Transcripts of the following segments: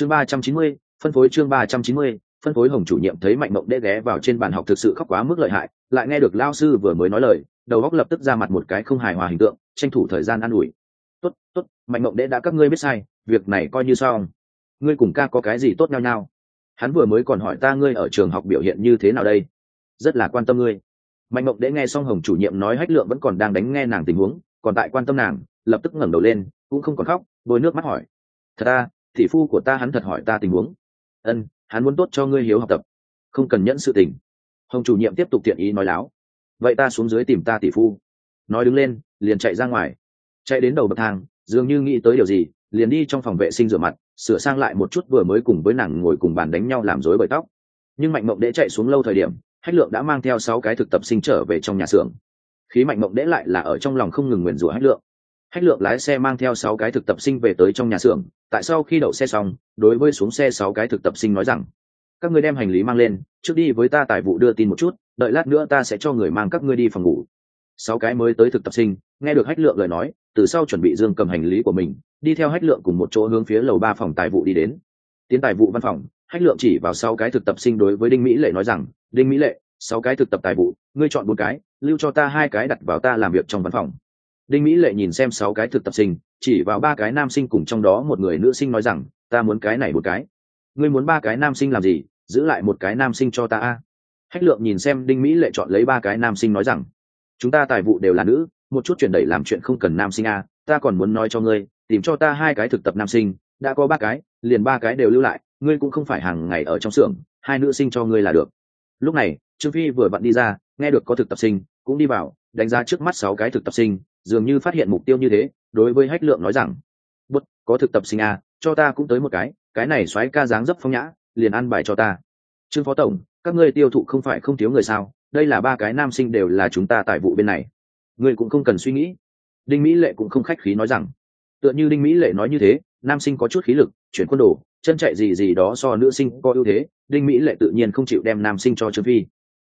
chương ba trăm chín mươi, phân phối chương ba trăm chín mươi, phân phối hồng chủ nhiệm thấy mạnh mộng đê ghé vào trên bàn học thực sự khóc quá mức lợi hại, lại nghe được lao sư vừa mới nói lời, đầu góc lập tức ra mặt một cái không hài hòa hình tượng, tranh thủ thời gian an ủi. Tốt tốt, mạnh mộng đê đã các ngươi biết sai, việc này coi như xong. Ngươi cùng ca có cái gì tốt nhau nhau? Hắn vừa mới còn hỏi ta ngươi ở trường học biểu hiện như thế nào đây? Rất là quan tâm ngươi. Mạnh mộng đễ nghe xong hồng chủ nhiệm nói hách lượng vẫn còn đang đánh nghe nàng tình huống, còn tại quan tâm nàng, lập tức ngẩng đầu lên, cũng không còn khóc đôi nước mắt hỏi. Thật ra thị phu của ta hắn thật hỏi ta tình huống. Ân, hắn muốn tốt cho ngươi hiếu học tập. Không cần nhẫn sự tình. Hồng chủ nhiệm tiếp tục tiện ý nói láo. Vậy ta xuống dưới tìm ta tỷ phu. Nói đứng lên, liền chạy ra ngoài. Chạy đến đầu bậc thang, dường như nghĩ tới điều gì, liền đi trong phòng vệ sinh rửa mặt, sửa sang lại một chút vừa mới cùng với nàng ngồi cùng bàn đánh nhau làm rối bởi tóc. Nhưng mạnh mộng đễ chạy xuống lâu thời điểm, hách lượng đã mang theo sáu cái thực tập sinh trở về trong nhà xưởng. Khí mạnh mộng đễ lại là ở trong lòng không ngừng nguyền rủa hách lượng hách lượng lái xe mang theo sáu cái thực tập sinh về tới trong nhà xưởng, tại sau khi đậu xe xong, đối với xuống xe sáu cái thực tập sinh nói rằng, các ngươi đem hành lý mang lên, trước đi với ta tài vụ đưa tin một chút, đợi lát nữa ta sẽ cho người mang các ngươi đi phòng ngủ. Sáu cái mới tới thực tập sinh, nghe được hách lượng lời nói, từ sau chuẩn bị dương cầm hành lý của mình, đi theo hách lượng cùng một chỗ hướng phía lầu ba phòng tài vụ đi đến. Tiến tài vụ văn phòng, hách lượng chỉ vào sáu cái thực tập sinh đối với đinh mỹ lệ nói rằng, đinh mỹ lệ, sáu cái thực tập tài vụ, ngươi chọn bốn cái, lưu cho ta hai cái đặt vào ta làm việc trong văn phòng đinh mỹ lệ nhìn xem sáu cái thực tập sinh, chỉ vào ba cái nam sinh cùng trong đó một người nữ sinh nói rằng, ta muốn cái này một cái. Ngươi muốn ba cái nam sinh làm gì? Giữ lại một cái nam sinh cho ta a. Hách lượng nhìn xem đinh mỹ lệ chọn lấy ba cái nam sinh nói rằng, chúng ta tài vụ đều là nữ, một chút chuyển đẩy làm chuyện không cần nam sinh a, ta còn muốn nói cho ngươi, tìm cho ta hai cái thực tập nam sinh, đã có ba cái, liền ba cái đều lưu lại, ngươi cũng không phải hàng ngày ở trong xưởng, hai nữ sinh cho ngươi là được. Lúc này, trương phi vừa vặn đi ra, nghe được có thực tập sinh, cũng đi vào, đánh giá trước mắt sáu cái thực tập sinh dường như phát hiện mục tiêu như thế, đối với hách lượng nói rằng bút có thực tập sinh a, cho ta cũng tới một cái cái này xoáy ca dáng dấp phong nhã, liền ăn bài cho ta. Trương phó tổng, các ngươi tiêu thụ không phải không thiếu người sao, đây là ba cái nam sinh đều là chúng ta tại vụ bên này. Ngươi cũng không cần suy nghĩ. Đinh mỹ lệ cũng không khách khí nói rằng, tựa như đinh mỹ lệ nói như thế, nam sinh có chút khí lực, chuyển quân đồ, chân chạy gì gì đó so nữ sinh có ưu thế, đinh mỹ lệ tự nhiên không chịu đem nam sinh cho trương phi.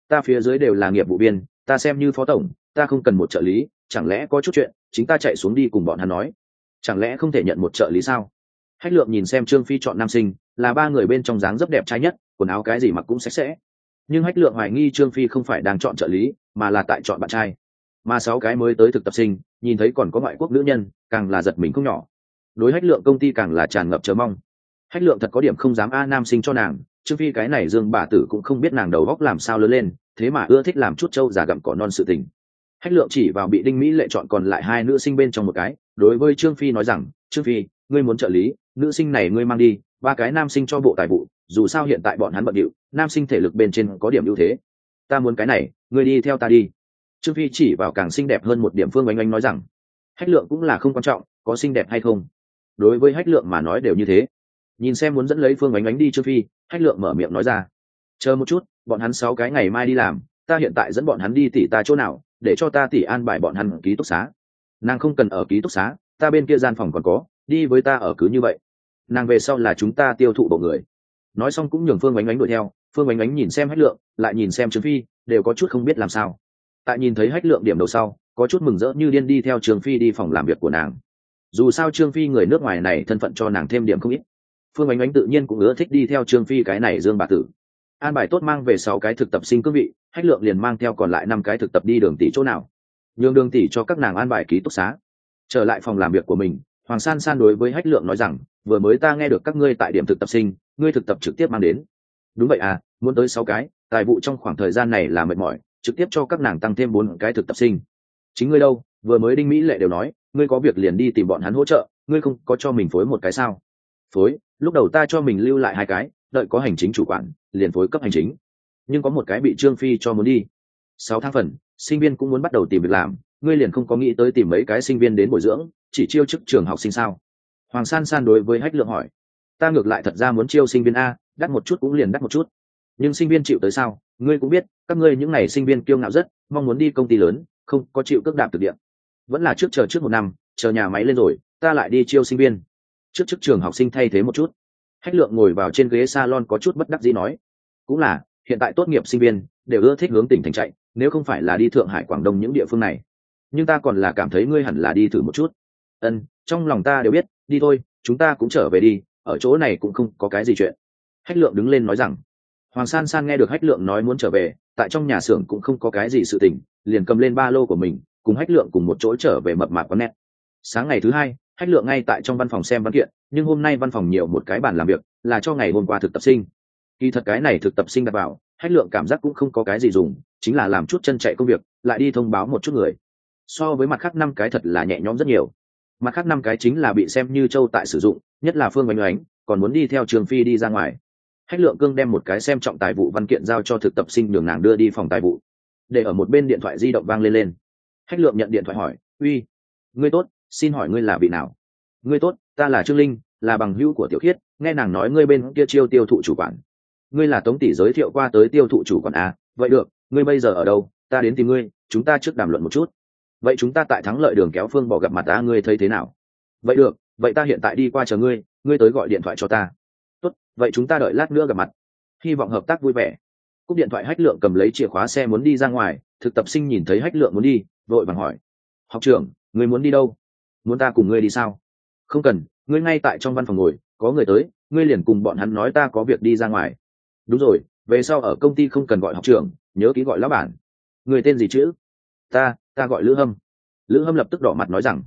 Ta phía dưới đều là nghiệp vụ viên ta xem như phó tổng, ta không cần một trợ lý, chẳng lẽ có chút chuyện, chính ta chạy xuống đi cùng bọn hắn nói. Chẳng lẽ không thể nhận một trợ lý sao? Hách lượng nhìn xem trương phi chọn nam sinh, là ba người bên trong dáng rất đẹp trai nhất, quần áo cái gì mặc cũng sạch sẽ. Nhưng hách lượng hoài nghi trương phi không phải đang chọn trợ lý, mà là tại chọn bạn trai. Mà sáu cái mới tới thực tập sinh, nhìn thấy còn có ngoại quốc nữ nhân, càng là giật mình không nhỏ. Đối hách lượng công ty càng là tràn ngập chờ mong. Hách lượng thật có điểm không dám a nam sinh cho nàng trương phi cái này dương bà tử cũng không biết nàng đầu góc làm sao lớn lên, thế mà ưa thích làm chút trâu già gặm cỏ non sự tình. Hách lượng chỉ vào bị đinh mỹ lệ chọn còn lại hai nữ sinh bên trong một cái, đối với trương phi nói rằng, trương phi, ngươi muốn trợ lý, nữ sinh này ngươi mang đi, ba cái nam sinh cho bộ tài vụ, dù sao hiện tại bọn hắn bận điệu, nam sinh thể lực bên trên có điểm ưu thế. Ta muốn cái này, ngươi đi theo ta đi. Trương phi chỉ vào càng xinh đẹp hơn một điểm phương oanh oanh nói rằng, hách lượng cũng là không quan trọng, có xinh đẹp hay không? Đối với hách lượng mà nói đều như thế. Nhìn xem muốn dẫn lấy phương oanh oanh đi trương phi hách lượng mở miệng nói ra. Chờ một chút, bọn hắn sáu cái ngày mai đi làm, ta hiện tại dẫn bọn hắn đi tỉ ta chỗ nào, để cho ta tỉ an bài bọn hắn ký túc xá. Nàng không cần ở ký túc xá, ta bên kia gian phòng còn có, đi với ta ở cứ như vậy. Nàng về sau là chúng ta tiêu thụ bộ người. Nói xong cũng nhường phương Ánh Ánh đuổi theo, phương Ánh Ánh nhìn xem hách lượng, lại nhìn xem trương phi, đều có chút không biết làm sao. Tại nhìn thấy hách lượng điểm đầu sau, có chút mừng rỡ như điên đi theo trương phi đi phòng làm việc của nàng. Dù sao trương phi người nước ngoài này thân phận cho nàng thêm điểm không ít phương ánh ánh tự nhiên cũng ưa thích đi theo trương phi cái này dương bà tử. An bài tốt mang về sáu cái thực tập sinh cương vị, hách lượng liền mang theo còn lại năm cái thực tập đi đường tỷ chỗ nào. Nhường đường tỷ cho các nàng an bài ký túc xá. Trở lại phòng làm việc của mình, hoàng san san đối với hách lượng nói rằng, vừa mới ta nghe được các ngươi tại điểm thực tập sinh, ngươi thực tập trực tiếp mang đến. Đúng vậy à muốn tới sáu cái, tài vụ trong khoảng thời gian này là mệt mỏi, trực tiếp cho các nàng tăng thêm bốn cái thực tập sinh. Chính ngươi đâu, vừa mới đinh mỹ lệ đều nói, ngươi có việc liền đi tìm bọn hắn hỗ trợ, ngươi không có cho mình phối một cái sao? Phối? Lúc đầu ta cho mình lưu lại hai cái, đợi có hành chính chủ quản, liền phối cấp hành chính. Nhưng có một cái bị trương phi cho muốn đi. Sáu tháng phần, sinh viên cũng muốn bắt đầu tìm việc làm, ngươi liền không có nghĩ tới tìm mấy cái sinh viên đến bồi dưỡng, chỉ chiêu chức trường học sinh sao? Hoàng san san đối với hách lượng hỏi. Ta ngược lại thật ra muốn chiêu sinh viên a, đắt một chút cũng liền đắt một chút. Nhưng sinh viên chịu tới sao? Ngươi cũng biết, các ngươi những n à y sinh viên kiêu ngạo rất, mong muốn đi công ty lớn, không có chịu cước đạp thực địa. Vẫn là trước chờ trước một năm, chờ nhà máy lên rồi, ta lại đi chiêu sinh viên. Trước trước trường học sinh thay thế một chút hách lượng ngồi vào trên ghế salon có chút bất đắc dĩ nói, cũng là, hiện tại tốt nghiệp sinh viên, đều ưa thích hướng tỉnh thành chạy, nếu không phải là đi thượng hải, quảng đông những địa phương này. Nhưng ta còn là cảm thấy ngươi hẳn là đi thử một chút. Ân trong lòng ta đều biết, đi thôi, chúng ta cũng trở về đi, ở chỗ này cũng không có cái gì chuyện. Hách lượng đứng lên nói rằng, hoàng san san nghe được hách lượng nói muốn trở về, tại trong nhà xưởng cũng không có cái gì sự tình, liền cầm lên ba lô của mình, cùng hách lượng cùng một chỗ trở về mập mạp có nét sáng ngày thứ hai hách lượng ngay tại trong văn phòng xem văn kiện, nhưng hôm nay văn phòng nhiều một cái bàn làm việc, là cho ngày hôm qua thực tập sinh. Kỳ thật cái này thực tập sinh đặt vào hách lượng cảm giác cũng không có cái gì dùng, chính là làm chút chân chạy công việc, lại đi thông báo một chút người. So với mặt khác năm cái thật là nhẹ nhõm rất nhiều. Mặt khác năm cái chính là bị xem như châu tại sử dụng, nhất là phương oanh oánh còn muốn đi theo trường phi đi ra ngoài. Hách lượng cương đem một cái xem trọng tài vụ văn kiện giao cho thực tập sinh đường nàng đưa đi phòng tài vụ. Để ở một bên điện thoại di động vang lên lên. Hách lượng nhận điện thoại hỏi, uy, ngươi tốt xin hỏi ngươi là vị nào? Ngươi tốt ta là trương linh là bằng hữu của tiểu khiết nghe nàng nói ngươi bên kia chiêu tiêu thụ chủ quản. Ngươi là tống tỷ giới thiệu qua tới tiêu thụ chủ quản à, vậy được ngươi bây giờ ở đâu? Ta đến tìm ngươi chúng ta trước đàm luận một chút. Vậy chúng ta tại thắng lợi đường kéo phương bỏ gặp mặt ta ngươi thấy thế nào? Vậy được vậy ta hiện tại đi qua chờ ngươi ngươi tới gọi điện thoại cho ta. Tốt vậy chúng ta đợi lát nữa gặp mặt. Hy vọng hợp tác vui vẻ. Cúp điện thoại hách lượng cầm lấy chìa khóa xe muốn đi ra ngoài thực tập sinh nhìn thấy hách lượng muốn đi vội vàng hỏi. Học trưởng ngươi muốn đi đâu? Muốn ta cùng ngươi đi sao? Không cần, ngươi ngay tại trong văn phòng ngồi, có người tới, ngươi liền cùng bọn hắn nói ta có việc đi ra ngoài. Đúng rồi, về sau ở công ty không cần gọi học trưởng, nhớ ký gọi lão bản. Người tên gì chữ ta ta gọi lữ hâm. Lữ hâm lập tức đỏ mặt nói rằng,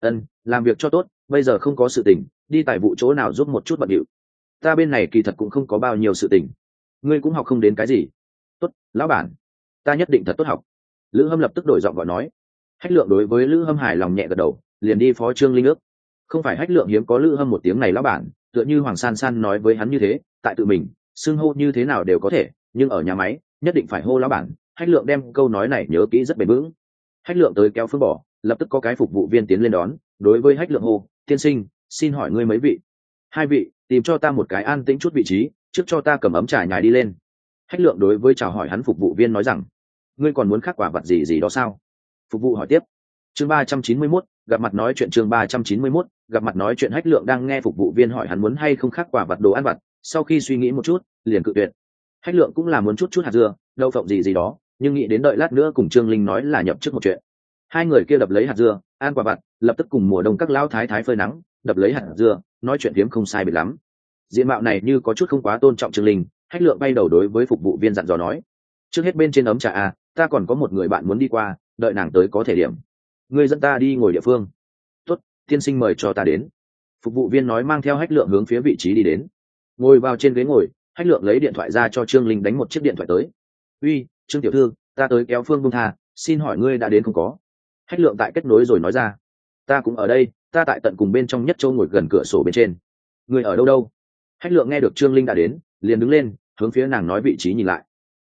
ân, làm việc cho tốt, bây giờ không có sự tình, đi tại vụ chỗ nào giúp một chút bận điệu. Ta bên này kỳ thật cũng không có bao nhiêu sự tình. Ngươi cũng học không đến cái gì. Tốt, lão bản, ta nhất định thật tốt học. Lữ hâm lập tức đổi giọng gọi nói. Hách lượng đối với lữ hâm hài lòng nhẹ gật đầu liền đi phó trương linh ước. Không phải hách lượng hiếm có lữ hâm một tiếng này lão bản, tựa như hoàng san san nói với hắn như thế, tại tự mình, xưng hô như thế nào đều có thể, nhưng ở nhà máy, nhất định phải hô lão bản, hách lượng đem câu nói này nhớ kỹ rất bền vững. Hách lượng tới kéo phương bỏ, lập tức có cái phục vụ viên tiến lên đón, đối với hách lượng hô, tiên sinh, xin hỏi ngươi mấy vị? Hai vị, tìm cho ta một cái an tĩnh chút vị trí, trước cho ta cầm ấm trà nhài đi lên. Hách lượng đối với chào hỏi hắn phục vụ viên nói rằng, ngươi còn muốn khắc quả vật gì gì đó sao? Phục vụ hỏi tiếp, chương ba trăm chín mươi mốt gặp mặt nói chuyện chương ba trăm chín mươi mốt gặp mặt nói chuyện hách lượng đang nghe phục vụ viên hỏi hắn muốn hay không khác quả vật đồ ăn vặt sau khi suy nghĩ một chút liền cự tuyệt. Hách lượng cũng là muốn chút chút hạt dưa đâu phộng gì gì đó nhưng nghĩ đến đợi lát nữa cùng trương linh nói là nhập trước một chuyện. Hai người kia đập lấy hạt dưa ăn quả vặt lập tức cùng mùa đông các lão thái thái phơi nắng đập lấy hạt dưa nói chuyện tiếng không sai biệt lắm. Diện mạo này như có chút không quá tôn trọng trương linh hách lượng bay đầu đối với phục vụ viên dặn dò nói. Trước hết bên trên ấm trà a à, ta còn có một người bạn muốn đi qua đợi nàng tới có thể điểm ngươi dẫn ta đi ngồi địa phương. Tuất tiên sinh mời cho ta đến. Phục vụ viên nói mang theo hách lượng hướng phía vị trí đi đến. Ngồi vào trên ghế ngồi, hách lượng lấy điện thoại ra cho trương linh đánh một chiếc điện thoại tới. Uy, trương tiểu thư, ta tới kéo phương bông tha, xin hỏi ngươi đã đến không có? Hách lượng tại kết nối rồi nói ra. Ta cũng ở đây, ta tại tận cùng bên trong nhất châu ngồi gần cửa sổ bên trên. Người ở đâu đâu? Hách lượng nghe được trương linh đã đến, liền đứng lên, hướng phía nàng nói vị trí nhìn lại.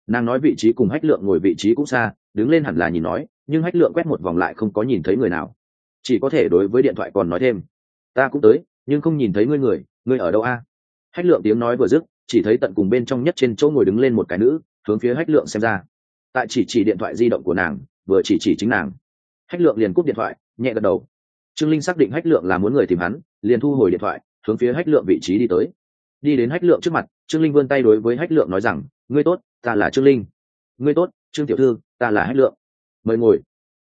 Nàng nói vị trí cùng hách lượng ngồi vị trí cũng xa, đứng lên hẳn là nhìn nói nhưng hách lượng quét một vòng lại không có nhìn thấy người nào. Chỉ có thể đối với điện thoại còn nói thêm, ta cũng tới, nhưng không nhìn thấy ngươi người, ngươi ở đâu a? Hách lượng tiếng nói vừa dứt, chỉ thấy tận cùng bên trong nhất trên chỗ ngồi đứng lên một cái nữ, hướng phía hách lượng xem ra. Tại chỉ chỉ điện thoại di động của nàng, vừa chỉ chỉ chính nàng. Hách lượng liền cúp điện thoại, nhẹ gật đầu. Trương linh xác định hách lượng là muốn người tìm hắn, liền thu hồi điện thoại, hướng phía hách lượng vị trí đi tới. Đi đến hách lượng trước mặt, trương linh vươn tay đối với hách lượng nói rằng, ngươi tốt, ta là trương linh. Ngươi tốt, trương tiểu thư, ta là hách lượng mời ngồi.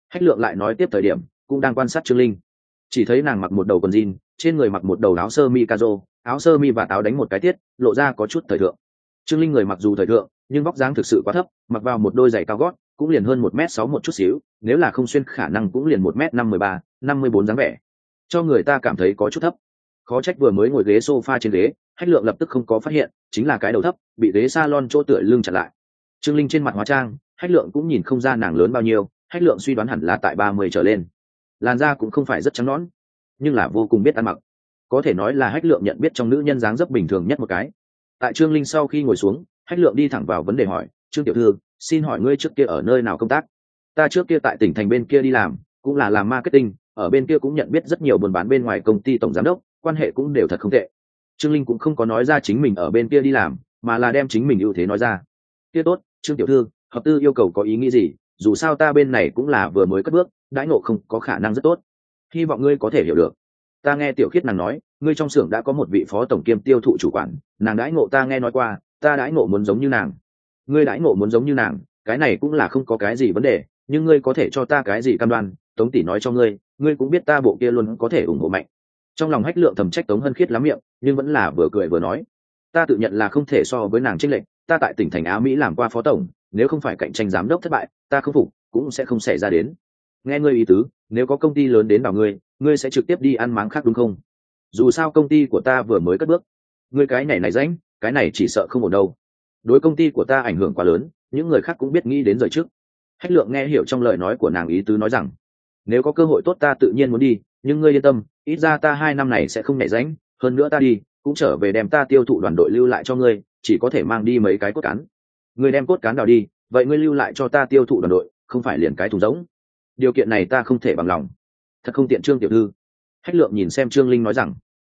Hách lượng lại nói tiếp thời điểm, cũng đang quan sát trương linh. Chỉ thấy nàng mặc một đầu quần jean, trên người mặc một đầu áo sơ mi cazo áo sơ mi và áo đánh một cái tiết, lộ ra có chút thời thượng. Trương linh người mặc dù thời thượng, nhưng vóc dáng thực sự quá thấp, mặc vào một đôi giày cao gót, cũng liền hơn một m sáu một chút xíu, nếu là không xuyên khả năng cũng liền một m năm mười ba, năm mươi bốn dáng vẻ. Cho người ta cảm thấy có chút thấp. Khó trách vừa mới ngồi ghế sofa trên ghế, hách lượng lập tức không có phát hiện, chính là cái đầu thấp, bị ghế salon chỗ tựa lưng chặn lại. Trương linh trên mặt hóa trang hách lượng cũng nhìn không ra nàng lớn bao nhiêu, hách lượng suy đoán hẳn là tại ba mươi trở lên. Làn da cũng không phải rất trắng nõn, nhưng là vô cùng biết ăn mặc. Có thể nói là hách lượng nhận biết trong nữ nhân dáng dấp bình thường nhất một cái. Tại trương linh sau khi ngồi xuống, hách lượng đi thẳng vào vấn đề hỏi, trương tiểu thư, xin hỏi ngươi trước kia ở nơi nào công tác? Ta trước kia tại tỉnh thành bên kia đi làm, cũng là làm marketing, ở bên kia cũng nhận biết rất nhiều buôn bán bên ngoài công ty tổng giám đốc, quan hệ cũng đều thật không tệ. Trương linh cũng không có nói ra chính mình ở bên kia đi làm, mà là đem chính mình ưu thế nói ra. Kia tốt, trương tiểu thư hợp tư yêu cầu có ý nghĩ gì, dù sao ta bên này cũng là vừa mới cất bước, đãi ngộ không có khả năng rất tốt. Hy vọng ngươi có thể hiểu được. Ta nghe tiểu khiết nàng nói, ngươi trong xưởng đã có một vị phó tổng kiêm tiêu thụ chủ quản, nàng đãi ngộ ta nghe nói qua, ta đãi ngộ muốn giống như nàng. Ngươi đãi ngộ muốn giống như nàng, cái này cũng là không có cái gì vấn đề, nhưng ngươi có thể cho ta cái gì cam đoan, tống tỷ nói cho ngươi ngươi cũng biết ta bộ kia luôn có thể ủng hộ mạnh. Trong lòng hách lượng thầm trách tống hân khiết lắm miệng, nhưng vẫn là vừa cười vừa nói. Ta tự nhận là không thể so với nàng trinh lệnh ta tại tỉnh thành á mỹ làm qua phó tổng nếu không phải cạnh tranh giám đốc thất bại ta không phục cũng sẽ không xảy ra đến. Nghe ngươi ý tứ nếu có công ty lớn đến bảo ngươi ngươi sẽ trực tiếp đi ăn máng khác đúng không? Dù sao công ty của ta vừa mới cất bước. Ngươi cái này này ránh, cái này chỉ sợ không ổn đâu. Đối công ty của ta ảnh hưởng quá lớn những người khác cũng biết nghĩ đến rời trước. Hách lượng nghe hiểu trong lời nói của nàng ý tứ nói rằng nếu có cơ hội tốt ta tự nhiên muốn đi nhưng ngươi yên tâm ít ra ta hai năm này sẽ không nhảy ránh hơn nữa ta đi cũng trở về đem ta tiêu thụ đoàn đội lưu lại cho ngươi chỉ có thể mang đi mấy cái cốt cán ngươi đem cốt cán đào đi, vậy ngươi lưu lại cho ta tiêu thụ đoàn đội, không phải liền cái thùng giống. Điều kiện này ta không thể bằng lòng. Thật không tiện trương tiểu thư. Hách lượng nhìn xem trương linh nói rằng,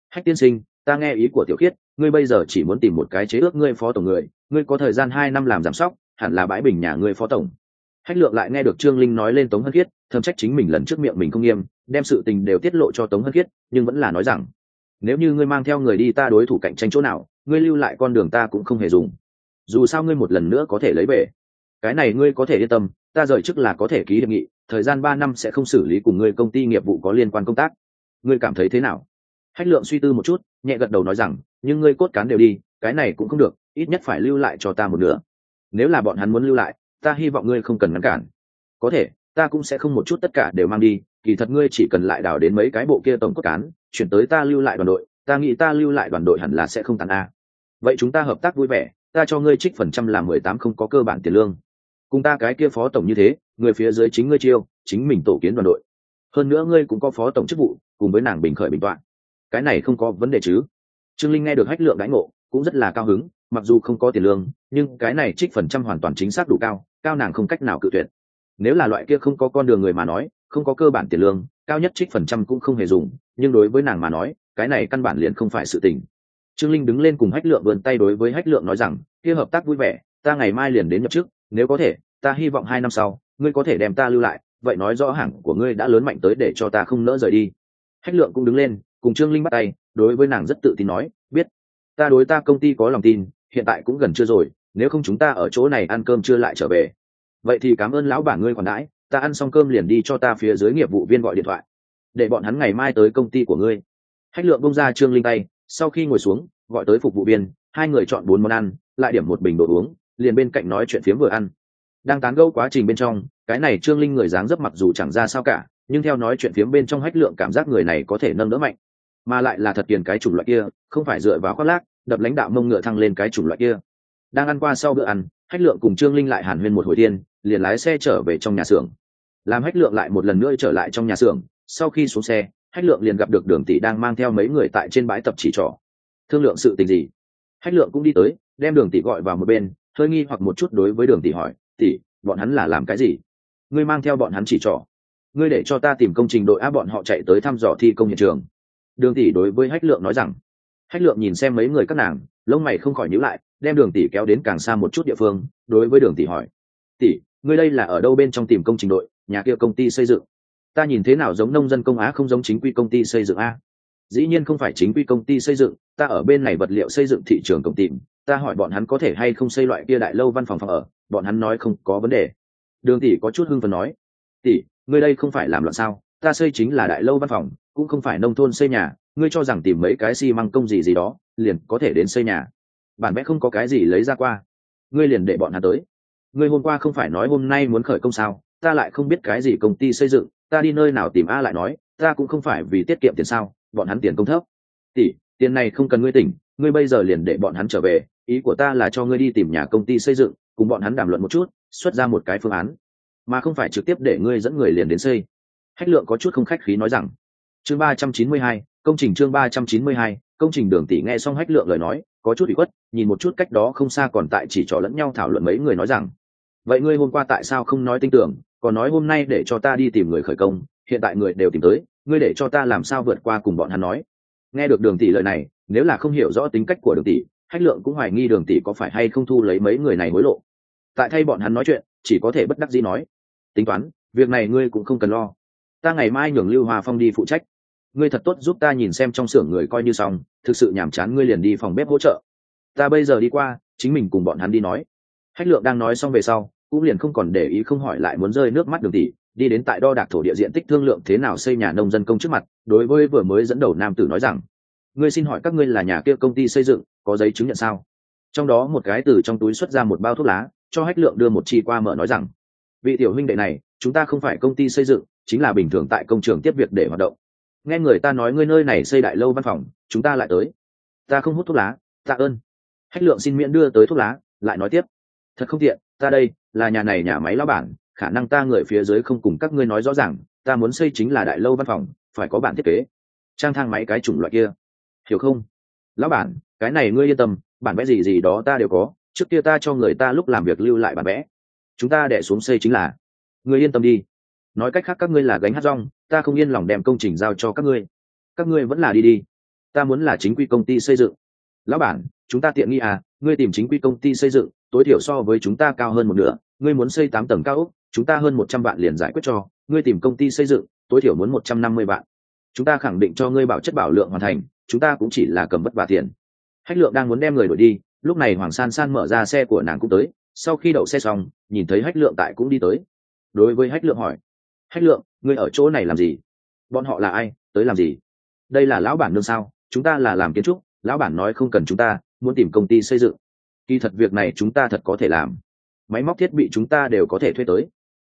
hách tiên sinh, ta nghe ý của tiểu khiết, ngươi bây giờ chỉ muốn tìm một cái chế ước ngươi phó tổng người, ngươi có thời gian hai năm làm giám sóc, hẳn là bãi bình nhà ngươi phó tổng. Hách lượng lại nghe được trương linh nói lên tống hân khiết thâm trách chính mình lần trước miệng mình không nghiêm, đem sự tình đều tiết lộ cho tống hân khiết, nhưng vẫn là nói rằng, nếu như ngươi mang theo người đi ta đối thủ cạnh tranh chỗ nào, ngươi lưu lại con đường ta cũng không hề dùng dù sao ngươi một lần nữa có thể lấy về. Cái này ngươi có thể yên tâm, ta rời chức là có thể ký hiệp nghị, thời gian ba năm sẽ không xử lý cùng ngươi công ty nghiệp vụ có liên quan công tác. Ngươi cảm thấy thế nào? Hách lượng suy tư một chút, nhẹ gật đầu nói rằng, nhưng ngươi cốt cán đều đi, cái này cũng không được, ít nhất phải lưu lại cho ta một nửa. Nếu là bọn hắn muốn lưu lại, ta hy vọng ngươi không cần ngăn cản. Có thể, ta cũng sẽ không một chút tất cả đều mang đi, kỳ thật ngươi chỉ cần lại đào đến mấy cái bộ kia tổng cốt cán, chuyển tới ta lưu lại đoàn đội, ta nghĩ ta lưu lại đoàn đội hẳn là sẽ không tàn a. Vậy chúng ta hợp tác vui vẻ ta cho ngươi trích phần trăm là mười tám không có cơ bản tiền lương. Cùng ta cái kia phó tổng như thế, người phía dưới chính ngươi chiêu, chính mình tổ kiến đoàn đội. Hơn nữa ngươi cũng có phó tổng chức vụ, cùng với nàng bình khởi bình toạn. Cái này không có vấn đề chứ? Trương linh nghe được hách lượng đãi ngộ, cũng rất là cao hứng, mặc dù không có tiền lương, nhưng cái này trích phần trăm hoàn toàn chính xác đủ cao cao nàng không cách nào cự tuyệt. Nếu là loại kia không có con đường người mà nói, không có cơ bản tiền lương, cao nhất trích phần trăm cũng không hề dùng, nhưng đối với nàng mà nói, cái này căn bản liền không phải sự tình trương linh đứng lên cùng hách lượng vươn tay đối với hách lượng nói rằng, kia hợp tác vui vẻ, ta ngày mai liền đến nhập chức, nếu có thể, ta hy vọng hai năm sau, ngươi có thể đem ta lưu lại, vậy nói rõ hạng của ngươi đã lớn mạnh tới để cho ta không nỡ rời đi. Hách lượng cũng đứng lên, cùng trương linh bắt tay, đối với nàng rất tự tin nói, biết, ta đối ta công ty có lòng tin, hiện tại cũng gần chưa rồi, nếu không chúng ta ở chỗ này ăn cơm chưa lại trở về. Vậy thì cảm ơn lão bản ngươi còn đãi, ta ăn xong cơm liền đi cho ta phía dưới nghiệp vụ viên gọi điện thoại, để bọn hắn ngày mai tới công ty của ngươi. Hách lượng bông ra trương linh tay sau khi ngồi xuống, gọi tới phục vụ viên, hai người chọn bốn món ăn, lại điểm một bình đồ uống, liền bên cạnh nói chuyện phiếm vừa ăn. Đang tán gẫu quá trình bên trong, cái này trương linh người dáng dấp mặc dù chẳng ra sao cả, nhưng theo nói chuyện phiếm bên trong hách lượng cảm giác người này có thể nâng đỡ mạnh. Mà lại là thật tiền cái chủng loại kia, không phải dựa vào khoác lác, đập lãnh đạo mông ngựa thăng lên cái chủng loại kia. Đang ăn qua sau bữa ăn, hách lượng cùng trương linh lại hàn huyên một hồi tiên, liền lái xe trở về trong nhà xưởng. Làm hách lượng lại một lần nữa trở lại trong nhà xưởng, sau khi xuống xe hách lượng liền gặp được đường tỷ đang mang theo mấy người tại trên bãi tập chỉ trỏ thương lượng sự tình gì? Hách lượng cũng đi tới, đem đường tỷ gọi vào một bên, hơi nghi hoặc một chút đối với đường tỷ hỏi, tỷ, bọn hắn là làm cái gì? Ngươi mang theo bọn hắn chỉ trỏ ngươi để cho ta tìm công trình đội á, bọn họ chạy tới thăm dò thi công hiện trường. Đường tỷ đối với hách lượng nói rằng. Hách lượng nhìn xem mấy người các nàng, lông mày không khỏi nhíu lại, đem đường tỷ kéo đến càng xa một chút địa phương, đối với đường tỷ hỏi, tỷ, ngươi đây là ở đâu bên trong tìm công trình đội, nhà kia công ty xây dựng? Ta nhìn thế nào giống nông dân công á không giống chính quy công ty xây dựng a? Dĩ nhiên không phải chính quy công ty xây dựng, ta ở bên này vật liệu xây dựng thị trường công tìm, ta hỏi bọn hắn có thể hay không xây loại kia đại lâu văn phòng phòng ở, bọn hắn nói không có vấn đề. Đường tỷ có chút hưng phần nói, tỷ, ngươi đây không phải làm loạn sao? Ta xây chính là đại lâu văn phòng, cũng không phải nông thôn xây nhà, ngươi cho rằng tìm mấy cái xi măng công gì gì đó, liền có thể đến xây nhà. Bản vẽ không có cái gì lấy ra qua. Ngươi liền để bọn hắn tới. Ngươi hôm qua không phải nói hôm nay muốn khởi công sao? Ta lại không biết cái gì công ty xây dựng ta đi nơi nào tìm a lại nói, ta cũng không phải vì tiết kiệm tiền sao, bọn hắn tiền công thấp. Tỷ, tiền này không cần ngươi tỉnh, ngươi bây giờ liền để bọn hắn trở về, ý của ta là cho ngươi đi tìm nhà công ty xây dựng, cùng bọn hắn đàm luận một chút, xuất ra một cái phương án. Mà không phải trực tiếp để ngươi dẫn người liền đến xây. Hách lượng có chút không khách khí nói rằng. Chương ba trăm chín mươi hai, công trình chương ba trăm chín mươi hai, công trình đường tỷ nghe xong hách lượng lời nói, có chút bị khuất, nhìn một chút cách đó không xa còn tại chỉ trò lẫn nhau thảo luận mấy người nói rằng. Vậy ngươi hôm qua tại sao không nói tin tưởng còn nói hôm nay để cho ta đi tìm người khởi công, hiện tại người đều tìm tới, ngươi để cho ta làm sao vượt qua cùng bọn hắn nói? Nghe được đường tỷ lời này, nếu là không hiểu rõ tính cách của đường tỷ, hách lượng cũng hoài nghi đường tỷ có phải hay không thu lấy mấy người này hối lộ. Tại thay bọn hắn nói chuyện, chỉ có thể bất đắc dĩ nói, tính toán, việc này ngươi cũng không cần lo. Ta ngày mai nhường lưu hòa phong đi phụ trách. Ngươi thật tốt giúp ta nhìn xem trong xưởng người coi như xong, thực sự nhàm chán ngươi liền đi phòng bếp hỗ trợ. Ta bây giờ đi qua, chính mình cùng bọn hắn đi nói. Hách lượng đang nói xong về sau cũng liền không còn để ý không hỏi lại muốn rơi nước mắt đường tỷ đi đến tại đo đạc thổ địa diện tích thương lượng thế nào xây nhà nông dân công trước mặt, đối với vừa mới dẫn đầu nam tử nói rằng, ngươi xin hỏi các ngươi là nhà kia công ty xây dựng, có giấy chứng nhận sao? Trong đó một cái từ trong túi xuất ra một bao thuốc lá, cho hách lượng đưa một chi qua mở nói rằng, vị tiểu huynh đệ này, chúng ta không phải công ty xây dựng, chính là bình thường tại công trường tiếp việc để hoạt động. Nghe người ta nói ngươi nơi này xây đại lâu văn phòng, chúng ta lại tới. Ta không hút thuốc lá, tạ ơn. Hách lượng xin miễn đưa tới thuốc lá, lại nói tiếp, thật không tiện, ta đây là nhà này nhà máy lão bản, khả năng ta người phía dưới không cùng các ngươi nói rõ ràng, ta muốn xây chính là đại lâu văn phòng, phải có bản thiết kế. Trang thang máy cái chủng loại kia. Hiểu không? Lão bản, cái này ngươi yên tâm, bản vẽ gì gì đó ta đều có, trước kia ta cho người ta lúc làm việc lưu lại bản vẽ. Chúng ta đẻ xuống xây chính là. Ngươi yên tâm đi. Nói cách khác các ngươi là gánh hát rong, ta không yên lòng đem công trình giao cho các ngươi. Các ngươi vẫn là đi đi. Ta muốn là chính quy công ty xây dựng. Lão bản, chúng ta tiện nghi à ngươi tìm chính quy công ty xây dựng, tối thiểu so với chúng ta cao hơn một nửa ngươi muốn xây tám tầng cao ốc, chúng ta hơn một trăm vạn liền giải quyết cho. Ngươi tìm công ty xây dựng, tối thiểu muốn một trăm năm mươi vạn. Chúng ta khẳng định cho ngươi bảo chất bảo lượng hoàn thành, chúng ta cũng chỉ là cầm vất vả tiền. Hách lượng đang muốn đem người đổi đi, lúc này hoàng san san mở ra xe của nàng cũng tới. Sau khi đậu xe xong, nhìn thấy hách lượng tại cũng đi tới. Đối với hách lượng hỏi, hách lượng, ngươi ở chỗ này làm gì? Bọn họ là ai? Tới làm gì? Đây là lão bản nương sao? Chúng ta là làm kiến trúc, lão bản nói không cần chúng ta, muốn tìm công ty xây dựng. Kỳ thật việc này chúng ta thật có thể làm máy móc thiết bị chúng ta đều có thể thuê tới.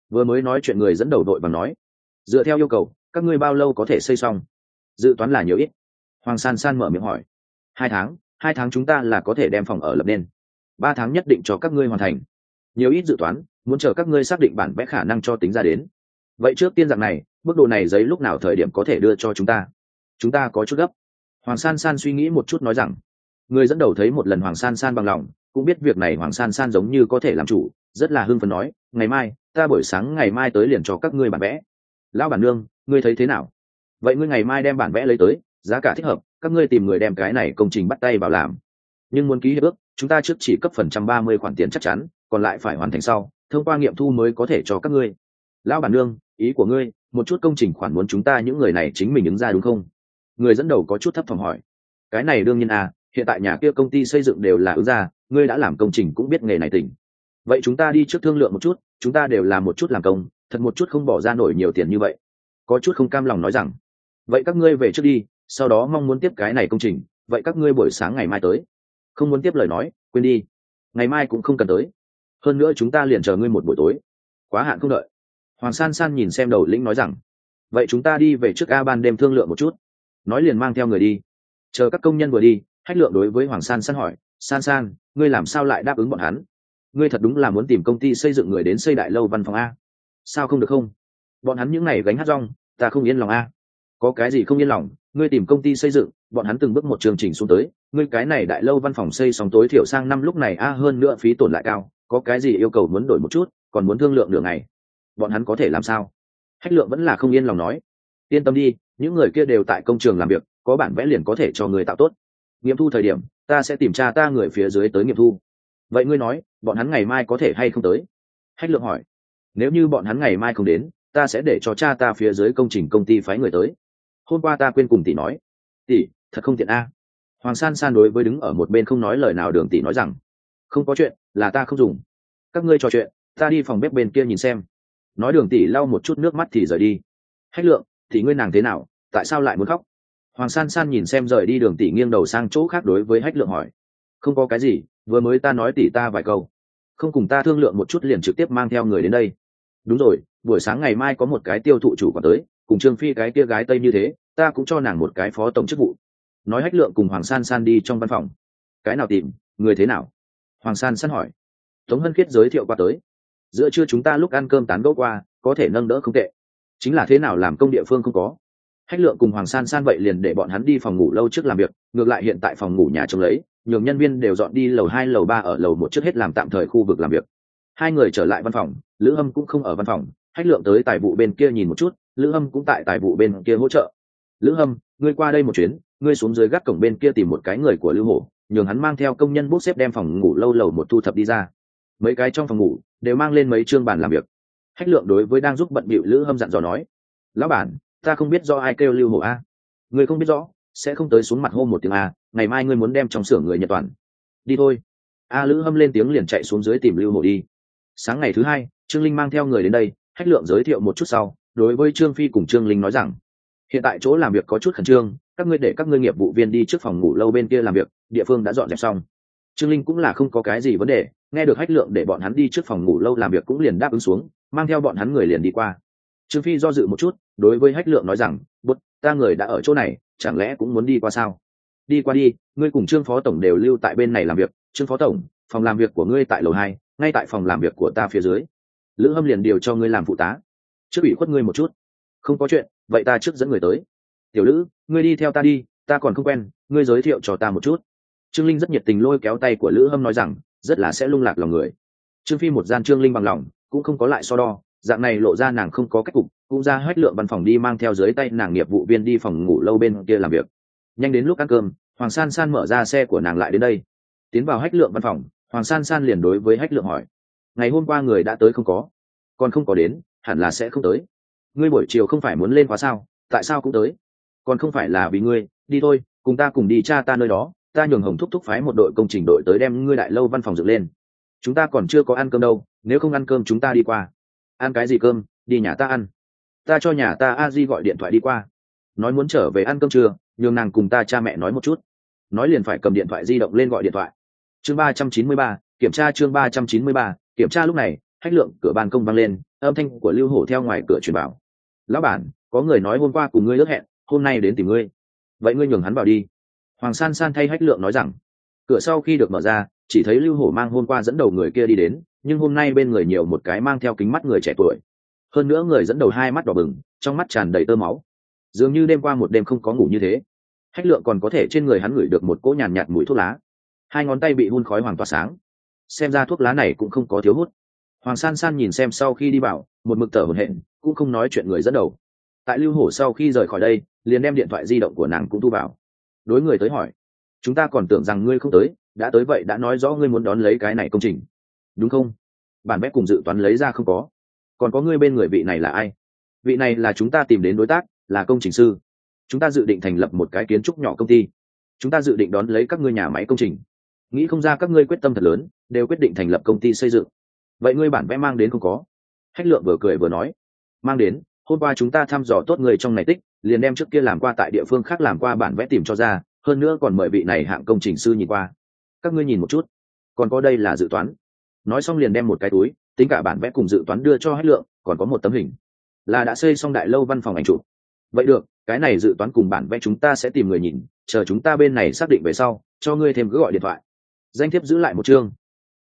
Vừa mới nói chuyện người dẫn đầu đội bằng nói, dựa theo yêu cầu, các ngươi bao lâu có thể xây xong? Dự toán là nhiều ít. Hoàng san san mở miệng hỏi, hai tháng hai tháng chúng ta là có thể đem phòng ở lập nên. Ba tháng nhất định cho các ngươi hoàn thành. Nhiều ít dự toán, muốn chờ các ngươi xác định bản vẽ khả năng cho tính ra đến. Vậy trước tiên dạng này bước độ này giấy lúc nào thời điểm có thể đưa cho chúng ta? Chúng ta có chút gấp. Hoàng san san suy nghĩ một chút nói rằng, người dẫn đầu thấy một lần hoàng san san bằng lòng cũng biết việc này hoàng san san giống như có thể làm chủ, rất là hưng phấn nói, ngày mai, ta buổi sáng ngày mai tới liền cho các ngươi bản vẽ lão bản nương, ngươi thấy thế nào? Vậy ngươi ngày mai đem bản vẽ lấy tới, giá cả thích hợp, các ngươi tìm người đem cái này công trình bắt tay vào làm. Nhưng muốn ký hiệp ước, chúng ta trước chỉ cấp phần trăm ba mươi khoản tiền chắc chắn, còn lại phải hoàn thành sau, thông qua nghiệm thu mới có thể cho các ngươi. Lão bản nương, ý của ngươi, một chút công trình khoản muốn chúng ta những người này chính mình ứng ra đúng không? Người dẫn đầu có chút thấp phòng hỏi. Cái này đương nhiên à hiện tại nhà kia công ty xây dựng đều là ứng ra ngươi đã làm công trình cũng biết nghề này tỉnh. Vậy chúng ta đi trước thương lượng một chút, chúng ta đều làm một chút làm công, thật một chút không bỏ ra nổi nhiều tiền như vậy. Có chút không cam lòng nói rằng, vậy các ngươi về trước đi, sau đó mong muốn tiếp cái này công trình, vậy các ngươi buổi sáng ngày mai tới. Không muốn tiếp lời nói, quên đi. Ngày mai cũng không cần tới. Hơn nữa chúng ta liền chờ ngươi một buổi tối. Quá hạn không đợi. Hoàng san san nhìn xem đầu lĩnh nói rằng, vậy chúng ta đi về trước a ban đêm thương lượng một chút. Nói liền mang theo người đi. Chờ các công nhân vừa đi hách lượng đối với hoàng san san hỏi, san san ngươi làm sao lại đáp ứng bọn hắn? Ngươi thật đúng là muốn tìm công ty xây dựng người đến xây đại lâu văn phòng a. Sao không được không? Bọn hắn những n à y gánh hát rong, ta không yên lòng a. Có cái gì không yên lòng, ngươi tìm công ty xây dựng, bọn hắn từng bước một chương trình xuống tới, ngươi cái này đại lâu văn phòng xây xong tối thiểu sang năm lúc này a hơn nữa phí tổn lại cao, có cái gì yêu cầu muốn đổi một chút, còn muốn thương lượng đường này bọn hắn có thể làm sao? Hách lượng vẫn là không yên lòng nói. Yên tâm đi, những người kia đều tại công trường làm việc, có bản vẽ liền có thể cho người tạo tốt. Nghiệm thu thời điểm ta sẽ tìm tra ta người phía dưới tới nghiệm thu. Vậy ngươi nói, bọn hắn ngày mai có thể hay không tới? Hách lượng hỏi. Nếu như bọn hắn ngày mai không đến, ta sẽ để cho cha ta phía dưới công trình công ty phái người tới. Hôm qua ta quên cùng tỷ nói. Tỷ, thật không tiện a. Hoàng san san đối với đứng ở một bên không nói lời nào đường tỷ nói rằng, không có chuyện, là ta không dùng. Các ngươi trò chuyện, ta đi phòng bếp bên kia nhìn xem. Nói đường tỷ lau một chút nước mắt thì rời đi. Hách lượng thì ngươi nàng thế nào? Tại sao lại muốn khóc? Hoàng san san nhìn xem rời đi đường tỷ nghiêng đầu sang chỗ khác đối với hách lượng hỏi. Không có cái gì, vừa mới ta nói tỷ ta vài câu. Không cùng ta thương lượng một chút liền trực tiếp mang theo người đến đây. Đúng rồi, buổi sáng ngày mai có một cái tiêu thụ chủ quản tới, cùng trương phi cái kia gái tây như thế, ta cũng cho nàng một cái phó tổng chức vụ. Nói hách lượng cùng hoàng san san đi trong văn phòng. Cái nào tìm, người thế nào? Hoàng san san hỏi. Tống hân khiết giới thiệu qua tới. Giữa trưa chúng ta lúc ăn cơm tán gẫu qua, có thể nâng đỡ không tệ. Chính là thế nào làm công địa phương không có hách lượng cùng hoàng san san vậy liền để bọn hắn đi phòng ngủ lâu trước làm việc, ngược lại hiện tại phòng ngủ nhà trông lấy, nhường nhân viên đều dọn đi lầu hai, lầu ba ở lầu một trước hết làm tạm thời khu vực làm việc. Hai người trở lại văn phòng, lữ hâm cũng không ở văn phòng, hách lượng tới tài vụ bên kia nhìn một chút, lữ hâm cũng tại tài vụ bên kia hỗ trợ. Lữ hâm, ngươi qua đây một chuyến, ngươi xuống dưới gác cổng bên kia tìm một cái người của lưu hổ, nhường hắn mang theo công nhân bút xếp đem phòng ngủ lâu lầu một thu thập đi ra. Mấy cái trong phòng ngủ đều mang lên mấy chương bàn làm việc. Hách lượng đối với đang giúp bận bịu lữ hâm dặn dò nói, lão bản ta không biết do ai kêu lưu hổ a. Người không biết rõ, sẽ không tới xuống mặt hô một tiếng a, ngày mai ngươi muốn đem trong xưởng người nhật toàn. Đi thôi. A lữ hâm lên tiếng liền chạy xuống dưới tìm lưu hổ đi. Sáng ngày thứ hai, trương linh mang theo người đến đây hách lượng giới thiệu một chút sau, đối với trương phi cùng trương linh nói rằng, hiện tại chỗ làm việc có chút khẩn trương, các ngươi để các ngươi nghiệp vụ viên đi trước phòng ngủ lâu bên kia làm việc, địa phương đã dọn dẹp xong. Trương linh cũng là không có cái gì vấn đề, nghe được hách lượng để bọn hắn đi trước phòng ngủ lâu làm việc cũng liền đáp ứng xuống, mang theo bọn hắn người liền đi qua trương phi do dự một chút, đối với hách lượng nói rằng, bút, ta người đã ở chỗ này, chẳng lẽ cũng muốn đi qua sao? Đi qua đi, ngươi cùng trương phó tổng đều lưu tại bên này làm việc, trương phó tổng, phòng làm việc của ngươi tại lầu hai, ngay tại phòng làm việc của ta phía dưới. Lữ hâm liền điều cho ngươi làm phụ tá. Trước ủy khuất ngươi một chút. Không có chuyện, vậy ta trước dẫn người tới. Tiểu lữ, ngươi đi theo ta đi, ta còn không quen, ngươi giới thiệu cho ta một chút. Trương linh rất nhiệt tình lôi kéo tay của lữ hâm nói rằng, rất là sẽ lung lạc lòng người. Trương phi một gian trương linh bằng lòng, cũng không có lại so đo dạng này lộ ra nàng không có cách cục, cũng ra hết lượng văn phòng đi mang theo dưới tay nàng nghiệp vụ viên đi phòng ngủ lâu bên kia làm việc. Nhanh đến lúc ăn cơm, hoàng san san mở ra xe của nàng lại đến đây. Tiến vào hách lượng văn phòng, hoàng san san liền đối với hách lượng hỏi. Ngày hôm qua người đã tới không có? Còn không có đến, hẳn là sẽ không tới. Ngươi buổi chiều không phải muốn lên khóa sao? Tại sao cũng tới? Còn không phải là vì ngươi, đi thôi, cùng ta cùng đi cha ta nơi đó, ta nhường hồng thúc thúc phái một đội công trình đội tới đem ngươi đại lâu văn phòng dựng lên. Chúng ta còn chưa có ăn cơm đâu, nếu không ăn cơm chúng ta đi qua ăn cái gì cơm, đi nhà ta ăn. Ta cho nhà ta a di gọi điện thoại đi qua. Nói muốn trở về ăn cơm trưa, nhường nàng cùng ta cha mẹ nói một chút. Nói liền phải cầm điện thoại di động lên gọi điện thoại. Chương ba trăm chín mươi ba, kiểm tra chương ba trăm chín mươi ba, kiểm tra lúc này, hách lượng cửa ban công văng lên, âm thanh của lưu hổ theo ngoài cửa truyền bảo. Lão bản, có người nói hôm qua cùng ngươi ước hẹn, hôm nay đến tìm ngươi. Vậy ngươi nhường hắn vào đi. Hoàng san san thay hách lượng nói rằng. Cửa sau khi được mở ra, chỉ thấy lưu hổ mang hôm qua dẫn đầu người kia đi đến nhưng hôm nay bên người nhiều một cái mang theo kính mắt người trẻ tuổi. Hơn nữa người dẫn đầu hai mắt đỏ bừng trong mắt tràn đầy tơ máu. Dường như đêm qua một đêm không có ngủ như thế. Hách lượng còn có thể trên người hắn ngửi được một cỗ nhàn nhạt, nhạt mùi thuốc lá. Hai ngón tay bị hun khói hoàng tỏa sáng. Xem ra thuốc lá này cũng không có thiếu hút hoàng san san nhìn xem sau khi đi vào một mực thở hồn hện cũng không nói chuyện người dẫn đầu. Tại lưu hổ sau khi rời khỏi đây liền đem điện thoại di động của nàng cũng thu vào. Đối người tới hỏi chúng ta còn tưởng rằng ngươi không tới đã tới vậy đã nói rõ ngươi muốn đón lấy cái này công trình đúng không? Bản vẽ cùng dự toán lấy ra không có. Còn có ngươi bên người vị này là ai? Vị này là chúng ta tìm đến đối tác, là công trình sư. Chúng ta dự định thành lập một cái kiến trúc nhỏ công ty. Chúng ta dự định đón lấy các ngươi nhà máy công trình. Nghĩ không ra các ngươi quyết tâm thật lớn, đều quyết định thành lập công ty xây dựng. Vậy ngươi bản vẽ mang đến không có? Hách lượng vừa cười vừa nói. Mang đến, hôm qua chúng ta thăm dò tốt người trong này tích, liền đem trước kia làm qua tại địa phương khác làm qua bản vẽ tìm cho ra, hơn nữa còn mời vị này hạng công trình sư nhìn qua. Các ngươi nhìn một chút. Còn có đây là dự toán nói xong liền đem một cái túi, tính cả bản vẽ cùng dự toán đưa cho hết lượng, còn có một tấm hình. Là đã xây xong đại lâu văn phòng ảnh chụp. Vậy được, cái này dự toán cùng bản vẽ chúng ta sẽ tìm người nhìn, chờ chúng ta bên này xác định về sau, cho ngươi thêm cứ gọi điện thoại. Danh thiếp giữ lại một chương.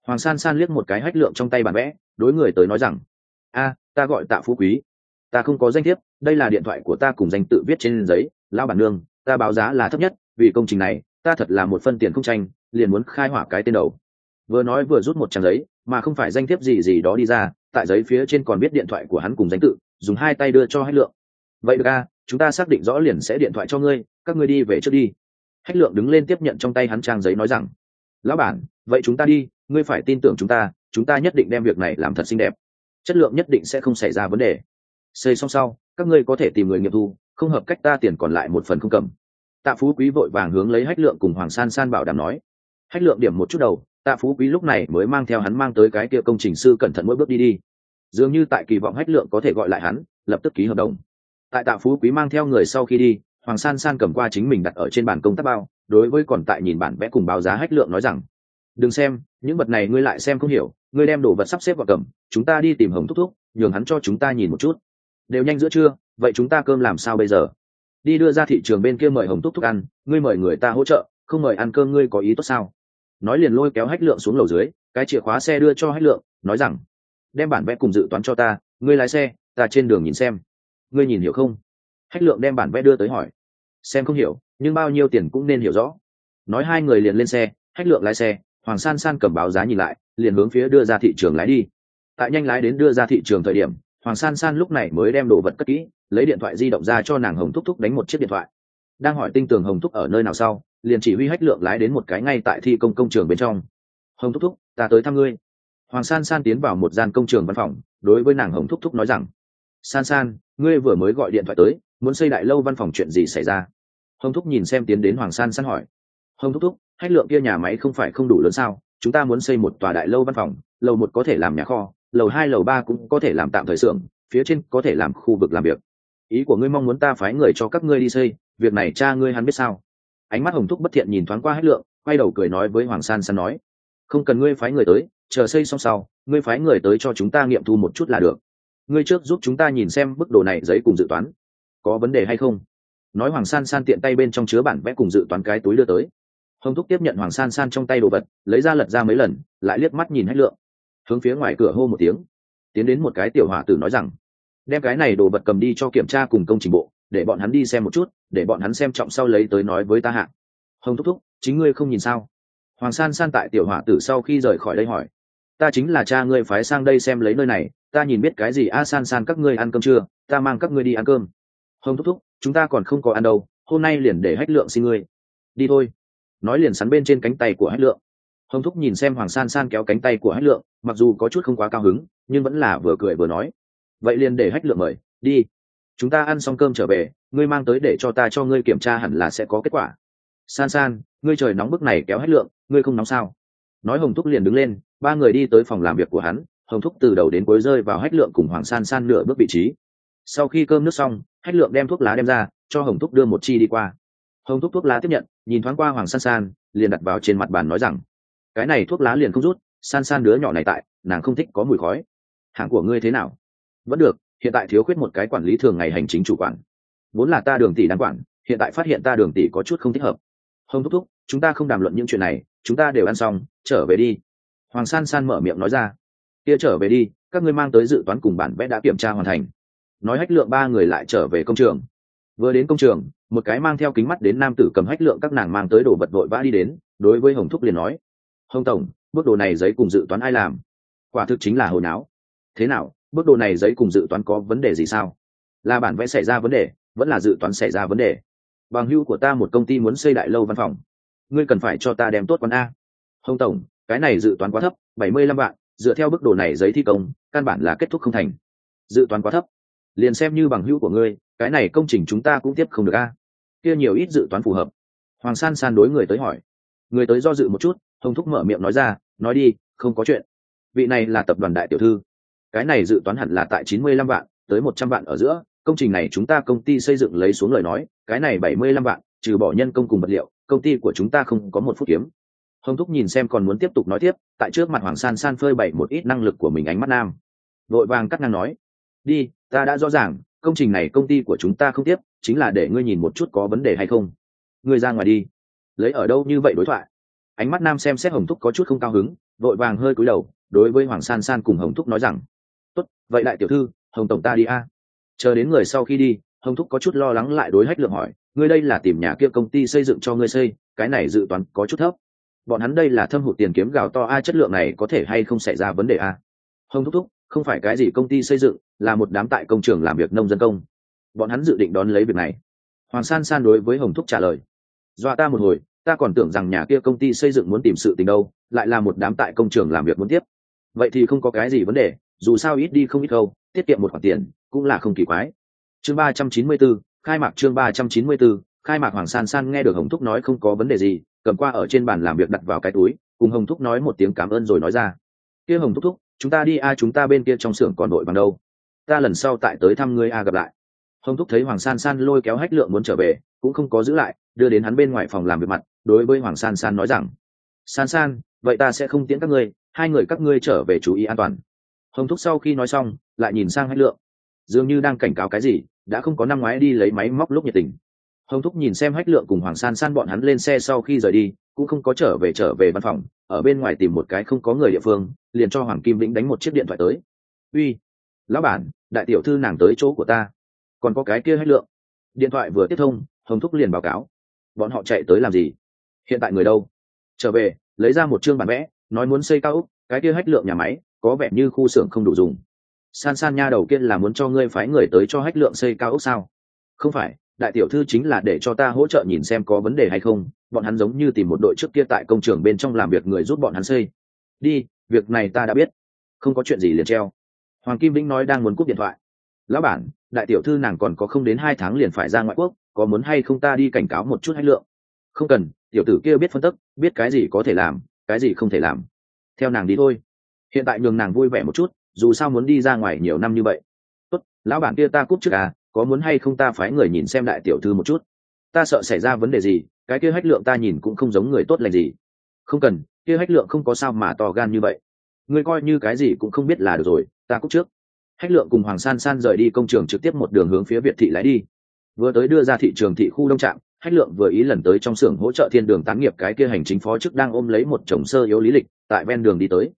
Hoàng san san liếc một cái hách lượng trong tay bản vẽ, đối người tới nói rằng, a, ta gọi tạ phú quý. Ta không có danh thiếp, đây là điện thoại của ta cùng danh tự viết trên giấy lao bản nương, ta báo giá là thấp nhất, vì công trình này, ta thật là một phân tiền không tranh, liền muốn khai hỏa cái tên đầu. Vừa nói vừa rút một trang giấy mà không phải danh thiếp gì gì đó đi ra, tại giấy phía trên còn biết điện thoại của hắn cùng danh tự, dùng hai tay đưa cho hách lượng. Vậy được a chúng ta xác định rõ liền sẽ điện thoại cho ngươi, các ngươi đi về trước đi. Hách lượng đứng lên tiếp nhận trong tay hắn trang giấy nói rằng, lão bản, vậy chúng ta đi, ngươi phải tin tưởng chúng ta chúng ta nhất định đem việc này làm thật xinh đẹp. Chất lượng nhất định sẽ không xảy ra vấn đề. Xây xong sau, các ngươi có thể tìm người nghiệm thu, không hợp cách ta tiền còn lại một phần không cầm. Tạ phú quý vội vàng hướng lấy hách lượng cùng hoàng san san bảo đảm nói. Hách lượng điểm một chút đầu tạ phú quý lúc này mới mang theo hắn mang tới cái kia công trình sư cẩn thận mỗi bước đi đi. Dường như tại kỳ vọng hách lượng có thể gọi lại hắn, lập tức ký hợp đồng. Tại tạ phú quý mang theo người sau khi đi, hoàng san san cầm qua chính mình đặt ở trên bàn công tác bao, đối với còn tại nhìn bản vẽ cùng báo giá hách lượng nói rằng, đừng xem, những vật này ngươi lại xem không hiểu, ngươi đem đồ vật sắp xếp vào cầm, chúng ta đi tìm hồng thúc thúc, nhường hắn cho chúng ta nhìn một chút. Đều nhanh giữa trưa, vậy chúng ta cơm làm sao bây giờ? Đi đưa ra thị trường bên kia mời hồng thúc thúc ăn, ngươi mời người ta hỗ trợ, không mời ăn cơm ngươi có ý tốt sao? Nói liền lôi kéo hách lượng xuống lầu dưới, cái chìa khóa xe đưa cho hách lượng, nói rằng, đem bản vẽ cùng dự toán cho ta, ngươi lái xe, ta trên đường nhìn xem. Ngươi nhìn hiểu không? Hách lượng đem bản vẽ đưa tới hỏi. Xem không hiểu, nhưng bao nhiêu tiền cũng nên hiểu rõ. Nói hai người liền lên xe, hách lượng lái xe, hoàng san san cầm báo giá nhìn lại, liền hướng phía đưa ra thị trường lái đi. Tại nhanh lái đến đưa ra thị trường thời điểm, hoàng san san lúc này mới đem đồ vật cất kỹ, lấy điện thoại di động ra cho nàng hồng thúc thúc đánh một chiếc điện thoại. Đang hỏi tinh tường hồng thúc ở nơi nào sau liền chỉ huy hách lượng lái đến một cái ngay tại thi công công trường bên trong. Hồng thúc thúc, ta tới thăm ngươi. Hoàng san san tiến vào một gian công trường văn phòng, đối với nàng hồng thúc thúc nói rằng, san san, ngươi vừa mới gọi điện thoại tới, muốn xây đại lâu văn phòng chuyện gì xảy ra? Hồng thúc nhìn xem tiến đến hoàng san san hỏi, hồng thúc thúc, hách lượng kia nhà máy không phải không đủ lớn sao? Chúng ta muốn xây một tòa đại lâu văn phòng, lầu một có thể làm nhà kho, lầu hai, lầu ba cũng có thể làm tạm thời xưởng, phía trên có thể làm khu vực làm việc. Ý của ngươi mong muốn ta phái người cho các ngươi đi xây, việc này cha ngươi hắn biết sao? Ánh mắt hồng thúc bất thiện nhìn thoáng qua hết lượng, quay đầu cười nói với hoàng san san nói, không cần ngươi phái người tới, chờ xây xong sau, ngươi phái người tới cho chúng ta nghiệm thu một chút là được. Ngươi trước giúp chúng ta nhìn xem bức đồ này giấy cùng dự toán. Có vấn đề hay không? Nói hoàng san san tiện tay bên trong chứa bản vẽ cùng dự toán cái túi đưa tới. Hồng thúc tiếp nhận hoàng san san trong tay đồ vật, lấy ra lật ra mấy lần, lại liếc mắt nhìn hết lượng. Hướng phía ngoài cửa hô một tiếng. Tiến đến một cái tiểu hỏa tử nói rằng, đem cái này đồ vật cầm đi cho kiểm tra cùng công trình bộ để bọn hắn đi xem một chút, để bọn hắn xem trọng sau lấy tới nói với ta hạ. Hồng thúc thúc, chính ngươi không nhìn sao? Hoàng san san tại tiểu hỏa tử sau khi rời khỏi đây hỏi. Ta chính là cha ngươi phái sang đây xem lấy nơi này, ta nhìn biết cái gì? A, san san, các ngươi ăn cơm chưa? Ta mang các ngươi đi ăn cơm. Hồng thúc thúc, chúng ta còn không có ăn đâu, hôm nay liền để hách lượng xin ngươi. Đi thôi. Nói liền sắn bên trên cánh tay của hách lượng. Hồng thúc nhìn xem hoàng san san kéo cánh tay của hách lượng, mặc dù có chút không quá cao hứng, nhưng vẫn là vừa cười vừa nói. Vậy liền để hách lượng mời, đi chúng ta ăn xong cơm trở về, ngươi mang tới để cho ta cho ngươi kiểm tra hẳn là sẽ có kết quả. San san, ngươi trời nóng bức này kéo hách lượng, ngươi không nóng sao? Nói hồng thúc liền đứng lên, ba người đi tới phòng làm việc của hắn, hồng thúc từ đầu đến cuối rơi vào hách lượng cùng hoàng san san nửa bước vị trí. Sau khi cơm nước xong, hách lượng đem thuốc lá đem ra, cho hồng thúc đưa một chi đi qua. Hồng thúc thuốc lá tiếp nhận, nhìn thoáng qua hoàng san san, liền đặt vào trên mặt bàn nói rằng, cái này thuốc lá liền không rút, san san đứa nhỏ này tại, nàng không thích có mùi khói. Hạng của ngươi thế nào? Vẫn được hiện tại thiếu khuyết một cái quản lý thường ngày hành chính chủ quản. Vốn là ta đường tỷ đang quản, hiện tại phát hiện ta đường tỷ có chút không thích hợp. Hồng thúc thúc, chúng ta không đàm luận những chuyện này, chúng ta đều ăn xong, trở về đi. Hoàng san san mở miệng nói ra. Kia trở về đi, các ngươi mang tới dự toán cùng bản vẽ đã kiểm tra hoàn thành. Nói hách lượng ba người lại trở về công trường. Vừa đến công trường, một cái mang theo kính mắt đến nam tử cầm hách lượng các nàng mang tới đồ vật vội vã đi đến, đối với hồng thúc liền nói. Hồng tổng, bước đồ này giấy cùng dự toán ai làm? Quả thực chính là hồi não. Thế nào? Bước đồ này giấy cùng dự toán có vấn đề gì sao? Là bản vẽ xảy ra vấn đề, vẫn là dự toán xảy ra vấn đề? Bằng hưu của ta một công ty muốn xây đại lâu văn phòng. Ngươi cần phải cho ta đem tốt quán a. Hồng tổng, cái này dự toán quá thấp, bảy mươi lăm vạn, dựa theo bức đồ này giấy thi công, căn bản là kết thúc không thành. Dự toán quá thấp. Liền xem như bằng hữu của ngươi, cái này công trình chúng ta cũng tiếp không được a. Kia nhiều ít dự toán phù hợp. Hoàng san san đối người tới hỏi. Người tới do dự một chút hồng thúc mở miệng nói ra, nói đi, không có chuyện. Vị này là tập đoàn đại tiểu thư cái này dự toán hẳn là tại chín mươi lăm vạn, tới một trăm vạn ở giữa. Công trình này chúng ta công ty xây dựng lấy xuống lời nói, cái này bảy mươi lăm vạn, trừ bỏ nhân công cùng vật liệu, công ty của chúng ta không có một phút kiếm. Hồng thúc nhìn xem còn muốn tiếp tục nói tiếp, tại trước mặt hoàng san san phơi bày một ít năng lực của mình ánh mắt nam. Vội vàng cắt ngang nói, đi, ta đã rõ ràng, công trình này công ty của chúng ta không tiếp, chính là để ngươi nhìn một chút có vấn đề hay không. Ngươi ra ngoài đi. Lấy ở đâu như vậy đối thoại? Ánh mắt nam xem xét hồng thúc có chút không cao hứng, vội vàng hơi cúi đầu, đối với hoàng san san cùng hồng thúc nói rằng tốt, vậy lại tiểu thư, hồng tổng ta đi a. Chờ đến người sau khi đi, hồng thúc có chút lo lắng lại đối hách lượng hỏi, ngươi đây là tìm nhà kia công ty xây dựng cho ngươi xây, cái này dự toán có chút thấp. Bọn hắn đây là thâm hụt tiền kiếm gạo to, a chất lượng này có thể hay không xảy ra vấn đề a? Hồng thúc thúc, không phải cái gì công ty xây dựng, là một đám tại công trường làm việc nông dân công. Bọn hắn dự định đón lấy việc này. Hoàng san san đối với hồng thúc trả lời, dọa ta một hồi, ta còn tưởng rằng nhà kia công ty xây dựng muốn tìm sự tình đâu, lại là một đám tại công trường làm việc muốn tiếp. Vậy thì không có cái gì vấn đề dù sao ít đi không ít đâu tiết kiệm một khoản tiền cũng là không kỳ quái. Chương ba trăm chín mươi 394, khai mạc chương ba trăm chín mươi 394, khai mạc hoàng san san nghe được hồng thúc nói không có vấn đề gì cầm qua ở trên bàn làm việc đặt vào cái túi cùng hồng thúc nói một tiếng cảm ơn rồi nói ra. Kia hồng thúc thúc chúng ta đi a chúng ta bên kia trong xưởng còn đội bằng đâu? Ta lần sau tại tới thăm ngươi a gặp lại. Hồng thúc thấy hoàng san san lôi kéo hách lượng muốn trở về cũng không có giữ lại đưa đến hắn bên ngoài phòng làm việc mặt đối với hoàng san san nói rằng san san vậy ta sẽ không tiễn các ngươi hai người các ngươi trở về chú ý an toàn hồng thúc sau khi nói xong, lại nhìn sang hách lượng. Dường như đang cảnh cáo cái gì, đã không có năm ngoái đi lấy máy móc lúc nhiệt tình. Hồng thúc nhìn xem hách lượng cùng hoàng san san bọn hắn lên xe sau khi rời đi, cũng không có trở về trở về văn phòng, ở bên ngoài tìm một cái không có người địa phương, liền cho hoàng kim vĩnh đánh một chiếc điện thoại tới. Uy, lão bản, đại tiểu thư nàng tới chỗ của ta. Còn có cái kia hách lượng. Điện thoại vừa tiếp thông, hồng thúc liền báo cáo. Bọn họ chạy tới làm gì? Hiện tại người đâu? Trở về, lấy ra một chương bản vẽ, nói muốn xây cao úc, cái kia hách lượng nhà máy có vẻ như khu xưởng không đủ dùng. San san nha đầu kia là muốn cho ngươi phái người tới cho hách lượng xây cao ốc sao? Không phải, đại tiểu thư chính là để cho ta hỗ trợ nhìn xem có vấn đề hay không, bọn hắn giống như tìm một đội trước kia tại công trường bên trong làm việc người giúp bọn hắn xây. Đi, việc này ta đã biết. Không có chuyện gì liền treo. Hoàng kim vĩnh nói đang muốn cúp điện thoại. Lão bản, đại tiểu thư nàng còn có không đến hai tháng liền phải ra ngoại quốc, có muốn hay không ta đi cảnh cáo một chút hách lượng? Không cần, tiểu tử kia biết phân tích biết cái gì có thể làm, cái gì không thể làm. Theo nàng đi thôi hiện tại nhường nàng vui vẻ một chút, dù sao muốn đi ra ngoài nhiều năm như vậy. Tốt, lão bản kia ta cúp trước à có muốn hay không ta phái người nhìn xem đại tiểu thư một chút. Ta sợ xảy ra vấn đề gì, cái kia hách lượng ta nhìn cũng không giống người tốt lành gì. Không cần, kia hách lượng không có sao mà to gan như vậy. Ngươi coi như cái gì cũng không biết là được rồi, ta cúp trước. Hách lượng cùng hoàng san san rời đi công trường trực tiếp một đường hướng phía việt thị lái đi. Vừa tới đưa ra thị trường thị khu đông trạm, hách lượng vừa ý lần tới trong xưởng hỗ trợ thiên đường tán nghiệp cái kia hành chính phó chức đang ôm lấy một chồng sơ yếu lý lịch, tại ven đường đi tới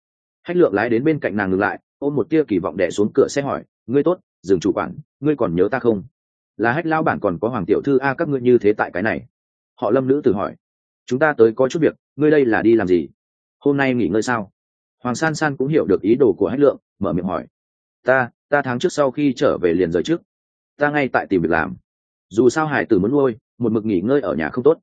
hách lượng lái đến bên cạnh nàng ngừng lại, ôm một tia kỳ vọng đẻ xuống cửa xe hỏi, ngươi tốt, dừng chủ quản, ngươi còn nhớ ta không? Là hách lao bản còn có hoàng tiểu thư a, các ngươi như thế tại cái này. Họ lâm nữ tử hỏi, chúng ta tới có chút việc, ngươi đây là đi làm gì? Hôm nay nghỉ ngơi sao? Hoàng san san cũng hiểu được ý đồ của hách lượng, mở miệng hỏi, ta ta tháng trước sau khi trở về liền rời trước. Ta ngay tại tìm việc làm. Dù sao hải tử muốn nuôi, một mực nghỉ ngơi ở nhà không tốt.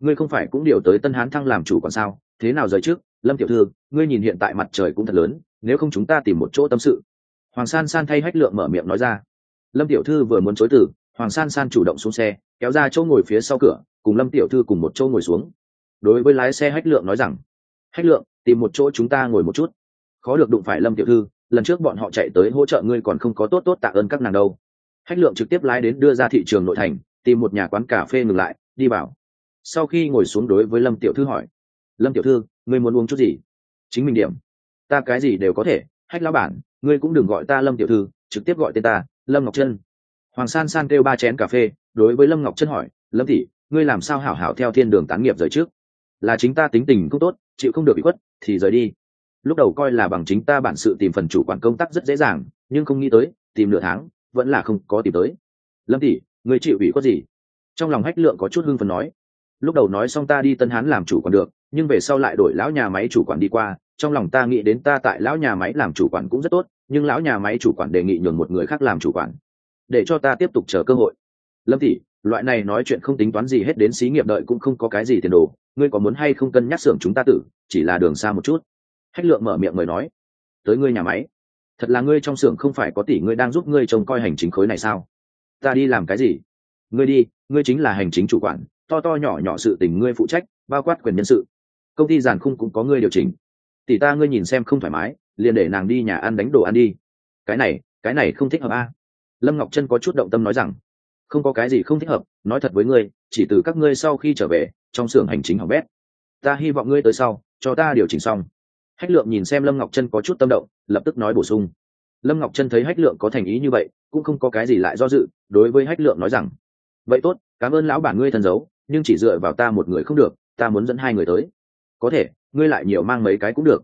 Ngươi không phải cũng điều tới tân hán thăng làm chủ còn sao, thế nào rời trước? Lâm tiểu thư, ngươi nhìn hiện tại mặt trời cũng thật lớn, nếu không chúng ta tìm một chỗ tâm sự. Hoàng san san thay hách lượng mở miệng nói ra. Lâm tiểu thư vừa muốn chối từ, hoàng san san chủ động xuống xe, kéo ra chỗ ngồi phía sau cửa, cùng lâm tiểu thư cùng một chỗ ngồi xuống. Đối với lái xe hách lượng nói rằng, hách lượng, tìm một chỗ chúng ta ngồi một chút. Khó được đụng phải lâm tiểu thư, lần trước bọn họ chạy tới hỗ trợ ngươi còn không có tốt tốt tạ ơn các nàng đâu. Hách lượng trực tiếp lái đến đưa ra thị trường nội thành, tìm một nhà quán cà phê ngừng lại, đi vào. Sau khi ngồi xuống đối với lâm tiểu thư hỏi lâm tiểu thư, ngươi muốn uống chút gì? Chính mình điểm. Ta cái gì đều có thể. Hách lão bản, ngươi cũng đừng gọi ta lâm tiểu thư, trực tiếp gọi tên ta, lâm ngọc trân. Hoàng san san kêu ba chén cà phê, đối với lâm ngọc trân hỏi, lâm thị ngươi làm sao hảo hảo theo thiên đường tán nghiệp rời trước? Là chính ta tính tình không tốt, chịu không được bị khuất, thì rời đi. Lúc đầu coi là bằng chính ta bản sự tìm phần chủ quản công tác rất dễ dàng, nhưng không nghĩ tới, tìm nửa tháng, vẫn là không có tìm tới. Lâm tỷ người chịu ủy có gì? Trong lòng hách lượng có chút hưng phần nói. Lúc đầu nói xong ta đi tân hán làm chủ còn được nhưng về sau lại đổi lão nhà máy chủ quản đi qua, trong lòng ta nghĩ đến ta tại lão nhà máy làm chủ quản cũng rất tốt, nhưng lão nhà máy chủ quản đề nghị nhường một người khác làm chủ quản, để cho ta tiếp tục chờ cơ hội. Lâm tỷ, loại này nói chuyện không tính toán gì hết đến xí nghiệp đợi cũng không có cái gì tiền đồ, ngươi có muốn hay không cân nhắc xưởng chúng ta tử, chỉ là đường xa một chút. Hách lượng mở miệng người nói, tới ngươi nhà máy, thật là ngươi trong xưởng không phải có tỷ ngươi đang giúp ngươi trông coi hành chính khối này sao? Ta đi làm cái gì? Ngươi đi, ngươi chính là hành chính chủ quản, to to nhỏ nhỏ sự tình ngươi phụ trách, bao quát quyền nhân sự công ty giàn khung cũng có ngươi điều chỉnh. Tỷ ta ngươi nhìn xem không thoải mái, liền để nàng đi nhà ăn đánh đồ ăn đi. Cái này cái này không thích hợp a. Lâm ngọc chân có chút động tâm nói rằng, không có cái gì không thích hợp, nói thật với ngươi, chỉ từ các ngươi sau khi trở về, trong xưởng hành chính hỏng bét. Ta hy vọng ngươi tới sau, cho ta điều chỉnh xong. Hách lượng nhìn xem lâm ngọc chân có chút tâm động, lập tức nói bổ sung. Lâm ngọc chân thấy hách lượng có thành ý như vậy, cũng không có cái gì lại do dự, đối với hách lượng nói rằng, vậy tốt, cảm ơn lão bản ngươi thần giấu, nhưng chỉ dựa vào ta một người không được, ta muốn dẫn hai người tới có thể, ngươi lại nhiều mang mấy cái cũng được.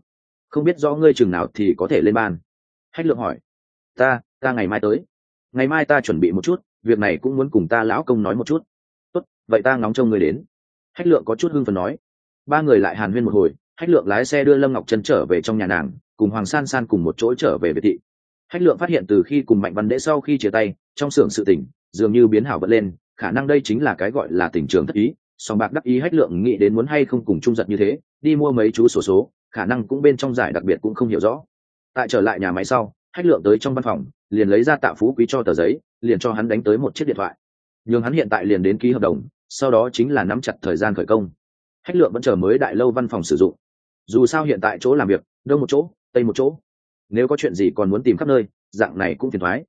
Không biết do ngươi chừng nào thì có thể lên ban. Hách lượng hỏi. Ta ta ngày mai tới. Ngày mai ta chuẩn bị một chút, việc này cũng muốn cùng ta lão công nói một chút. Tốt, vậy ta ngóng trông ngươi đến. Hách lượng có chút hưng phần nói. Ba người lại hàn huyên một hồi, hách lượng lái xe đưa lâm ngọc trân trở về trong nhà nàng, cùng hoàng san san cùng một chỗ trở về biệt thị. Hách lượng phát hiện từ khi cùng mạnh văn đễ sau khi chia tay, trong xưởng sự tỉnh dường như biến hảo vật lên, khả năng đây chính là cái gọi là tình trường thất ý sòng bạc đắc ý hách lượng nghĩ đến muốn hay không cùng trung giật như thế đi mua mấy chú sổ số, số khả năng cũng bên trong giải đặc biệt cũng không hiểu rõ. Tại trở lại nhà máy sau hách lượng tới trong văn phòng liền lấy ra tạ phú quý cho tờ giấy liền cho hắn đánh tới một chiếc điện thoại. Nhưng hắn hiện tại liền đến ký hợp đồng sau đó chính là nắm chặt thời gian khởi công. Hách lượng vẫn chờ mới đại lâu văn phòng sử dụng. Dù sao hiện tại chỗ làm việc đông một chỗ tây một chỗ. Nếu có chuyện gì còn muốn tìm khắp nơi dạng này cũng phiền thoái.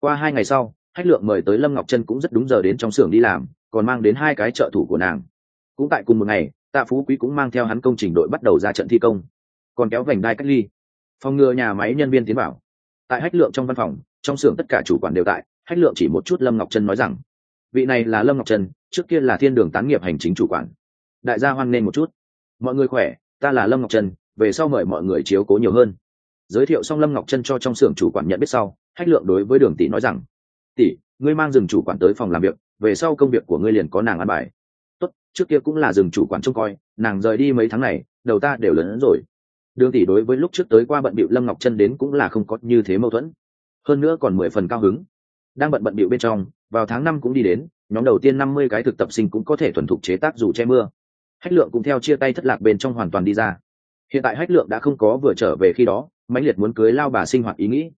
Qua hai ngày sau hách lượng mời tới lâm ngọc trân cũng rất đúng giờ đến trong xưởng đi làm còn mang đến hai cái trợ thủ của nàng. Cũng tại cùng một ngày, tạ phú quý cũng mang theo hắn công trình đội bắt đầu ra trận thi công. Còn kéo vành đai cách ly. Phòng ngừa nhà máy nhân viên tiến vào. Tại hách lượng trong văn phòng, trong xưởng tất cả chủ quản đều tại, hách lượng chỉ một chút lâm ngọc trân nói rằng, vị này là lâm ngọc trân, trước kia là thiên đường tán nghiệp hành chính chủ quản. Đại gia hoan nghênh một chút. Mọi người khỏe, ta là lâm ngọc trân, về sau mời mọi người chiếu cố nhiều hơn. Giới thiệu xong lâm ngọc trân cho trong xưởng chủ quản nhận biết sau, hách lượng đối với đường tỷ nói rằng, tỷ ngươi mang rừng chủ quản tới phòng làm việc, về sau công việc của ngươi liền có nàng ăn bài. Tốt, trước kia cũng là rừng chủ quản trông coi, nàng rời đi mấy tháng này, đầu ta đều lớn hơn rồi. Đường tỷ đối với lúc trước tới qua bận bịu lâm ngọc trân đến cũng là không có như thế mâu thuẫn. Hơn nữa còn mười phần cao hứng. Đang bận bận bịu bên trong, vào tháng năm cũng đi đến, nhóm đầu tiên năm mươi cái thực tập sinh cũng có thể thuần thục chế tác dù che mưa. Hách lượng cũng theo chia tay thất lạc bên trong hoàn toàn đi ra. Hiện tại hách lượng đã không có vừa trở về khi đó, mãnh liệt muốn cưới lao bà sinh hoạt ý nghĩ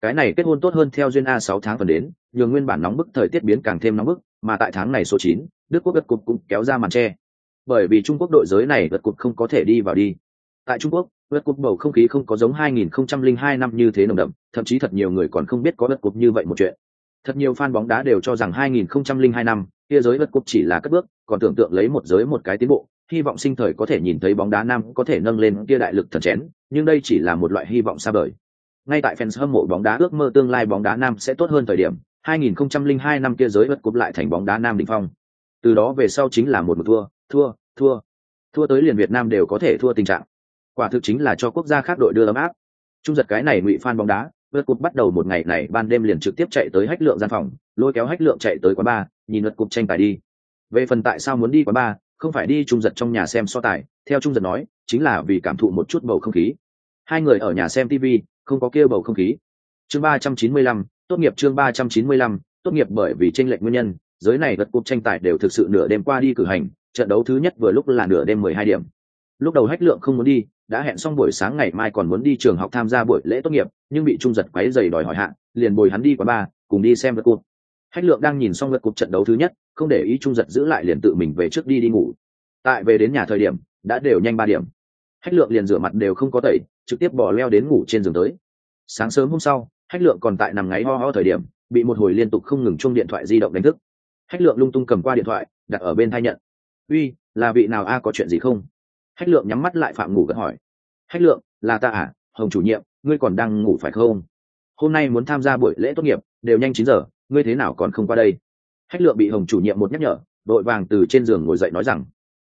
cái này kết hôn tốt hơn theo duyên a sáu tháng phần đến nhường nguyên bản nóng bức thời tiết biến càng thêm nóng bức mà tại tháng này số chín đức quốc gật cục cũng kéo ra màn tre bởi vì trung quốc đội giới này gật cục không có thể đi vào đi. Tại trung quốc gật cục bầu không khí không có giống 2002 năm như thế nồng đậm thậm chí thật nhiều người còn không biết có gật cục như vậy một chuyện. Thật nhiều fan bóng đá đều cho rằng 2002 năm, kia giới gật cục chỉ là cất bước, còn tưởng tượng lấy một giới một cái tiến bộ, hy vọng sinh thời có thể nhìn thấy bóng đá nam có thể nâng lên kia đại lực thần chén, nhưng đây chỉ là một loại hy vọng xa vời. Ngay tại fans hâm mộ bóng đá ước mơ tương lai bóng đá nam sẽ tốt hơn thời điểm, 2002 năm kia giới vật cúp lại thành bóng đá nam đỉnh phong. Từ đó về sau chính là một một thua, thua, thua. Thua tới liền Việt Nam đều có thể thua tình trạng. Quả thực chính là cho quốc gia khác đội đưa ấm áp. Trung giật cái này ngụy fan bóng đá, vượt cục bắt đầu một ngày này ban đêm liền trực tiếp chạy tới hách lượng gian phòng lôi kéo hách lượng chạy tới quán bar nhìn vượt cục tranh tài đi về phần tại sao muốn đi quán bar không phải đi trung giật trong nhà xem so tài theo trung giật nói chính là vì cảm thụ một chút bầu không khí hai người ở nhà xem tv không có kia bầu không khí. Chương ba trăm chín mươi lăm, tốt nghiệp chương ba trăm chín mươi lăm, tốt nghiệp bởi vì tranh lệch nguyên nhân, giới này vật cuộc tranh tài đều thực sự nửa đêm qua đi cử hành, trận đấu thứ nhất vừa lúc là nửa đêm mười hai điểm. Lúc đầu hách lượng không muốn đi, đã hẹn xong buổi sáng ngày mai còn muốn đi trường học tham gia buổi lễ tốt nghiệp, nhưng bị trung giật quấy dày đòi hỏi hạn, liền bồi hắn đi quá ba cùng đi xem vật cuộc. Hách lượng đang nhìn xong vật cuộc trận đấu thứ nhất, không để ý trung giật giữ lại liền tự mình về trước đi đi ngủ. Tại về đến nhà thời điểm, đã đều nhanh ba điểm hách lượng liền rửa mặt đều không có tẩy, trực tiếp bỏ leo đến ngủ trên giường tới. Sáng sớm hôm sau, hách lượng còn tại nằm ngáy ho ho thời điểm, bị một hồi liên tục không ngừng chung điện thoại di động đánh thức. Hách lượng lung tung cầm qua điện thoại, đặt ở bên tai nhận. Uy, là vị nào a, có chuyện gì không? Hách lượng nhắm mắt lại phạm ngủ gật hỏi. Hách lượng, là ta à? Hồng chủ nhiệm, ngươi còn đang ngủ phải không? Hôm nay muốn tham gia buổi lễ tốt nghiệp, đều nhanh chín giờ, ngươi thế nào còn không qua đây? Hách lượng bị hồng chủ nhiệm một nhắc nhở, đội vàng từ trên giường ngồi dậy nói rằng,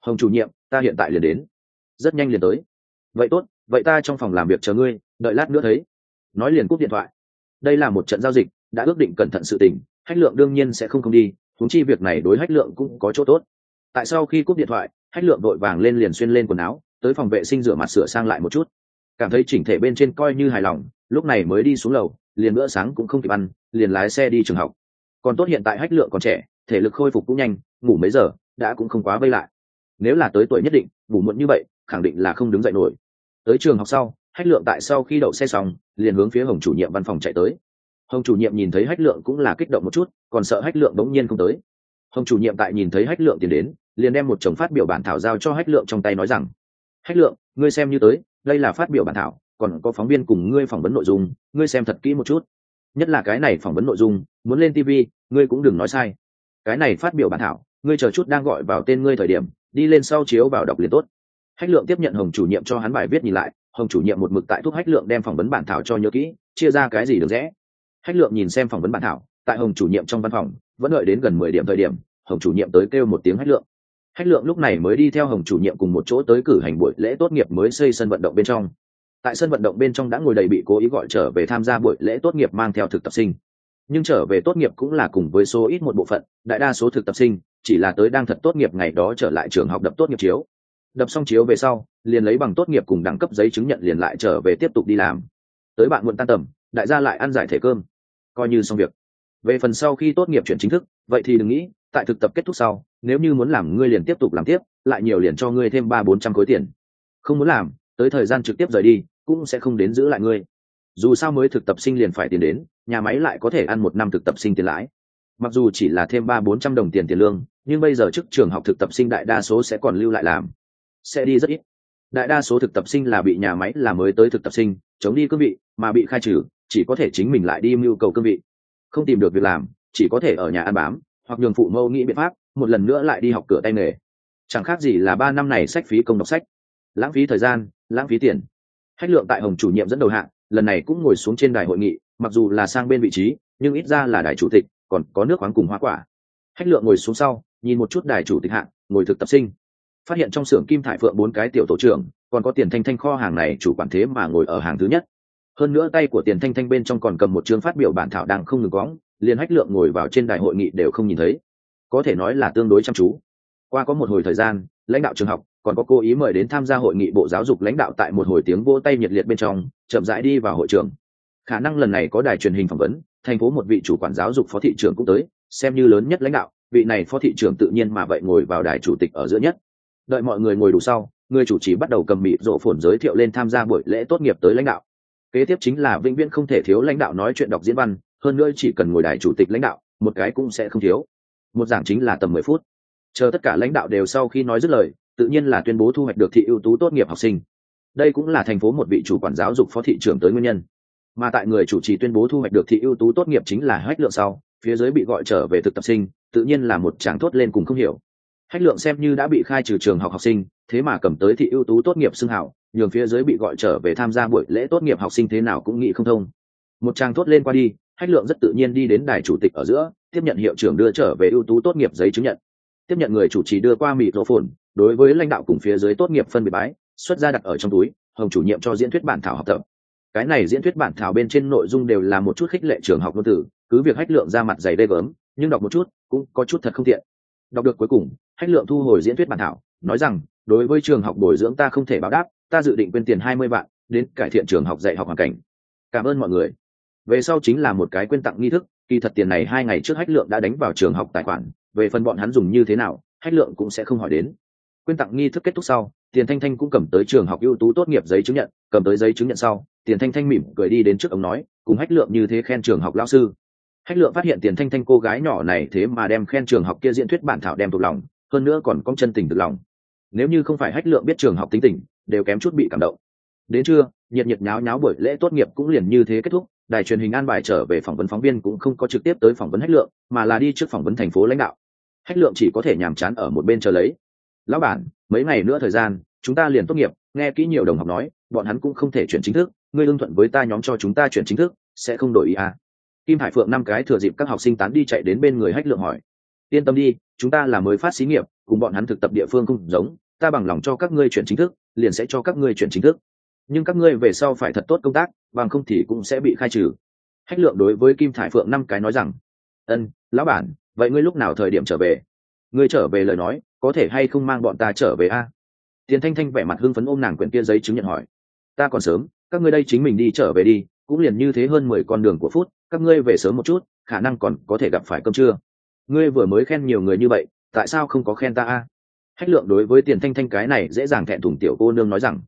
hồng chủ nhiệm, ta hiện tại liền đến rất nhanh liền tới. Vậy tốt, vậy ta trong phòng làm việc chờ ngươi, đợi lát nữa thấy. Nói liền cúp điện thoại. Đây là một trận giao dịch, đã ước định cẩn thận sự tình, hách lượng đương nhiên sẽ không không đi thúng chi việc này đối hách lượng cũng có chỗ tốt. Tại sau khi cúp điện thoại, hách lượng đội vàng lên liền xuyên lên quần áo, tới phòng vệ sinh rửa mặt sửa sang lại một chút. Cảm thấy chỉnh thể bên trên coi như hài lòng, lúc này mới đi xuống lầu, liền bữa sáng cũng không kịp ăn, liền lái xe đi trường học. Còn tốt hiện tại hách lượng còn trẻ, thể lực khôi phục cũng nhanh, ngủ mấy giờ, đã cũng không quá vây lại. Nếu là tới tuổi nhất định, ngủ muộn như vậy khẳng định là không đứng dậy nổi. Tới trường học sau, hách lượng tại sau khi đậu xe xong, liền hướng phía hồng chủ nhiệm văn phòng chạy tới. Hồng chủ nhiệm nhìn thấy hách lượng cũng là kích động một chút, còn sợ hách lượng bỗng nhiên không tới. Hồng chủ nhiệm tại nhìn thấy hách lượng tiến đến, liền đem một chồng phát biểu bản thảo giao cho hách lượng trong tay nói rằng, hách lượng, ngươi xem như tới, đây là phát biểu bản thảo, còn có phóng viên cùng ngươi phỏng vấn nội dung, ngươi xem thật kỹ một chút. Nhất là cái này phỏng vấn nội dung, muốn lên tv ngươi cũng đừng nói sai. Cái này phát biểu bản thảo, ngươi chờ chút đang gọi vào tên ngươi thời điểm, đi lên sau chiếu vào đọc liền tốt hách lượng tiếp nhận hồng chủ nhiệm cho hắn bài viết nhìn lại, hồng chủ nhiệm một mực tại thuốc hách lượng đem phỏng vấn bản thảo cho nhớ kỹ, chia ra cái gì được rẽ hách lượng nhìn xem phỏng vấn bản thảo, tại hồng chủ nhiệm trong văn phòng, vẫn đợi đến gần mười điểm thời điểm, hồng chủ nhiệm tới kêu một tiếng hách lượng. Hách lượng lúc này mới đi theo hồng chủ nhiệm cùng một chỗ tới cử hành buổi lễ tốt nghiệp mới xây sân vận động bên trong. Tại sân vận động bên trong đã ngồi đầy bị cố ý gọi trở về tham gia buổi lễ tốt nghiệp mang theo thực tập sinh. Nhưng trở về tốt nghiệp cũng là cùng với số ít một bộ phận, đại đa số thực tập sinh, chỉ là tới đang thật tốt nghiệp ngày đó trở lại trường học đập tốt nghiệp chiếu đập xong chiếu về sau, liền lấy bằng tốt nghiệp cùng đẳng cấp giấy chứng nhận liền lại trở về tiếp tục đi làm. Tới bạn muộn tan tầm, đại gia lại ăn giải thể cơm. Coi như xong việc. Về phần sau khi tốt nghiệp chuyển chính thức, vậy thì đừng nghĩ, tại thực tập kết thúc sau, nếu như muốn làm ngươi liền tiếp tục làm tiếp, lại nhiều liền cho ngươi thêm ba bốn trăm khối tiền. Không muốn làm, tới thời gian trực tiếp rời đi, cũng sẽ không đến giữ lại ngươi. Dù sao mới thực tập sinh liền phải tiền đến, nhà máy lại có thể ăn một năm thực tập sinh tiền lãi. Mặc dù chỉ là thêm ba bốn trăm đồng tiền tiền lương, nhưng bây giờ trước trường học thực tập sinh đại đa số sẽ còn lưu lại làm sẽ đi rất ít. Đại đa số thực tập sinh là bị nhà máy làm mới tới thực tập sinh, chống đi cương vị, mà bị khai trừ, chỉ có thể chính mình lại đi mưu cầu cương vị. Không tìm được việc làm, chỉ có thể ở nhà ăn bám, hoặc nhường phụ mẫu nghĩ biện pháp, một lần nữa lại đi học cửa tay nghề. Chẳng khác gì là ba năm này sách phí công đọc sách. Lãng phí thời gian, lãng phí tiền. Hách lượng tại hồng chủ nhiệm dẫn đầu hạng, lần này cũng ngồi xuống trên đài hội nghị, mặc dù là sang bên vị trí, nhưng ít ra là đài chủ tịch, còn có nước khoáng cùng hoa quả. Hách lượng ngồi xuống sau, nhìn một chút đài chủ tịch hạng, ngồi thực tập sinh phát hiện trong xưởng kim thải phượng bốn cái tiểu tổ trưởng, còn có tiền thanh thanh kho hàng này chủ quản thế mà ngồi ở hàng thứ nhất. Hơn nữa tay của tiền thanh thanh bên trong còn cầm một chương phát biểu bản thảo đang không ngừng quõng liền hách lượng ngồi vào trên đài hội nghị đều không nhìn thấy. Có thể nói là tương đối chăm chú. Qua có một hồi thời gian, lãnh đạo trường học, còn có cố ý mời đến tham gia hội nghị bộ giáo dục lãnh đạo tại một hồi tiếng vô tay nhiệt liệt bên trong, chậm rãi đi vào hội trường. Khả năng lần này có đài truyền hình phỏng vấn, thành phố một vị chủ quản giáo dục phó thị trưởng cũng tới, xem như lớn nhất lãnh đạo. Vị này phó thị trưởng tự nhiên mà vậy ngồi vào đài chủ tịch ở giữa nhất đợi mọi người ngồi đủ sau, người chủ trì bắt đầu cầm mịt rộ phồn giới thiệu lên tham gia buổi lễ tốt nghiệp tới lãnh đạo. Kế tiếp chính là vĩnh viễn không thể thiếu lãnh đạo nói chuyện đọc diễn văn, hơn nữa chỉ cần ngồi đài chủ tịch lãnh đạo, một cái cũng sẽ không thiếu. Một giảng chính là tầm mười phút. Chờ tất cả lãnh đạo đều sau khi nói dứt lời, tự nhiên là tuyên bố thu hoạch được thị ưu tú tốt nghiệp học sinh. Đây cũng là thành phố một vị chủ quản giáo dục phó thị trưởng tới nguyên nhân. Mà tại người chủ trì tuyên bố thu hoạch được thị ưu tú tốt nghiệp chính là hách lượng sau, phía dưới bị gọi trở về thực tập sinh, tự nhiên là một chàng thốt lên cùng không hiểu hách lượng xem như đã bị khai trừ trường học học sinh, thế mà cầm tới thị ưu tú tốt nghiệp xưng hảo, nhường phía dưới bị gọi trở về tham gia buổi lễ tốt nghiệp học sinh thế nào cũng nghĩ không thông. Một trang thốt lên qua đi, hách lượng rất tự nhiên đi đến đài chủ tịch ở giữa, tiếp nhận hiệu trưởng đưa trở về ưu tú tốt nghiệp giấy chứng nhận. Tiếp nhận người chủ trì đưa qua mịt rổ phồn, đối với lãnh đạo cùng phía dưới tốt nghiệp phân biệt bái, xuất ra đặt ở trong túi, hồng chủ nhiệm cho diễn thuyết bản thảo học tập. Cái này diễn thuyết bản thảo bên trên nội dung đều là một chút khích lệ trường học ngôn tử cứ việc hách lượng ra mặt dày đê gớm, nhưng đọc một chút cũng có chút thật không tiện đọc được cuối cùng, hách lượng thu hồi diễn thuyết bản thảo, nói rằng, đối với trường học bồi dưỡng ta không thể báo đáp, ta dự định quyên tiền hai mươi vạn, đến cải thiện trường học dạy học hoàn cảnh. Cảm ơn mọi người. Về sau chính là một cái quyên tặng nghi thức, kỳ thật tiền này hai ngày trước hách lượng đã đánh vào trường học tài khoản, về phần bọn hắn dùng như thế nào, hách lượng cũng sẽ không hỏi đến. Quyên tặng nghi thức kết thúc sau, tiền thanh thanh cũng cầm tới trường học ưu tú tốt nghiệp giấy chứng nhận, cầm tới giấy chứng nhận sau, tiền thanh thanh mỉm cười đi đến trước ông nói, cùng hách lượng như thế khen trường học lao sư hách lượng phát hiện tiền thanh thanh cô gái nhỏ này thế mà đem khen trường học kia diễn thuyết bản thảo đem thuộc lòng, hơn nữa còn có chân tình thực lòng. Nếu như không phải hách lượng biết trường học tính tình, đều kém chút bị cảm động. Đến trưa, nhiệt nhiệt nháo nháo buổi lễ tốt nghiệp cũng liền như thế kết thúc, đài truyền hình an bài trở về phỏng vấn phóng viên cũng không có trực tiếp tới phỏng vấn hách lượng, mà là đi trước phỏng vấn thành phố lãnh đạo. Hách lượng chỉ có thể nhàm chán ở một bên chờ lấy. Lão bản, mấy ngày nữa thời gian, chúng ta liền tốt nghiệp, nghe kỹ nhiều đồng học nói, bọn hắn cũng không thể chuyển chính thức, ngươi ưng thuận với ta nhóm cho chúng ta chuyển chính thức, sẽ không đổi ý à kim hải phượng năm cái thừa dịp các học sinh tán đi chạy đến bên người hách lượng hỏi, yên tâm đi, chúng ta là mới phát xí nghiệp, cùng bọn hắn thực tập địa phương không giống, ta bằng lòng cho các ngươi chuyển chính thức, liền sẽ cho các ngươi chuyển chính thức. Nhưng các ngươi về sau phải thật tốt công tác, bằng không thì cũng sẽ bị khai trừ. Hách lượng đối với kim thải phượng năm cái nói rằng, ân, lão bản, vậy ngươi lúc nào thời điểm trở về? Ngươi trở về lời nói, có thể hay không mang bọn ta trở về a? Tiền thanh thanh vẻ mặt hưng phấn ôm nàng quyển kia giấy chứng nhận hỏi, ta còn sớm, các ngươi đây chính mình đi trở về đi cũng liền như thế hơn mười con đường của phút, các ngươi về sớm một chút, khả năng còn có thể gặp phải cơm trưa. Ngươi vừa mới khen nhiều người như vậy, tại sao không có khen ta a? Hách lượng đối với tiền thanh thanh cái này dễ dàng thẹn thùng tiểu cô nương nói rằng,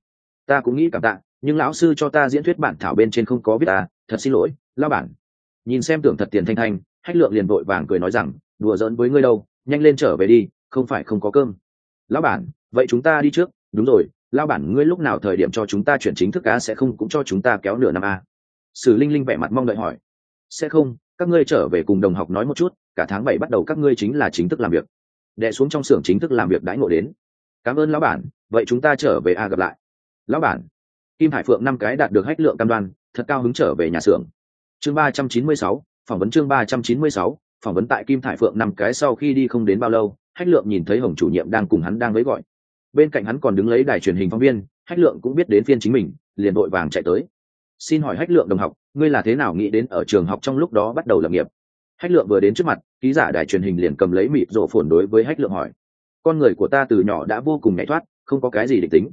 ta cũng nghĩ cảm tạ, nhưng lão sư cho ta diễn thuyết bản thảo bên trên không có viết ta, thật xin lỗi lao bản. Nhìn xem tưởng thật tiền thanh thanh, hách lượng liền vội vàng cười nói rằng, đùa giỡn với ngươi đâu, nhanh lên trở về đi, không phải không có cơm. Lão bản, vậy chúng ta đi trước. Đúng rồi lao bản, ngươi lúc nào thời điểm cho chúng ta chuyển chính thức cá sẽ không cũng cho chúng ta kéo nửa năm a sử linh linh vẻ mặt mong đợi hỏi. Sẽ không, các ngươi trở về cùng đồng học nói một chút, cả tháng bảy bắt đầu các ngươi chính là chính thức làm việc. Đệ xuống trong xưởng chính thức làm việc đãi ngộ đến. Cảm ơn lão bản, vậy chúng ta trở về a gặp lại. Lão bản. Kim hải phượng năm cái đạt được hách lượng cam đoan, thật cao hứng trở về nhà xưởng. Chương ba trăm chín mươi sáu, phỏng vấn chương ba trăm chín mươi sáu, phỏng vấn tại kim thải phượng năm cái sau khi đi không đến bao lâu, hách lượng nhìn thấy hồng chủ nhiệm đang cùng hắn đang với gọi. Bên cạnh hắn còn đứng lấy đài truyền hình phóng viên, hách lượng cũng biết đến phiên chính mình, liền vội vàng chạy tới xin hỏi hách lượng đồng học, ngươi là thế nào nghĩ đến ở trường học trong lúc đó bắt đầu lập nghiệp? Hách lượng vừa đến trước mặt, ký giả đài truyền hình liền cầm lấy mịt rộ phồn đối với hách lượng hỏi. Con người của ta từ nhỏ đã vô cùng nhảy thoát, không có cái gì định tính.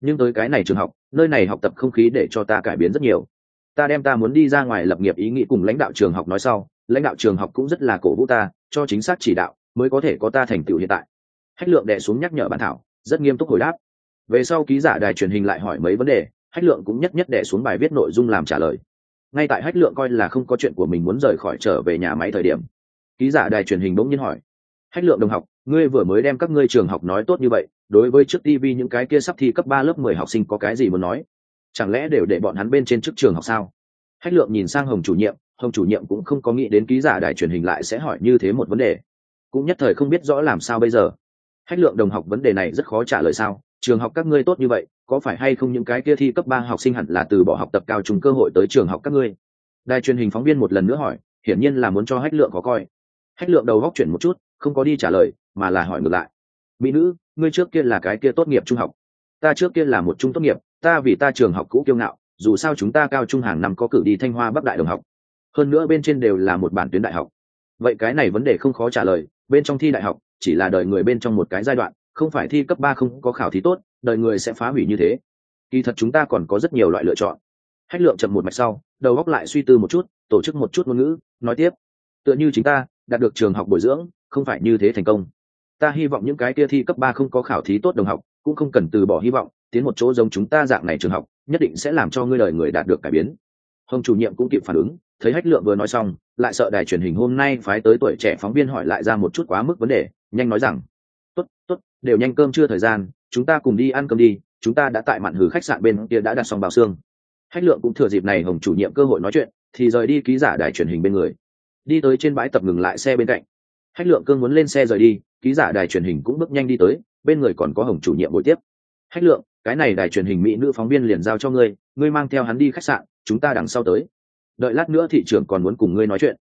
Nhưng tới cái này trường học, nơi này học tập không khí để cho ta cải biến rất nhiều. Ta đem ta muốn đi ra ngoài lập nghiệp ý nghĩ cùng lãnh đạo trường học nói sau, lãnh đạo trường học cũng rất là cổ vũ ta, cho chính xác chỉ đạo, mới có thể có ta thành tựu hiện tại. Hách lượng đẻ xuống nhắc nhở bản thảo, rất nghiêm túc hồi đáp. Về sau ký giả đài truyền hình lại hỏi mấy vấn đề hách lượng cũng nhất nhất đệ xuống bài viết nội dung làm trả lời. Ngay tại hách lượng coi là không có chuyện của mình muốn rời khỏi trở về nhà máy thời điểm, ký giả đài truyền hình bỗng nhiên hỏi, hách lượng đồng học, ngươi vừa mới đem các ngươi trường học nói tốt như vậy, đối với trước tv những cái kia sắp thi cấp ba lớp mười học sinh có cái gì muốn nói? Chẳng lẽ đều để bọn hắn bên trên trước trường học sao? Hách lượng nhìn sang hồng chủ nhiệm, hồng chủ nhiệm cũng không có nghĩ đến ký giả đài truyền hình lại sẽ hỏi như thế một vấn đề. Cũng nhất thời không biết rõ làm sao bây giờ. Hách lượng đồng học vấn đề này rất khó trả lời sao? Trường học các ngươi tốt như vậy, có phải hay không những cái kia thi cấp ba học sinh hẳn là từ bỏ học tập cao trùng cơ hội tới trường học các ngươi? Đài truyền hình phóng viên một lần nữa hỏi, hiển nhiên là muốn cho hách lượng có coi. Hách lượng đầu góc chuyển một chút, không có đi trả lời, mà là hỏi ngược lại. Mỹ nữ, ngươi trước kia là cái kia tốt nghiệp trung học. Ta trước kia là một trung tốt nghiệp, ta vì ta trường học cũ kiêu ngạo, dù sao chúng ta cao trung hàng năm có cử đi thanh hoa bắc đại đồng học. Hơn nữa bên trên đều là một bản tuyến đại học. Vậy cái này vấn đề không khó trả lời, bên trong thi đại học chỉ là đời người bên trong một cái giai đoạn không phải thi cấp ba không có khảo thí tốt, đời người sẽ phá hủy như thế. Kỳ thật chúng ta còn có rất nhiều loại lựa chọn. Hách lượng chậm một mạch sau, đầu góc lại suy tư một chút, tổ chức một chút ngôn ngữ, nói tiếp. Tựa như chính ta, đạt được trường học bồi dưỡng, không phải như thế thành công. Ta hy vọng những cái kia thi cấp ba không có khảo thí tốt đồng học, cũng không cần từ bỏ hy vọng, tiến một chỗ giống chúng ta dạng này trường học, nhất định sẽ làm cho ngươi đời người đạt được cải biến. Hồng chủ nhiệm cũng kịp phản ứng, thấy hách lượng vừa nói xong, lại sợ đài truyền hình hôm nay phái tới tuổi trẻ phóng viên hỏi lại ra một chút quá mức vấn đề, nhanh nói rằng tốt tốt, đều nhanh cơm chưa thời gian, chúng ta cùng đi ăn cơm đi, chúng ta đã tại mạn hử khách sạn bên kia đã đặt xong bào xương. Hách lượng cũng thừa dịp này hồng chủ nhiệm cơ hội nói chuyện, thì rời đi ký giả đài truyền hình bên người. Đi tới trên bãi tập ngừng lại xe bên cạnh. Hách lượng cương muốn lên xe rời đi, ký giả đài truyền hình cũng bước nhanh đi tới, bên người còn có hồng chủ nhiệm buổi tiếp. Hách lượng, cái này đài truyền hình mỹ nữ phóng viên liền giao cho ngươi ngươi mang theo hắn đi khách sạn, chúng ta đằng sau tới. Đợi lát nữa thị trường còn muốn cùng ngươi nói chuyện.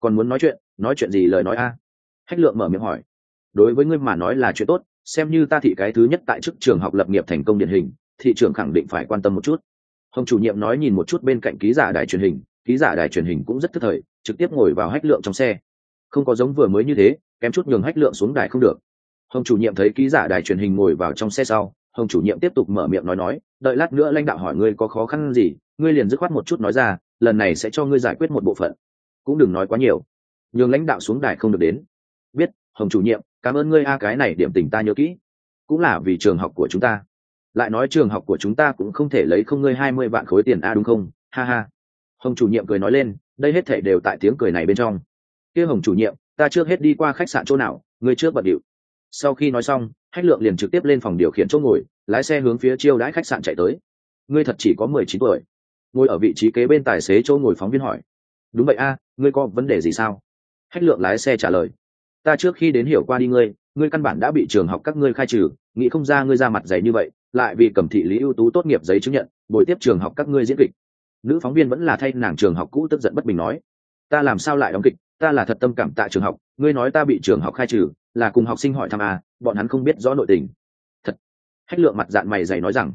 Còn muốn nói chuyện? Nói chuyện gì lời nói a? Hách lượng mở miệng hỏi đối với ngươi mà nói là chuyện tốt, xem như ta thị cái thứ nhất tại chức trường học lập nghiệp thành công điển hình, thị trường khẳng định phải quan tâm một chút. Hồng chủ nhiệm nói nhìn một chút bên cạnh ký giả đài truyền hình, ký giả đài truyền hình cũng rất thức thời, trực tiếp ngồi vào hách lượng trong xe. Không có giống vừa mới như thế, kém chút nhường hách lượng xuống đài không được. Hồng chủ nhiệm thấy ký giả đài truyền hình ngồi vào trong xe sau, hồng chủ nhiệm tiếp tục mở miệng nói nói, đợi lát nữa lãnh đạo hỏi ngươi có khó khăn gì, ngươi liền dứt khoát một chút nói ra, lần này sẽ cho ngươi giải quyết một bộ phận. Cũng đừng nói quá nhiều. Nhường lãnh đạo xuống đài không được đến. Biết hồng chủ nhiệm, cảm ơn ngươi a, cái này điểm tình ta nhớ kỹ. Cũng là vì trường học của chúng ta. Lại nói trường học của chúng ta cũng không thể lấy không ngươi hai mươi vạn khối tiền a, đúng không? Ha ha. Hồng chủ nhiệm cười nói lên, đây hết thể đều tại tiếng cười này bên trong. Kia hồng chủ nhiệm, ta trước hết đi qua khách sạn chỗ nào, ngươi trước bận điệu. Sau khi nói xong, hách lượng liền trực tiếp lên phòng điều khiển chỗ ngồi, lái xe hướng phía chiêu đãi khách sạn chạy tới. Ngươi thật chỉ có mười chín tuổi. Ngồi ở vị trí kế bên tài xế chỗ ngồi phóng viên hỏi. Đúng vậy a, ngươi có vấn đề gì sao? Hách lượng lái xe trả lời ta trước khi đến hiểu qua đi ngươi ngươi căn bản đã bị trường học các ngươi khai trừ nghĩ không ra ngươi ra mặt dày như vậy lại vì cầm thị lý ưu tú tốt nghiệp giấy chứng nhận bồi tiếp trường học các ngươi diễn kịch. Nữ phóng viên vẫn là thay nàng trường học cũ tức giận bất bình nói ta làm sao lại đóng kịch ta là thật tâm cảm tạ trường học ngươi nói ta bị trường học khai trừ là cùng học sinh hỏi thăm à, bọn hắn không biết rõ nội tình. Thật. Hách lượng mặt dạng mày dày nói rằng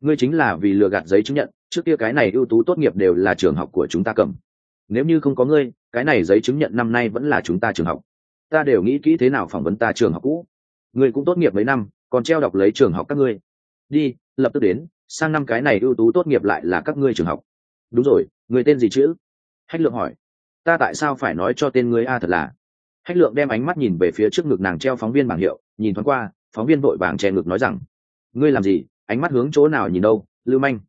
ngươi chính là vì lừa gạt giấy chứng nhận trước kia cái này ưu tú tốt nghiệp đều là trường học của chúng ta cầm. Nếu như không có ngươi cái này giấy chứng nhận năm nay vẫn là chúng ta trường học ta đều nghĩ kỹ thế nào phỏng vấn ta trường học cũ. Ngươi cũng tốt nghiệp mấy năm, còn treo đọc lấy trường học các ngươi. Đi, lập tức đến, sang năm cái này ưu tú tốt nghiệp lại là các ngươi trường học. Đúng rồi, người tên gì chữ? Hách lượng hỏi. Ta tại sao phải nói cho tên ngươi a thật là? Hách lượng đem ánh mắt nhìn về phía trước ngực nàng treo phóng viên bảng hiệu, nhìn thoáng qua, phóng viên vội vàng che ngực nói rằng, ngươi làm gì? Ánh mắt hướng chỗ nào nhìn đâu? Lưu manh.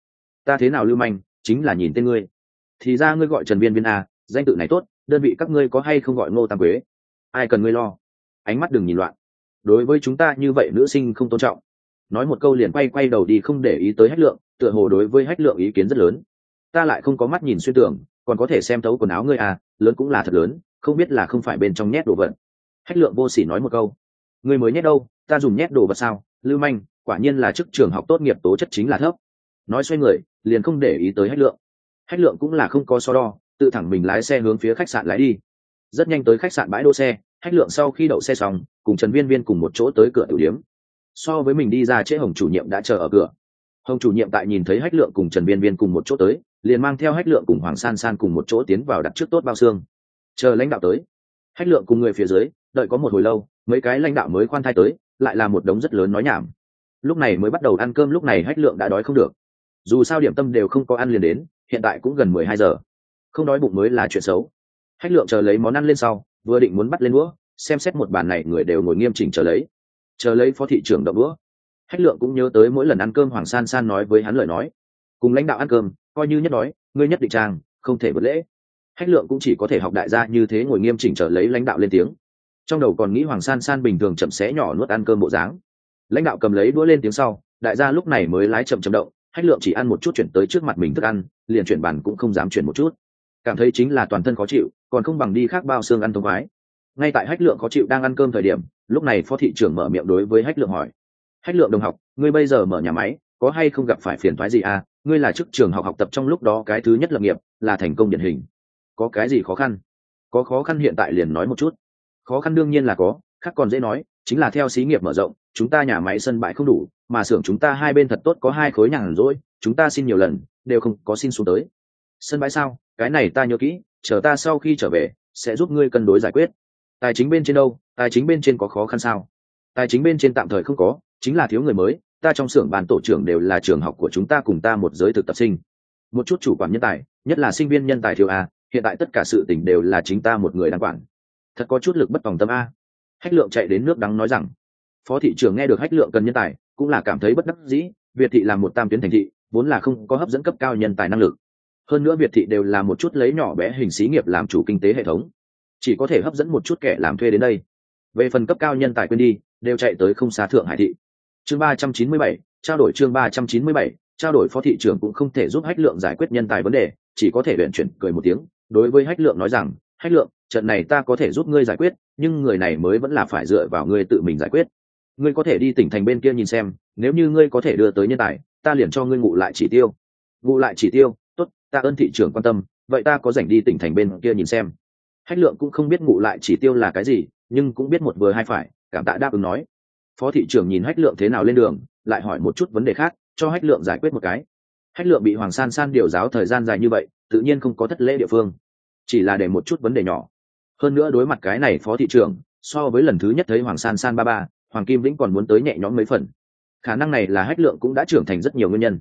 Ta thế nào lưu manh? Chính là nhìn tên ngươi. Thì ra ngươi gọi trần viên viên a danh tự này tốt, đơn vị các ngươi có hay không gọi ngô tam quế? Ai cần ngươi lo? Ánh mắt đừng nhìn loạn. Đối với chúng ta như vậy nữ sinh không tôn trọng. Nói một câu liền quay quay đầu đi không để ý tới hách lượng, tựa hồ đối với hách lượng ý kiến rất lớn. Ta lại không có mắt nhìn xuyên tưởng, còn có thể xem thấu quần áo ngươi à lớn cũng là thật lớn, không biết là không phải bên trong nhét đồ vật. Hách lượng vô sỉ nói một câu. Ngươi mới nhét đâu, ta dùng nhét đồ vật sao? Lưu manh, quả nhiên là chức trường học tốt nghiệp tố chất chính là thấp. Nói xoay người, liền không để ý tới hách lượng. Hách lượng cũng là không có so đo, tự thẳng mình lái xe hướng phía khách sạn lái đi rất nhanh tới khách sạn bãi đỗ xe hách lượng sau khi đậu xe xong, cùng trần viên viên cùng một chỗ tới cửa tử điếm. So với mình đi ra trễ hồng chủ nhiệm đã chờ ở cửa. Hồng chủ nhiệm tại nhìn thấy hách lượng cùng trần viên viên cùng một chỗ tới, liền mang theo hách lượng cùng hoàng san san cùng một chỗ tiến vào đặt trước tốt bao xương. Chờ lãnh đạo tới. Hách lượng cùng người phía dưới, đợi có một hồi lâu, mấy cái lãnh đạo mới khoan thai tới, lại là một đống rất lớn nói nhảm. Lúc này mới bắt đầu ăn cơm, lúc này hách lượng đã đói không được. Dù sao điểm tâm đều không có ăn liền đến, hiện tại cũng gần mười hai giờ. Không đói bụng mới là chuyện xấu hách lượng chờ lấy món ăn lên sau, vừa định muốn bắt lên đũa, xem xét một bàn này người đều ngồi nghiêm chỉnh chờ lấy. Chờ lấy phó thị trưởng đậu đũa. Hách lượng cũng nhớ tới mỗi lần ăn cơm hoàng san san nói với hắn lời nói. Cùng lãnh đạo ăn cơm, coi như nhất đói, ngươi nhất định trang, không thể vượt lễ. Hách lượng cũng chỉ có thể học đại gia như thế ngồi nghiêm chỉnh chờ lấy lãnh đạo lên tiếng. Trong đầu còn nghĩ hoàng san san bình thường chậm xé nhỏ nuốt ăn cơm bộ dáng. Lãnh đạo cầm lấy đũa lên tiếng sau, đại gia lúc này mới lái chậm chậm động. Hách lượng chỉ ăn một chút chuyển tới trước mặt mình thức ăn, liền chuyển bàn cũng không dám chuyển một chút cảm thấy chính là toàn thân khó chịu, còn không bằng đi khác bao xương ăn thông khoái. Ngay tại hách lượng khó chịu đang ăn cơm thời điểm, lúc này phó thị trưởng mở miệng đối với hách lượng hỏi. Hách lượng đồng học, ngươi bây giờ mở nhà máy, có hay không gặp phải phiền thoái gì à? Ngươi là chức trường học học tập trong lúc đó cái thứ nhất lập nghiệp, là thành công điển hình. Có cái gì khó khăn? Có khó khăn hiện tại liền nói một chút. Khó khăn đương nhiên là có, khác còn dễ nói, chính là theo xí nghiệp mở rộng, chúng ta nhà máy sân bãi không đủ, mà xưởng chúng ta hai bên thật tốt có hai khối nhàn rỗi, chúng ta xin nhiều lần, đều không có xin xuống tới sân bãi sao? Cái này ta nhớ kỹ, chờ ta sau khi trở về, sẽ giúp ngươi cân đối giải quyết. Tài chính bên trên đâu? Tài chính bên trên có khó khăn sao? Tài chính bên trên tạm thời không có, chính là thiếu người mới. Ta trong xưởng ban tổ trưởng đều là trường học của chúng ta cùng ta một giới thực tập sinh. Một chút chủ quản nhân tài, nhất là sinh viên nhân tài thiếu a, hiện tại tất cả sự tỉnh đều là chính ta một người đang quản. Thật có chút lực bất tòng tâm a. Hách lượng chạy đến nước đắng nói rằng, phó thị trưởng nghe được hách lượng cần nhân tài, cũng là cảm thấy bất đắc dĩ, việt thị là một tam tuyến thành thị, vốn là không có hấp dẫn cấp cao nhân tài năng lực hơn nữa việt thị đều là một chút lấy nhỏ bé hình xí nghiệp làm chủ kinh tế hệ thống. Chỉ có thể hấp dẫn một chút kẻ làm thuê đến đây. Về phần cấp cao nhân tài quên đi, đều chạy tới không xa thượng hải thị. Chương ba trăm chín mươi bảy, trao đổi chương ba trăm chín mươi bảy, trao đổi phó thị trưởng cũng không thể giúp hách lượng giải quyết nhân tài vấn đề, chỉ có thể luyện chuyển cười một tiếng, đối với hách lượng nói rằng, hách lượng, trận này ta có thể giúp ngươi giải quyết, nhưng người này mới vẫn là phải dựa vào ngươi tự mình giải quyết. Ngươi có thể đi tỉnh thành bên kia nhìn xem, nếu như ngươi có thể đưa tới nhân tài, ta liền cho ngươi ngụ lại chỉ tiêu. Ngụ lại chỉ tiêu ta ơn thị trường quan tâm, vậy ta có dành đi tỉnh thành bên kia nhìn xem. Hách lượng cũng không biết ngụ lại chỉ tiêu là cái gì, nhưng cũng biết một vừa hai phải, cảm tạ đáp ứng nói. Phó thị trưởng nhìn hách lượng thế nào lên đường, lại hỏi một chút vấn đề khác, cho hách lượng giải quyết một cái. Hách lượng bị hoàng san san điều giáo thời gian dài như vậy, tự nhiên không có thất lễ địa phương. Chỉ là để một chút vấn đề nhỏ. Hơn nữa đối mặt cái này phó thị trưởng, so với lần thứ nhất thấy hoàng san san ba ba, hoàng kim vĩnh còn muốn tới nhẹ nhõm mấy phần. Khả năng này là hách lượng cũng đã trưởng thành rất nhiều nguyên nhân.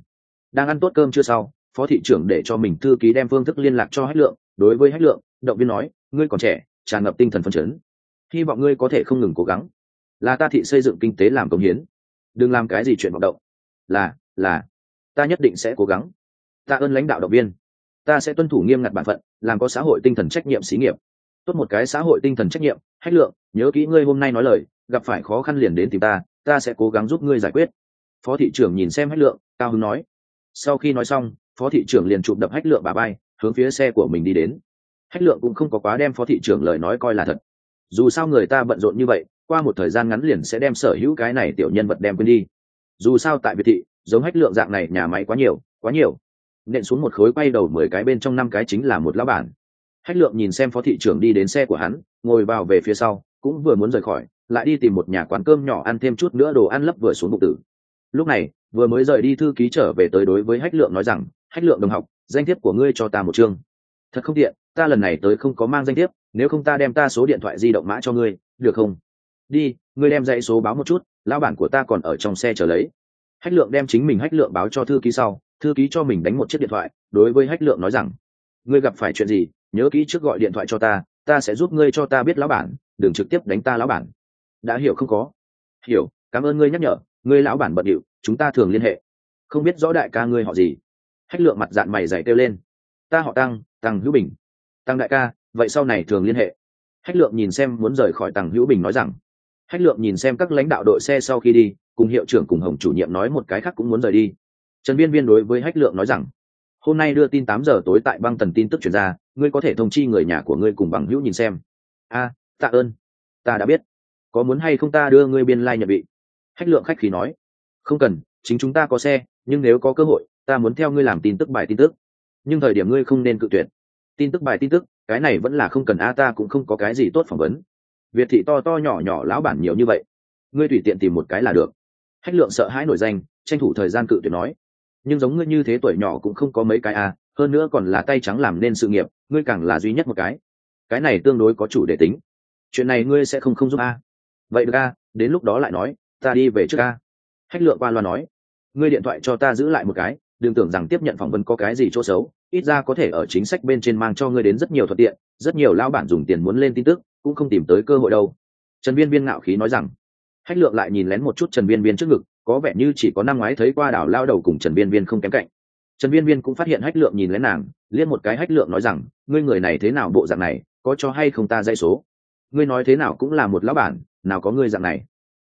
Đang ăn tốt cơm chưa sau? Phó thị trưởng để cho mình thư ký đem phương thức liên lạc cho hách lượng, đối với hách lượng, động viên nói, ngươi còn trẻ, tràn ngập tinh thần phấn chấn. Hy vọng ngươi có thể không ngừng cố gắng. Là ta thị xây dựng kinh tế làm công hiến. Đừng làm cái gì chuyện vọng động. Là là, ta nhất định sẽ cố gắng. Ta ơn lãnh đạo động viên. Ta sẽ tuân thủ nghiêm ngặt bản phận, làm có xã hội tinh thần trách nhiệm xí nghiệp. Tốt một cái xã hội tinh thần trách nhiệm, hách lượng, nhớ kỹ ngươi hôm nay nói lời, gặp phải khó khăn liền đến tìm ta ta sẽ cố gắng giúp ngươi giải quyết. Phó thị trưởng nhìn xem hách lượng, cao hứng nói. Sau khi nói xong phó thị trưởng liền chụp đập hách lượng bà bay hướng phía xe của mình đi đến. Hách lượng cũng không có quá đem phó thị trưởng lời nói coi là thật. Dù sao người ta bận rộn như vậy, qua một thời gian ngắn liền sẽ đem sở hữu cái này tiểu nhân vật đem quên đi. Dù sao tại việt thị, giống hách lượng dạng này nhà máy quá nhiều quá nhiều. Nện xuống một khối quay đầu mười cái bên trong năm cái chính là một lão bản. Hách lượng nhìn xem phó thị trưởng đi đến xe của hắn, ngồi vào về phía sau, cũng vừa muốn rời khỏi, lại đi tìm một nhà quán cơm nhỏ ăn thêm chút nữa đồ ăn lấp vừa xuống bụng tử. Lúc này, vừa mới rời đi thư ký trở về tới đối với hách lượng nói rằng hách lượng đồng học, danh thiếp của ngươi cho ta một chương. Thật không tiện, ta lần này tới không có mang danh thiếp, nếu không ta đem ta số điện thoại di động mã cho ngươi, được không? Đi, ngươi đem dãy số báo một chút, lão bản của ta còn ở trong xe chờ lấy. Hách lượng đem chính mình hách lượng báo cho thư ký sau, thư ký cho mình đánh một chiếc điện thoại, đối với hách lượng nói rằng, ngươi gặp phải chuyện gì, nhớ kỹ trước gọi điện thoại cho ta ta sẽ giúp ngươi cho ta biết lão bản, đừng trực tiếp đánh ta lão bản. Đã hiểu không có? Hiểu, cảm ơn ngươi nhắc nhở, ngươi lão bản bận điệu, chúng ta thường liên hệ. Không biết rõ đại ca ngươi họ gì hách lượng mặt dạng mày dày kêu lên. Ta họ tăng tăng hữu bình. Tăng đại ca, vậy sau này thường liên hệ. Hách lượng nhìn xem muốn rời khỏi tăng hữu bình nói rằng. Hách lượng nhìn xem các lãnh đạo đội xe sau khi đi, cùng hiệu trưởng cùng hồng chủ nhiệm nói một cái khác cũng muốn rời đi. Trần viên viên đối với hách lượng nói rằng, hôm nay đưa tin tám giờ tối tại băng tần tin tức chuyển ra, ngươi có thể thông chi người nhà của ngươi cùng bằng hữu nhìn xem. A, tạ ơn. Ta đã biết. Có muốn hay không ta đưa ngươi biên lai、like、nhận vị hách lượng khách khí nói, không cần, chính chúng ta có xe, nhưng nếu có cơ hội ta muốn theo ngươi làm tin tức bài tin tức. Nhưng thời điểm ngươi không nên cự tuyệt. Tin tức bài tin tức, cái này vẫn là không cần a, ta cũng không có cái gì tốt phỏng vấn. Việt thị to to nhỏ nhỏ lão bản nhiều như vậy. Ngươi tùy tiện tìm một cái là được. Hách lượng sợ hãi nổi danh, tranh thủ thời gian cự tuyệt nói. Nhưng giống ngươi như thế tuổi nhỏ cũng không có mấy cái a, hơn nữa còn là tay trắng làm nên sự nghiệp, ngươi càng là duy nhất một cái. Cái này tương đối có chủ đề tính. Chuyện này ngươi sẽ không không giúp a. Vậy được a, đến lúc đó lại nói, ta đi về trước a. Hách lượng qua loa nói, ngươi điện thoại cho ta giữ lại một cái đừng tưởng rằng tiếp nhận phỏng vấn có cái gì chỗ xấu, ít ra có thể ở chính sách bên trên mang cho ngươi đến rất nhiều thuận tiện, rất nhiều lão bản dùng tiền muốn lên tin tức, cũng không tìm tới cơ hội đâu. Trần viên viên ngạo khí nói rằng. Hách lượng lại nhìn lén một chút trần viên viên trước ngực, có vẻ như chỉ có năm ngoái thấy qua đảo lao đầu cùng trần viên viên không kém cạnh. Trần viên viên cũng phát hiện hách lượng nhìn lén nàng liên một cái hách lượng nói rằng, ngươi người này thế nào bộ dạng này, có cho hay không ta dây số? Ngươi nói thế nào cũng là một lão bản, nào có ngươi dạng này.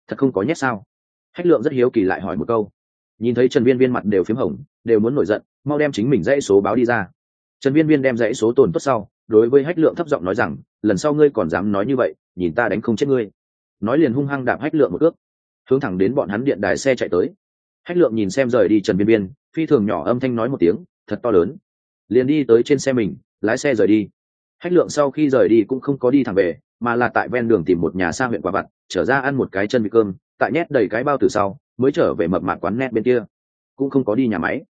Thật không có nhét sao? Hách lượng rất hiếu kỳ lại hỏi một câu. Nhìn thấy trần viên viên mặt đều p h í m hồng đều muốn nổi giận, mau đem chính mình dãy số báo đi ra. Trần viên viên đem dãy số tồn tốt sau, đối với hách lượng thấp giọng nói rằng, lần sau ngươi còn dám nói như vậy, nhìn ta đánh không chết ngươi. Nói liền hung hăng đạp hách lượng một ước hướng thẳng đến bọn hắn điện đài xe chạy tới. Hách lượng nhìn xem rời đi trần viên viên, phi thường nhỏ âm thanh nói một tiếng, thật to lớn. Liền đi tới trên xe mình, lái xe rời đi. Hách lượng sau khi rời đi cũng không có đi thẳng về, mà là tại ven đường tìm một nhà xa huyện quả vặt, trở ra ăn một cái chân bị cơm, tại nhét đầy cái bao từ sau, mới trở về mập mạc quán nét bên kia cũng không có đi nhà máy.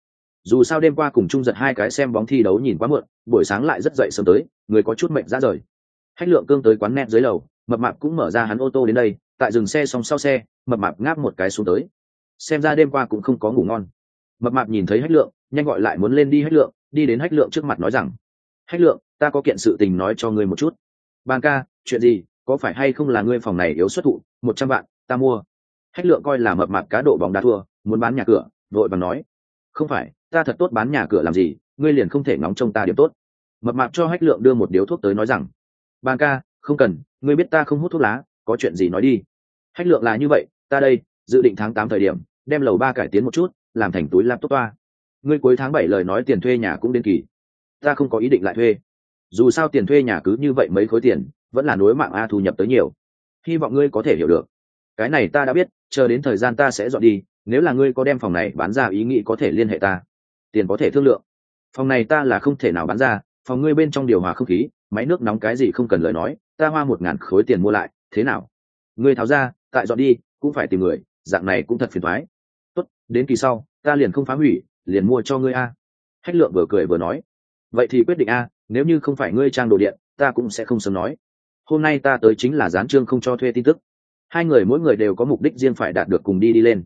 Dù sao đêm qua cùng chung giật hai cái xem bóng thi đấu nhìn quá muộn, buổi sáng lại rất dậy sớm tới, người có chút mệnh ra rời. Hách lượng cương tới quán net dưới lầu, mập mạp cũng mở ra hắn ô tô đến đây, tại dừng xe xong sau xe, mập mạp ngáp một cái xuống tới. Xem ra đêm qua cũng không có ngủ ngon. Mập mạp nhìn thấy hách lượng, nhanh gọi lại muốn lên đi hách lượng, đi đến hách lượng trước mặt nói rằng, hách lượng, ta có kiện sự tình nói cho ngươi một chút. Ban ca, chuyện gì, có phải hay không là ngươi phòng này yếu xuất thụ, một trăm vạn, ta mua. Hách lượng coi là mập mạp cá độ bóng đá thua, muốn bán nhà cửa vội vàng nói, không phải, ta thật tốt bán nhà cửa làm gì, ngươi liền không thể ngóng trông ta điểm tốt. Mập mạp cho hách lượng đưa một điếu thuốc tới nói rằng ban ca, không cần, ngươi biết ta không hút thuốc lá, có chuyện gì nói đi. Hách lượng là như vậy, ta đây, dự định tháng tám thời điểm, đem lầu ba cải tiến một chút, làm thành túi laptop toa. Ngươi cuối tháng bảy lời nói tiền thuê nhà cũng đến kỳ. Ta không có ý định lại thuê. Dù sao tiền thuê nhà cứ như vậy mấy khối tiền, vẫn là nối mạng a thu nhập tới nhiều. Hy vọng ngươi có thể hiểu được. Cái này ta đã biết, chờ đến thời gian ta sẽ dọn đi nếu là ngươi có đem phòng này bán ra, ý nghĩ có thể liên hệ ta. Tiền có thể thương lượng. Phòng này ta là không thể nào bán ra, phòng ngươi bên trong điều hòa không khí, máy nước nóng cái gì không cần lời nói, ta hoa một ngàn khối tiền mua lại, thế nào? Ngươi tháo ra, tại dọn đi, cũng phải tìm người, dạng này cũng thật phiền thoái. Tốt, đến kỳ sau, ta liền không phá hủy, liền mua cho ngươi a. Hách lượng vừa cười vừa nói. Vậy thì quyết định a, nếu như không phải ngươi trang đồ điện, ta cũng sẽ không sớm nói. Hôm nay ta tới chính là gián trương không cho thuê tin tức. Hai người mỗi người đều có mục đích riêng phải đạt được cùng đi đi lên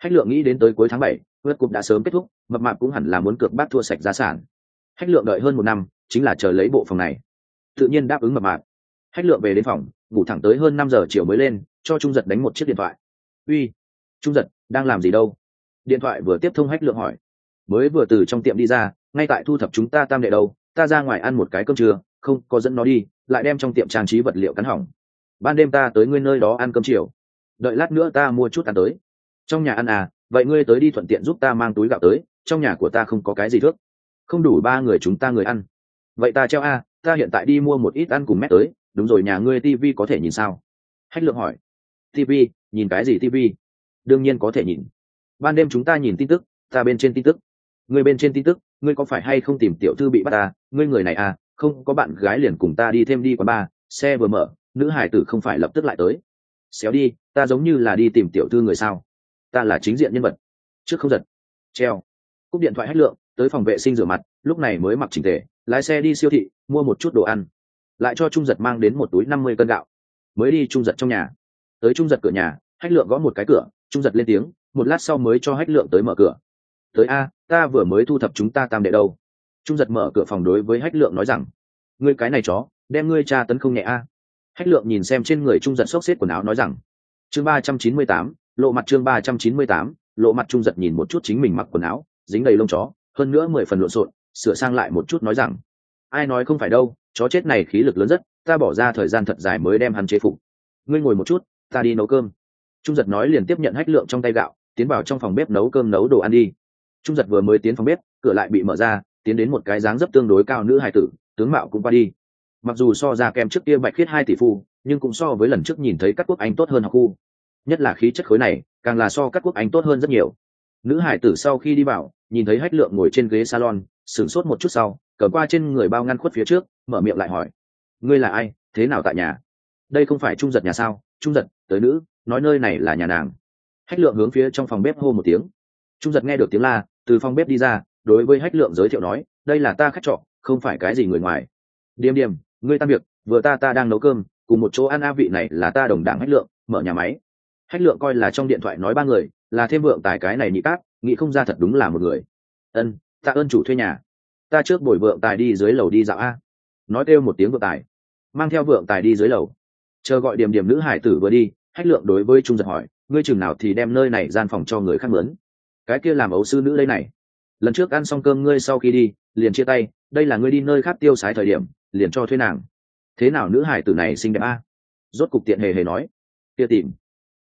hách lượng nghĩ đến tới cuối tháng bảy, vượt cục đã sớm kết thúc, mập mạp cũng hẳn là muốn cược bát thua sạch giá sản. Hách lượng đợi hơn một năm, chính là chờ lấy bộ phòng này. Tự nhiên đáp ứng mập mạp. Hách lượng về đến phòng, ngủ thẳng tới hơn năm giờ chiều mới lên, cho trung giật đánh một chiếc điện thoại. Uy, trung giật, đang làm gì đâu? Điện thoại vừa tiếp thông hách lượng hỏi. Mới vừa từ trong tiệm đi ra, ngay tại thu thập chúng ta tam đệ đâu, ta ra ngoài ăn một cái cơm trưa, không, có dẫn nó đi, lại đem trong tiệm trang trí vật liệu cắn hỏng. Ban đêm ta tới ngươi nơi đó ăn cơm chiều. Đợi lát nữa ta mua chút ăn tới trong nhà ăn à vậy ngươi tới đi thuận tiện giúp ta mang túi gạo tới, trong nhà của ta không có cái gì thước. Không đủ ba người chúng ta người ăn. Vậy ta treo a, ta hiện tại đi mua một ít ăn cùng mét tới, đúng rồi nhà ngươi tivi có thể nhìn sao? Hách lượng hỏi. Tivi nhìn cái gì tivi đương nhiên có thể nhìn. Ban đêm chúng ta nhìn tin tức, ta bên trên tin tức. Ngươi bên trên tin tức, ngươi có phải hay không tìm tiểu thư bị bắt ta ngươi người này à không có bạn gái liền cùng ta đi thêm đi quán bar xe vừa mở, nữ hải tử không phải lập tức lại tới. Xéo đi, ta giống như là đi tìm tiểu thư người sao? Ta là chính diện nhân vật. Trước không giật. Treo. Cúp điện thoại hết lượng, tới phòng vệ sinh rửa mặt, lúc này mới mặc chỉnh tề, lái xe đi siêu thị, mua một chút đồ ăn. Lại cho trung giật mang đến một túi năm mươi cân gạo. Mới đi trung giật trong nhà. Tới trung giật cửa nhà, hách lượng gõ một cái cửa, trung giật lên tiếng, một lát sau mới cho hách lượng tới mở cửa. Tới a, ta vừa mới thu thập chúng ta tam đệ đâu? Trung giật mở cửa phòng đối với hách lượng nói rằng, ngươi cái này chó, đem ngươi cha tấn không nhẹ a. Hách lượng nhìn xem trên người trung giật xốc xếp quần áo nói rằng, chương ba trăm chín mươi tám lộ mặt chương ba trăm chín mươi tám, lộ mặt trung giật nhìn một chút chính mình mặc quần áo, dính đầy lông chó, hơn nữa mười phần lộn xộn, sửa sang lại một chút nói rằng, ai nói không phải đâu, chó chết này khí lực lớn rất, ta bỏ ra thời gian thật dài mới đem hắn chế phục. Ngươi ngồi một chút, ta đi nấu cơm. Trung giật nói liền tiếp nhận hách lượng trong tay gạo, tiến vào trong phòng bếp nấu cơm nấu đồ ăn đi. Trung giật vừa mới tiến phòng bếp, cửa lại bị mở ra, tiến đến một cái dáng dấp tương đối cao nữ hài tử, tướng mạo cũng qua đi. Mặc dù so ra kém trước kia bạch khiết hai tỷ phu, nhưng cũng so với lần trước nhìn thấy các quốc anh tốt hơn học khu nhất là khí chất khối này, càng là so các quốc anh tốt hơn rất nhiều. Nữ hải tử sau khi đi vào, nhìn thấy hách lượng ngồi trên ghế salon, sửng sốt một chút sau, cờ qua trên người bao ngăn khuất phía trước, mở miệng lại hỏi, ngươi là ai? Thế nào tại nhà? Đây không phải trung giật nhà sao? Trung giật, tới nữ, nói nơi này là nhà nàng. Hách lượng hướng phía trong phòng bếp hô một tiếng. Trung giật nghe được tiếng la, từ phòng bếp đi ra, đối với hách lượng giới thiệu nói, đây là ta khách trọ, không phải cái gì người ngoài. Điềm điềm, ngươi tan việc, vừa ta ta đang nấu cơm, cùng một chỗ ăn a vị này là ta đồng đảng hách lượng, mở nhà máy hách lượng coi là trong điện thoại nói ba người, là thêm vượng tài cái này nhị cát, nghĩ không ra thật đúng là một người. Ân, tạ ơn chủ thuê nhà. Ta trước bồi vượng tài đi dưới lầu đi dạo a. Nói kêu một tiếng vượng tài. Mang theo vượng tài đi dưới lầu. Chờ gọi điểm điểm nữ hải tử vừa đi, hách lượng đối với trung giật hỏi, ngươi chừng nào thì đem nơi này gian phòng cho người khác mướn? Cái kia làm ấu sư nữ đây này. Lần trước ăn xong cơm ngươi sau khi đi, liền chia tay, đây là ngươi đi nơi khác tiêu sái thời điểm, liền cho thuê nàng. Thế nào nữ hải tử này xinh đẹp a? Rốt cục tiện hề hề nói. Kia tìm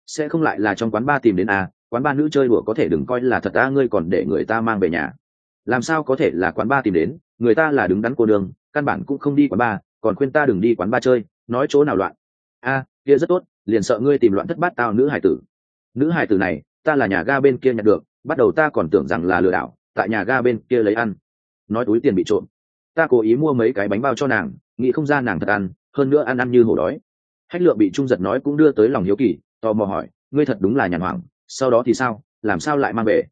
sẽ không lại là trong quán ba tìm đến a, quán ba nữ chơi đùa có thể đừng coi là thật ta ngươi còn để người ta mang về nhà. Làm sao có thể là quán ba tìm đến, người ta là đứng đắn cô đường căn bản cũng không đi quán ba còn khuyên ta đừng đi quán ba chơi, nói chỗ nào loạn. A, kia rất tốt, liền sợ ngươi tìm loạn thất bát tao nữ hải tử. Nữ hải tử này, ta là nhà ga bên kia nhặt được, bắt đầu ta còn tưởng rằng là lừa đảo, tại nhà ga bên kia lấy ăn. Nói túi tiền bị trộm. Ta cố ý mua mấy cái bánh bao cho nàng, nghĩ không ra nàng thật ăn, hơn nữa ăn ăn như hổ đói. Hách lượng bị trung giật nói cũng đưa tới lòng hiếu kỳ tò mò hỏi, ngươi thật đúng là nhàn hoảng, sau đó thì sao? Làm sao lại mang về?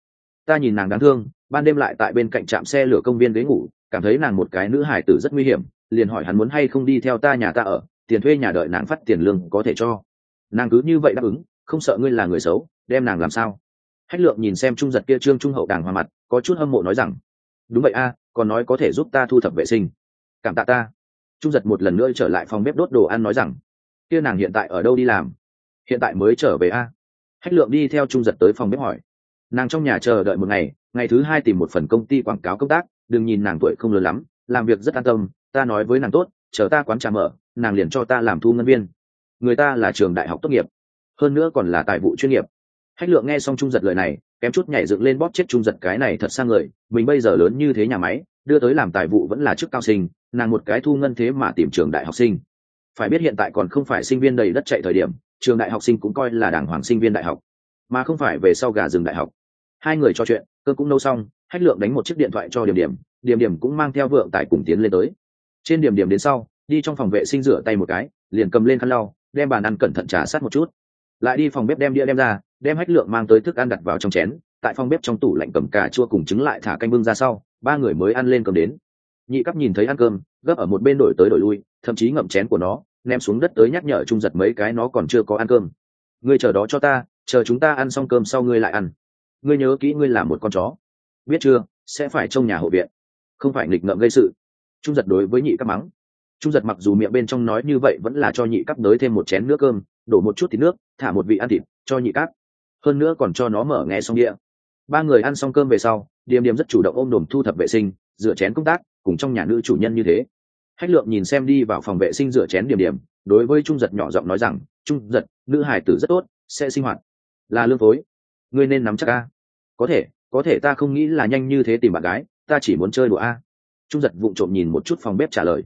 Ta nhìn nàng đáng thương, ban đêm lại tại bên cạnh trạm xe lửa công viên ghế ngủ, cảm thấy nàng một cái nữ hải tử rất nguy hiểm, liền hỏi hắn muốn hay không đi theo ta nhà ta ở, tiền thuê nhà đợi nàng phát tiền lương có thể cho. Nàng cứ như vậy đáp ứng, không sợ ngươi là người xấu, đem nàng làm sao? Hách lượng nhìn xem trung giật kia trương trung hậu đàng hòa mặt, có chút hâm mộ nói rằng, đúng vậy a, còn nói có thể giúp ta thu thập vệ sinh. Cảm tạ ta. Trung giật một lần nữa trở lại phòng bếp đốt đồ ăn nói rằng, kia nàng hiện tại ở đâu đi làm? Hiện tại mới trở về a. Hách lượng đi theo trung giật tới phòng bếp hỏi. Nàng trong nhà chờ đợi một ngày ngày thứ hai tìm một phần công ty quảng cáo công tác, đừng nhìn nàng tuổi không lớn lắm, làm việc rất an tâm, ta nói với nàng tốt, chờ ta quán trà mở, nàng liền cho ta làm thu ngân viên. Người ta là trường đại học tốt nghiệp, hơn nữa còn là tài vụ chuyên nghiệp. Hách lượng nghe xong trung giật lời này, kém chút nhảy dựng lên bóp chết trung giật cái này thật sang người, mình bây giờ lớn như thế nhà máy, đưa tới làm tài vụ vẫn là chức cao sinh, nàng một cái thu ngân thế mà tìm trường đại học sinh. Phải biết hiện tại còn không phải sinh viên đầy đất chạy thời điểm trường đại học sinh cũng coi là đảng hoàng sinh viên đại học, mà không phải về sau gà rừng đại học. Hai người trò chuyện cơ cũng nâu xong, hách lượng đánh một chiếc điện thoại cho điểm điểm điểm điểm cũng mang theo vượng tại cùng tiến lên tới. Trên điểm điểm đến sau, đi trong phòng vệ sinh rửa tay một cái, liền cầm lên khăn lau, đem bàn ăn cẩn thận trà sát một chút. Lại đi phòng bếp đem đĩa đem ra, đem hách lượng mang tới thức ăn đặt vào trong chén, tại phòng bếp trong tủ lạnh cầm cà chua cùng trứng lại thả canh bưng ra sau, ba người mới ăn lên cơm đến. Nhị cấp nhìn thấy ăn cơm, gấp ở một bên đổi tới đổi lui, thậm chí ngậm chén của nó ném xuống đất tới nhắc nhở trung giật mấy cái nó còn chưa có ăn cơm. Ngươi chờ đó cho ta, chờ chúng ta ăn xong cơm sau ngươi lại ăn. Ngươi nhớ kỹ ngươi là một con chó. Biết chưa, sẽ phải trong nhà hộ viện. Không phải nghịch ngợm gây sự. Trung giật đối với nhị cắp mắng. Trung giật mặc dù miệng bên trong nói như vậy vẫn là cho nhị cắp nới thêm một chén nước cơm, đổ một chút thịt nước, thả một vị ăn thịt, cho nhị cắp. hơn nữa còn cho nó mở nghe xong đĩa ba người ăn xong cơm về sau, điềm điềm rất chủ động ôm đồm thu thập vệ sinh, rửa chén công tác, cùng trong nhà nữ chủ nhân như thế hách lượng nhìn xem đi vào phòng vệ sinh rửa chén điểm điểm, đối với trung giật nhỏ giọng nói rằng, trung giật, nữ hải tử rất tốt, sẽ sinh hoạt. Là lương phối ngươi nên nắm chắc a. Có thể có thể ta không nghĩ là nhanh như thế tìm bạn gái, ta chỉ muốn chơi đùa a. Trung giật vụng trộm nhìn một chút phòng bếp trả lời.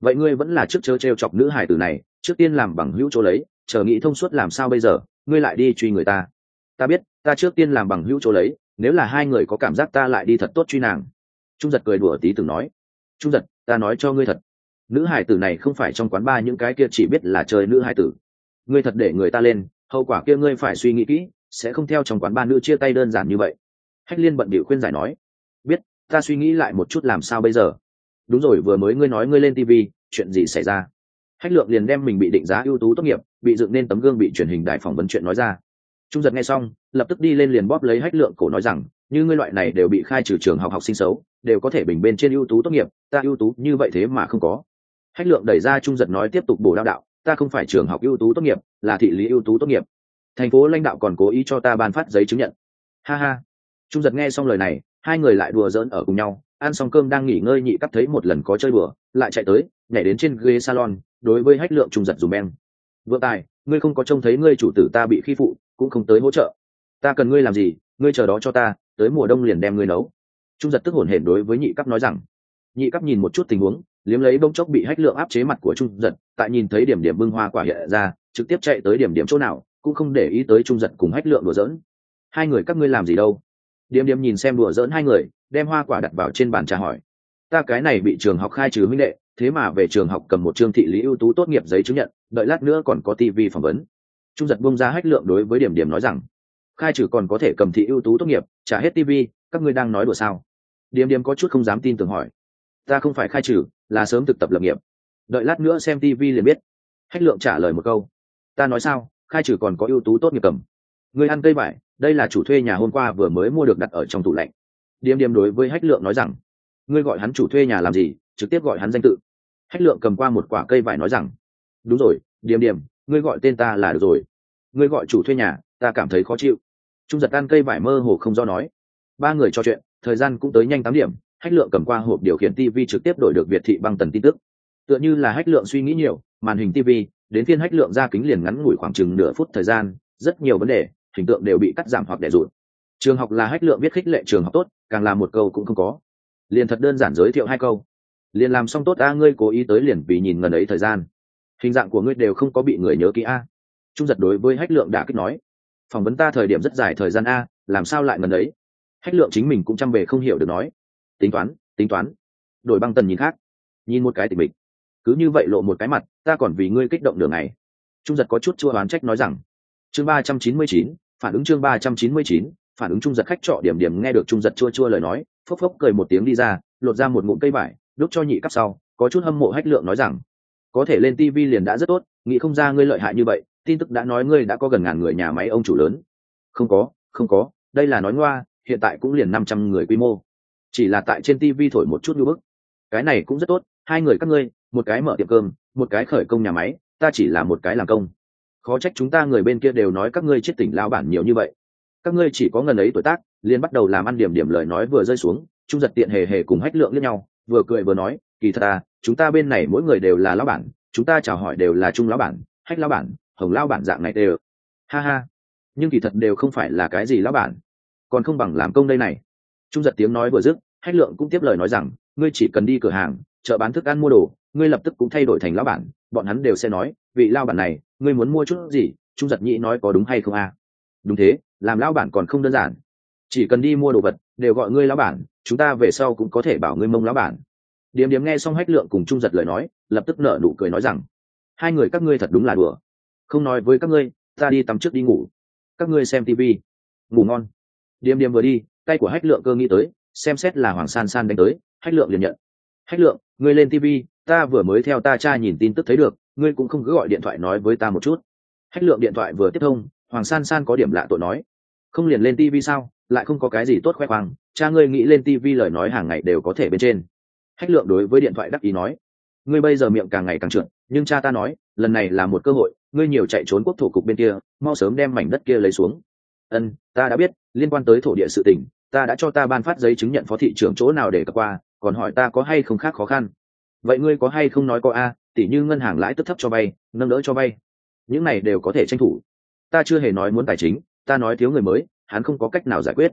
Vậy ngươi vẫn là trước chớ t r e o chọc nữ hải tử này, trước tiên làm bằng hữu chỗ lấy, chờ nghĩ thông suốt làm sao bây giờ, ngươi lại đi truy người ta. Ta biết, ta trước tiên làm bằng hữu chỗ lấy, nếu là hai người có cảm giác ta lại đi thật tốt truy nàng. Trung giật cười đùa tí từng nói. Trung giật, ta nói cho ngươi thật nữ hải tử này không phải trong quán ba những cái kia chỉ biết là chơi nữ hải tử. Ngươi thật để người ta lên, hậu quả kia ngươi phải suy nghĩ kỹ, sẽ không theo trong quán ba nữ chia tay đơn giản như vậy. Hách liên bận bịu khuyên giải nói, biết, ta suy nghĩ lại một chút làm sao bây giờ? Đúng rồi, vừa mới ngươi nói ngươi lên tv chuyện gì xảy ra? Hách lượng liền đem mình bị định giá ưu tú tốt nghiệp, bị dựng nên tấm gương bị truyền hình đài phỏng vấn chuyện nói ra. Trung giật nghe xong, lập tức đi lên liền bóp lấy hách lượng cổ nói rằng, như ngươi loại này đều bị khai trừ trường học học sinh xấu, đều có thể bình bên trên ưu tú tốt nghiệp, ta ưu tú như vậy thế mà không có hách lượng đẩy ra trung giật nói tiếp tục bổ đao đạo ta không phải trường học ưu tú tốt nghiệp là thị lý ưu tú tốt nghiệp. Thành phố lãnh đạo còn cố ý cho ta ban phát giấy chứng nhận. Ha ha. Trung giật nghe xong lời này hai người lại đùa giỡn ở cùng nhau ăn xong cơm đang nghỉ ngơi nhị cắp thấy một lần có chơi bừa, lại chạy tới nhảy đến trên ghế salon đối với hách lượng trung giật dùm beng. Vừa tài ngươi không có trông thấy ngươi chủ tử ta bị khi phụ cũng không tới hỗ trợ. Ta cần ngươi làm gì ngươi chờ đó cho ta tới mùa đông liền đem ngươi nấu. Trung giật tức hổn hển đối với nhị cấp nói rằng. Nhị cấp nhìn một chút tình huống liếm lấy bông chốc bị hách lượng áp chế mặt của trung giật, tại nhìn thấy điểm điểm bưng hoa quả hiện ra, trực tiếp chạy tới điểm điểm chỗ nào, cũng không để ý tới trung giật cùng hách lượng đùa dỡn hai người các ngươi làm gì đâu? Điểm điểm nhìn xem đùa dỡn hai người, đem hoa quả đặt vào trên bàn trà hỏi. Ta cái này bị trường học khai trừ minh đệ, thế mà về trường học cầm một chương thị lý ưu tú tốt nghiệp giấy chứng nhận, đợi lát nữa còn có tivi phỏng vấn. Trung giật bông ra hách lượng đối với điểm điểm nói rằng, khai trừ còn có thể cầm thị ưu tú tốt nghiệp, trả hết tv các ngươi đang nói đùa sao? Điểm điểm có chút không dám tin tưởng hỏi ta không phải khai trừ, là sớm thực tập lập nghiệp. Đợi lát nữa xem tv liền biết. Hách lượng trả lời một câu. Ta nói sao, khai trừ còn có ưu tú tốt nghiệp cầm. Người ăn cây vải, đây là chủ thuê nhà hôm qua vừa mới mua được đặt ở trong tủ lạnh. Điềm điềm đối với hách lượng nói rằng, ngươi gọi hắn chủ thuê nhà làm gì, trực tiếp gọi hắn danh tự. Hách lượng cầm qua một quả cây vải nói rằng, đúng rồi, điềm điềm, ngươi gọi tên ta là được rồi. Ngươi gọi chủ thuê nhà, ta cảm thấy khó chịu. Trung giật ăn cây vải mơ hồ không do nói. Ba người trò chuyện, thời gian cũng tới nhanh tám điểm hách lượng cầm qua hộp điều khiển tv trực tiếp đổi được việt thị băng tần tin tức. Tựa như là hách lượng suy nghĩ nhiều, màn hình tv đến phiên hách lượng ra kính liền ngắn ngủi khoảng chừng nửa phút thời gian, rất nhiều vấn đề, hình tượng đều bị cắt giảm hoặc đẻ rụt. Trường học là hách lượng viết khích lệ trường học tốt, càng làm một câu cũng không có. Liền thật đơn giản giới thiệu hai câu. Liền làm xong tốt, a, ngươi cố ý tới liền vì nhìn ngần ấy thời gian. Hình dạng của ngươi đều không có bị người nhớ kỹ a. Trung giật đối với hách lượng đã kích nói, phỏng vấn ta thời điểm rất dài thời gian a, làm sao lại ngần ấy? Hách lượng chính mình cũng chăm về không hiểu được nói tính toán tính toán. Đổi băng tần nhìn khác, nhìn một cái tình mình cứ như vậy lộ một cái mặt, ta còn vì ngươi kích động đường này trung giật có chút chua oán trách nói rằng, chương ba trăm chín mươi chín, phản ứng chương ba trăm chín mươi chín, phản ứng trung giật khách trọ điểm điểm nghe được trung giật chua chua lời nói, phốc phốc cười một tiếng đi ra, lột ra một ngụm cây vải đốt cho nhị cấp sau, có chút hâm mộ hách lượng nói rằng, có thể lên tv liền đã rất tốt, nghĩ không ra ngươi lợi hại như vậy, tin tức đã nói ngươi đã có gần ngàn người nhà máy ông chủ lớn. Không có không có, đây là nói ngoa, hiện tại cũng liền năm trăm người quy mô chỉ là tại trên tv thổi một chút như bức. Cái này cũng rất tốt, hai người các ngươi, một cái mở tiệm cơm, một cái khởi công nhà máy, ta chỉ là một cái làm công. Khó trách chúng ta người bên kia đều nói các ngươi chết tỉnh lao bản nhiều như vậy. Các ngươi chỉ có ngần ấy tuổi tác, liền bắt đầu làm ăn điểm điểm lời nói vừa rơi xuống, trung giật tiện hề hề cùng hách lượng lẫn nhau, vừa cười vừa nói, kỳ thật à chúng ta bên này mỗi người đều là lão bản, chúng ta chào hỏi đều là trung lão bản, hách lão bản, hồng lão bản dạng này đều. Ha ha. Nhưng kỳ thật đều không phải là cái gì lão bản. Còn không bằng làm công đây này trung giật tiếng nói vừa dứt, hách lượng cũng tiếp lời nói rằng, ngươi chỉ cần đi cửa hàng, chợ bán thức ăn mua đồ, ngươi lập tức cũng thay đổi thành lão bản, bọn hắn đều sẽ nói, vị lao bản này, ngươi muốn mua chút gì? Trung giật nhĩ nói có đúng hay không a? Đúng thế, làm lão bản còn không đơn giản. Chỉ cần đi mua đồ vật, đều gọi ngươi lão bản, chúng ta về sau cũng có thể bảo ngươi mông lão bản. Điềm điềm nghe xong hách lượng cùng trung giật lời nói, lập tức nở nụ cười nói rằng, hai người các ngươi thật đúng là đùa. Không nói với các ngươi, ta đi tắm trước đi ngủ. Các ngươi xem tv ngủ ngon. Điềm điềm vừa đi tay của hách lượng cơ nghĩ tới, xem xét là hoàng san san đánh tới, hách lượng liền nhận. Hách lượng, ngươi lên tv ta vừa mới theo ta cha nhìn tin tức thấy được, ngươi cũng không cứ gọi điện thoại nói với ta một chút. Hách lượng điện thoại vừa tiếp thông, hoàng san san có điểm lạ tội nói, không liền lên tv sao? Lại không có cái gì tốt khoe khoang, cha ngươi nghĩ lên tv lời nói hàng ngày đều có thể bên trên. Hách lượng đối với điện thoại đắc ý nói, ngươi bây giờ miệng càng ngày càng trượt, nhưng cha ta nói, lần này là một cơ hội, ngươi nhiều chạy trốn quốc thổ cục bên kia, mau sớm đem mảnh đất kia lấy xuống. Ân, ta đã biết, liên quan tới thổ địa sự tỉnh ta đã cho ta ban phát giấy chứng nhận phó thị trưởng chỗ nào để cập qua, còn hỏi ta có hay không khác khó khăn. Vậy ngươi có hay không nói có a, tỉ như ngân hàng lãi tức thấp cho vay, nâng đỡ cho vay. Những này đều có thể tranh thủ. Ta chưa hề nói muốn tài chính, ta nói thiếu người mới, hắn không có cách nào giải quyết.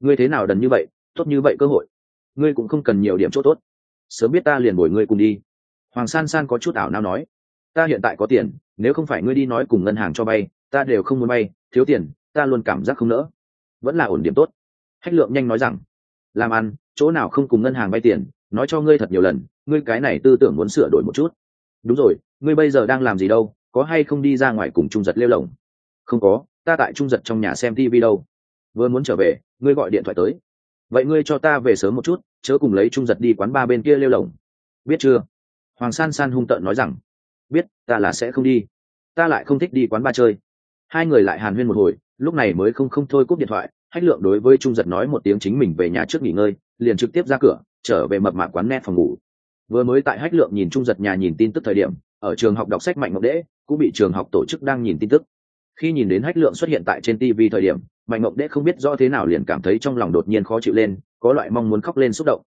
Ngươi thế nào đần như vậy, tốt như vậy cơ hội. Ngươi cũng không cần nhiều điểm chỗ tốt. Sớm biết ta liền bồi ngươi cùng đi. Hoàng san san có chút ảo nào nói. Ta hiện tại có tiền, nếu không phải ngươi đi nói cùng ngân hàng cho vay, ta đều không muốn vay, thiếu tiền, ta luôn cảm giác không nỡ. Vẫn là ổn điểm tốt hách lượng nhanh nói rằng, làm ăn, chỗ nào không cùng ngân hàng vay tiền, nói cho ngươi thật nhiều lần, ngươi cái này tư tưởng muốn sửa đổi một chút. Đúng rồi, ngươi bây giờ đang làm gì đâu, có hay không đi ra ngoài cùng trung giật lêu lồng? Không có, ta tại trung giật trong nhà xem tv đâu. Vừa muốn trở về, ngươi gọi điện thoại tới. Vậy ngươi cho ta về sớm một chút, chớ cùng lấy trung giật đi quán ba bên kia lêu lồng. Biết chưa? Hoàng san san hung tợn nói rằng, biết, ta là sẽ không đi. Ta lại không thích đi quán ba chơi. Hai người lại hàn huyên một hồi, lúc này mới không không thôi cúp điện thoại hách lượng đối với trung giật nói một tiếng chính mình về nhà trước nghỉ ngơi, liền trực tiếp ra cửa, trở về mập mạp quán net phòng ngủ. Vừa mới tại hách lượng nhìn trung giật nhà nhìn tin tức thời điểm, ở trường học đọc sách mạnh ngọc đễ, cũng bị trường học tổ chức đang nhìn tin tức. Khi nhìn đến hách lượng xuất hiện tại trên tv thời điểm, mạnh ngọc đễ không biết rõ thế nào liền cảm thấy trong lòng đột nhiên khó chịu lên, có loại mong muốn khóc lên xúc động.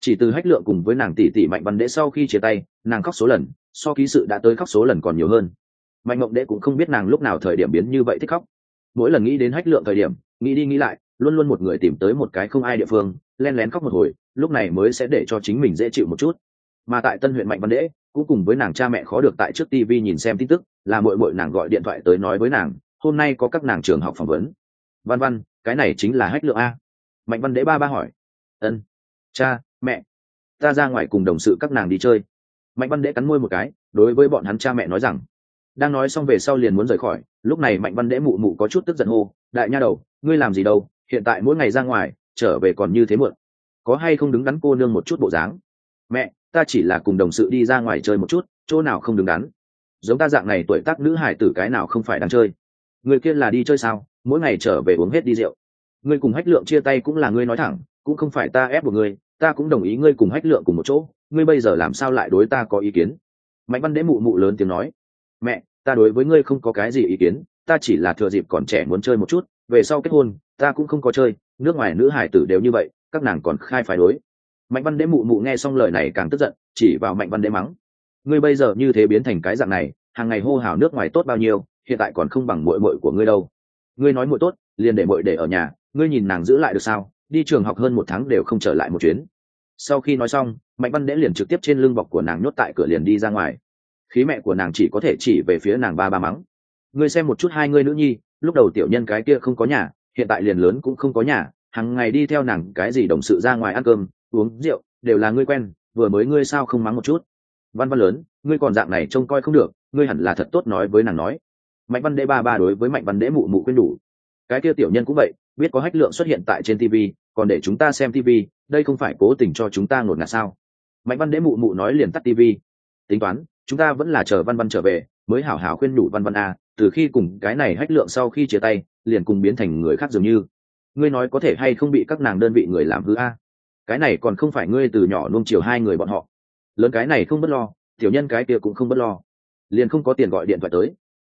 Chỉ từ hách lượng cùng với nàng tỷ tỷ mạnh văn đễ sau khi chia tay, nàng khóc số lần, so ký sự đã tới khóc số lần còn nhiều hơn. Mạnh ngọc đễ cũng không biết nàng lúc nào thời điểm biến như vậy thích khóc. Mỗi lần nghĩ đến hách lượng thời điểm nghĩ đi nghĩ lại, luôn luôn một người tìm tới một cái không ai địa phương, len lén khóc một hồi, lúc này mới sẽ để cho chính mình dễ chịu một chút. Mà tại tân huyện mạnh văn đễ, cũng cùng với nàng cha mẹ khó được tại trước tv nhìn xem tin tức, là mội mội nàng gọi điện thoại tới nói với nàng, hôm nay có các nàng trường học phỏng vấn. Văn văn, cái này chính là hách lượng a. Mạnh văn đễ ba ba hỏi. Ân, cha, mẹ, ta ra ngoài cùng đồng sự các nàng đi chơi. Mạnh văn đễ cắn môi một cái, đối với bọn hắn cha mẹ nói rằng, đang nói xong về sau liền muốn rời khỏi. Lúc này mạnh văn đễ mụ mụ có chút tức giận hô, đại nha đầu ngươi làm gì đâu, hiện tại mỗi ngày ra ngoài, trở về còn như thế muộn. Có hay không đứng đắn cô nương một chút bộ dáng? Mẹ, ta chỉ là cùng đồng sự đi ra ngoài chơi một chút, chỗ nào không đứng đắn? Giống ta dạng này tuổi tác nữ hải tử cái nào không phải đang chơi? Người kia là đi chơi sao? Mỗi ngày trở về uống hết đi rượu. Ngươi cùng hách lượng chia tay cũng là ngươi nói thẳng, cũng không phải ta ép buộc ngươi, ta cũng đồng ý ngươi cùng hách lượng cùng một chỗ. Ngươi bây giờ làm sao lại đối ta có ý kiến? Mạnh văn đế mụ mụ lớn tiếng nói. Mẹ, ta đối với ngươi không có cái gì ý kiến ta chỉ là thừa dịp còn trẻ muốn chơi một chút, về sau kết hôn, ta cũng không có chơi, nước ngoài nữ hải tử đều như vậy, các nàng còn khai phải đối. Mạnh văn đế mụ mụ nghe xong lời này càng tức giận, chỉ vào mạnh văn đế mắng. Ngươi bây giờ như thế biến thành cái dạng này, hàng ngày hô hào nước ngoài tốt bao nhiêu, hiện tại còn không bằng mội mội của ngươi đâu. Ngươi nói mội tốt, liền để mội để ở nhà, ngươi nhìn nàng giữ lại được sao, đi trường học hơn một tháng đều không trở lại một chuyến. Sau khi nói xong, mạnh văn đễ liền trực tiếp trên lưng bọc của nàng nhốt tại cửa liền đi ra ngoài. Khí mẹ của nàng chỉ có thể chỉ về phía nàng ba ba mắng ngươi xem một chút hai ngươi nữ nhi, lúc đầu tiểu nhân cái kia không có nhà, hiện tại liền lớn cũng không có nhà hàng ngày đi theo nàng cái gì đồng sự ra ngoài ăn cơm, uống rượu, đều là ngươi quen, vừa mới ngươi sao không mắng một chút. Văn văn lớn, ngươi còn dạng này trông coi không được, ngươi hẳn là thật tốt nói với nàng nói. Mạnh văn đệ ba ba đối với mạnh văn đệ mụ mụ quên đủ. Cái kia tiểu nhân cũng vậy, biết có hách lượng xuất hiện tại trên tv còn để chúng ta xem tv đây không phải cố tình cho chúng ta ngột ngạt sao? Mạnh văn đệ mụ mụ nói liền tắt tv tính toán chúng ta vẫn là chờ văn văn trở về, mới hảo hảo khuyên nhủ văn văn a, từ khi cùng cái này hách lượng sau khi chia tay, liền cùng biến thành người khác dường như. Ngươi nói có thể hay không bị các nàng đơn vị người làm hư a? Cái này còn không phải ngươi từ nhỏ nuông chiều hai người bọn họ. Lớn cái này không bất lo, tiểu nhân cái kia cũng không bất lo. Liền không có tiền gọi điện thoại tới.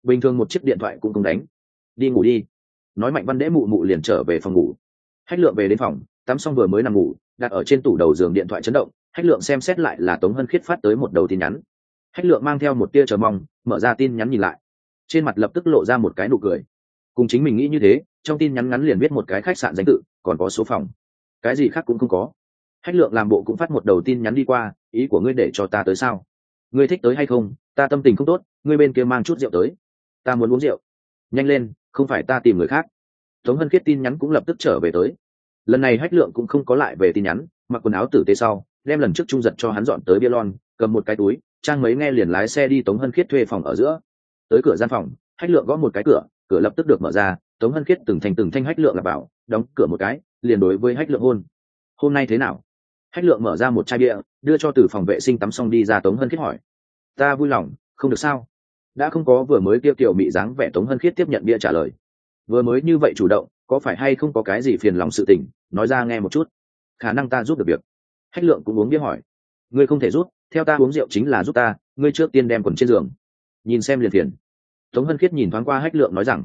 Bình thường một chiếc điện thoại cũng không đánh. Đi ngủ đi. Nói mạnh văn đễ mụ mụ liền trở về phòng ngủ. Hách lượng về đến phòng, tắm xong vừa mới nằm ngủ, đặt ở trên tủ đầu giường điện thoại chấn động, hách lượng xem xét lại là tống hân khiết phát tới một đầu tin nhắn hách lượng mang theo một tia chờ mong, mở ra tin nhắn nhìn lại. Trên mặt lập tức lộ ra một cái nụ cười. Cùng chính mình nghĩ như thế, trong tin nhắn ngắn liền viết một cái khách sạn danh tự, còn có số phòng. Cái gì khác cũng không có. Hách lượng làm bộ cũng phát một đầu tin nhắn đi qua, ý của ngươi để cho ta tới sao? Ngươi thích tới hay không? Ta tâm tình không tốt, ngươi bên kia mang chút rượu tới. Ta muốn uống rượu. Nhanh lên, không phải ta tìm người khác. Tống hân khiết tin nhắn cũng lập tức trở về tới. Lần này hách lượng cũng không có lại về tin nhắn, mặc quần áo tử tế sau, đem lần trước trung giật cho hắn dọn tới bia lon, cầm một cái túi trang mấy nghe liền lái xe đi tống hân khiết thuê phòng ở giữa. Tới cửa gian phòng, hách lượng gõ một cái cửa cửa lập tức được mở ra, tống hân khiết từng thành từng thanh hách lượng là bảo, đóng cửa một cái, liền đối với hách lượng hôn. Hôm nay thế nào? Hách lượng mở ra một chai bia, đưa cho từ phòng vệ sinh tắm xong đi ra tống hân khiết hỏi. Ta vui lòng, không được sao? Đã không có vừa mới tiêu kiểu bị dáng vẻ tống hân khiết tiếp nhận bia trả lời. Vừa mới như vậy chủ động, có phải hay không có cái gì phiền lòng sự tình? Nói ra nghe một chút. Khả năng ta giúp được việc. Hách lượng cũng uống bia hỏi. Ngươi không thể giúp theo ta uống rượu chính là giúp ta, ngươi trước tiên đem quần trên giường. Nhìn xem liền thiền tống hân khiết nhìn thoáng qua hách lượng nói rằng,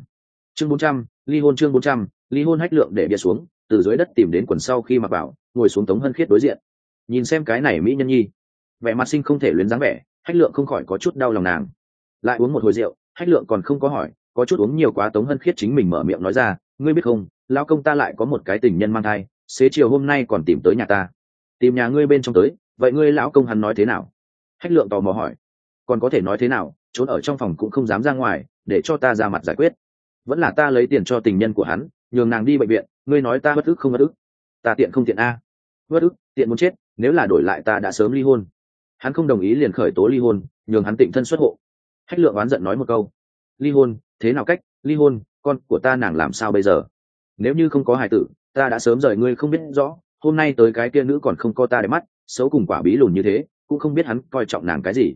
chương bốn trăm, ly hôn chương bốn trăm, ly hôn hách lượng để bia xuống, từ dưới đất tìm đến quần sau khi mặc vào, ngồi xuống tống hân khiết đối diện. Nhìn xem cái này mỹ nhân nhi, vẻ mặt sinh không thể luyến dáng vẻ, hách lượng không khỏi có chút đau lòng nàng. Lại uống một hồi rượu, hách lượng còn không có hỏi, có chút uống nhiều quá tống hân khiết chính mình mở miệng nói ra, ngươi biết không lao công ta lại có một cái tình nhân mang thai, xế chiều hôm nay còn tìm tới nhà ta. Tìm nhà ngươi bên trong tới vậy ngươi lão công hắn nói thế nào? Hách lượng tò mò hỏi. Còn có thể nói thế nào, trốn ở trong phòng cũng không dám ra ngoài, để cho ta ra mặt giải quyết. Vẫn là ta lấy tiền cho tình nhân của hắn, nhường nàng đi bệnh viện, ngươi nói ta bất ức không bất ức? Ta tiện không tiện a? Bất ức, tiện muốn chết, nếu là đổi lại ta đã sớm ly hôn. Hắn không đồng ý liền khởi tố ly hôn, nhường hắn tịnh thân xuất hộ. Hách lượng oán giận nói một câu. Ly hôn, thế nào cách? Ly hôn, con của ta nàng làm sao bây giờ? Nếu như không có hài tử, ta đã sớm rời ngươi không biết rõ, hôm nay tới cái kia nữ còn không có ta để mắt xấu cùng quả bí lùn như thế, cũng không biết hắn coi trọng nàng cái gì.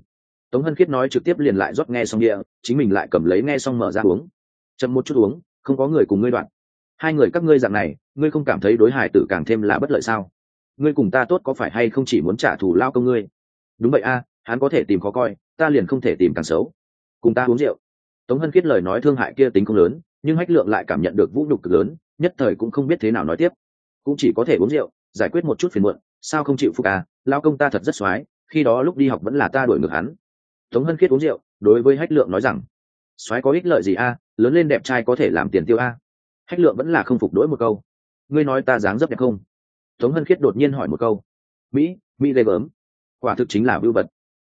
Tống hân khiết nói trực tiếp liền lại rót nghe xong địa, chính mình lại cầm lấy nghe xong mở ra uống. Chậm một chút uống, không có người cùng ngươi đoạn. Hai người các ngươi dạng này, ngươi không cảm thấy đối hải tử càng thêm là bất lợi sao? Ngươi cùng ta tốt có phải hay không chỉ muốn trả thù lao công ngươi? Đúng vậy a, hắn có thể tìm khó coi, ta liền không thể tìm càng xấu. Cùng ta uống rượu. Tống hân khiết lời nói thương hại kia tính không lớn, nhưng hách lượng lại cảm nhận được vũ nhục cực lớn, nhất thời cũng không biết thế nào nói tiếp. Cũng chỉ có thể uống rượu, giải quyết một chút phiền muộn sao không chịu phục à? Lao công ta thật rất x khi đó lúc đi học vẫn là ta đuổi ngược hắn. Tống hân khiết uống rượu, đối với hách lượng nói rằng x có ích lợi gì a lớn lên đẹp trai có thể làm tiền tiêu a hách lượng vẫn là không phục đỗi một câu. Ngươi nói ta dáng dấp đẹp không? Tống hân khiết đột nhiên hỏi một câu. Mỹ mỹ ghê gớm. Quả thực chính là vưu vật.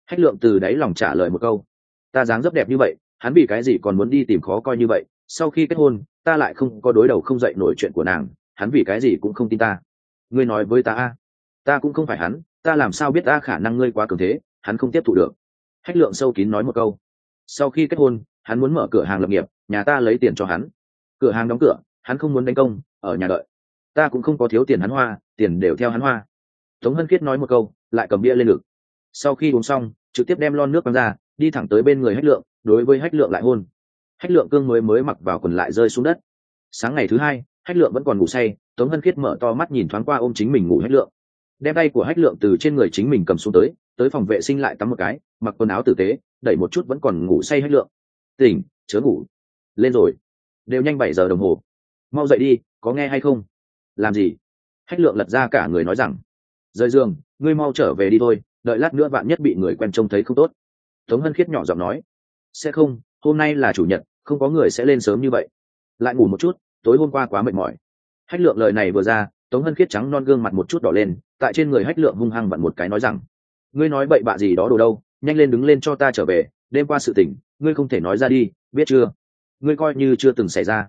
Hách lượng từ đáy lòng trả lời một câu. Ta dáng dấp đẹp như vậy, hắn vì cái gì còn muốn đi tìm khó coi như vậy? Sau khi kết hôn, ta lại không có đối đầu không dậy nổi chuyện của nàng, hắn vì cái gì cũng không tin ta. Ngươi nói với ta a ta cũng không phải hắn, ta làm sao biết ta khả năng ngươi quá cường thế, hắn không tiếp thụ được. Hách lượng sâu kín nói một câu. Sau khi kết hôn, hắn muốn mở cửa hàng lập nghiệp, nhà ta lấy tiền cho hắn. Cửa hàng đóng cửa, hắn không muốn đánh công, ở nhà đợi. Ta cũng không có thiếu tiền hắn hoa, tiền đều theo hắn hoa. Tống hân Kiết nói một câu, lại cầm bia lên ngực. Sau khi uống xong, trực tiếp đem lon nước băng ra, đi thẳng tới bên người hách lượng, đối với hách lượng lại hôn. Hách lượng cương mới mới mặc vào quần lại rơi xuống đất. Sáng ngày thứ hai, hách lượng vẫn còn ngủ say, tống hân khiết mở to mắt nhìn thoáng qua ôm chính mình ngủ hách lượng đem tay của hách lượng từ trên người chính mình cầm xuống tới tới phòng vệ sinh lại tắm một cái, mặc quần áo tử tế, đẩy một chút vẫn còn ngủ say hách lượng. Tỉnh, chớ ngủ. Lên rồi. Đều nhanh bảy giờ đồng hồ. Mau dậy đi, có nghe hay không? Làm gì? Hách lượng lật ra cả người nói rằng, rời giường, ngươi mau trở về đi thôi, đợi lát nữa bạn nhất bị người quen trông thấy không tốt. Tống hân khiết nhỏ giọng nói, sẽ không, hôm nay là chủ nhật, không có người sẽ lên sớm như vậy. Lại ngủ một chút, tối hôm qua quá mệt mỏi. Hách lượng lời này vừa ra tống hân khiết trắng non gương mặt một chút đỏ lên, tại trên người hách lượng hung hăng vặn một cái nói rằng, ngươi nói bậy bạ gì đó đồ đâu, nhanh lên đứng lên cho ta trở về, đêm qua sự tỉnh, ngươi không thể nói ra đi, biết chưa? Ngươi coi như chưa từng xảy ra.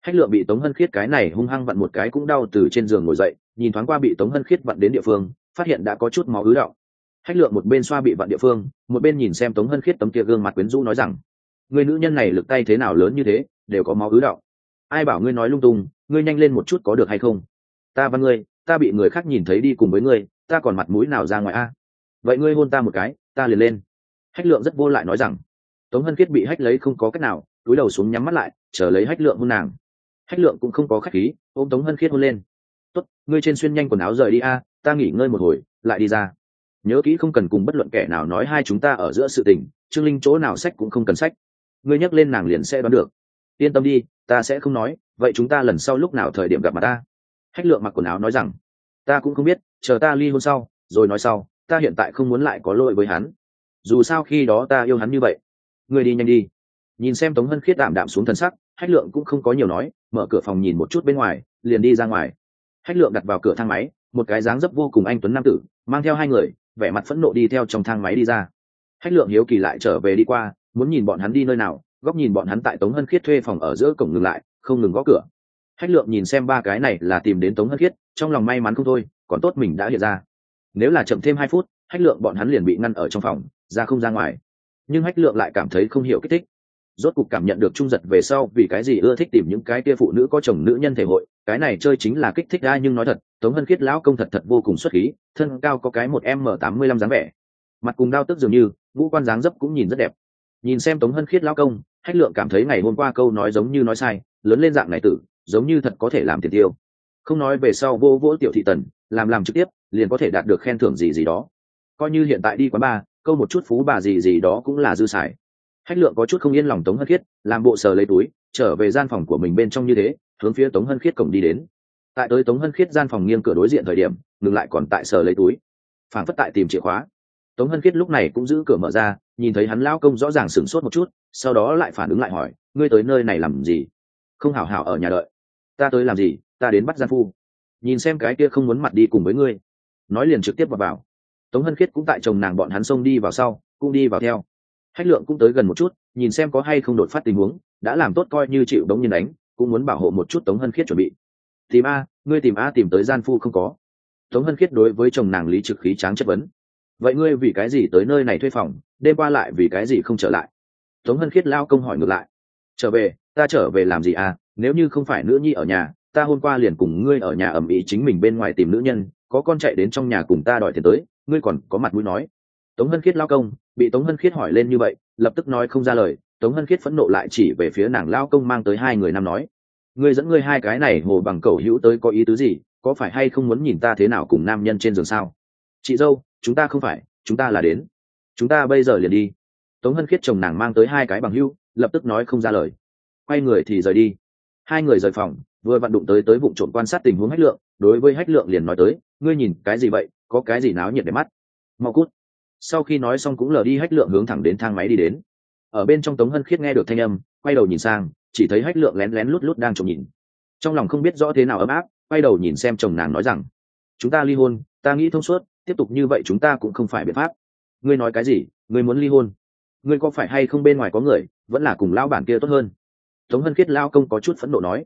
Hách lượng bị tống hân khiết cái này hung hăng vặn một cái cũng đau từ trên giường ngồi dậy, nhìn thoáng qua bị tống hân khiết vặn đến địa phương, phát hiện đã có chút máu ứ động hách lượng một bên xoa bị vặn địa phương, một bên nhìn xem tống hân khiết tấm kia gương mặt quyến rũ nói rằng người nữ nhân này lực tay thế nào lớn như thế, đều có máu ứ động ai bảo ngươi nói lung tung, ngươi nhanh lên một chút có được hay không? Ta văn ngươi, ta bị người khác nhìn thấy đi cùng với ngươi, ta còn mặt mũi nào ra ngoài a? Vậy ngươi hôn ta một cái, ta liền lên. Hách lượng rất vô lại nói rằng. Tống hân khiết bị hách lấy không có cách nào, túi đầu xuống nhắm mắt lại, chờ lấy hách lượng hôn nàng. Hách lượng cũng không có khách khí, ôm tống hân khiết hôn lên. Tốt, ngươi trên xuyên nhanh quần áo rời đi a, ta nghỉ ngơi một hồi, lại đi ra. Nhớ kỹ không cần cùng bất luận kẻ nào nói hai chúng ta ở giữa sự tình, trương linh chỗ nào sách cũng không cần sách. Ngươi nhắc lên nàng liền sẽ đoán được. Yên tâm đi, ta sẽ không nói, vậy chúng ta lần sau lúc nào thời điểm gặp mặt ta? Hách lượng mặc quần áo nói rằng, ta cũng không biết, chờ ta ly hôn sau, rồi nói sau, ta hiện tại không muốn lại có lỗi với hắn. Dù sao khi đó ta yêu hắn như vậy, ngươi đi nhanh đi. Nhìn xem tống hân khiết đạm đạm xuống thân sắc, hách lượng cũng không có nhiều nói, mở cửa phòng nhìn một chút bên ngoài, liền đi ra ngoài. Hách lượng đặt vào cửa thang máy, một cái dáng dấp vô cùng anh tuấn nam tử, mang theo hai người, vẻ mặt phẫn nộ đi theo trong thang máy đi ra. Hách lượng hiếu kỳ lại trở về đi qua, muốn nhìn bọn hắn đi nơi nào, góc nhìn bọn hắn tại tống hân khiết thuê phòng ở giữa cổng ngừng lại, không ngừng gõ cửa hách lượng nhìn xem ba cái này là tìm đến tống hân khiết, trong lòng may mắn không thôi, còn tốt mình đã hiện ra. Nếu là chậm thêm hai phút, hách lượng bọn hắn liền bị ngăn ở trong phòng, ra không ra ngoài. Nhưng hách lượng lại cảm thấy không hiểu kích thích. Rốt cục cảm nhận được trung giật về sau vì cái gì ưa thích tìm những cái kia phụ nữ có chồng nữ nhân thể hội, cái này chơi chính là kích thích ra nhưng nói thật, tống hân khiết lão công thật thật vô cùng xuất khí, thân cao có cái một m tám mươi lăm dáng vẻ. Mặt cùng đao tức dường như vũ quan dáng dấp cũng nhìn rất đẹp. Nhìn xem tống hân khiết lão công, hách lượng cảm thấy ngày hôm qua câu nói giống như nói sai, lớn lên dạng này tử giống như thật có thể làm tiền tiêu. Không nói về sau vô vỗ tiểu thị tần, làm làm trực tiếp, liền có thể đạt được khen thưởng gì gì đó. Coi như hiện tại đi quán ba câu một chút phú bà gì gì đó cũng là dư xài. Hách lượng có chút không yên lòng tống hân khiết, làm bộ sờ lấy túi, trở về gian phòng của mình bên trong như thế, hướng phía tống hân khiết cổng đi đến. Tại tới tống hân khiết gian phòng nghiêng cửa đối diện thời điểm, ngừng lại còn tại sờ lấy túi. Phản phất tại tìm chìa khóa. Tống hân khiết lúc này cũng giữ cửa mở ra, nhìn thấy hắn lao công rõ ràng sửng sốt một chút, sau đó lại phản ứng lại hỏi, ngươi tới nơi này làm gì? Không hảo hảo ở nhà đợi ta tới làm gì, ta đến bắt gian phu. Nhìn xem cái kia không muốn mặt đi cùng với ngươi. Nói liền trực tiếp vào vào. Tống hân khiết cũng tại chồng nàng bọn hắn xông đi vào sau, cũng đi vào theo. Hách lượng cũng tới gần một chút, nhìn xem có hay không đột phát tình huống, đã làm tốt coi như chịu đống nhiên đánh, cũng muốn bảo hộ một chút tống hân khiết chuẩn bị. Tìm a, ngươi tìm a tìm tới gian phu không có. Tống hân khiết đối với chồng nàng lý trực khí tráng chất vấn. Vậy ngươi vì cái gì tới nơi này thuê phòng, đêm qua lại vì cái gì không trở lại? Tống hân khiết lao công hỏi ngược lại. Trở về, ta trở về làm gì à nếu như không phải nữ nhi ở nhà, ta hôm qua liền cùng ngươi ở nhà ẩm ý chính mình bên ngoài tìm nữ nhân, có con chạy đến trong nhà cùng ta đòi tiền tới, ngươi còn có mặt mũi nói. Tống hân khiết lao công, bị tống hân khiết hỏi lên như vậy, lập tức nói không ra lời, tống hân khiết phẫn nộ lại chỉ về phía nàng lao công mang tới hai người nam nói. Ngươi dẫn ngươi hai cái này hồ bằng cầu hữu tới có ý tứ gì, có phải hay không muốn nhìn ta thế nào cùng nam nhân trên giường sao? Chị dâu, chúng ta không phải, chúng ta là đến. Chúng ta bây giờ liền đi. Tống hân khiết chồng nàng mang tới hai cái bằng hữu, lập tức nói không ra lời. Quay người thì rời đi hai người rời phòng, vừa vặn đụng tới tới vụ trộm quan sát tình huống hách lượng, đối với hách lượng liền nói tới, ngươi nhìn, cái gì vậy? Có cái gì náo nhiệt để mắt? Mau cút. Sau khi nói xong cũng lờ đi hách lượng hướng thẳng đến thang máy đi đến. Ở bên trong tống hân khiết nghe được thanh âm, quay đầu nhìn sang, chỉ thấy hách lượng lén lén lút lút đang trộm nhìn. Trong lòng không biết rõ thế nào ấm áp, quay đầu nhìn xem chồng nàng nói rằng, chúng ta ly hôn, ta nghĩ thông suốt, tiếp tục như vậy chúng ta cũng không phải biện pháp. Ngươi nói cái gì? Ngươi muốn ly hôn? Ngươi có phải hay không bên ngoài có người, vẫn là cùng lão bản kia tốt hơn? Tống hân khiết lao công có chút phẫn nộ nói,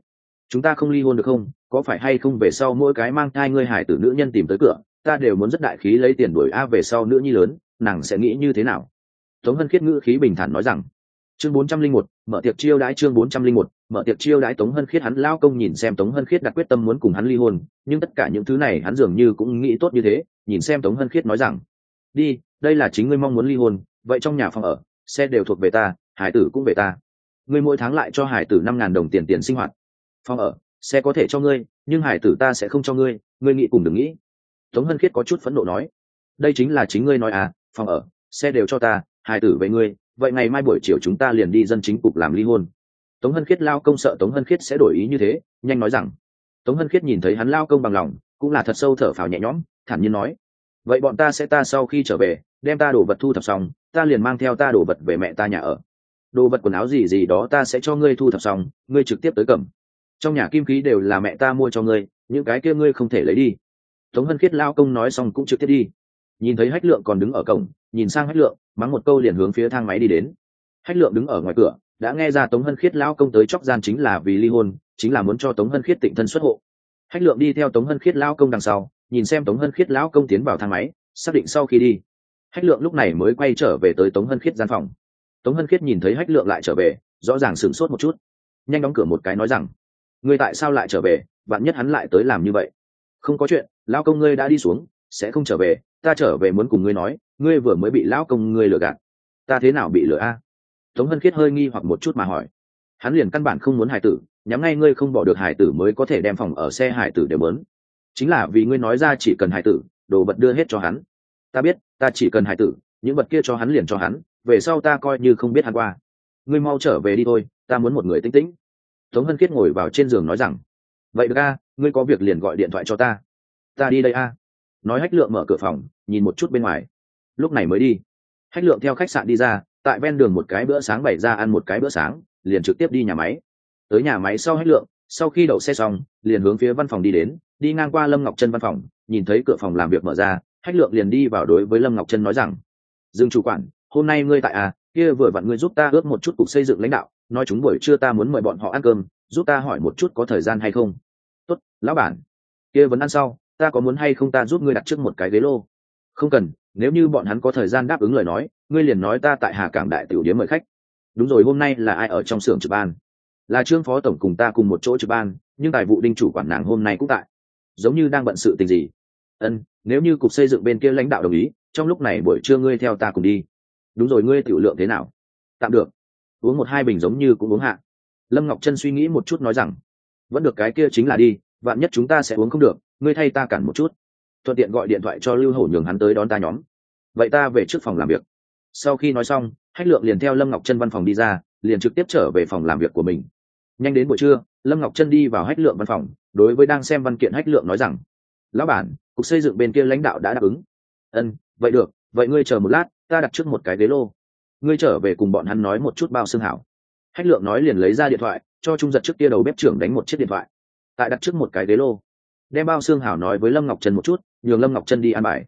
chúng ta không ly hôn được không? Có phải hay không về sau mỗi cái mang thai ngươi hải tử nữ nhân tìm tới cửa, ta đều muốn rất đại khí lấy tiền đuổi a về sau nữ nhi lớn, nàng sẽ nghĩ như thế nào? Tống hân khiết ngữ khí bình thản nói rằng, chương bốn trăm linh một, mở tiệc chiêu đãi chương bốn trăm linh một, mở tiệc chiêu đãi tống hân khiết hắn lao công nhìn xem tống hân khiết đặt quyết tâm muốn cùng hắn ly hôn, nhưng tất cả những thứ này hắn dường như cũng nghĩ tốt như thế, nhìn xem tống hân khiết nói rằng, đi, đây là chính ngươi mong muốn ly hôn, vậy trong nhà phòng ở, xe đều thuộc về ta, hải tử cũng về ta ngươi mỗi tháng lại cho hải tử năm ngàn đồng tiền tiền sinh hoạt. Phòng ở, xe có thể cho ngươi, nhưng hải tử ta sẽ không cho ngươi ngươi nghĩ cùng đừng nghĩ. Tống hân khiết có chút phẫn nộ nói. Đây chính là chính ngươi nói à phòng ở, xe đều cho ta, hải tử với ngươi, vậy ngày mai buổi chiều chúng ta liền đi dân chính cục làm ly hôn. Tống hân khiết lao công sợ tống hân khiết sẽ đổi ý như thế, nhanh nói rằng. Tống hân khiết nhìn thấy hắn lao công bằng lòng, cũng là thật sâu thở phào nhẹ nhõm, thản nhiên nói. Vậy bọn ta sẽ ta sau khi trở về, đem ta đổ vật thu thập xong, ta liền mang theo ta đổ vật về mẹ ta nhà ở đồ vật quần áo gì gì đó ta sẽ cho ngươi thu thập xong, ngươi trực tiếp tới cầm. Trong nhà kim khí đều là mẹ ta mua cho ngươi, những cái kia ngươi không thể lấy đi. Tống hân khiết lao công nói xong cũng trực tiếp đi. Nhìn thấy hách lượng còn đứng ở cổng, nhìn sang hách lượng, mắng một câu liền hướng phía thang máy đi đến. Hách lượng đứng ở ngoài cửa, đã nghe ra tống hân khiết lao công tới chóc gian chính là vì ly hôn, chính là muốn cho tống hân khiết tịnh thân xuất hộ. Hách lượng đi theo tống hân khiết lao công đằng sau, nhìn xem tống hân khiết lão công tiến vào thang máy, xác định sau khi đi. Hách lượng lúc này mới quay trở về tới tống hân khiết gian phòng tống hân khiết nhìn thấy hách lượng lại trở về, rõ ràng sửng sốt một chút. Nhanh đóng cửa một cái nói rằng, ngươi tại sao lại trở về? Bạn nhất hắn lại tới làm như vậy. Không có chuyện, lão công ngươi đã đi xuống, sẽ không trở về. Ta trở về muốn cùng ngươi nói, ngươi vừa mới bị lão công ngươi lừa gạt. Ta thế nào bị lừa a? Tống hân khiết hơi nghi hoặc một chút mà hỏi. Hắn liền căn bản không muốn hải tử, nhắm ngay ngươi không bỏ được hải tử mới có thể đem phòng ở xe hải tử đều mớn. Chính là vì ngươi nói ra chỉ cần hải tử, đồ vật đưa hết cho hắn. Ta biết, ta chỉ cần hải tử, những vật kia cho hắn liền cho hắn về sau ta coi như không biết hắn qua. Ngươi mau trở về đi thôi, ta muốn một người tĩnh tĩnh. Tống hân khiết ngồi vào trên giường nói rằng, vậy được a, ngươi có việc liền gọi điện thoại cho ta. Ta đi đây a. Nói hách lượng mở cửa phòng, nhìn một chút bên ngoài. Lúc này mới đi. Hách lượng theo khách sạn đi ra, tại ven đường một cái bữa sáng bày ra ăn một cái bữa sáng, liền trực tiếp đi nhà máy. Tới nhà máy sau hách lượng, sau khi đậu xe xong, liền hướng phía văn phòng đi đến, đi ngang qua lâm ngọc Trân văn phòng, nhìn thấy cửa phòng làm việc mở ra, hách lượng liền đi vào đối với lâm ngọc Trân nói rằng dương chủ quản hôm nay ngươi tại à kia vừa vặn ngươi giúp ta ước một chút cục xây dựng lãnh đạo, nói chúng buổi trưa ta muốn mời bọn họ ăn cơm, giúp ta hỏi một chút có thời gian hay không. Tốt, lão bản. Kia vẫn ăn sau, ta có muốn hay không ta giúp ngươi đặt trước một cái ghế lô? Không cần, nếu như bọn hắn có thời gian đáp ứng lời nói, ngươi liền nói ta tại hà cảng đại tiểu điếm mời khách. Đúng rồi, hôm nay là ai ở trong xưởng trực ban? Là trương phó tổng cùng ta cùng một chỗ trực ban, nhưng tài vụ đinh chủ quản nàng hôm nay cũng tại. Giống như đang bận sự tình gì? Ân, nếu như cục xây dựng bên kia lãnh đạo đồng ý, trong lúc này buổi trưa ngươi theo ta cùng đi đúng rồi, ngươi tiểu lượng thế nào? Tạm được. Uống một hai bình giống như cũng uống hạ. Lâm ngọc chân suy nghĩ một chút nói rằng, vẫn được, cái kia chính là đi, vạn nhất chúng ta sẽ uống không được, ngươi thay ta cản một chút. Thuận tiện gọi điện thoại cho lưu hổ nhường hắn tới đón ta nhóm. Vậy ta về trước phòng làm việc. Sau khi nói xong, hách lượng liền theo lâm ngọc chân văn phòng đi ra, liền trực tiếp trở về phòng làm việc của mình. Nhanh đến buổi trưa, lâm ngọc chân đi vào hách lượng văn phòng, đối với đang xem văn kiện hách lượng nói rằng, lão bản, cục xây dựng bên kia lãnh đạo đã đáp ứng. Ân, vậy được, vậy ngươi chờ một lát ta đặt trước một cái ghế lô. Ngươi trở về cùng bọn hắn nói một chút bao xương hảo. Hách lượng nói liền lấy ra điện thoại, cho trung giật trước kia đầu bếp trưởng đánh một chiếc điện thoại. Tại đặt trước một cái ghế lô. Đem bao xương hảo nói với lâm ngọc trân một chút, nhường lâm ngọc trân đi ăn bài.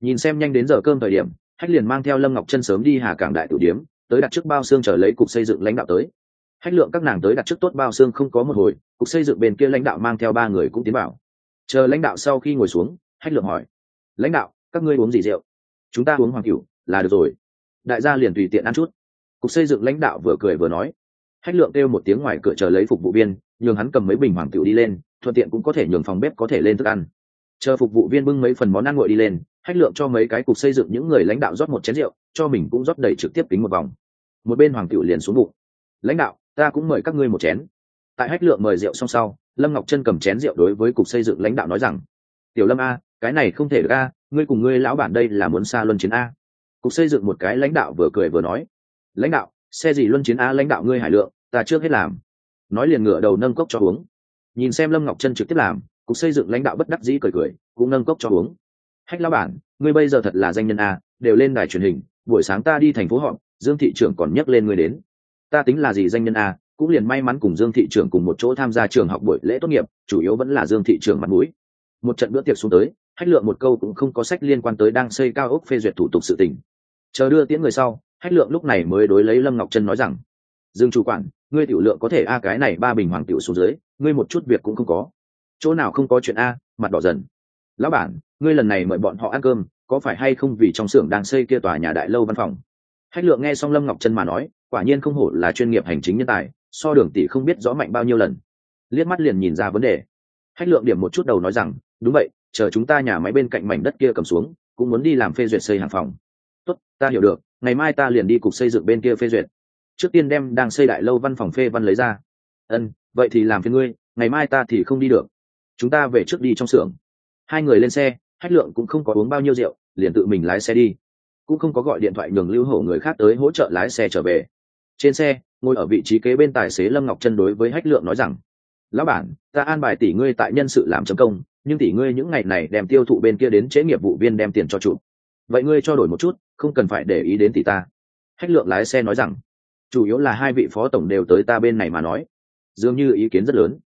Nhìn xem nhanh đến giờ cơm thời điểm, hách liền mang theo lâm ngọc trân sớm đi hà cảng đại tử điếm, tới đặt trước bao xương trở lấy cục xây dựng lãnh đạo tới. Hách lượng các nàng tới đặt trước tốt bao xương không có một hồi, cục xây dựng bên kia lãnh đạo mang theo ba người cũng tiến vào. Chờ lãnh đạo sau khi ngồi xuống, hách lượng hỏi, lãnh đạo, các ngươi uống gì rượu? Chúng ta uống hoàng cửu là được rồi. Đại gia liền tùy tiện ăn chút. Cục xây dựng lãnh đạo vừa cười vừa nói. Hách lượng kêu một tiếng ngoài cửa chờ lấy phục vụ viên, nhường hắn cầm mấy bình hoàng tiểu đi lên, thuận tiện cũng có thể nhường phòng bếp có thể lên thức ăn. Chờ phục vụ viên bưng mấy phần món ăn nguội đi lên, hách lượng cho mấy cái cục xây dựng những người lãnh đạo rót một chén rượu, cho mình cũng rót đầy trực tiếp tính một vòng. Một bên hoàng tiểu liền xuống bụng. Lãnh đạo, ta cũng mời các ngươi một chén. Tại hách lượng mời rượu xong sau, lâm ngọc chân cầm chén rượu đối với cục xây dựng lãnh đạo nói rằng, tiểu lâm a, cái này không thể được a, ngươi cùng ngươi lão bản đây là muốn xa luân chiến a cục xây dựng một cái lãnh đạo vừa cười vừa nói, lãnh đạo, xe gì luân chiến a lãnh đạo ngươi hải lượng, ta trước hết làm. Nói liền ngửa đầu nâng cốc cho uống. Nhìn xem lâm ngọc chân trực tiếp làm, cục xây dựng lãnh đạo bất đắc dĩ cười cười, cũng nâng cốc cho uống. Hách lao bản, ngươi bây giờ thật là danh nhân a, đều lên đài truyền hình, buổi sáng ta đi thành phố họp, dương thị trưởng còn nhắc lên ngươi đến. Ta tính là gì danh nhân a, cũng liền may mắn cùng dương thị trưởng cùng một chỗ tham gia trường học buổi lễ tốt nghiệp, chủ yếu vẫn là dương thị trưởng mặt mũi. Một trận bữa tiệc xuống tới, hách lượng một câu cũng không có sách liên quan tới đang xây cao ốc phê duyệt thủ tục sự tình chờ đưa tiễn người sau, hách lượng lúc này mới đối lấy lâm ngọc trân nói rằng, dương chủ quản, ngươi tiểu lượng có thể a, cái này ba bình hoàng tiểu xuống dưới, ngươi một chút việc cũng không có. Chỗ nào không có chuyện a, mặt đỏ dần. Lão bản, ngươi lần này mời bọn họ ăn cơm, có phải hay không vì trong xưởng đang xây kia tòa nhà đại lâu văn phòng? Hách lượng nghe xong lâm ngọc trân mà nói, quả nhiên không hổ là chuyên nghiệp hành chính nhân tài, so đường tỷ không biết rõ mạnh bao nhiêu lần. Liếc mắt liền nhìn ra vấn đề. Hách lượng điểm một chút đầu nói rằng, đúng vậy, chờ chúng ta nhà máy bên cạnh mảnh đất kia cầm xuống, cũng muốn đi làm phê duyệt xây hàng phòng tốt, ta hiểu được, ngày mai ta liền đi cục xây dựng bên kia phê duyệt. Trước tiên đem đang xây đại lâu văn phòng phê văn lấy ra. Ân, vậy thì làm phiền ngươi, ngày mai ta thì không đi được. Chúng ta về trước đi trong xưởng. Hai người lên xe hách lượng cũng không có uống bao nhiêu rượu, liền tự mình lái xe đi. Cũng không có gọi điện thoại nhường lưu hổ người khác tới hỗ trợ lái xe trở về. Trên xe, ngồi ở vị trí kế bên tài xế lâm ngọc chân đối với hách lượng nói rằng, lão bản, ta an bài tỷ ngươi tại nhân sự làm chấm công, nhưng tỷ ngươi những ngày này đem tiêu thụ bên kia đến chế nghiệp vụ viên đem tiền cho chủ. Vậy ngươi cho đổi một chút không cần phải để ý đến tỷ ta. Hách lượng lái xe nói rằng, chủ yếu là hai vị phó tổng đều tới ta bên này mà nói. Dường như ý kiến rất lớn.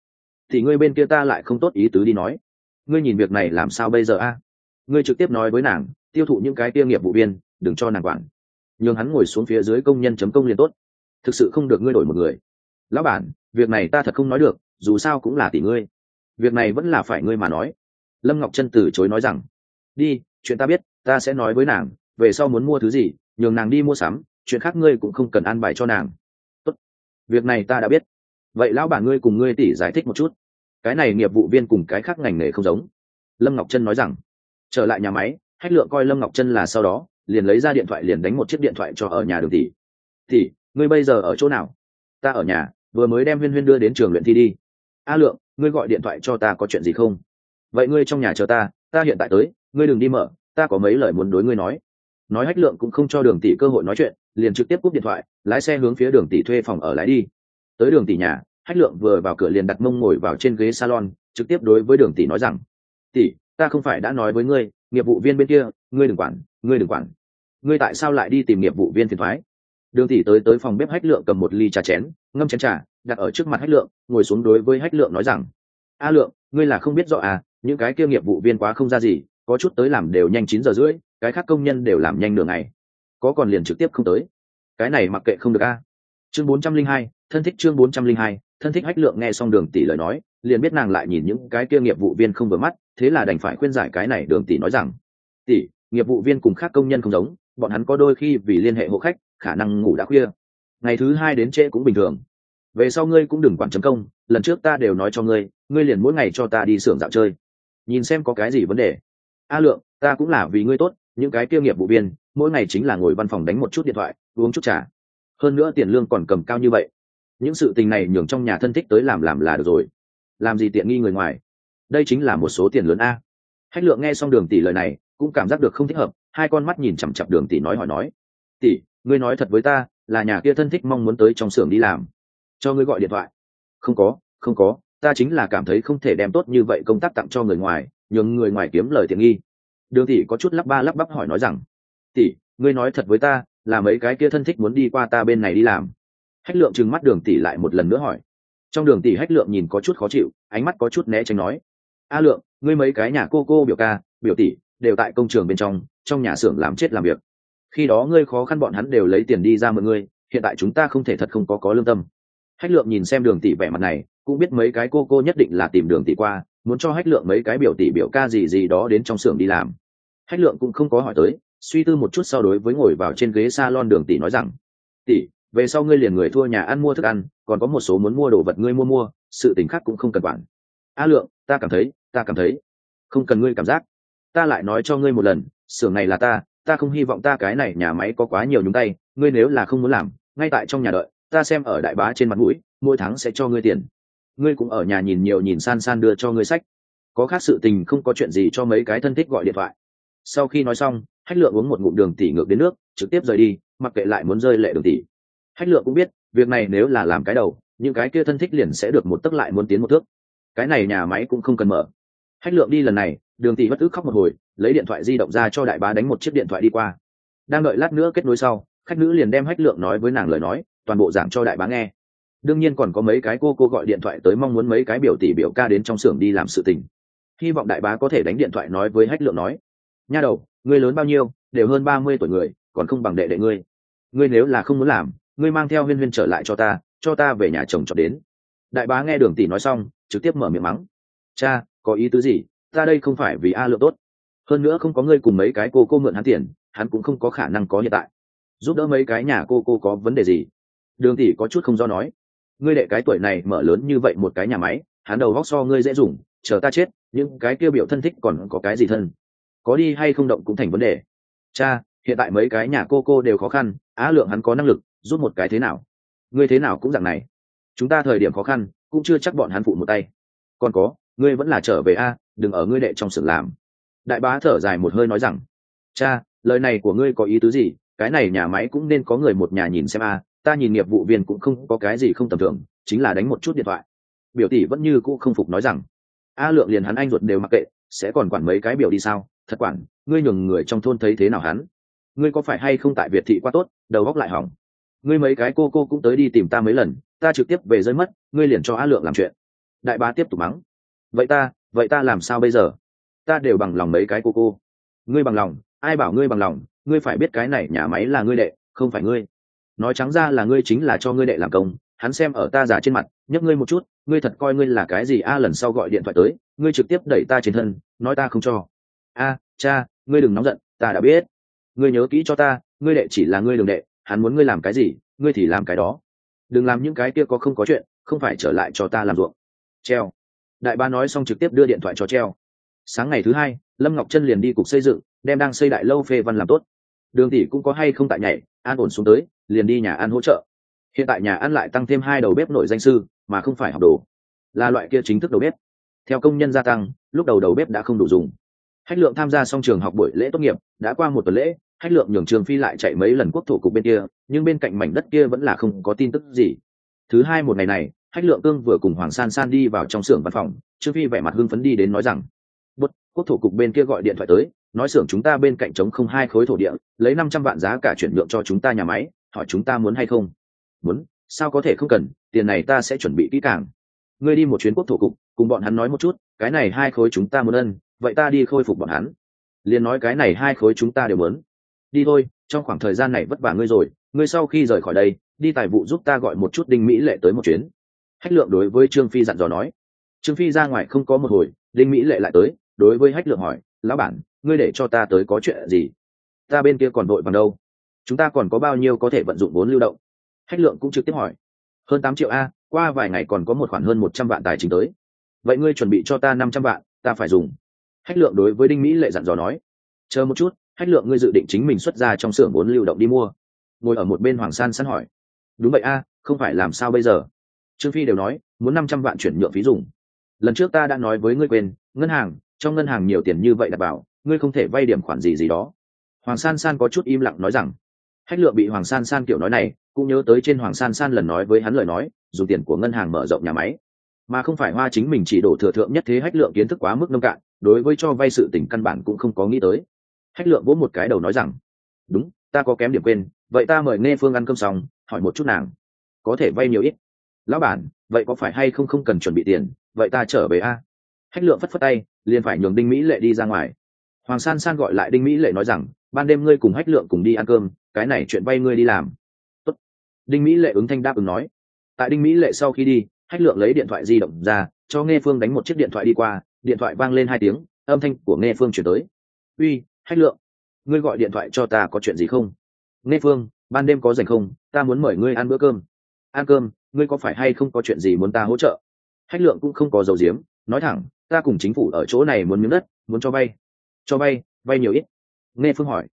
Thì ngươi bên kia ta lại không tốt ý tứ đi nói. Ngươi nhìn việc này làm sao bây giờ a? À? Ngươi trực tiếp nói với nàng, tiêu thụ những cái tiêu nghiệp vụ viên, đừng cho nàng quản. Nhường hắn ngồi xuống phía dưới công nhân chấm công liền tốt. Thực sự không được ngươi đổi một người. Lão bản, việc này ta thật không nói được, dù sao cũng là tỷ ngươi. Việc này vẫn là phải ngươi mà nói. Lâm ngọc chân từ chối nói rằng, đi, chuyện ta biết, ta sẽ nói với nàng về sau muốn mua thứ gì, nhường nàng đi mua sắm, chuyện khác ngươi cũng không cần an bài cho nàng. Tốt. việc này ta đã biết. Vậy lão bản ngươi cùng ngươi tỷ giải thích một chút. Cái này nghiệp vụ viên cùng cái khác ngành nghề không giống. Lâm ngọc chân nói rằng, trở lại nhà máy, hách lượng coi lâm ngọc chân là sau đó, liền lấy ra điện thoại liền đánh một chiếc điện thoại cho ở nhà đường tỷ. Tỷ, ngươi bây giờ ở chỗ nào? Ta ở nhà, vừa mới đem huyên huyên đưa đến trường luyện thi đi. A lượng, ngươi gọi điện thoại cho ta có chuyện gì không? Vậy ngươi trong nhà chờ ta ta hiện tại tới, ngươi đừng đi mở, ta có mấy lời muốn đối ngươi nói nói hách lượng cũng không cho đường tỷ cơ hội nói chuyện, liền trực tiếp cúp điện thoại, lái xe hướng phía đường tỷ thuê phòng ở lái đi. Tới đường tỷ nhà, hách lượng vừa vào cửa liền đặt mông ngồi vào trên ghế salon, trực tiếp đối với đường tỷ nói rằng, tỷ, ta không phải đã nói với ngươi, nghiệp vụ viên bên kia, ngươi đừng quản, ngươi đừng quản. Ngươi tại sao lại đi tìm nghiệp vụ viên phiền thoái? Đường tỷ tới tới phòng bếp hách lượng cầm một ly trà chén, ngâm chén trà, đặt ở trước mặt hách lượng, ngồi xuống đối với hách lượng nói rằng, a lượng, ngươi là không biết rõ à những cái kia nghiệp vụ viên quá không ra gì, có chút tới làm đều nhanh chín giờ rưỡi cái khác công nhân đều làm nhanh nửa ngày, có còn liền trực tiếp không tới. Cái này mặc kệ không được a. Chương bốn trăm linh hai, thân thích chương bốn trăm linh hai, thân thích hách lượng nghe xong đường tỷ lời nói, liền biết nàng lại nhìn những cái kia nghiệp vụ viên không vừa mắt, thế là đành phải khuyên giải cái này, đường tỷ nói rằng, tỷ, nghiệp vụ viên cùng khác công nhân không giống, bọn hắn có đôi khi vì liên hệ hộ khách, khả năng ngủ đã khuya. Ngày thứ hai đến trễ cũng bình thường. Về sau ngươi cũng đừng quản chấm công, lần trước ta đều nói cho ngươi ngươi liền mỗi ngày cho ta đi xưởng dạo chơi. Nhìn xem có cái gì vấn đề. A lượng, ta cũng là vì ngươi tốt những cái kia nghiệp vụ viên, mỗi ngày chính là ngồi văn phòng đánh một chút điện thoại, uống chút trà. Hơn nữa tiền lương còn cầm cao như vậy. Những sự tình này nhường trong nhà thân thích tới làm làm là được rồi. Làm gì tiện nghi người ngoài? Đây chính là một số tiền lớn a. Hách lượng nghe xong đường tỷ lời này, cũng cảm giác được không thích hợp, hai con mắt nhìn chằm chặp đường tỷ nói hỏi nói. Tỷ, ngươi nói thật với ta, là nhà kia thân thích mong muốn tới trong xưởng đi làm. Cho ngươi gọi điện thoại. Không có không có, ta chính là cảm thấy không thể đem tốt như vậy công tác tặng cho người ngoài, nhường người ngoài kiếm lời tiện nghi đường tỷ có chút lắp ba lắp bắp hỏi nói rằng, tỷ, ngươi nói thật với ta, là mấy cái kia thân thích muốn đi qua ta bên này đi làm. Hách lượng trừng mắt đường tỷ lại một lần nữa hỏi. Trong đường tỷ hách lượng nhìn có chút khó chịu, ánh mắt có chút né tránh nói, a lượng, ngươi mấy cái nhà cô cô biểu ca, biểu tỷ, đều tại công trường bên trong trong nhà xưởng làm chết làm việc. Khi đó ngươi khó khăn bọn hắn đều lấy tiền đi ra mượn ngươi, hiện tại chúng ta không thể thật không có có lương tâm. Hách lượng nhìn xem đường tỷ vẻ mặt này, cũng biết mấy cái cô cô nhất định là tìm đường tỷ qua muốn cho hách lượng mấy cái biểu tỷ biểu ca gì gì đó đến trong xưởng đi làm. Hách lượng cũng không có hỏi tới, suy tư một chút sau đối với ngồi vào trên ghế s a lon đường tỷ nói rằng, tỷ, về sau ngươi liền người thua nhà ăn mua thức ăn, còn có một số muốn mua đồ vật ngươi mua mua, sự t ì n h khác cũng không cần quản. A lượng, ta cảm thấy, ta cảm thấy, không cần ngươi cảm giác. Ta lại nói cho ngươi một lần, xưởng này là ta ta không hy vọng ta cái này nhà máy có quá nhiều nhúng tay, ngươi nếu là không muốn làm, ngay tại trong nhà đợi, ta xem ở đại bá trên mặt mũi, mỗi tháng sẽ cho ngươi tiền ngươi cũng ở nhà nhìn nhiều nhìn san san đưa cho ngươi sách. Có khác sự tình không có chuyện gì cho mấy cái thân thích gọi điện thoại. Sau khi nói xong, hách lượng uống một ngụm đường tỉ ngược đến nước, trực tiếp rời đi, mặc kệ lại muốn rơi lệ đường tỉ. Hách lượng cũng biết, việc này nếu là làm cái đầu, những cái kia thân thích liền sẽ được một tấc lại muốn tiến một thước. Cái này nhà máy cũng không cần mở. Hách lượng đi lần này, đường tỷ bất ức khóc một hồi, lấy điện thoại di động ra cho đại bá đánh một chiếc điện thoại đi qua. Đang đợi lát nữa kết nối sau, khách nữ liền đem hách lượng nói với nàng lời nói, toàn bộ giảng cho đại bá nghe đương nhiên còn có mấy cái cô cô gọi điện thoại tới mong muốn mấy cái biểu tỷ biểu ca đến trong xưởng đi làm sự tình. Hy vọng đại bá có thể đánh điện thoại nói với hách lượng nói, nha đầu, ngươi lớn bao nhiêu, đều hơn ba mươi tuổi người, còn không bằng đệ đệ ngươi. Ngươi nếu là không muốn làm, ngươi mang theo huyên huyên trở lại cho ta cho ta về nhà chồng cho đến. Đại bá nghe đường tỷ nói xong, trực tiếp mở miệng mắng, cha, có ý tứ gì? Ta đây không phải vì a lượng tốt. Hơn nữa không có ngươi cùng mấy cái cô cô mượn hắn tiền, hắn cũng không có khả năng có hiện tại. Giúp đỡ mấy cái nhà cô cô có vấn đề gì? Đường tỷ có chút không do nói ngươi đệ cái tuổi này mở lớn như vậy một cái nhà máy, hắn đầu góc so ngươi dễ dùng, chờ ta chết, những cái kia biểu thân thích còn có cái gì thân? Có đi hay không động cũng thành vấn đề. Cha, hiện tại mấy cái nhà cô cô đều khó khăn, á lượng hắn có năng lực, giúp một cái thế nào? Ngươi thế nào cũng dạng này. Chúng ta thời điểm khó khăn, cũng chưa chắc bọn hắn phụ một tay. Còn có, ngươi vẫn là trở về a, đừng ở ngươi đệ trong xưởng làm. Đại bá thở dài một hơi nói rằng, cha, lời này của ngươi có ý tứ gì? Cái này nhà máy cũng nên có người một nhà nhìn xem a ta nhìn nghiệp vụ viên cũng không có cái gì không tầm thường, chính là đánh một chút điện thoại. Biểu tỷ vẫn như cũ không phục nói rằng, a lượng liền hắn anh ruột đều mặc kệ, sẽ còn quản mấy cái biểu đi sao? Thật quản, ngươi nhường người trong thôn thấy thế nào hắn? Ngươi có phải hay không tại việt thị quá tốt, đầu góc lại hỏng? Ngươi mấy cái cô cô cũng tới đi tìm ta mấy lần, ta trực tiếp về rơi mất, ngươi liền cho a lượng làm chuyện. Đại ba tiếp tục mắng, vậy ta vậy ta làm sao bây giờ? Ta đều bằng lòng mấy cái cô cô. Ngươi bằng lòng, ai bảo ngươi bằng lòng? Ngươi phải biết cái này nhà máy là ngươi đệ, không phải ngươi nói trắng ra là ngươi chính là cho ngươi đệ làm công, hắn xem ở ta giả trên mặt, nhấc ngươi một chút, ngươi thật coi ngươi là cái gì? A, lần sau gọi điện thoại tới, ngươi trực tiếp đẩy ta trên thân, nói ta không cho. A, cha, ngươi đừng nóng giận, ta đã biết. Ngươi nhớ kỹ cho ta, ngươi đệ chỉ là ngươi đường đệ, hắn muốn ngươi làm cái gì, ngươi thì làm cái đó. Đừng làm những cái kia có không có chuyện, không phải trở lại cho ta làm ruộng. Treo. Đại ba nói xong trực tiếp đưa điện thoại cho treo. Sáng ngày thứ hai, lâm ngọc chân liền đi cục xây dựng, đem đang xây đại lâu phê văn làm tốt. Đường tỷ cũng có hay không tại nhảy, an ổn xuống tới liền đi nhà ăn hỗ trợ. Hiện tại nhà ăn lại tăng thêm hai đầu bếp nội danh sư, mà không phải học đồ. Là loại kia chính thức đầu bếp. Theo công nhân gia tăng, lúc đầu đầu bếp đã không đủ dùng. Hách lượng tham gia xong trường học buổi lễ tốt nghiệp, đã qua một tuần lễ, hách lượng nhường trường phi lại chạy mấy lần quốc thổ cục bên kia, nhưng bên cạnh mảnh đất kia vẫn là không có tin tức gì. Thứ hai một ngày này, hách lượng cương vừa cùng hoàng san san đi vào trong xưởng văn phòng, trương phi vẻ mặt hưng phấn đi đến nói rằng bất quốc thổ cục bên kia gọi điện thoại tới, nói xưởng chúng ta bên cạnh trống không hai khối thổ địa, lấy năm trăm vạn giá cả chuyển nhượng cho chúng ta nhà máy hỏi chúng ta muốn hay không? Muốn, sao có thể không cần? Tiền này ta sẽ chuẩn bị kỹ càng. Ngươi đi một chuyến quốc thổ cục, cùng bọn hắn nói một chút, cái này hai khối chúng ta muốn ân, vậy ta đi khôi phục bọn hắn. Liền nói cái này hai khối chúng ta đều muốn. Đi thôi, trong khoảng thời gian này vất vả ngươi rồi, ngươi sau khi rời khỏi đây, đi tài vụ giúp ta gọi một chút đinh mỹ lệ tới một chuyến. Hách lượng đối với trương phi dặn dò nói. Trương phi ra ngoài không có một hồi, đinh mỹ lệ lại tới, đối với hách lượng hỏi, lão bản, ngươi để cho ta tới có chuyện gì? Ta bên kia còn vội bằng đâu? Chúng ta còn có bao nhiêu có thể vận dụng vốn lưu động? Hách lượng cũng trực tiếp hỏi. Hơn tám triệu a, qua vài ngày còn có một khoản hơn một trăm vạn tài chính tới. Vậy ngươi chuẩn bị cho ta năm trăm vạn, ta phải dùng. Hách lượng đối với đinh mỹ lệ dặn dò nói. Chờ một chút hách lượng ngươi dự định chính mình xuất ra trong xưởng vốn lưu động đi mua. Ngồi ở một bên hoàng san săn hỏi. Đúng vậy a, không phải làm sao bây giờ? Trương phi đều nói, muốn năm trăm vạn chuyển nhượng phí dùng. Lần trước ta đã nói với ngươi quên, ngân hàng, trong ngân hàng nhiều tiền như vậy đặt bảo, ngươi không thể vay điểm khoản gì gì đó. Hoàng san san có chút im lặng nói rằng hách lượng bị hoàng san san kiểu nói này, cũng nhớ tới trên hoàng san san lần nói với hắn lời nói dùng tiền của ngân hàng mở rộng nhà máy. Mà không phải hoa chính mình chỉ đổ thừa thượng nhất thế hách lượng kiến thức quá mức nông cạn, đối với cho vay sự tình căn bản cũng không có nghĩ tới. Hách lượng vỗ một cái đầu nói rằng, đúng, ta có kém điểm quên, vậy ta mời nghe phương ăn cơm xong, hỏi một chút nàng. Có thể vay nhiều ít. Lão bản, vậy có phải hay không không cần chuẩn bị tiền, vậy ta trở về a. Hách lượng phất phất tay, liền phải nhường đinh mỹ lệ đi ra ngoài. Hoàng san san gọi lại đinh mỹ lệ nói rằng, ban đêm ngươi cùng hách lượng cùng đi ăn cơm cái này chuyện vay ngươi đi làm. Tốt. đinh mỹ lệ ứng thanh đáp ứng nói. Tại đinh mỹ lệ sau khi đi, hách lượng lấy điện thoại di động ra, cho nghe phương đánh một chiếc điện thoại đi qua, điện thoại vang lên hai tiếng, âm thanh của nghe phương chuyển tới. Uy, hách lượng, ngươi gọi điện thoại cho ta có chuyện gì không? Nghe phương, ban đêm có rảnh không? Ta muốn mời ngươi ăn bữa cơm. Ăn cơm, ngươi có phải hay không có chuyện gì muốn ta hỗ trợ? Hách lượng cũng không có dầu diếm, nói thẳng, ta cùng chính phủ ở chỗ này muốn miếng đất, muốn cho vay. Cho vay vay nhiều ít. Nghe phương hỏi.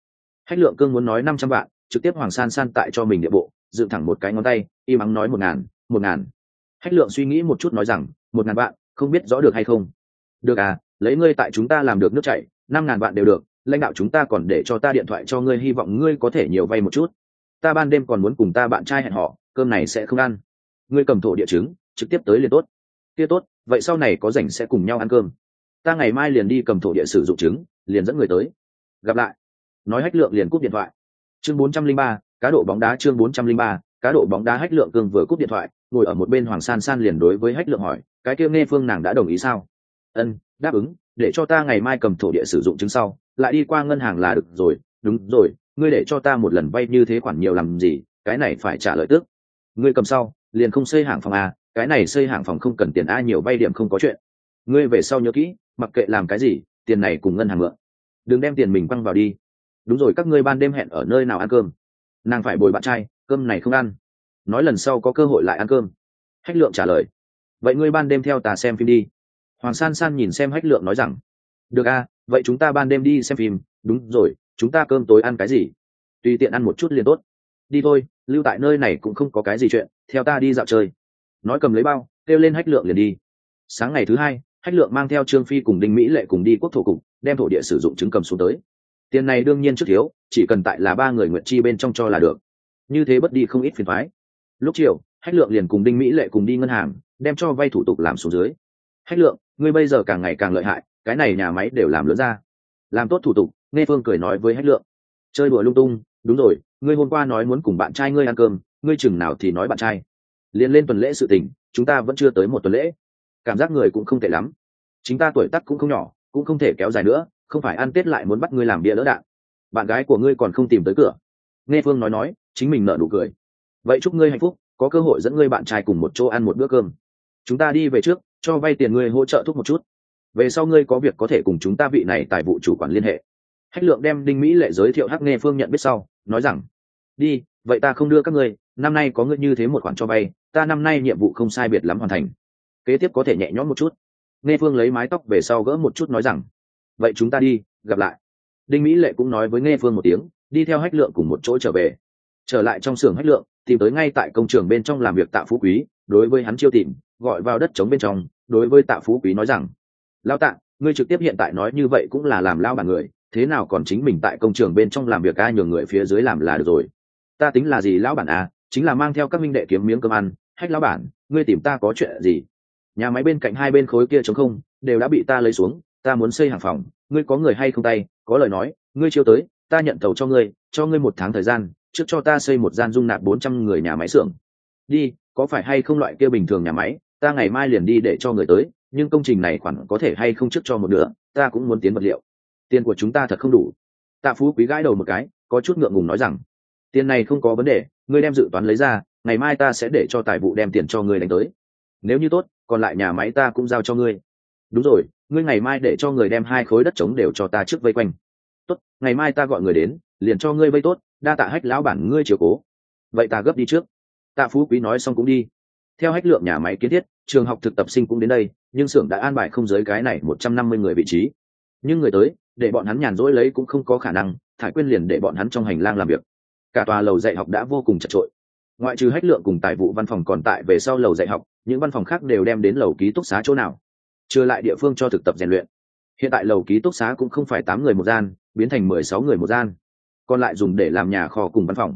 Hách lượng cương muốn nói năm trăm vạn trực tiếp hoàng san san tại cho mình địa bộ, dựng thẳng một cái ngón tay im ắng nói một ngàn một ngàn. Hách lượng suy nghĩ một chút nói rằng, một ngàn vạn, không biết rõ được hay không? Được à lấy ngươi tại chúng ta làm được nước chảy, năm ngàn vạn đều được, lãnh đạo chúng ta còn để cho ta điện thoại cho ngươi, hy vọng ngươi có thể nhiều vay một chút. Ta ban đêm còn muốn cùng ta bạn trai hẹn họ cơm này sẽ không ăn. Ngươi cầm thổ địa chứng trực tiếp tới liền tốt. Kia tốt, vậy sau này có rảnh sẽ cùng nhau ăn cơm. Ta ngày mai liền đi cầm thổ địa sử dụng chứng liền dẫn người tới. Gặp lại. Nói hách lượng liền cúp điện thoại chương bốn trăm linh ba, cá độ bóng đá chương bốn trăm linh ba, cá độ bóng đá hách lượng cương vừa cúp điện thoại, ngồi ở một bên hoàng san san liền đối với hách lượng hỏi, cái kia nghe phương nàng đã đồng ý sao? Ân, đáp ứng, để cho ta ngày mai cầm thổ địa sử dụng chứng sau, lại đi qua ngân hàng là được rồi. Đúng rồi, ngươi để cho ta một lần vay như thế khoản nhiều làm gì, cái này phải trả lợi tức. Ngươi cầm sau, liền không xây hàng phòng a cái này xây hàng phòng không cần tiền a, nhiều vay điểm không có chuyện. Ngươi về sau nhớ kỹ, mặc kệ làm cái gì, tiền này cùng ngân hàng mượn. Đừng đem tiền mình quăng vào đi đúng rồi, các ngươi ban đêm hẹn ở nơi nào ăn cơm? Nàng phải bồi bạn trai, cơm này không ăn. Nói lần sau có cơ hội lại ăn cơm. Hách lượng trả lời. Vậy ngươi ban đêm theo ta xem phim đi. Hoàng san san nhìn xem hách lượng nói rằng. Được a vậy chúng ta ban đêm đi xem phim. Đúng rồi, chúng ta cơm tối ăn cái gì? Tùy tiện ăn một chút liền tốt. Đi thôi, lưu tại nơi này cũng không có cái gì chuyện, theo ta đi dạo chơi. Nói cầm lấy bao, kêu lên hách lượng liền đi. Sáng ngày thứ hai, hách lượng mang theo trương phi cùng đinh mỹ lệ cùng đi quốc thổ cục, đem thổ địa sử dụng chứng cầm xuống tới tiền này đương nhiên trước thiếu, chỉ cần tại là ba người nguyện chi bên trong cho là được. Như thế bất đi không ít phiền thoái lúc chiều, hách lượng liền cùng đinh mỹ lệ cùng đi ngân hàng, đem cho vay thủ tục làm xuống dưới. Hách lượng, ngươi bây giờ càng ngày càng lợi hại, cái này nhà máy đều làm lớn ra. Làm tốt thủ tục, nghe phương cười nói với hách lượng. Chơi đùa lung tung, đúng rồi, ngươi hôm qua nói muốn cùng bạn trai ngươi ăn cơm, ngươi chừng nào thì nói bạn trai. Liền lên tuần lễ sự tình, chúng ta vẫn chưa tới một tuần lễ. Cảm giác người cũng không tệ lắm. Chính ta tuổi tắc cũng không nhỏ, cũng không thể kéo dài nữa không phải ăn tết lại muốn bắt ngươi làm bia đỡ đạn. Bạn gái của ngươi còn không tìm tới cửa. Nghe phương nói nói, chính mình nợ nụ cười. Vậy chúc ngươi hạnh phúc, có cơ hội dẫn ngươi bạn trai cùng một chỗ ăn một bữa cơm. Chúng ta đi về trước, cho vay tiền ngươi hỗ trợ thúc một chút. Về sau ngươi có việc có thể cùng chúng ta vị này tài vụ chủ quản liên hệ. Hách lượng đem đinh mỹ lệ giới thiệu hắc nghe phương nhận biết sau, nói rằng, đi, vậy ta không đưa các ngươi, năm nay có ngươi như thế một khoản cho vay, ta năm nay nhiệm vụ không sai biệt lắm hoàn thành. Kế tiếp có thể nhẹ nhõm một chút. Nghe phương lấy mái tóc về sau gỡ một chút nói rằng vậy chúng ta đi, gặp lại. Đinh mỹ lệ cũng nói với nghe phương một tiếng, đi theo hách lượng cùng một chỗ trở về. Trở lại trong xưởng hách lượng, tìm tới ngay tại công trường bên trong làm việc tạ phú quý, đối với hắn chiêu tìm, gọi vào đất trống bên trong, đối với tạ phú quý nói rằng lao tạ, ngươi trực tiếp hiện tại nói như vậy cũng là làm lao bản người, thế nào còn chính mình tại công trường bên trong làm việc ai nhường người phía dưới làm là được rồi. Ta tính là gì lão bản à chính là mang theo các minh đệ kiếm miếng cơm ăn, hách lão bản, ngươi tìm ta có chuyện gì? Nhà máy bên cạnh hai bên khối kia chống không, đều đã bị ta lấy xuống ta muốn xây hàng phòng, ngươi có người hay không tay, có lời nói, ngươi chiêu tới, ta nhận tàu cho ngươi cho ngươi một tháng thời gian, trước cho ta xây một gian dung nạp bốn trăm người nhà máy xưởng. Đi, có phải hay không loại kia bình thường nhà máy, ta ngày mai liền đi để cho người tới, nhưng công trình này khoản có thể hay không trước cho một nửa, ta cũng muốn tiến vật liệu. Tiền của chúng ta thật không đủ. Tạ phú quý gãi đầu một cái, có chút ngượng ngùng nói rằng, tiền này không có vấn đề, ngươi đem dự toán lấy ra, ngày mai ta sẽ để cho tài vụ đem tiền cho ngươi đánh tới. Nếu như tốt, còn lại nhà máy ta cũng giao cho ngươi đúng rồi, ngươi ngày mai để cho người đem hai khối đất trống đều cho ta trước vây quanh. Tốt, ngày mai ta gọi người đến, liền cho ngươi vây tốt, đa tạ hách lão bản ngươi chiều cố. Vậy ta gấp đi trước. Tạ phú quý nói xong cũng đi. Theo hách lượng nhà máy kiến thiết, trường học thực tập sinh cũng đến đây, nhưng xưởng đã an bài không giới cái này một trăm năm mươi người vị trí. Nhưng người tới, để bọn hắn nhàn rỗi lấy cũng không có khả năng, thải quyên liền để bọn hắn trong hành lang làm việc. Cả tòa lầu dạy học đã vô cùng chật trội ngoại trừ hách lượng cùng tài vụ văn phòng còn tại về sau lầu dạy học, những văn phòng khác đều đem đến lầu ký túc xá chỗ nào trừ lại địa phương cho thực tập rèn luyện. Hiện tại lầu ký túc xá cũng không phải tám người một gian, biến thành mười sáu người một gian. Còn lại dùng để làm nhà kho cùng văn phòng.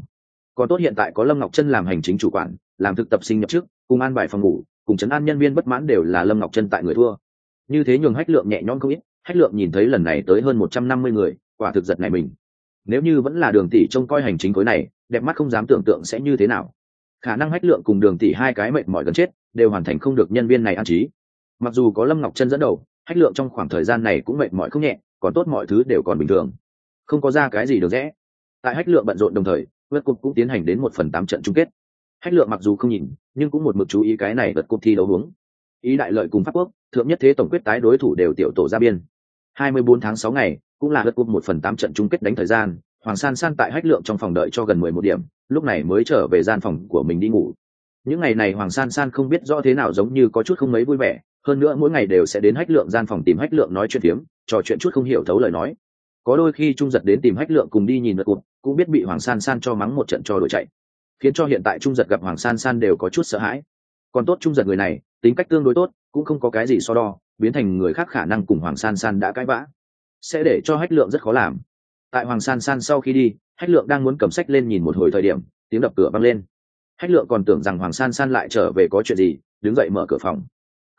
Còn tốt hiện tại có lâm ngọc chân làm hành chính chủ quản, làm thực tập sinh nhập trước cùng an bài phòng ngủ, cùng chấn an nhân viên bất mãn đều là lâm ngọc chân tại người thua. Như thế nhường hách lượng nhẹ nhõm không ít, hách lượng nhìn thấy lần này tới hơn một trăm năm mươi người, quả thực giật này mình. Nếu như vẫn là đường tỷ trông coi hành chính khối này, đẹp mắt không dám tưởng tượng sẽ như thế nào. Khả năng hách lượng cùng đường tỷ hai cái mệt mỏi gần chết, đều hoàn thành không được nhân viên này an trí mặc dù có lâm ngọc chân dẫn đầu, hách lượng trong khoảng thời gian này cũng mệt mỏi không nhẹ, còn tốt mọi thứ đều còn bình thường. Không có ra cái gì được rẽ tại hách lượng bận rộn đồng thời, vượt cục cũng tiến hành đến một phần tám trận chung kết. Hách lượng mặc dù không nhìn, nhưng cũng một mực chú ý cái này vượt cục thi đấu hướng ý đại lợi cùng pháp quốc, thượng nhất thế tổng quyết tái đối thủ đều tiểu tổ ra biên. 24 tháng sáu ngày, cũng là vượt cục một phần tám trận chung kết đánh thời gian, hoàng san san tại hách lượng trong phòng đợi cho gần mười một điểm, lúc này mới trở về gian phòng của mình đi ngủ. Những ngày này hoàng san san không biết rõ thế nào giống như có chút không mấy vui vẻ hơn nữa mỗi ngày đều sẽ đến hách lượng gian phòng tìm hách lượng nói chuyện phiếm, trò chuyện chút không hiểu thấu lời nói. Có đôi khi trung giật đến tìm hách lượng cùng đi nhìn lượt cụt cũng biết bị hoàng san san cho mắng một trận cho đổi chạy. Khiến cho hiện tại trung giật gặp hoàng san san đều có chút sợ hãi. Còn tốt trung giật người này, tính cách tương đối tốt, cũng không có cái gì so đo, biến thành người khác khả năng cùng hoàng san san đã cãi vã. Sẽ để cho hách lượng rất khó làm. Tại hoàng san san sau khi đi, hách lượng đang muốn cầm sách lên nhìn một hồi thời điểm, tiếng đập cửa văng lên. Hách lượng còn tưởng rằng hoàng san san lại trở về có chuyện gì, đứng dậy mở cửa phòng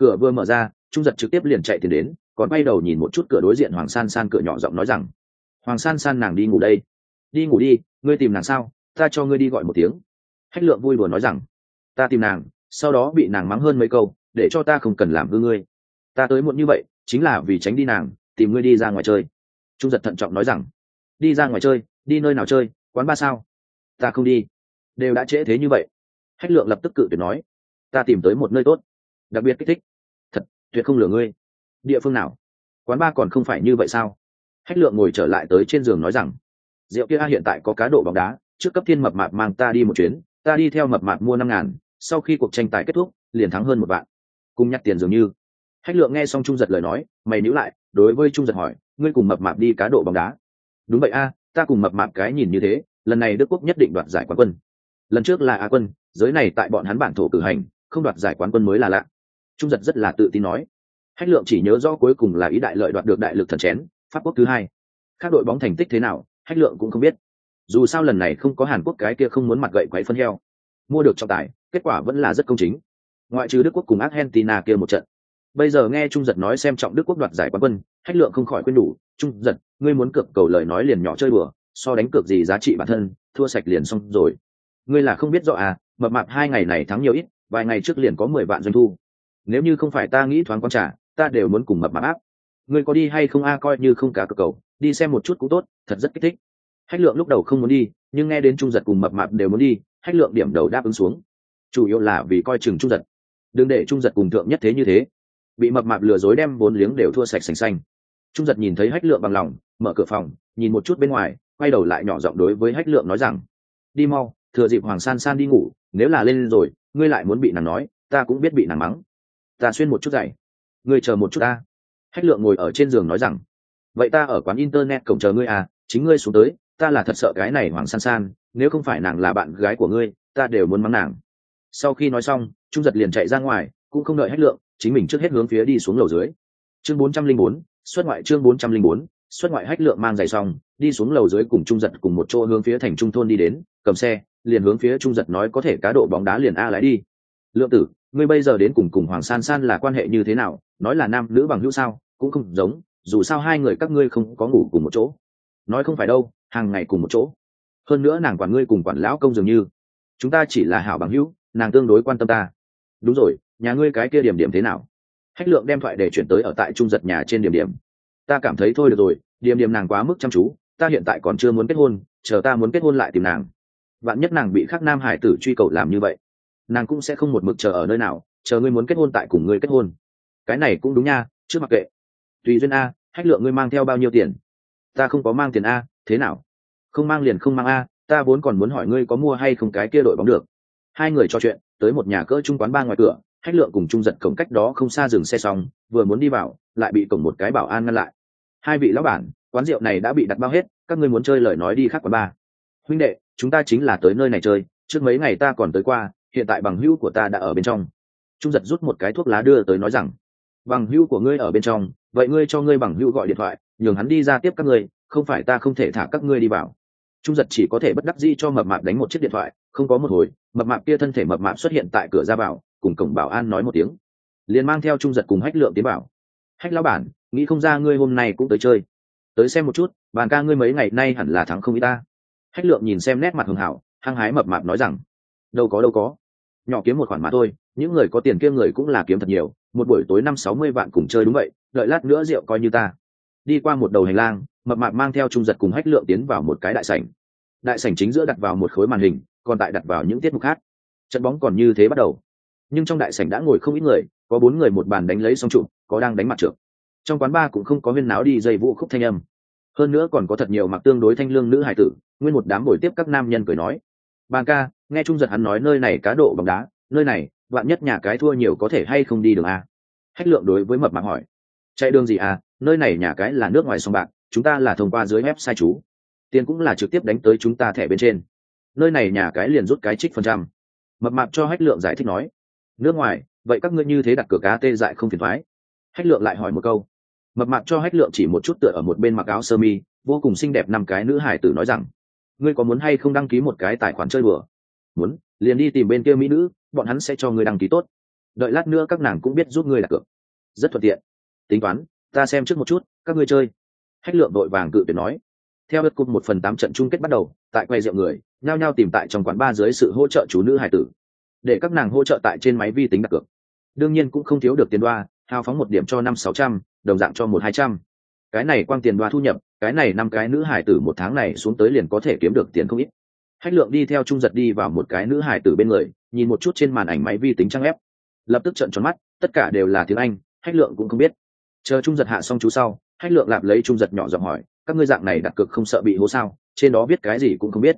cửa vừa mở ra, trung giật trực tiếp liền chạy tiền đến, còn bay đầu nhìn một chút cửa đối diện hoàng san san cửa nhỏ giọng nói rằng, hoàng san san nàng đi ngủ đây. Đi ngủ đi, ngươi tìm nàng sao? Ta cho ngươi đi gọi một tiếng. Hách lượng vui đùa nói rằng, ta tìm nàng, sau đó bị nàng mắng hơn mấy câu, để cho ta không cần làm hư ngươi. Ta tới muộn như vậy, chính là vì tránh đi nàng, tìm ngươi đi ra ngoài chơi. Trung giật thận trọng nói rằng, đi ra ngoài chơi, đi nơi nào chơi, quán ba sao? Ta không đi. Đều đã trễ thế như vậy. Hách lượng lập tức cự tuyệt nói, ta tìm tới một nơi tốt, đặc biệt kích thích tuyệt không lừa ngươi. Địa phương nào? Quán ba còn không phải như vậy sao? Hách lượng ngồi trở lại tới trên giường nói rằng, rượu kia hiện tại có cá độ bóng đá, trước cấp thiên mập mạp mang ta đi một chuyến, ta đi theo mập mạp mua năm ngàn, sau khi cuộc tranh tài kết thúc, liền thắng hơn một vạn. Cùng nhặt tiền dường như. Hách lượng nghe xong trung giật lời nói, mày níu lại, đối với trung giật hỏi, ngươi cùng mập mạp đi cá độ bóng đá? Đúng vậy a, ta cùng mập mạp cái nhìn như thế, lần này đức quốc nhất định đoạt giải quán quân. Lần trước là a quân, giới này tại bọn hắn bản thổ cử hành, không đoạt giải quán quân mới là lạ trung giật rất là tự tin nói. Hách lượng chỉ nhớ rõ cuối cùng là ý đại lợi đoạt được đại lực thần chén, pháp quốc thứ hai. Các đội bóng thành tích thế nào, hách lượng cũng không biết. Dù sao lần này không có hàn quốc cái kia không muốn mặt gậy quấy phân heo. Mua được trọng tài, kết quả vẫn là rất công chính. Ngoại trừ đức quốc cùng argentina kia một trận. Bây giờ nghe trung giật nói xem trọng đức quốc đoạt giải quán quân, hách lượng không khỏi quên đủ. Trung giật, ngươi muốn cược cầu lời nói liền nhỏ chơi bừa so đánh cược gì giá trị bản thân, thua sạch liền xong rồi. Ngươi là không biết rõ à mập mạp hai ngày này thắng nhiều ít, vài ngày trước liền có mười vạn doanh thu nếu như không phải ta nghĩ thoáng quan trả ta đều muốn cùng mập mạp áp. Ngươi có đi hay không a, coi như không cá cược cầu, đi xem một chút cũng tốt, thật rất kích thích. Hách lượng lúc đầu không muốn đi, nhưng nghe đến trung giật cùng mập mạp đều muốn đi, hách lượng điểm đầu đáp ứng xuống. Chủ yếu là vì coi chừng trung giật. Đừng để trung giật cùng thượng nhất thế như thế. Bị mập mạp lừa dối đem bốn liếng đều thua sạch sành xanh. Trung giật nhìn thấy hách lượng bằng lòng, mở cửa phòng, nhìn một chút bên ngoài, quay đầu lại nhỏ giọng đối với hách lượng nói rằng, đi mau, thừa dịp hoàng san san đi ngủ, nếu là lên rồi, ngươi lại muốn bị nàng nói, ta cũng biết bị nàng mắng ta xuyên một chút giày ngươi chờ một chút ta. Hách lượng ngồi ở trên giường nói rằng, vậy ta ở quán internet cổng chờ ngươi à chính ngươi xuống tới, ta là thật sợ cái này hoàng san san, nếu không phải nàng là bạn gái của ngươi, ta đều muốn mắng nàng. Sau khi nói xong, trung giật liền chạy ra ngoài, cũng không đợi hách lượng, chính mình trước hết hướng phía đi xuống lầu dưới. Chương bốn trăm linh bốn, xuất ngoại chương bốn trăm linh bốn, xuất ngoại hách lượng mang giày xong, đi xuống lầu dưới cùng trung giật cùng một chỗ hướng phía thành trung thôn đi đến, cầm xe, liền hướng phía trung giật nói có thể cá độ bóng đá liền a lái đi. Lượng tử ngươi bây giờ đến cùng cùng hoàng san san là quan hệ như thế nào, nói là nam nữ bằng hữu sao, cũng không giống, dù sao hai người các ngươi không có ngủ cùng một chỗ. Nói không phải đâu, hàng ngày cùng một chỗ. Hơn nữa nàng quản ngươi cùng quản lão công dường như. Chúng ta chỉ là hảo bằng hữu, nàng tương đối quan tâm ta. Đúng rồi, nhà ngươi cái kia điểm điểm thế nào? Hách lượng đem thoại để chuyển tới ở tại trung giật nhà trên điểm điểm. Ta cảm thấy thôi được rồi, điểm điểm nàng quá mức chăm chú, ta hiện tại còn chưa muốn kết hôn, chờ ta muốn kết hôn lại tìm nàng. Vạn nhất nàng bị khắc nam hải tử truy cầu làm như vậy nàng cũng sẽ không một mực chờ ở nơi nào, chờ ngươi muốn kết hôn tại cùng ngươi kết hôn. Cái này cũng đúng nha, trước mặc kệ. Tùy duyên a, hách lượng ngươi mang theo bao nhiêu tiền? Ta không có mang tiền a, thế nào? Không mang liền không mang a, ta vốn còn muốn hỏi ngươi có mua hay không cái kia đội bóng được. Hai người trò chuyện, tới một nhà cỡ trung quán ba ngoài cửa, hách lượng cùng trung giật cổng cách đó không xa dừng xe xong, vừa muốn đi vào, lại bị cổng một cái bảo an ngăn lại. Hai vị lão bản, quán rượu này đã bị đặt bao hết, các ngươi muốn chơi lời nói đi khác quán ba huynh đệ, chúng ta chính là tới nơi này chơi, trước mấy ngày ta còn tới qua hiện tại bằng hữu của ta đã ở bên trong. Trung giật rút một cái thuốc lá đưa tới nói rằng, bằng hữu của ngươi ở bên trong, vậy ngươi cho ngươi bằng hữu gọi điện thoại, nhường hắn đi ra tiếp các ngươi, không phải ta không thể thả các ngươi đi vào. Trung giật chỉ có thể bất đắc dĩ cho mập mạp đánh một chiếc điện thoại, không có một hồi, mập mạp kia thân thể mập mạp xuất hiện tại cửa ra vào, cùng cổng bảo an nói một tiếng. Liền mang theo trung giật cùng hách lượng tiến bảo hách lão bản, nghĩ không ra ngươi hôm nay cũng tới chơi. Tới xem một chút, bàn ca ngươi mấy ngày nay hẳn là thắng không ý ta. Hách lượng nhìn xem nét mặt hường hảo, hăng hái mập mạp nói rằng, đâu có đâu có nhỏ kiếm một khoản mà thôi, những người có tiền kia người cũng là kiếm thật nhiều, một buổi tối năm sáu mươi vạn cùng chơi đúng vậy, đợi lát nữa rượu coi như ta. Đi qua một đầu hành lang, mập mạp mang theo trung giật cùng hách lượng tiến vào một cái đại sảnh. Đại sảnh chính giữa đặt vào một khối màn hình, còn tại đặt vào những tiết mục khác. Trận bóng còn như thế bắt đầu. Nhưng trong đại sảnh đã ngồi không ít người, có bốn người một bàn đánh lấy song trụ, có đang đánh mặt trượt trong quán bar cũng không có huyên náo đi dây vũ khúc thanh âm. Hơn nữa còn có thật nhiều mặc tương đối thanh lương nữ hải tử, nguyên một đám buổi tiếp các nam nhân cười nói bàn ca, nghe trung giật hắn nói nơi này cá độ bóng đá, nơi này, vạn nhất nhà cái thua nhiều có thể hay không đi đường a? Hách lượng đối với mập mạc hỏi. Chạy đường gì à nơi này nhà cái là nước ngoài sông bạc, chúng ta là thông qua dưới sai chú. Tiền cũng là trực tiếp đánh tới chúng ta thẻ bên trên. Nơi này nhà cái liền rút cái trích phần trăm. Mập mạp cho hách lượng giải thích nói. Nước ngoài, vậy các ngươi như thế đặt cửa cá tê dại không phiền thoái. Hách lượng lại hỏi một câu. Mập mạp cho hách lượng chỉ một chút tựa ở một bên mặc áo sơ mi, vô cùng xinh đẹp năm cái nữ hải tử nói rằng ngươi có muốn hay không đăng ký một cái tài khoản chơi bừa muốn, liền đi tìm bên kia mỹ nữ, bọn hắn sẽ cho ngươi đăng ký tốt. Đợi lát nữa các nàng cũng biết giúp ngươi đặt cược. Rất thuận tiện. Tính toán, ta xem trước một chút, các ngươi chơi. Hách lượng đội vàng cự tuyệt nói. Theo đất cục một phần tám trận chung kết bắt đầu, tại quay rượu người, nhao nhao tìm tại trong quán ba dưới sự hỗ trợ chú nữ hải tử. Để các nàng hỗ trợ tại trên máy vi tính đặt cược. Đương nhiên cũng không thiếu được tiền đoa hao phóng một điểm cho năm sáu trăm, đồng dạng cho một hai trăm cái này quang tiền đoa thu nhập, cái này năm cái nữ hải tử một tháng này xuống tới liền có thể kiếm được tiền không ít. Hách lượng đi theo trung giật đi vào một cái nữ hải tử bên người, nhìn một chút trên màn ảnh máy vi tính trang ép lập tức trận tròn mắt, tất cả đều là tiếng anh, hách lượng cũng không biết. Chờ trung giật hạ xong chú sau, hách lượng lạp lấy trung giật nhỏ giọng hỏi, các ngươi dạng này đặt cược không sợ bị hố sao? Trên đó biết cái gì cũng không biết.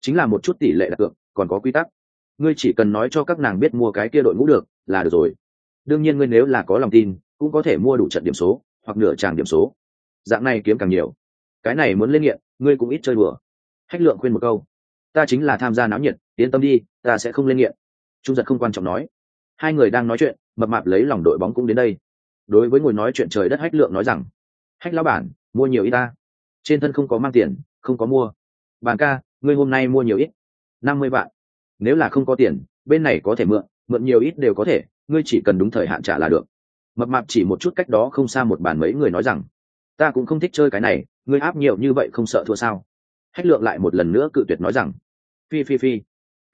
Chính là một chút tỷ lệ đặt cược, còn có quy tắc. Ngươi chỉ cần nói cho các nàng biết mua cái kia đội ngũ được, là được rồi. Đương nhiên ngươi nếu là có lòng tin, cũng có thể mua đủ trận điểm số, hoặc nửa tràng điểm số dạng này kiếm càng nhiều. Cái này muốn lên nghiện, ngươi cũng ít chơi đùa. Hách lượng khuyên một câu. Ta chính là tham gia náo nhiệt, yên tâm đi, ta sẽ không lên nghiện. Trung giật không quan trọng nói. Hai người đang nói chuyện, mập mạp lấy lòng đội bóng cũng đến đây. Đối với ngồi nói chuyện trời đất hách lượng nói rằng, hách lão bản, mua nhiều ít ta. Trên thân không có mang tiền, không có mua. Bàn ca, ngươi hôm nay mua nhiều ít. Năm mươi vạn. Nếu là không có tiền, bên này có thể mượn mượn nhiều ít đều có thể, ngươi chỉ cần đúng thời hạn trả là được. Mập mạp chỉ một chút cách đó không xa một bàn mấy người nói rằng ta cũng không thích chơi cái này, ngươi áp nhiều như vậy không sợ thua sao? Hách lượng lại một lần nữa cự tuyệt nói rằng, phi phi phi,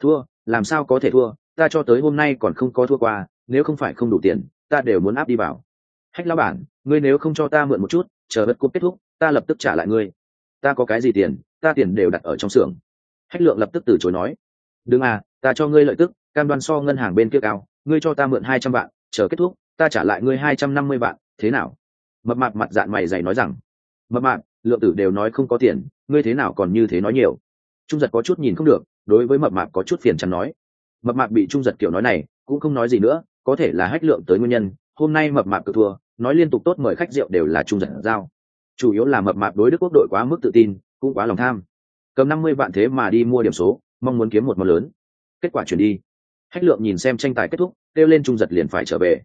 thua, làm sao có thể thua? Ta cho tới hôm nay còn không có thua qua, nếu không phải không đủ tiền, ta đều muốn áp đi vào. Hách lão bản, ngươi nếu không cho ta mượn một chút, chờ đất cúp kết thúc, ta lập tức trả lại ngươi. Ta có cái gì tiền, ta tiền đều đặt ở trong xưởng. Hách lượng lập tức từ chối nói, đừng à ta cho ngươi lợi tức, cam đoan so ngân hàng bên kia cao, ngươi cho ta mượn hai trăm vạn, chờ kết thúc, ta trả lại ngươi hai trăm năm mươi vạn, thế nào? Mập mạp mặt dạng mày dày nói rằng, mập mạp, lượng tử đều nói không có tiền, ngươi thế nào còn như thế nói nhiều? Trung giật có chút nhìn không được, đối với mập mạp có chút phiền chắn nói. Mập mạp bị trung giật kiểu nói này, cũng không nói gì nữa, có thể là hách lượng tới nguyên nhân, hôm nay mập mạp cự thua, nói liên tục tốt mời khách rượu đều là trung giật giao. Chủ yếu là mập mạp đối đức quốc đội quá mức tự tin, cũng quá lòng tham. Cầm năm mươi vạn thế mà đi mua điểm số, mong muốn kiếm một món lớn. Kết quả chuyển đi. Hách lượng nhìn xem tranh tài kết thúc, kêu lên trung giật liền phải trở về.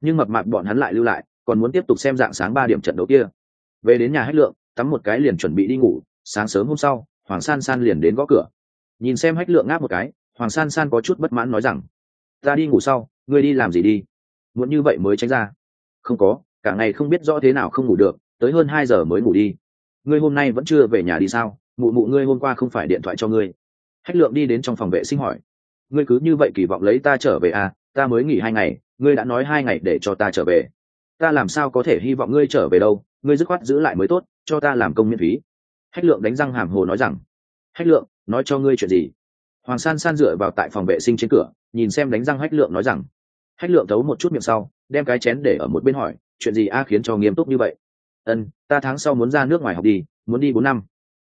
Nhưng mập mạp bọn hắn lại lưu lại còn muốn tiếp tục xem dạng sáng ba điểm trận đấu kia. Về đến nhà hách lượng, tắm một cái liền chuẩn bị đi ngủ, sáng sớm hôm sau, hoàng san san liền đến gõ cửa. Nhìn xem hách lượng ngáp một cái, hoàng san san có chút bất mãn nói rằng, ta đi ngủ sau, ngươi đi làm gì đi? Muốn như vậy mới tránh ra. Không có, cả ngày không biết rõ thế nào không ngủ được, tới hơn hai giờ mới ngủ đi. Ngươi hôm nay vẫn chưa về nhà đi sao? Mụ mụ ngươi hôm qua không phải điện thoại cho ngươi. Hách lượng đi đến trong phòng vệ sinh hỏi, ngươi cứ như vậy kỳ vọng lấy ta trở về à? Ta mới nghỉ hai ngày, ngươi đã nói hai ngày để cho ta trở về ta làm sao có thể hy vọng ngươi trở về đâu, ngươi dứt khoát giữ lại mới tốt, cho ta làm công miễn phí. Hách lượng đánh răng hàm hồ nói rằng, hách lượng, nói cho ngươi chuyện gì? Hoàng san san dựa vào tại phòng vệ sinh trên cửa, nhìn xem đánh răng hách lượng nói rằng, hách lượng thấu một chút miệng sau, đem cái chén để ở một bên hỏi, chuyện gì a khiến cho nghiêm túc như vậy? Ân ta tháng sau muốn ra nước ngoài học đi, muốn đi bốn năm.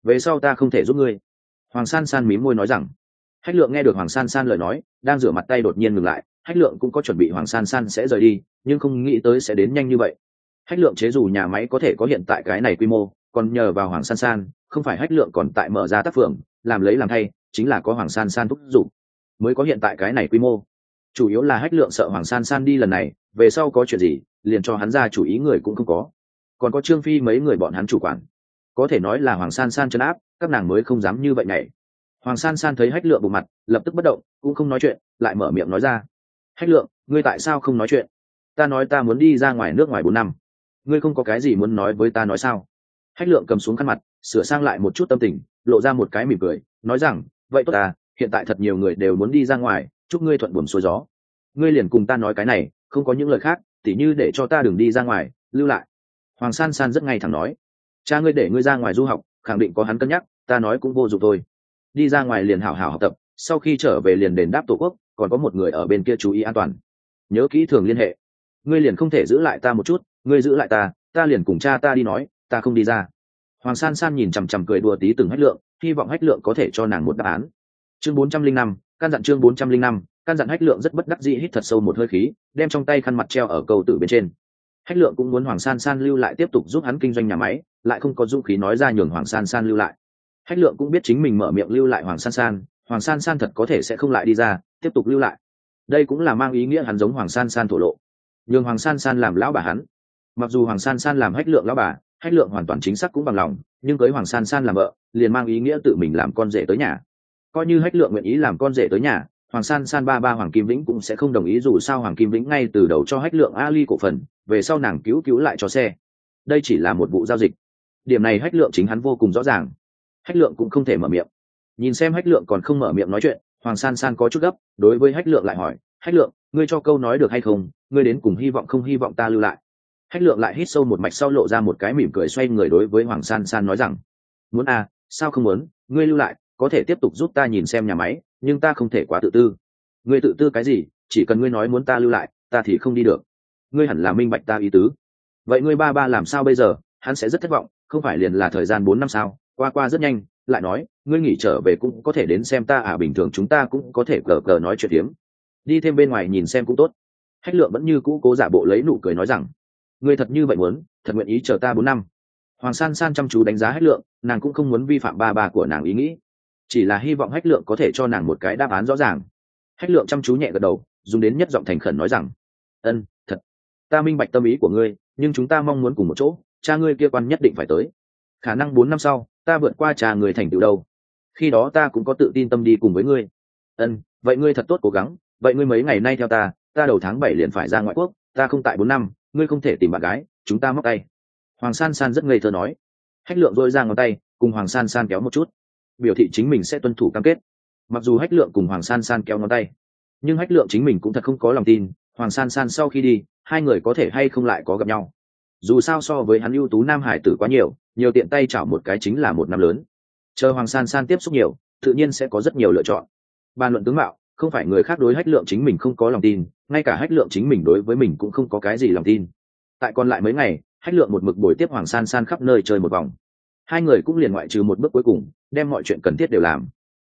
Về sau ta không thể giúp ngươi. Hoàng san san mím môi nói rằng. Hách lượng nghe được hoàng san san lời nói, đang rửa mặt tay đột nhiên ngừng lại hách lượng cũng có chuẩn bị hoàng san san sẽ rời đi, nhưng không nghĩ tới sẽ đến nhanh như vậy. Hách lượng chế dù nhà máy có thể có hiện tại cái này quy mô, còn nhờ vào hoàng san san, không phải hách lượng còn tại mở ra tác phường, làm lấy làm thay, chính là có hoàng san san thúc giục, mới có hiện tại cái này quy mô. Chủ yếu là hách lượng sợ hoàng san san đi lần này, về sau có chuyện gì, liền cho hắn ra chủ ý người cũng không có. Còn có trương phi mấy người bọn hắn chủ quản. Có thể nói là hoàng san san chấn áp, các nàng mới không dám như vậy này hoàng san san thấy hách lượng bộ mặt, lập tức bất động, cũng không nói chuyện, lại mở miệng nói ra hách lượng, ngươi tại sao không nói chuyện? Ta nói ta muốn đi ra ngoài nước ngoài bốn năm. Ngươi không có cái gì muốn nói với ta nói sao? Hách lượng cầm xuống khăn mặt, sửa sang lại một chút tâm tình, lộ ra một cái mỉm cười, nói rằng, vậy tốt à? hiện tại thật nhiều người đều muốn đi ra ngoài, chúc ngươi thuận buồm xuôi gió. Ngươi liền cùng ta nói cái này, không có những lời khác, tỉ như để cho ta đừng đi ra ngoài, lưu lại. Hoàng san san rất ngay thẳng nói, cha ngươi để ngươi ra ngoài du học, khẳng định có hắn cân nhắc, ta nói cũng vô dụng thôi. Đi ra ngoài liền hảo hảo học tập, sau khi trở về liền đền đáp tổ quốc còn có một người ở bên kia chú ý an toàn. Nhớ kỹ thường liên hệ. Ngươi liền không thể giữ lại ta một chút, ngươi giữ lại ta ta liền cùng cha ta đi nói, ta không đi ra. Hoàng san san nhìn chằm chằm cười đùa tí từng hách lượng, hy vọng hách lượng có thể cho nàng một đáp án. Chương bốn trăm linh năm, căn dặn chương bốn trăm linh năm, căn dặn hách lượng rất bất đắc dĩ hít thật sâu một hơi khí, đem trong tay khăn mặt treo ở cầu tử bên trên. Hách lượng cũng muốn hoàng san san lưu lại tiếp tục giúp hắn kinh doanh nhà máy, lại không có dũng khí nói ra nhường hoàng san san lưu lại. Hách lượng cũng biết chính mình mở miệng lưu lại hoàng san san, hoàng san san thật có thể sẽ không lại đi ra tiếp tục lưu lại. Đây cũng là mang ý nghĩa hắn giống hoàng san san thổ lộ. Nhường hoàng san san làm lão bà hắn. Mặc dù hoàng san san làm hách lượng lão bà, hách lượng hoàn toàn chính xác cũng bằng lòng, nhưng cưới hoàng san san làm vợ, liền mang ý nghĩa tự mình làm con rể tới nhà. Coi như hách lượng nguyện ý làm con rể tới nhà, hoàng san san ba ba hoàng kim vĩnh cũng sẽ không đồng ý dù sao hoàng kim vĩnh ngay từ đầu cho hách lượng ali cổ phần, về sau nàng cứu cứu lại cho xe. Đây chỉ là một vụ giao dịch. Điểm này hách lượng chính hắn vô cùng rõ ràng. Hách lượng cũng không thể mở miệng. Nhìn xem hách lượng còn không mở miệng nói chuyện hoàng san san có chút gấp, đối với hách lượng lại hỏi, hách lượng, ngươi cho câu nói được hay không? Ngươi đến cùng hy vọng không hy vọng ta lưu lại? Hách lượng lại hít sâu một mạch sau lộ ra một cái mỉm cười xoay người đối với hoàng san san nói rằng, muốn à sao không muốn? Ngươi lưu lại, có thể tiếp tục giúp ta nhìn xem nhà máy, nhưng ta không thể quá tự tư. Ngươi tự tư cái gì? Chỉ cần ngươi nói muốn ta lưu lại, ta thì không đi được. Ngươi hẳn là minh bạch ta ý tứ. Vậy ngươi ba ba làm sao bây giờ? Hắn sẽ rất thất vọng, không phải liền là thời gian bốn năm sao? Qua qua rất nhanh lại nói, ngươi nghỉ trở về cũng có thể đến xem ta à bình thường chúng ta cũng có thể cờ cờ nói chuyện hiếm đi thêm bên ngoài nhìn xem cũng tốt. Hách lượng vẫn như cũ cố giả bộ lấy nụ cười nói rằng, ngươi thật như vậy muốn, thật nguyện ý chờ ta bốn năm. Hoàng san san chăm chú đánh giá hách lượng, nàng cũng không muốn vi phạm ba ba của nàng ý nghĩ. Chỉ là hy vọng hách lượng có thể cho nàng một cái đáp án rõ ràng. Hách lượng chăm chú nhẹ gật đầu, dùng đến nhất giọng thành khẩn nói rằng, ân, thật. Ta minh bạch tâm ý của ngươi, nhưng chúng ta mong muốn cùng một chỗ, cha ngươi kia quan nhất định phải tới. Khả năng bốn năm sau ta vượt qua trà người thành tựu đâu. Khi đó ta cũng có tự tin tâm đi cùng với ngươi. Ân, vậy ngươi thật tốt cố gắng, vậy ngươi mấy ngày nay theo ta ta đầu tháng bảy liền phải ra ngoại quốc, ta không tại bốn năm, ngươi không thể tìm bạn gái, chúng ta móc tay. Hoàng san san rất ngây thơ nói. Hách lượng dội ra ngón tay, cùng hoàng san san kéo một chút. Biểu thị chính mình sẽ tuân thủ cam kết. Mặc dù hách lượng cùng hoàng san san kéo ngón tay, nhưng hách lượng chính mình cũng thật không có lòng tin, hoàng san san sau khi đi, hai người có thể hay không lại có gặp nhau. Dù sao so với hắn ưu tú nam hải tử quá nhiều nhiều tiện tay chảo một cái chính là một năm lớn. Chờ hoàng san san tiếp xúc nhiều, tự nhiên sẽ có rất nhiều lựa chọn. Bàn luận tướng mạo, không phải người khác đối hách lượng chính mình không có lòng tin, ngay cả hách lượng chính mình đối với mình cũng không có cái gì lòng tin. Tại còn lại mấy ngày, hách lượng một mực buổi tiếp hoàng san san khắp nơi chơi một vòng. Hai người cũng liền ngoại trừ một bước cuối cùng, đem mọi chuyện cần thiết đều làm.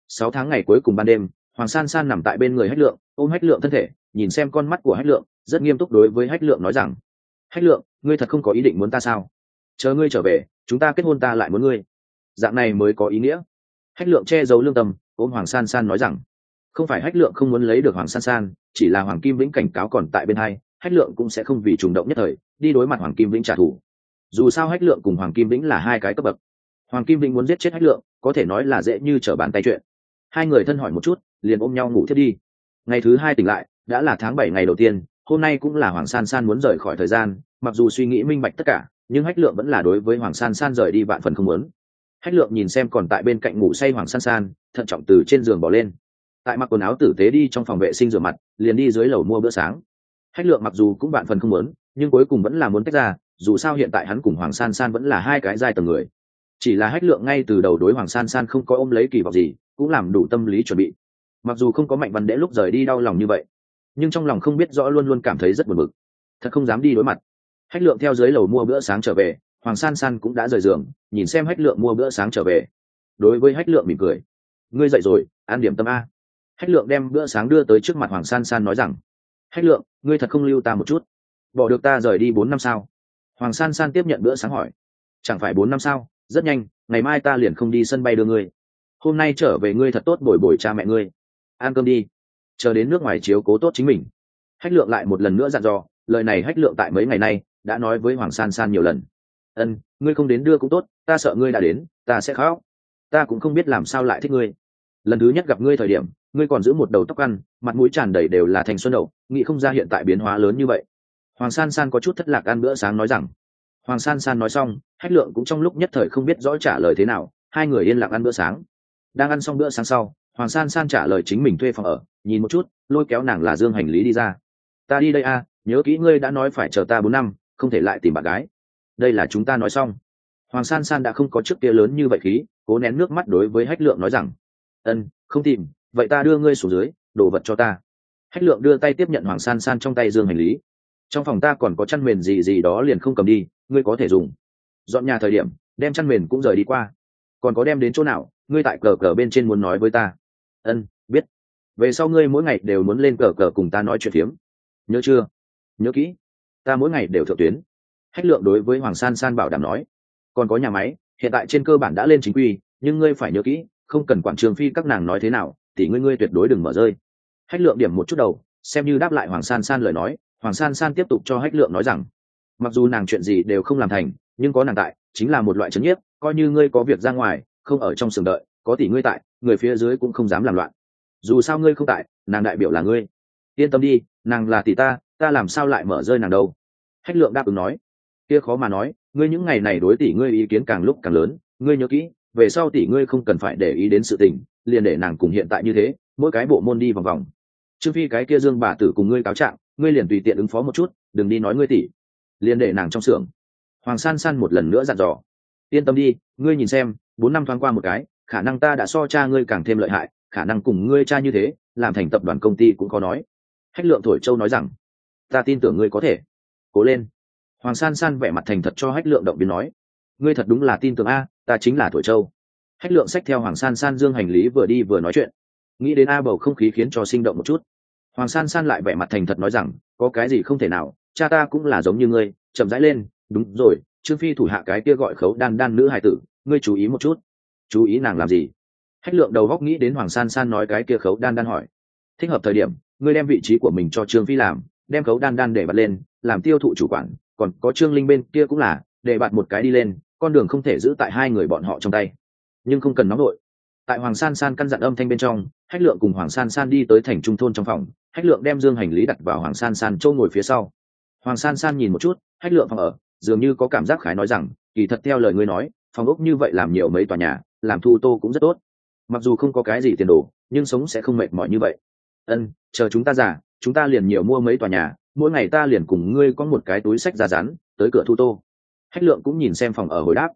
Sáu tháng ngày cuối cùng ban đêm, hoàng san san nằm tại bên người hách lượng, ôm hách lượng thân thể, nhìn xem con mắt của hách lượng, rất nghiêm túc đối với hách lượng nói rằng, hách lượng, ngươi thật không có ý định muốn ta sao? Chờ ngươi trở về chúng ta kết hôn ta lại muốn ngươi. Dạng này mới có ý nghĩa. Hách lượng che giấu lương tâm, ôm hoàng san san nói rằng, không phải hách lượng không muốn lấy được hoàng san san, chỉ là hoàng kim vĩnh cảnh cáo còn tại bên hai, hách lượng cũng sẽ không vì trùng động nhất thời, đi đối mặt hoàng kim vĩnh trả thù. Dù sao hách lượng cùng hoàng kim vĩnh là hai cái cấp bậc. Hoàng kim vĩnh muốn giết chết hách lượng, có thể nói là dễ như trở bàn tay chuyện. Hai người thân hỏi một chút, liền ôm nhau ngủ thiết đi. Ngày thứ hai tỉnh lại, đã là tháng bảy ngày đầu tiên, hôm nay cũng là hoàng san san muốn rời khỏi thời gian, mặc dù suy nghĩ minh bạch tất cả nhưng hách lượng vẫn là đối với hoàng san san rời đi vạn phần không muốn. Hách lượng nhìn xem còn tại bên cạnh ngủ say hoàng san san, thận trọng từ trên giường bỏ lên. Tại mặc quần áo tử tế đi trong phòng vệ sinh rửa mặt, liền đi dưới lầu mua bữa sáng. Hách lượng mặc dù cũng vạn phần không muốn, nhưng cuối cùng vẫn là muốn tách ra, dù sao hiện tại hắn cùng hoàng san san vẫn là hai cái giai tầng người. Chỉ là hách lượng ngay từ đầu đối hoàng san san không có ôm lấy kỳ vọng gì, cũng làm đủ tâm lý chuẩn bị. Mặc dù không có mạnh văn đễ lúc rời đi đau lòng như vậy, nhưng trong lòng không biết rõ luôn luôn cảm thấy rất buồn bực. Thật không dám đi đối mặt hách lượng theo dưới lầu mua bữa sáng trở về, hoàng san san cũng đã rời giường, nhìn xem hách lượng mua bữa sáng trở về. Đối với hách lượng mỉm cười, ngươi dậy rồi, ăn điểm tâm a. Hách lượng đem bữa sáng đưa tới trước mặt hoàng san san nói rằng, hách lượng, ngươi thật không lưu ta một chút. Bỏ được ta rời đi bốn năm sao? Hoàng san san tiếp nhận bữa sáng hỏi, chẳng phải bốn năm sao? Rất nhanh, ngày mai ta liền không đi sân bay đưa ngươi. Hôm nay trở về ngươi thật tốt bồi bồi cha mẹ ngươi. Ăn cơm đi. Chờ đến nước ngoài chiếu cố tốt chính mình. Hách lượng lại một lần nữa dặn dò, lời này hách lượng tại mấy ngày nay đã nói với hoàng san san nhiều lần. Ân, ngươi không đến đưa cũng tốt, ta sợ ngươi đã đến, ta sẽ khóc. Ta cũng không biết làm sao lại thích ngươi. Lần thứ nhất gặp ngươi thời điểm, ngươi còn giữ một đầu tóc ăn, mặt mũi tràn đầy đều là thành xuân đậu, nghĩ không ra hiện tại biến hóa lớn như vậy. Hoàng san san có chút thất lạc ăn bữa sáng nói rằng. Hoàng san san nói xong hách lượng cũng trong lúc nhất thời không biết rõ trả lời thế nào, hai người yên lặng ăn bữa sáng. Đang ăn xong bữa sáng sau, hoàng san san trả lời chính mình thuê phòng ở, nhìn một chút, lôi kéo nàng là dương hành lý đi ra. Ta đi đây a, nhớ kỹ ngươi đã nói phải chờ ta bốn năm không thể lại tìm bạn gái. Đây là chúng ta nói xong. Hoàng san san đã không có trước kia lớn như vậy khí, cố nén nước mắt đối với hách lượng nói rằng, ân, không tìm, vậy ta đưa ngươi xuống dưới, đồ vật cho ta. Hách lượng đưa tay tiếp nhận hoàng san san trong tay dương hành lý. Trong phòng ta còn có chăn mền gì gì đó liền không cầm đi, ngươi có thể dùng. Dọn nhà thời điểm, đem chăn mền cũng rời đi qua. Còn có đem đến chỗ nào, ngươi tại cờ cờ bên trên muốn nói với ta. Ân, biết. Về sau ngươi mỗi ngày đều muốn lên cờ cờ cùng ta nói chuyện phiếm. Nhớ chưa? Nhớ kỹ ta mỗi ngày đều thượng tuyến. Hách lượng đối với hoàng san san bảo đảm nói, còn có nhà máy, hiện tại trên cơ bản đã lên chính quy, nhưng ngươi phải nhớ kỹ, không cần quản trường phi các nàng nói thế nào, thì ngươi ngươi tuyệt đối đừng mở rơi. Hách lượng điểm một chút đầu, xem như đáp lại hoàng san san lời nói, hoàng san san tiếp tục cho hách lượng nói rằng, mặc dù nàng chuyện gì đều không làm thành, nhưng có nàng tại, chính là một loại trấn nhiếp, coi như ngươi có việc ra ngoài, không ở trong sừng đợi, có tỷ ngươi tại, người phía dưới cũng không dám làm loạn. Dù sao ngươi không tại, nàng đại biểu là ngươi. Yên tâm đi, nàng là tỷ ta ta làm sao lại mở rơi nàng đâu? Hách lượng đáp ứng nói. Kia khó mà nói, ngươi những ngày này đối tỷ ngươi ý kiến càng lúc càng lớn, ngươi nhớ kỹ, về sau tỷ ngươi không cần phải để ý đến sự tình, liền để nàng cùng hiện tại như thế, mỗi cái bộ môn đi vòng vòng. Trương phi cái kia dương bà tử cùng ngươi cáo trạng, ngươi liền tùy tiện ứng phó một chút, đừng đi nói ngươi tỷ. Liền để nàng trong xưởng. Hoàng san san một lần nữa dặn dò. Yên tâm đi, ngươi nhìn xem, bốn năm thoáng qua một cái, khả năng ta đã so cha ngươi càng thêm lợi hại, khả năng cùng ngươi cha như thế, làm thành tập đoàn công ty cũng có nói. Hách lượng thổi châu nói rằng ta tin tưởng ngươi có thể. Cố lên. Hoàng san san vẻ mặt thành thật cho hách lượng động viên nói. Ngươi thật đúng là tin tưởng a, ta chính là thổi châu hách lượng xách theo hoàng san san dương hành lý vừa đi vừa nói chuyện. Nghĩ đến a bầu không khí khiến cho sinh động một chút. Hoàng san san lại vẻ mặt thành thật nói rằng, có cái gì không thể nào, cha ta cũng là giống như ngươi, chậm rãi lên. Đúng rồi, trương phi thủ hạ cái kia gọi khấu đan đan nữ hài tử, ngươi chú ý một chút. Chú ý nàng làm gì? Hách lượng đầu góc nghĩ đến hoàng san san nói cái kia khấu đan đan hỏi. Thích hợp thời điểm, ngươi đem vị trí của mình cho trương phi làm đem khấu đan đan để bật lên, làm tiêu thụ chủ quản, còn có trương linh bên kia cũng là, để bạt một cái đi lên, con đường không thể giữ tại hai người bọn họ trong tay. Nhưng không cần nóng đội tại hoàng san san căn dặn âm thanh bên trong, hách lượng cùng hoàng san san đi tới thành trung thôn trong phòng, hách lượng đem dương hành lý đặt vào hoàng san san châu ngồi phía sau. Hoàng san san nhìn một chút, hách lượng phòng ở, dường như có cảm giác khái nói rằng, kỳ thật theo lời ngươi nói, phòng ốc như vậy làm nhiều mấy tòa nhà, làm thu tô cũng rất tốt. Mặc dù không có cái gì tiền đồ, nhưng sống sẽ không mệt mỏi như vậy. Ân, chờ chúng ta già chúng ta liền nhiều mua mấy tòa nhà, mỗi ngày ta liền cùng ngươi có một cái túi sách ra rán, tới cửa thu tô. Hách lượng cũng nhìn xem phòng ở hồi đáp.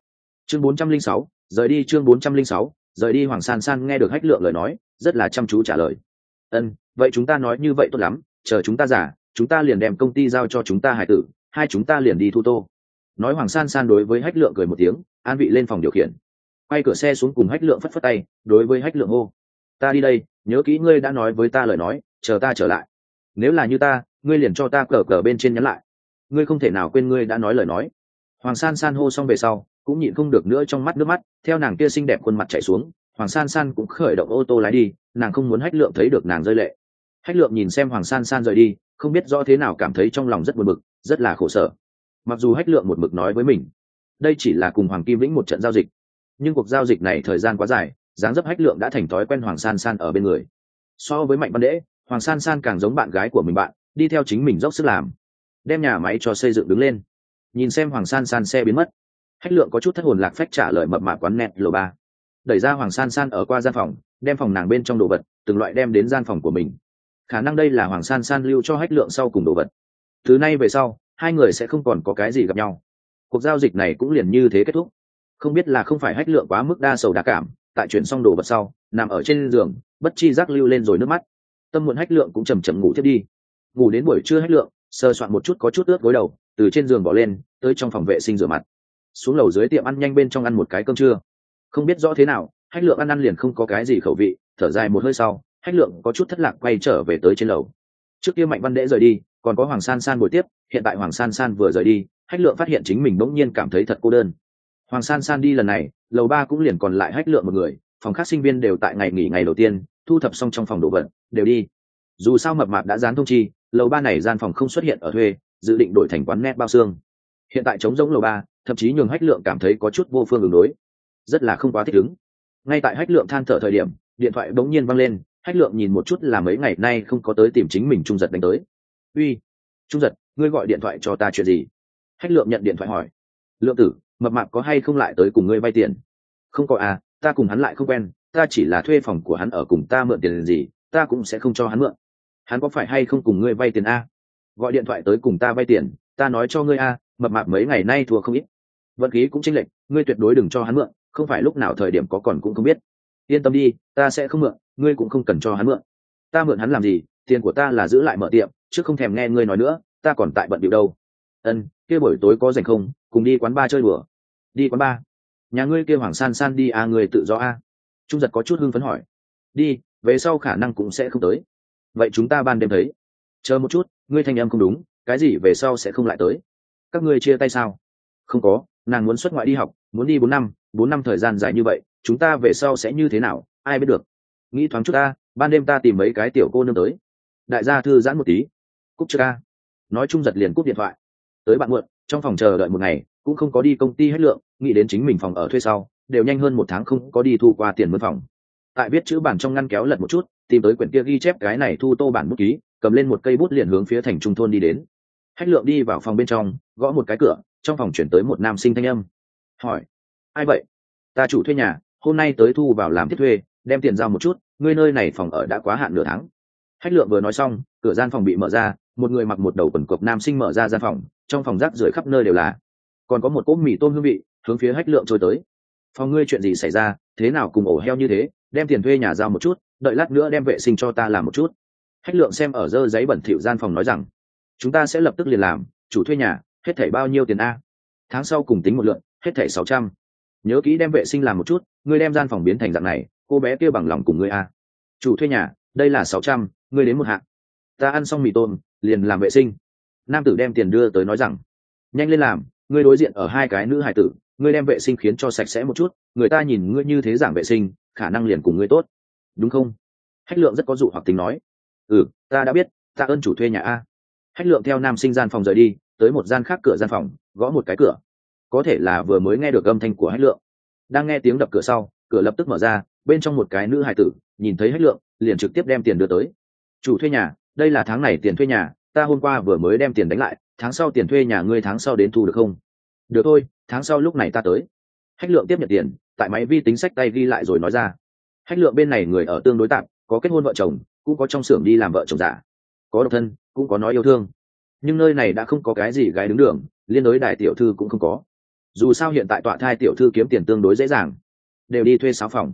Chương bốn trăm linh sáu, rời đi chương bốn trăm linh sáu, rời đi hoàng san san nghe được hách lượng lời nói, rất là chăm chú trả lời. Ân, vậy chúng ta nói như vậy tốt lắm, chờ chúng ta giả chúng ta liền đem công ty giao cho chúng ta hải tử, hai chúng ta liền đi thu tô. Nói hoàng san san đối với hách lượng cười một tiếng, an vị lên phòng điều khiển. Quay cửa xe xuống cùng hách lượng phất phất tay, đối với hách lượng hô, ta đi đây, nhớ kỹ ngươi đã nói với ta lời nói, chờ ta trở lại nếu là như ta, ngươi liền cho ta cờ cờ bên trên nhắn lại. Ngươi không thể nào quên ngươi đã nói lời nói. Hoàng san san hô xong về sau, cũng nhịn không được nữa trong mắt nước mắt, theo nàng kia xinh đẹp khuôn mặt chảy xuống, hoàng san san cũng khởi động ô tô lái đi, nàng không muốn hách lượng thấy được nàng rơi lệ. Hách lượng nhìn xem hoàng san san rời đi, không biết rõ thế nào cảm thấy trong lòng rất buồn bực, rất là khổ sở. Mặc dù hách lượng một mực nói với mình, đây chỉ là cùng hoàng kim vĩnh một trận giao dịch, nhưng cuộc giao dịch này thời gian quá dài, dáng dấp hách lượng đã thành thói quen hoàng san san ở bên người. So với mạnh văn đễ hoàng san san càng giống bạn gái của mình bạn, đi theo chính mình dốc sức làm, đem nhà máy cho xây dựng đứng lên. Nhìn xem hoàng san san xe biến mất hách lượng có chút thất hồn lạc phách trả lời mập mạp quán nẹt lầu ba. Đẩy ra hoàng san san ở qua gian phòng, đem phòng nàng bên trong đồ vật, từng loại đem đến gian phòng của mình. Khả năng đây là hoàng san san lưu cho hách lượng sau cùng đồ vật. Thứ này về sau, hai người sẽ không còn có cái gì gặp nhau. Cuộc giao dịch này cũng liền như thế kết thúc. Không biết là không phải hách lượng quá mức đa sầu đa cảm, tại chuyển xong đồ vật sau, nằm ở trên giường, bất chi giác lưu lên rồi nước mắt tâm muộn hách lượng cũng chầm chậm ngủ thiết đi. Ngủ đến buổi trưa hách lượng sơ soạn một chút có chút ướt gối đầu, từ trên giường bỏ lên, tới trong phòng vệ sinh rửa mặt. Xuống lầu dưới tiệm ăn nhanh bên trong ăn một cái cơm trưa. Không biết rõ thế nào, hách lượng ăn ăn liền không có cái gì khẩu vị, thở dài một hơi sau, hách lượng có chút thất lạc quay trở về tới trên lầu. Trước kia mạnh văn đễ rời đi, còn có hoàng san san buổi tiếp, hiện tại hoàng san san vừa rời đi, hách lượng phát hiện chính mình bỗng nhiên cảm thấy thật cô đơn. Hoàng san san đi lần này, lầu ba cũng liền còn lại hách lượng một người phòng khác sinh viên đều tại ngày nghỉ ngày đầu tiên, thu thập xong trong phòng đồ vật, đều đi. Dù sao mập mạp đã dán thông chi, lầu ba này gian phòng không xuất hiện ở thuê, dự định đổi thành quán net bao xương. Hiện tại chống giống lầu ba, thậm chí nhường hách lượng cảm thấy có chút vô phương đường đối rất là không quá thích ứng. Ngay tại hách lượng than thở thời điểm, điện thoại bỗng nhiên văng lên, hách lượng nhìn một chút là mấy ngày nay không có tới tìm chính mình trung giật đánh tới. Uy, trung giật, ngươi gọi điện thoại cho ta chuyện gì? Hách lượng nhận điện thoại hỏi. Lượng tử, mập mạp có hay không lại tới cùng ngươi vay tiền? Không có à ta cùng hắn lại không quen, ta chỉ là thuê phòng của hắn ở cùng ta mượn tiền gì, ta cũng sẽ không cho hắn mượn. Hắn có phải hay không cùng ngươi vay tiền a? Gọi điện thoại tới cùng ta vay tiền, ta nói cho ngươi a, mập mạp mấy ngày nay thua không ít. Vận khí cũng chênh lệch, ngươi tuyệt đối đừng cho hắn mượn, không phải lúc nào thời điểm có còn cũng không biết. Yên tâm đi, ta sẽ không mượn, ngươi cũng không cần cho hắn mượn. Ta mượn hắn làm gì, tiền của ta là giữ lại mở tiệm, chứ không thèm nghe ngươi nói nữa, ta còn tại bận điệu đâu. Ân, kia buổi tối có rảnh không, cùng đi quán ba chơi bừa. đi quán ba nhà ngươi kia hoàng san san đi à người tự do a trung giật có chút hưng phấn hỏi. Đi, về sau khả năng cũng sẽ không tới. Vậy chúng ta ban đêm thấy. Chờ một chút, ngươi thanh em không đúng, cái gì về sau sẽ không lại tới. Các ngươi chia tay sao? Không có, nàng muốn xuất ngoại đi học, muốn đi bốn năm bốn năm thời gian dài như vậy, chúng ta về sau sẽ như thế nào, ai biết được. Nghĩ thoáng chút ta, ban đêm ta tìm mấy cái tiểu cô nương tới. Đại gia thư giãn một tí. Cúc chưa ca. Nói chung giật liền cúp điện thoại. Tới bạn muộn, trong phòng chờ đợi một ngày cũng không có đi công ty hết lượng, nghĩ đến chính mình phòng ở thuê sau, đều nhanh hơn một tháng không có đi thu qua tiền mướn phòng. Tại biết chữ bản trong ngăn kéo lật một chút, tìm tới quyển kia ghi chép cái này thu tô bản bút ký, cầm lên một cây bút liền hướng phía thành trung thôn đi đến. Hách lượng đi vào phòng bên trong, gõ một cái cửa, trong phòng chuyển tới một nam sinh thanh âm. Hỏi, ai vậy? Ta chủ thuê nhà, hôm nay tới thu vào làm thiết thuê, đem tiền giao một chút, ngươi nơi này phòng ở đã quá hạn nửa tháng. Hách lượng vừa nói xong, cửa gian phòng bị mở ra, một người mặc một đầu quần cộc nam sinh mở ra gian phòng, trong phòng rác rưởi khắp nơi đều là còn có một cỗ mì tôm hương vị, hướng phía hách lượng trôi tới. Phòng ngươi chuyện gì xảy ra? Thế nào cùng ổ heo như thế? Đem tiền thuê nhà giao một chút, đợi lát nữa đem vệ sinh cho ta làm một chút. Hách lượng xem ở dơ giấy bẩn thỉu gian phòng nói rằng, chúng ta sẽ lập tức liền làm, chủ thuê nhà, hết thảy bao nhiêu tiền a? Tháng sau cùng tính một lượng, hết thảy sáu trăm. Nhớ kỹ đem vệ sinh làm một chút, ngươi đem gian phòng biến thành dạng này, cô bé kia bằng lòng cùng ngươi a. Chủ thuê nhà, đây là sáu trăm, ngươi đến một hạng. Ta ăn xong mì tôm, liền làm vệ sinh. Nam tử đem tiền đưa tới nói rằng, nhanh lên làm ngươi đối diện ở hai cái nữ hài tử, ngươi đem vệ sinh khiến cho sạch sẽ một chút, người ta nhìn ngươi như thế giảng vệ sinh, khả năng liền cùng ngươi tốt. Đúng không? Hách lượng rất có dụ hoặc tính nói. Ừ ta đã biết, ta ơn chủ thuê nhà a. Hách lượng theo nam sinh gian phòng rời đi, tới một gian khác cửa gian phòng, gõ một cái cửa. Có thể là vừa mới nghe được âm thanh của hách lượng. Đang nghe tiếng đập cửa sau, cửa lập tức mở ra, bên trong một cái nữ hài tử, nhìn thấy hách lượng, liền trực tiếp đem tiền đưa tới. Chủ thuê nhà, đây là tháng này tiền thuê nhà ta hôm qua vừa mới đem tiền đánh lại, tháng sau tiền thuê nhà ngươi tháng sau đến thu được không? Được thôi, tháng sau lúc này ta tới. Hách lượng tiếp nhận tiền, tại máy vi tính sách tay ghi lại rồi nói ra. Hách lượng bên này người ở tương đối tạm, có kết hôn vợ chồng, cũng có trong xưởng đi làm vợ chồng giả. Có độc thân, cũng có nói yêu thương. Nhưng nơi này đã không có cái gì gái đứng đường, liên đối đại tiểu thư cũng không có. Dù sao hiện tại tọa thai tiểu thư kiếm tiền tương đối dễ dàng. Đều đi thuê sáu phòng.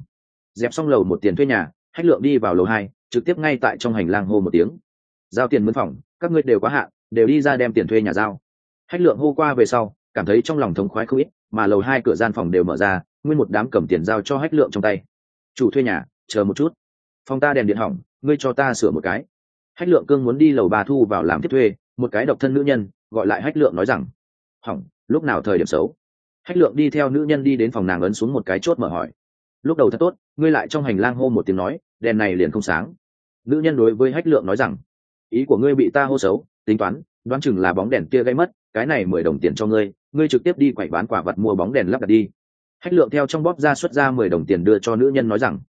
Dẹp xong lầu một tiền thuê nhà, hách lượng đi vào lầu hai, trực tiếp ngay tại trong hành lang hô một tiếng giao tiền mướn phòng, các ngươi đều quá hạn đều đi ra đem tiền thuê nhà giao. Hách lượng hô qua về sau, cảm thấy trong lòng thống khoái không ít, mà lầu hai cửa gian phòng đều mở ra, nguyên một đám cầm tiền giao cho hách lượng trong tay. Chủ thuê nhà, chờ một chút. Phòng ta đèn điện hỏng, ngươi cho ta sửa một cái. Hách lượng cương muốn đi lầu ba thu vào làm tiếp thuê, một cái độc thân nữ nhân, gọi lại hách lượng nói rằng, hỏng, lúc nào thời điểm xấu? Hách lượng đi theo nữ nhân đi đến phòng nàng ấn xuống một cái chốt mở hỏi. Lúc đầu thật tốt, ngươi lại trong hành lang hô một tiếng nói, đèn này liền không sáng. Nữ nhân đối với hách lượng nói rằng ý của ngươi bị ta hô xấu, tính toán, đoán chừng là bóng đèn kia gây mất, cái này mười đồng tiền cho ngươi ngươi trực tiếp đi quẩy bán quả vật mua bóng đèn lắp đặt đi. Hách lượng theo trong bóp ra xuất ra mười đồng tiền đưa cho nữ nhân nói rằng,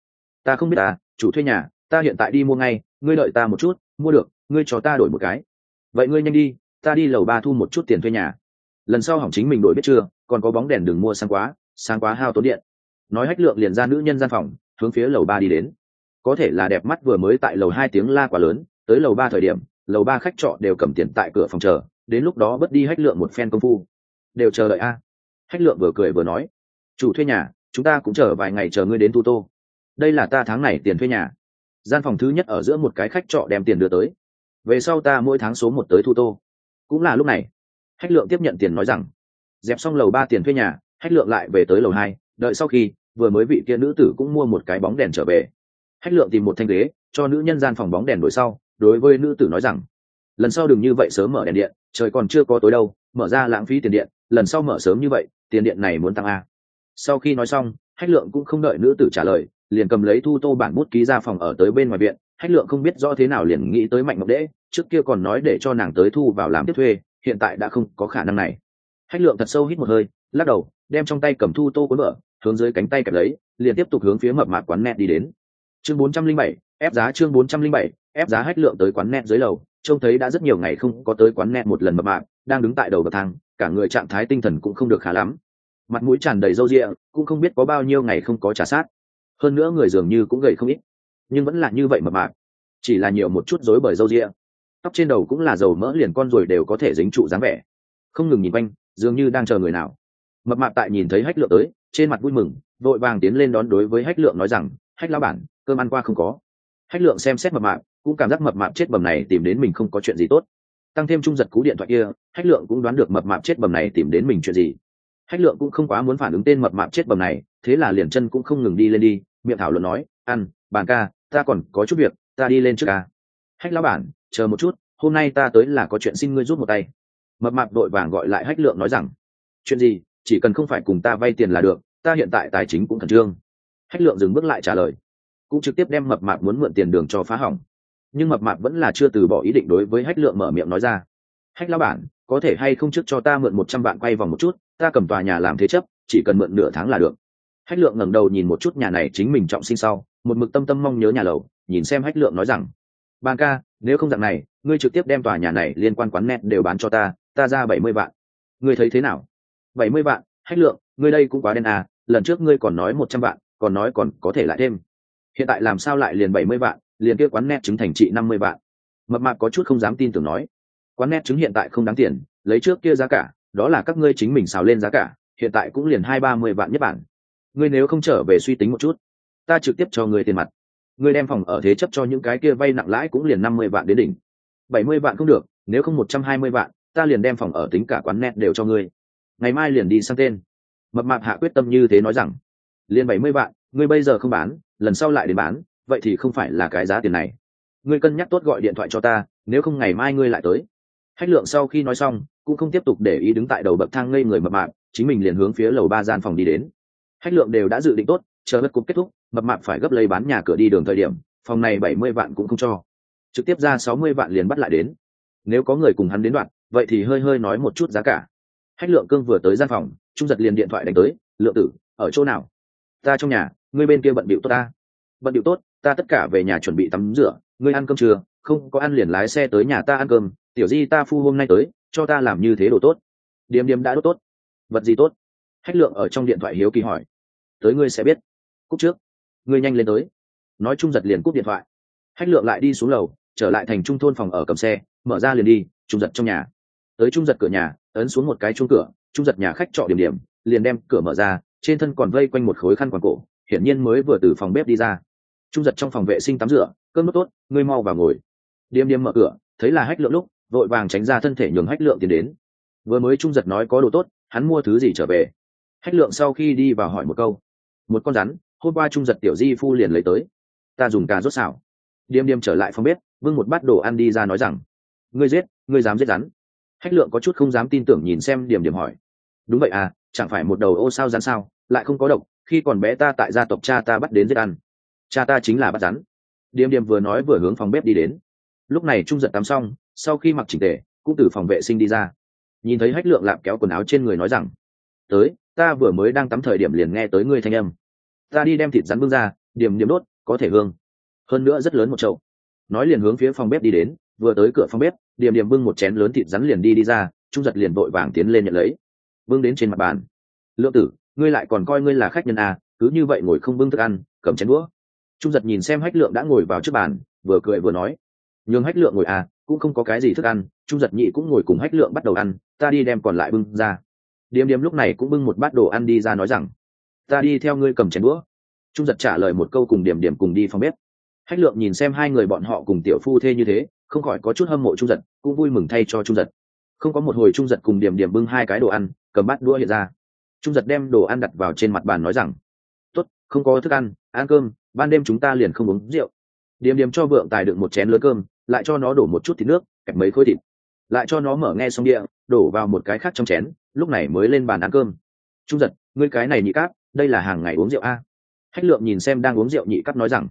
ta không biết à chủ thuê nhà, ta hiện tại đi mua ngay, ngươi đợi ta một chút, mua được, ngươi cho ta đổi một cái. Vậy ngươi nhanh đi, ta đi lầu ba thu một chút tiền thuê nhà. Lần sau hỏng chính mình đổi biết chưa, còn có bóng đèn đừng mua sáng quá sáng quá hao tốn điện. Nói hách lượng liền ra nữ nhân gian phòng, hướng phía lầu ba đi đến. Có thể là đẹp mắt vừa mới tại lầu hai tiếng la quá lớn tới lầu ba thời điểm, lầu ba khách trọ đều cầm tiền tại cửa phòng chờ, đến lúc đó bất đi hách lượng một phen công phu. Đều chờ đợi a. Hách lượng vừa cười vừa nói, chủ thuê nhà, chúng ta cũng chờ vài ngày chờ ngươi đến tu tô. Đây là ta tháng này tiền thuê nhà. Gian phòng thứ nhất ở giữa một cái khách trọ đem tiền đưa tới. Về sau ta mỗi tháng số một tới thu tô. Cũng là lúc này, hách lượng tiếp nhận tiền nói rằng, dẹp xong lầu ba tiền thuê nhà, hách lượng lại về tới lầu hai, đợi sau khi, vừa mới vị kia nữ tử cũng mua một cái bóng đèn trở về. Hách lượng tìm một thanh ghế, cho nữ nhân gian phòng bóng đèn đổi sau đối với nữ tử nói rằng lần sau đừng như vậy sớm mở đèn điện trời còn chưa có tối đâu mở ra lãng phí tiền điện lần sau mở sớm như vậy tiền điện này muốn tăng a. Sau khi nói xong hách lượng cũng không đợi nữ tử trả lời liền cầm lấy thu tô bản bút ký ra phòng ở tới bên ngoài viện. Hách lượng không biết rõ thế nào liền nghĩ tới mạnh ngọc đễ trước kia còn nói để cho nàng tới thu vào làm tiếp thuê hiện tại đã không có khả năng này. Hách lượng thật sâu hít một hơi lắc đầu đem trong tay cầm thu tô cuốn mở hướng dưới cánh tay kẹp lấy liền tiếp tục hướng phía mập mạp quán nẹt đi đến. Chương 407, ép giá chương 407, ép giá hách lượng tới quán net dưới lầu, trông thấy đã rất nhiều ngày không có tới quán net một lần mập mạp đang đứng tại đầu bậc thang, cả người trạng thái tinh thần cũng không được khá lắm. Mặt mũi tràn đầy râu ria, cũng không biết có bao nhiêu ngày không có trả sát. Hơn nữa người dường như cũng gầy không ít, nhưng vẫn là như vậy mập mạc. chỉ là nhiều một chút rối bởi râu ria. Tóc trên đầu cũng là dầu mỡ liền con rồi đều có thể dính trụ dáng vẻ. Không ngừng nhìn quanh, dường như đang chờ người nào. Mập mạp tại nhìn thấy hách lượng tới, trên mặt vui mừng, vội vàng tiến lên đón đối với hách lượng nói rằng, hách lão bản, cơm ăn qua không có hách lượng xem xét mập mạp, cũng cảm giác mập mạp chết bầm này tìm đến mình không có chuyện gì tốt. Tăng thêm trung giật cú điện thoại kia, hách lượng cũng đoán được mập mạp chết bầm này tìm đến mình chuyện gì. Hách lượng cũng không quá muốn phản ứng tên mập mạp chết bầm này, thế là liền chân cũng không ngừng đi lên đi, miệng thảo luận nói, ăn, bàn ca, ta còn có chút việc, ta đi lên trước ca. Hách lão bản, chờ một chút, hôm nay ta tới là có chuyện xin ngươi rút một tay. Mập mạp đội vàng gọi lại hách lượng nói rằng, chuyện gì, chỉ cần không phải cùng ta vay tiền là được, ta hiện tại tài chính cũng khẩn trương. Hách lượng dừng bước lại trả lời cũng trực tiếp đem mập mạp muốn mượn tiền đường cho phá hỏng. Nhưng mập mạp vẫn là chưa từ bỏ ý định đối với hách lượng mở miệng nói ra. Hách lão bản, có thể hay không trước cho ta mượn một trăm vạn quay vòng một chút, ta cầm tòa nhà làm thế chấp, chỉ cần mượn nửa tháng là được. Hách lượng ngẩng đầu nhìn một chút nhà này chính mình trọng sinh sau, một mực tâm tâm mong nhớ nhà lầu, nhìn xem hách lượng nói rằng bang ca, nếu không dạng này, ngươi trực tiếp đem tòa nhà này liên quan quán net đều bán cho ta ta ra bảy mươi vạn. Ngươi thấy thế nào? Bảy mươi vạn, hách lượng, ngươi đây cũng quá đen à lần trước ngươi còn nói một trăm vạn, còn nói còn có thể lại thêm hiện tại làm sao lại liền bảy mươi vạn, liền kia quán net chứng thành trị năm mươi vạn. Mập mạp có chút không dám tin tưởng nói, quán net chứng hiện tại không đáng tiền, lấy trước kia giá cả, đó là các ngươi chính mình xào lên giá cả, hiện tại cũng liền hai ba mươi vạn nhất bản. Ngươi nếu không trở về suy tính một chút, ta trực tiếp cho ngươi tiền mặt. Ngươi đem phòng ở thế chấp cho những cái kia vay nặng lãi cũng liền năm mươi vạn đến đỉnh. bảy mươi vạn không được, nếu không một trăm hai mươi vạn, ta liền đem phòng ở tính cả quán net đều cho ngươi. Ngày mai liền đi sang tên. Mập mạp hạ quyết tâm như thế nói rằng, liền bảy mươi vạn ngươi bây giờ không bán, lần sau lại đến bán, vậy thì không phải là cái giá tiền này. Ngươi cân nhắc tốt gọi điện thoại cho ta, nếu không ngày mai ngươi lại tới. Hách lượng sau khi nói xong, cũng không tiếp tục để ý đứng tại đầu bậc thang ngây người mập mạp, chính mình liền hướng phía lầu ba gian phòng đi đến. Hách lượng đều đã dự định tốt, chờ bất cục kết thúc, mập mạp phải gấp lấy bán nhà cửa đi đường thời điểm, phòng này bảy mươi vạn cũng không cho. Trực tiếp ra sáu mươi vạn liền bắt lại đến. Nếu có người cùng hắn đến đoạn, vậy thì hơi hơi nói một chút giá cả. Hách lượng cương vừa tới gian phòng, trung giật liền điện thoại đánh tới, lượng tử, ở chỗ nào? Ta trong nhà ngươi bên kia bận bịu tốt ta. Bận bịu tốt, ta tất cả về nhà chuẩn bị tắm rửa. Ngươi ăn cơm trưa không, có ăn liền lái xe tới nhà ta ăn cơm. Tiểu di, ta phu hôm nay tới, cho ta làm như thế đồ tốt. Điềm điềm đã đốt tốt. Vật gì tốt? Hách lượng ở trong điện thoại hiếu kỳ hỏi. Tới ngươi sẽ biết. Cúc trước. Ngươi nhanh lên tới. Nói Chung giật liền cúp điện thoại. Hách lượng lại đi xuống lầu, trở lại thành trung thôn phòng ở cầm xe, mở ra liền đi, trung giật trong nhà. Tới trung giật cửa nhà, ấn xuống một cái chuông cửa, trung giật nhà khách trọ điểm điểm, liền đem cửa mở ra, trên thân còn vây quanh một khối khăn quàng cổ hiển nhiên mới vừa từ phòng bếp đi ra. Trung giật trong phòng vệ sinh tắm rửa, cơm nước tốt, ngươi mau vào ngồi. Điềm điềm mở cửa, thấy là hách lượng lúc, vội vàng tránh ra thân thể nhường hách lượng tiến đến. Vừa mới trung giật nói có đồ tốt, hắn mua thứ gì trở về? Hách lượng sau khi đi vào hỏi một câu. Một con rắn, hôm qua trung giật tiểu di phu liền lấy tới. Ta dùng cà rốt xảo điềm điềm trở lại phòng bếp vương một bát đồ ăn đi ra nói rằng, ngươi giết, ngươi dám giết rắn. Hách lượng có chút không dám tin tưởng nhìn xem điểm điểm hỏi. Đúng vậy à chẳng phải một đầu ô sao rắn sao, lại không có độc khi còn bé ta tại gia tộc cha ta bắt đến giết ăn. Cha ta chính là bắt rắn. Điềm điềm vừa nói vừa hướng phòng bếp đi đến. Lúc này trung giật tắm xong, sau khi mặc chỉnh tề, cũng từ phòng vệ sinh đi ra. Nhìn thấy hách lượng lạm kéo quần áo trên người nói rằng, tới, ta vừa mới đang tắm thời điểm liền nghe tới ngươi thanh âm. Ta đi đem thịt rắn bưng ra điểm điểm đốt, có thể hương. Hơn nữa rất lớn một chậu. Nói liền hướng phía phòng bếp đi đến, vừa tới cửa phòng bếp điểm điểm bưng một chén lớn thịt rắn liền đi đi ra, trung giật liền vội vàng tiến lên nhận lấy. Bưng đến trên mặt bàn. Lượng tử ngươi lại còn coi ngươi là khách nhân à, cứ như vậy ngồi không bưng thức ăn cầm chén đũa. Trung giật nhìn xem hách lượng đã ngồi vào trước bàn vừa cười vừa nói nhường hách lượng ngồi à cũng không có cái gì thức ăn. Trung giật nhị cũng ngồi cùng hách lượng bắt đầu ăn ta đi đem còn lại bưng ra. Điềm điềm lúc này cũng bưng một bát đồ ăn đi ra nói rằng ta đi theo ngươi cầm chén đũa. Trung giật trả lời một câu cùng điểm điểm cùng đi phòng bếp. Hách lượng nhìn xem hai người bọn họ cùng tiểu phu thê như thế không khỏi có chút hâm mộ trung giật cũng vui mừng thay cho trung giật. Không có một hồi trung giật cùng điểm điểm bưng hai cái đồ ăn cầm bát đũa hiện ra trung giật đem đồ ăn đặt vào trên mặt bàn nói rằng, tốt, không có thức ăn ăn cơm, ban đêm chúng ta liền không uống rượu. Điềm Điềm cho vượng tài được một chén lớn cơm, lại cho nó đổ một chút thịt nước, kẹp mấy khối thịt. Lại cho nó mở nghe xong địa, đổ vào một cái khác trong chén, lúc này mới lên bàn ăn cơm. Trung giật, ngươi cái này nhị cáp, đây là hàng ngày uống rượu a? Hách lượng nhìn xem đang uống rượu nhị cáp nói rằng,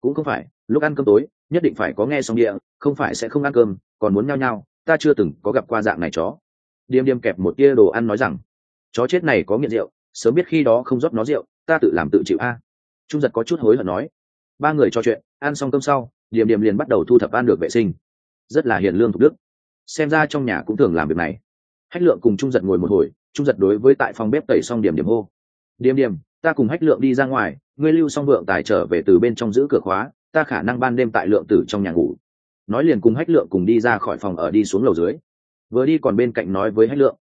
cũng không phải, lúc ăn cơm tối, nhất định phải có nghe xong địa, không phải sẽ không ăn cơm, còn muốn nhao nhao, ta chưa từng có gặp qua dạng này chó. Điềm điềm kẹp một tia đồ ăn nói rằng chó chết này có nghiện rượu, sớm biết khi đó không rót nó rượu, ta tự làm tự chịu a. Trung giật có chút hối hận nói. Ba người trò chuyện, ăn xong cơm sau Điểm Điểm liền bắt đầu thu thập ăn được vệ sinh. Rất là hiền lương thục đức. Xem ra trong nhà cũng thường làm việc này. Hách lượng cùng trung giật ngồi một hồi, trung giật đối với tại phòng bếp tẩy xong điểm điểm hô. Điểm điểm ta cùng hách lượng đi ra ngoài, ngươi lưu xong vượng tài trở về từ bên trong giữ cửa khóa, ta khả năng ban đêm tại lượng tử trong nhà ngủ. Nói liền cùng hách lượng cùng đi ra khỏi phòng ở đi xuống lầu dưới. Vừa đi còn bên cạnh nói với hách lượng.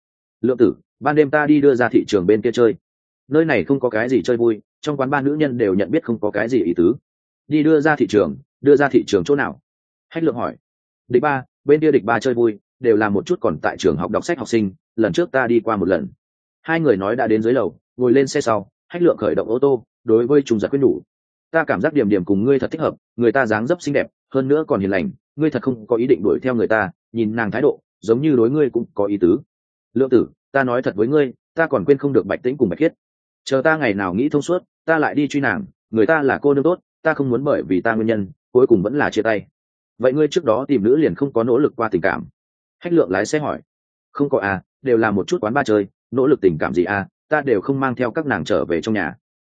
Lượng tử ban đêm ta đi đưa ra thị trường bên kia chơi. Nơi này không có cái gì chơi vui, trong quán ba nữ nhân đều nhận biết không có cái gì ý tứ. Đi đưa ra thị trường, đưa ra thị trường chỗ nào? Hách lượng hỏi. Địch ba, bên kia địch ba chơi vui, đều là một chút còn tại trường học đọc sách học sinh, lần trước ta đi qua một lần. Hai người nói đã đến dưới lầu, ngồi lên xe sau, hách lượng khởi động ô tô, đối với trung giật quyết nhủ. Ta cảm giác điểm điểm cùng ngươi thật thích hợp, người ta dáng dấp xinh đẹp, hơn nữa còn hiền lành, ngươi thật không có ý định đuổi theo người ta, nhìn nàng thái độ, giống như đối ngươi cũng có ý tứ. Lượng tử ta nói thật với ngươi, ta còn quên không được bạch tĩnh cùng bạch khiết. Chờ ta ngày nào nghĩ thông suốt, ta lại đi truy nàng, người ta là cô nương tốt, ta không muốn bởi vì ta nguyên nhân, cuối cùng vẫn là chia tay. Vậy ngươi trước đó tìm nữ liền không có nỗ lực qua tình cảm? Hách lượng lái xe hỏi. Không có à đều là một chút quán ba chơi, nỗ lực tình cảm gì à ta đều không mang theo các nàng trở về trong nhà.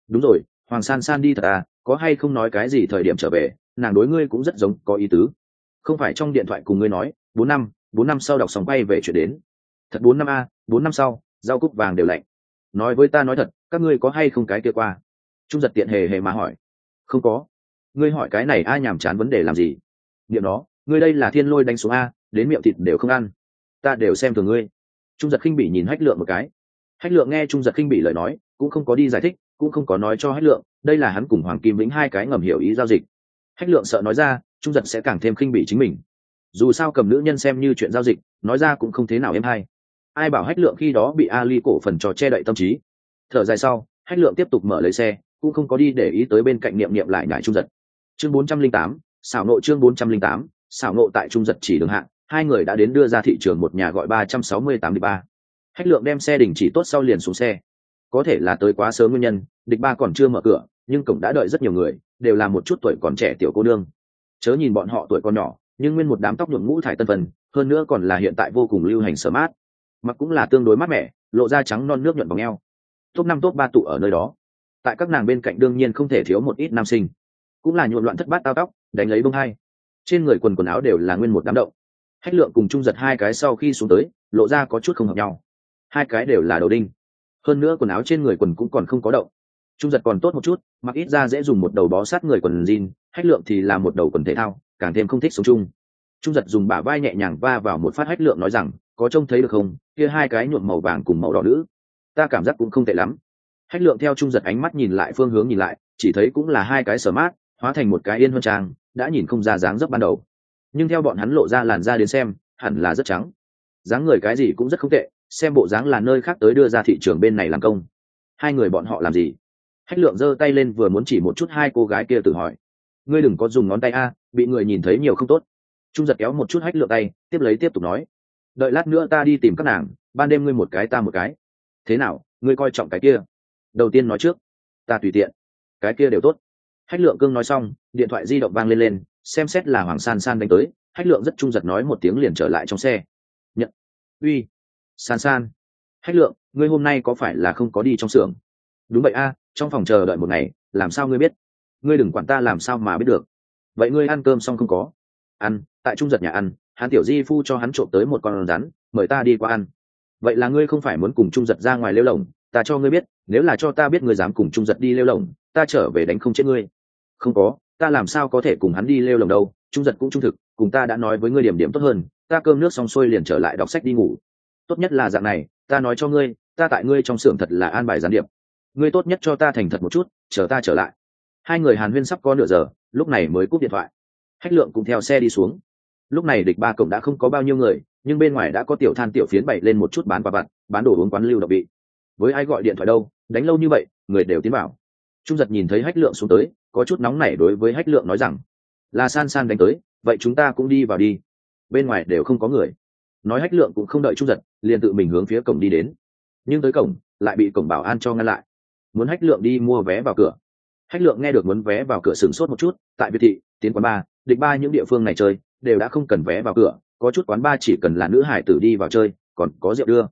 Đúng rồi, hoàng san san đi thật à có hay không nói cái gì thời điểm trở về, nàng đối ngươi cũng rất giống, có ý tứ. Không phải trong điện thoại cùng ngươi nói, bốn năm bốn năm sau đọc sóng quay về chuyện đến thật bốn năm a, bốn năm sau, rau cúc vàng đều lạnh. Nói với ta nói thật, các ngươi có hay không cái kia qua? Trung giật tiện hề hề mà hỏi. Không có. Ngươi hỏi cái này ai nhàm chán vấn đề làm gì? Niệm đó, ngươi đây là thiên lôi đánh xuống a, đến miệng thịt đều không ăn. Ta đều xem thường ngươi. Trung giật khinh bị nhìn hách lượng một cái. Hách lượng nghe trung giật khinh bị lời nói, cũng không có đi giải thích, cũng không có nói cho hách lượng, đây là hắn cùng hoàng kim vĩnh hai cái ngầm hiểu ý giao dịch. Hách lượng sợ nói ra, trung giật sẽ càng thêm khinh bị chính mình. Dù sao cầm nữ nhân xem như chuyện giao dịch, nói ra cũng không thế nào em hay ai bảo hách lượng khi đó bị ali cổ phần trò che đậy tâm trí. Thở dài sau, hách lượng tiếp tục mở lấy xe, cũng không có đi để ý tới bên cạnh niệm niệm lại nhải trung giật. Chương bốn trăm linh tám, xảo nộ chương bốn trăm linh tám, xảo nộ tại trung giật chỉ đường hạng, hai người đã đến đưa ra thị trường một nhà gọi ba trăm sáu mươi tám địch ba. Hách lượng đem xe đình chỉ tốt sau liền xuống xe. Có thể là tới quá sớm nguyên nhân, địch ba còn chưa mở cửa, nhưng cổng đã đợi rất nhiều người, đều là một chút tuổi còn trẻ tiểu cô nương. Chớ nhìn bọn họ tuổi còn nhỏ, nhưng nguyên một đám tóc nhuộm ngũ thải tân phần, hơn nữa còn là hiện tại vô cùng lưu hành sở mát mặc cũng là tương đối mát mẻ, lộ da trắng non nước nhuận bằng eo. Top năm, top ba tụ ở nơi đó. Tại các nàng bên cạnh đương nhiên không thể thiếu một ít nam sinh. Cũng là nhuộn loạn thất bát tao tóc, đánh lấy bông hai. Trên người quần quần áo đều là nguyên một đám động. Hách lượng cùng trung giật hai cái sau khi xuống tới, lộ ra có chút không hợp nhau. Hai cái đều là đầu đinh. Hơn nữa quần áo trên người quần cũng còn không có động. Trung giật còn tốt một chút, mặc ít ra dễ dùng một đầu bó sát người quần jean, hách lượng thì là một đầu quần thể thao, càng thêm không thích sống chung. Trung giật dùng bả vai nhẹ nhàng va vào một phát hách lượng nói rằng có trông thấy được không? Kia hai cái nhuộm màu vàng cùng màu đỏ nữ. Ta cảm giác cũng không tệ lắm. Hách lượng theo trung giật ánh mắt nhìn lại phương hướng nhìn lại, chỉ thấy cũng là hai cái sở mát hóa thành một cái yên hơn trang, đã nhìn không ra dáng dấp ban đầu. Nhưng theo bọn hắn lộ ra làn da đến xem, hẳn là rất trắng. Dáng người cái gì cũng rất không tệ, xem bộ dáng là nơi khác tới đưa ra thị trường bên này làm công. Hai người bọn họ làm gì? Hách lượng giơ tay lên vừa muốn chỉ một chút hai cô gái kia tự hỏi. Ngươi đừng có dùng ngón tay a, bị người nhìn thấy nhiều không tốt. Trung giật kéo một chút hách lượng tay, tiếp lấy tiếp tục nói đợi lát nữa ta đi tìm các nàng, ban đêm ngươi một cái ta một cái. Thế nào, ngươi coi trọng cái kia? Đầu tiên nói trước. Ta tùy tiện. Cái kia đều tốt. Hách lượng cương nói xong, điện thoại di động vang lên lên, xem xét là hoàng san san đánh tới, hách lượng rất trung giật nói một tiếng liền trở lại trong xe. Nhận. Uy. San san. Hách lượng, ngươi hôm nay có phải là không có đi trong xưởng? Đúng vậy a, trong phòng chờ đợi một ngày, làm sao ngươi biết? Ngươi đừng quản ta làm sao mà biết được. Vậy ngươi ăn cơm xong không có? Ăn, tại trung giật nhà ăn hắn tiểu di phu cho hắn trộm tới một con rắn, mời ta đi qua ăn. Vậy là ngươi không phải muốn cùng trung giật ra ngoài lêu lồng, ta cho ngươi biết, nếu là cho ta biết ngươi dám cùng trung giật đi lêu lồng, ta trở về đánh không chết ngươi. Không có, ta làm sao có thể cùng hắn đi lêu lồng đâu, trung giật cũng trung thực, cùng ta đã nói với ngươi điểm điểm tốt hơn, ta cơm nước xong xuôi liền trở lại đọc sách đi ngủ. Tốt nhất là dạng này, ta nói cho ngươi, ta tại ngươi trong xưởng thật là an bài gián điệp. Ngươi tốt nhất cho ta thành thật một chút, chờ ta trở lại. Hai người hàn huyên sắp có nửa giờ, lúc này mới cúp điện thoại. Hách lượng cũng theo xe đi xuống lúc này địch ba cộng đã không có bao nhiêu người, nhưng bên ngoài đã có tiểu than tiểu phiến bày lên một chút bán quà vặt, bán đồ uống quán lưu độc bị với ai gọi điện thoại đâu, đánh lâu như vậy, người đều tiến vào. Trung giật nhìn thấy hách lượng xuống tới, có chút nóng nảy đối với hách lượng nói rằng, là san san đánh tới, vậy chúng ta cũng đi vào đi. Bên ngoài đều không có người. Nói hách lượng cũng không đợi trung giật, liền tự mình hướng phía cổng đi đến. Nhưng tới cổng, lại bị cổng bảo an cho ngăn lại. Muốn hách lượng đi mua vé vào cửa. Hách lượng nghe được muốn vé vào cửa sửng sốt một chút, tại việt thị, tiến quán ba địch ba những địa phương này chơi, đều đã không cần vé vào cửa, có chút quán ba chỉ cần là nữ hải tử đi vào chơi, còn có rượu đưa.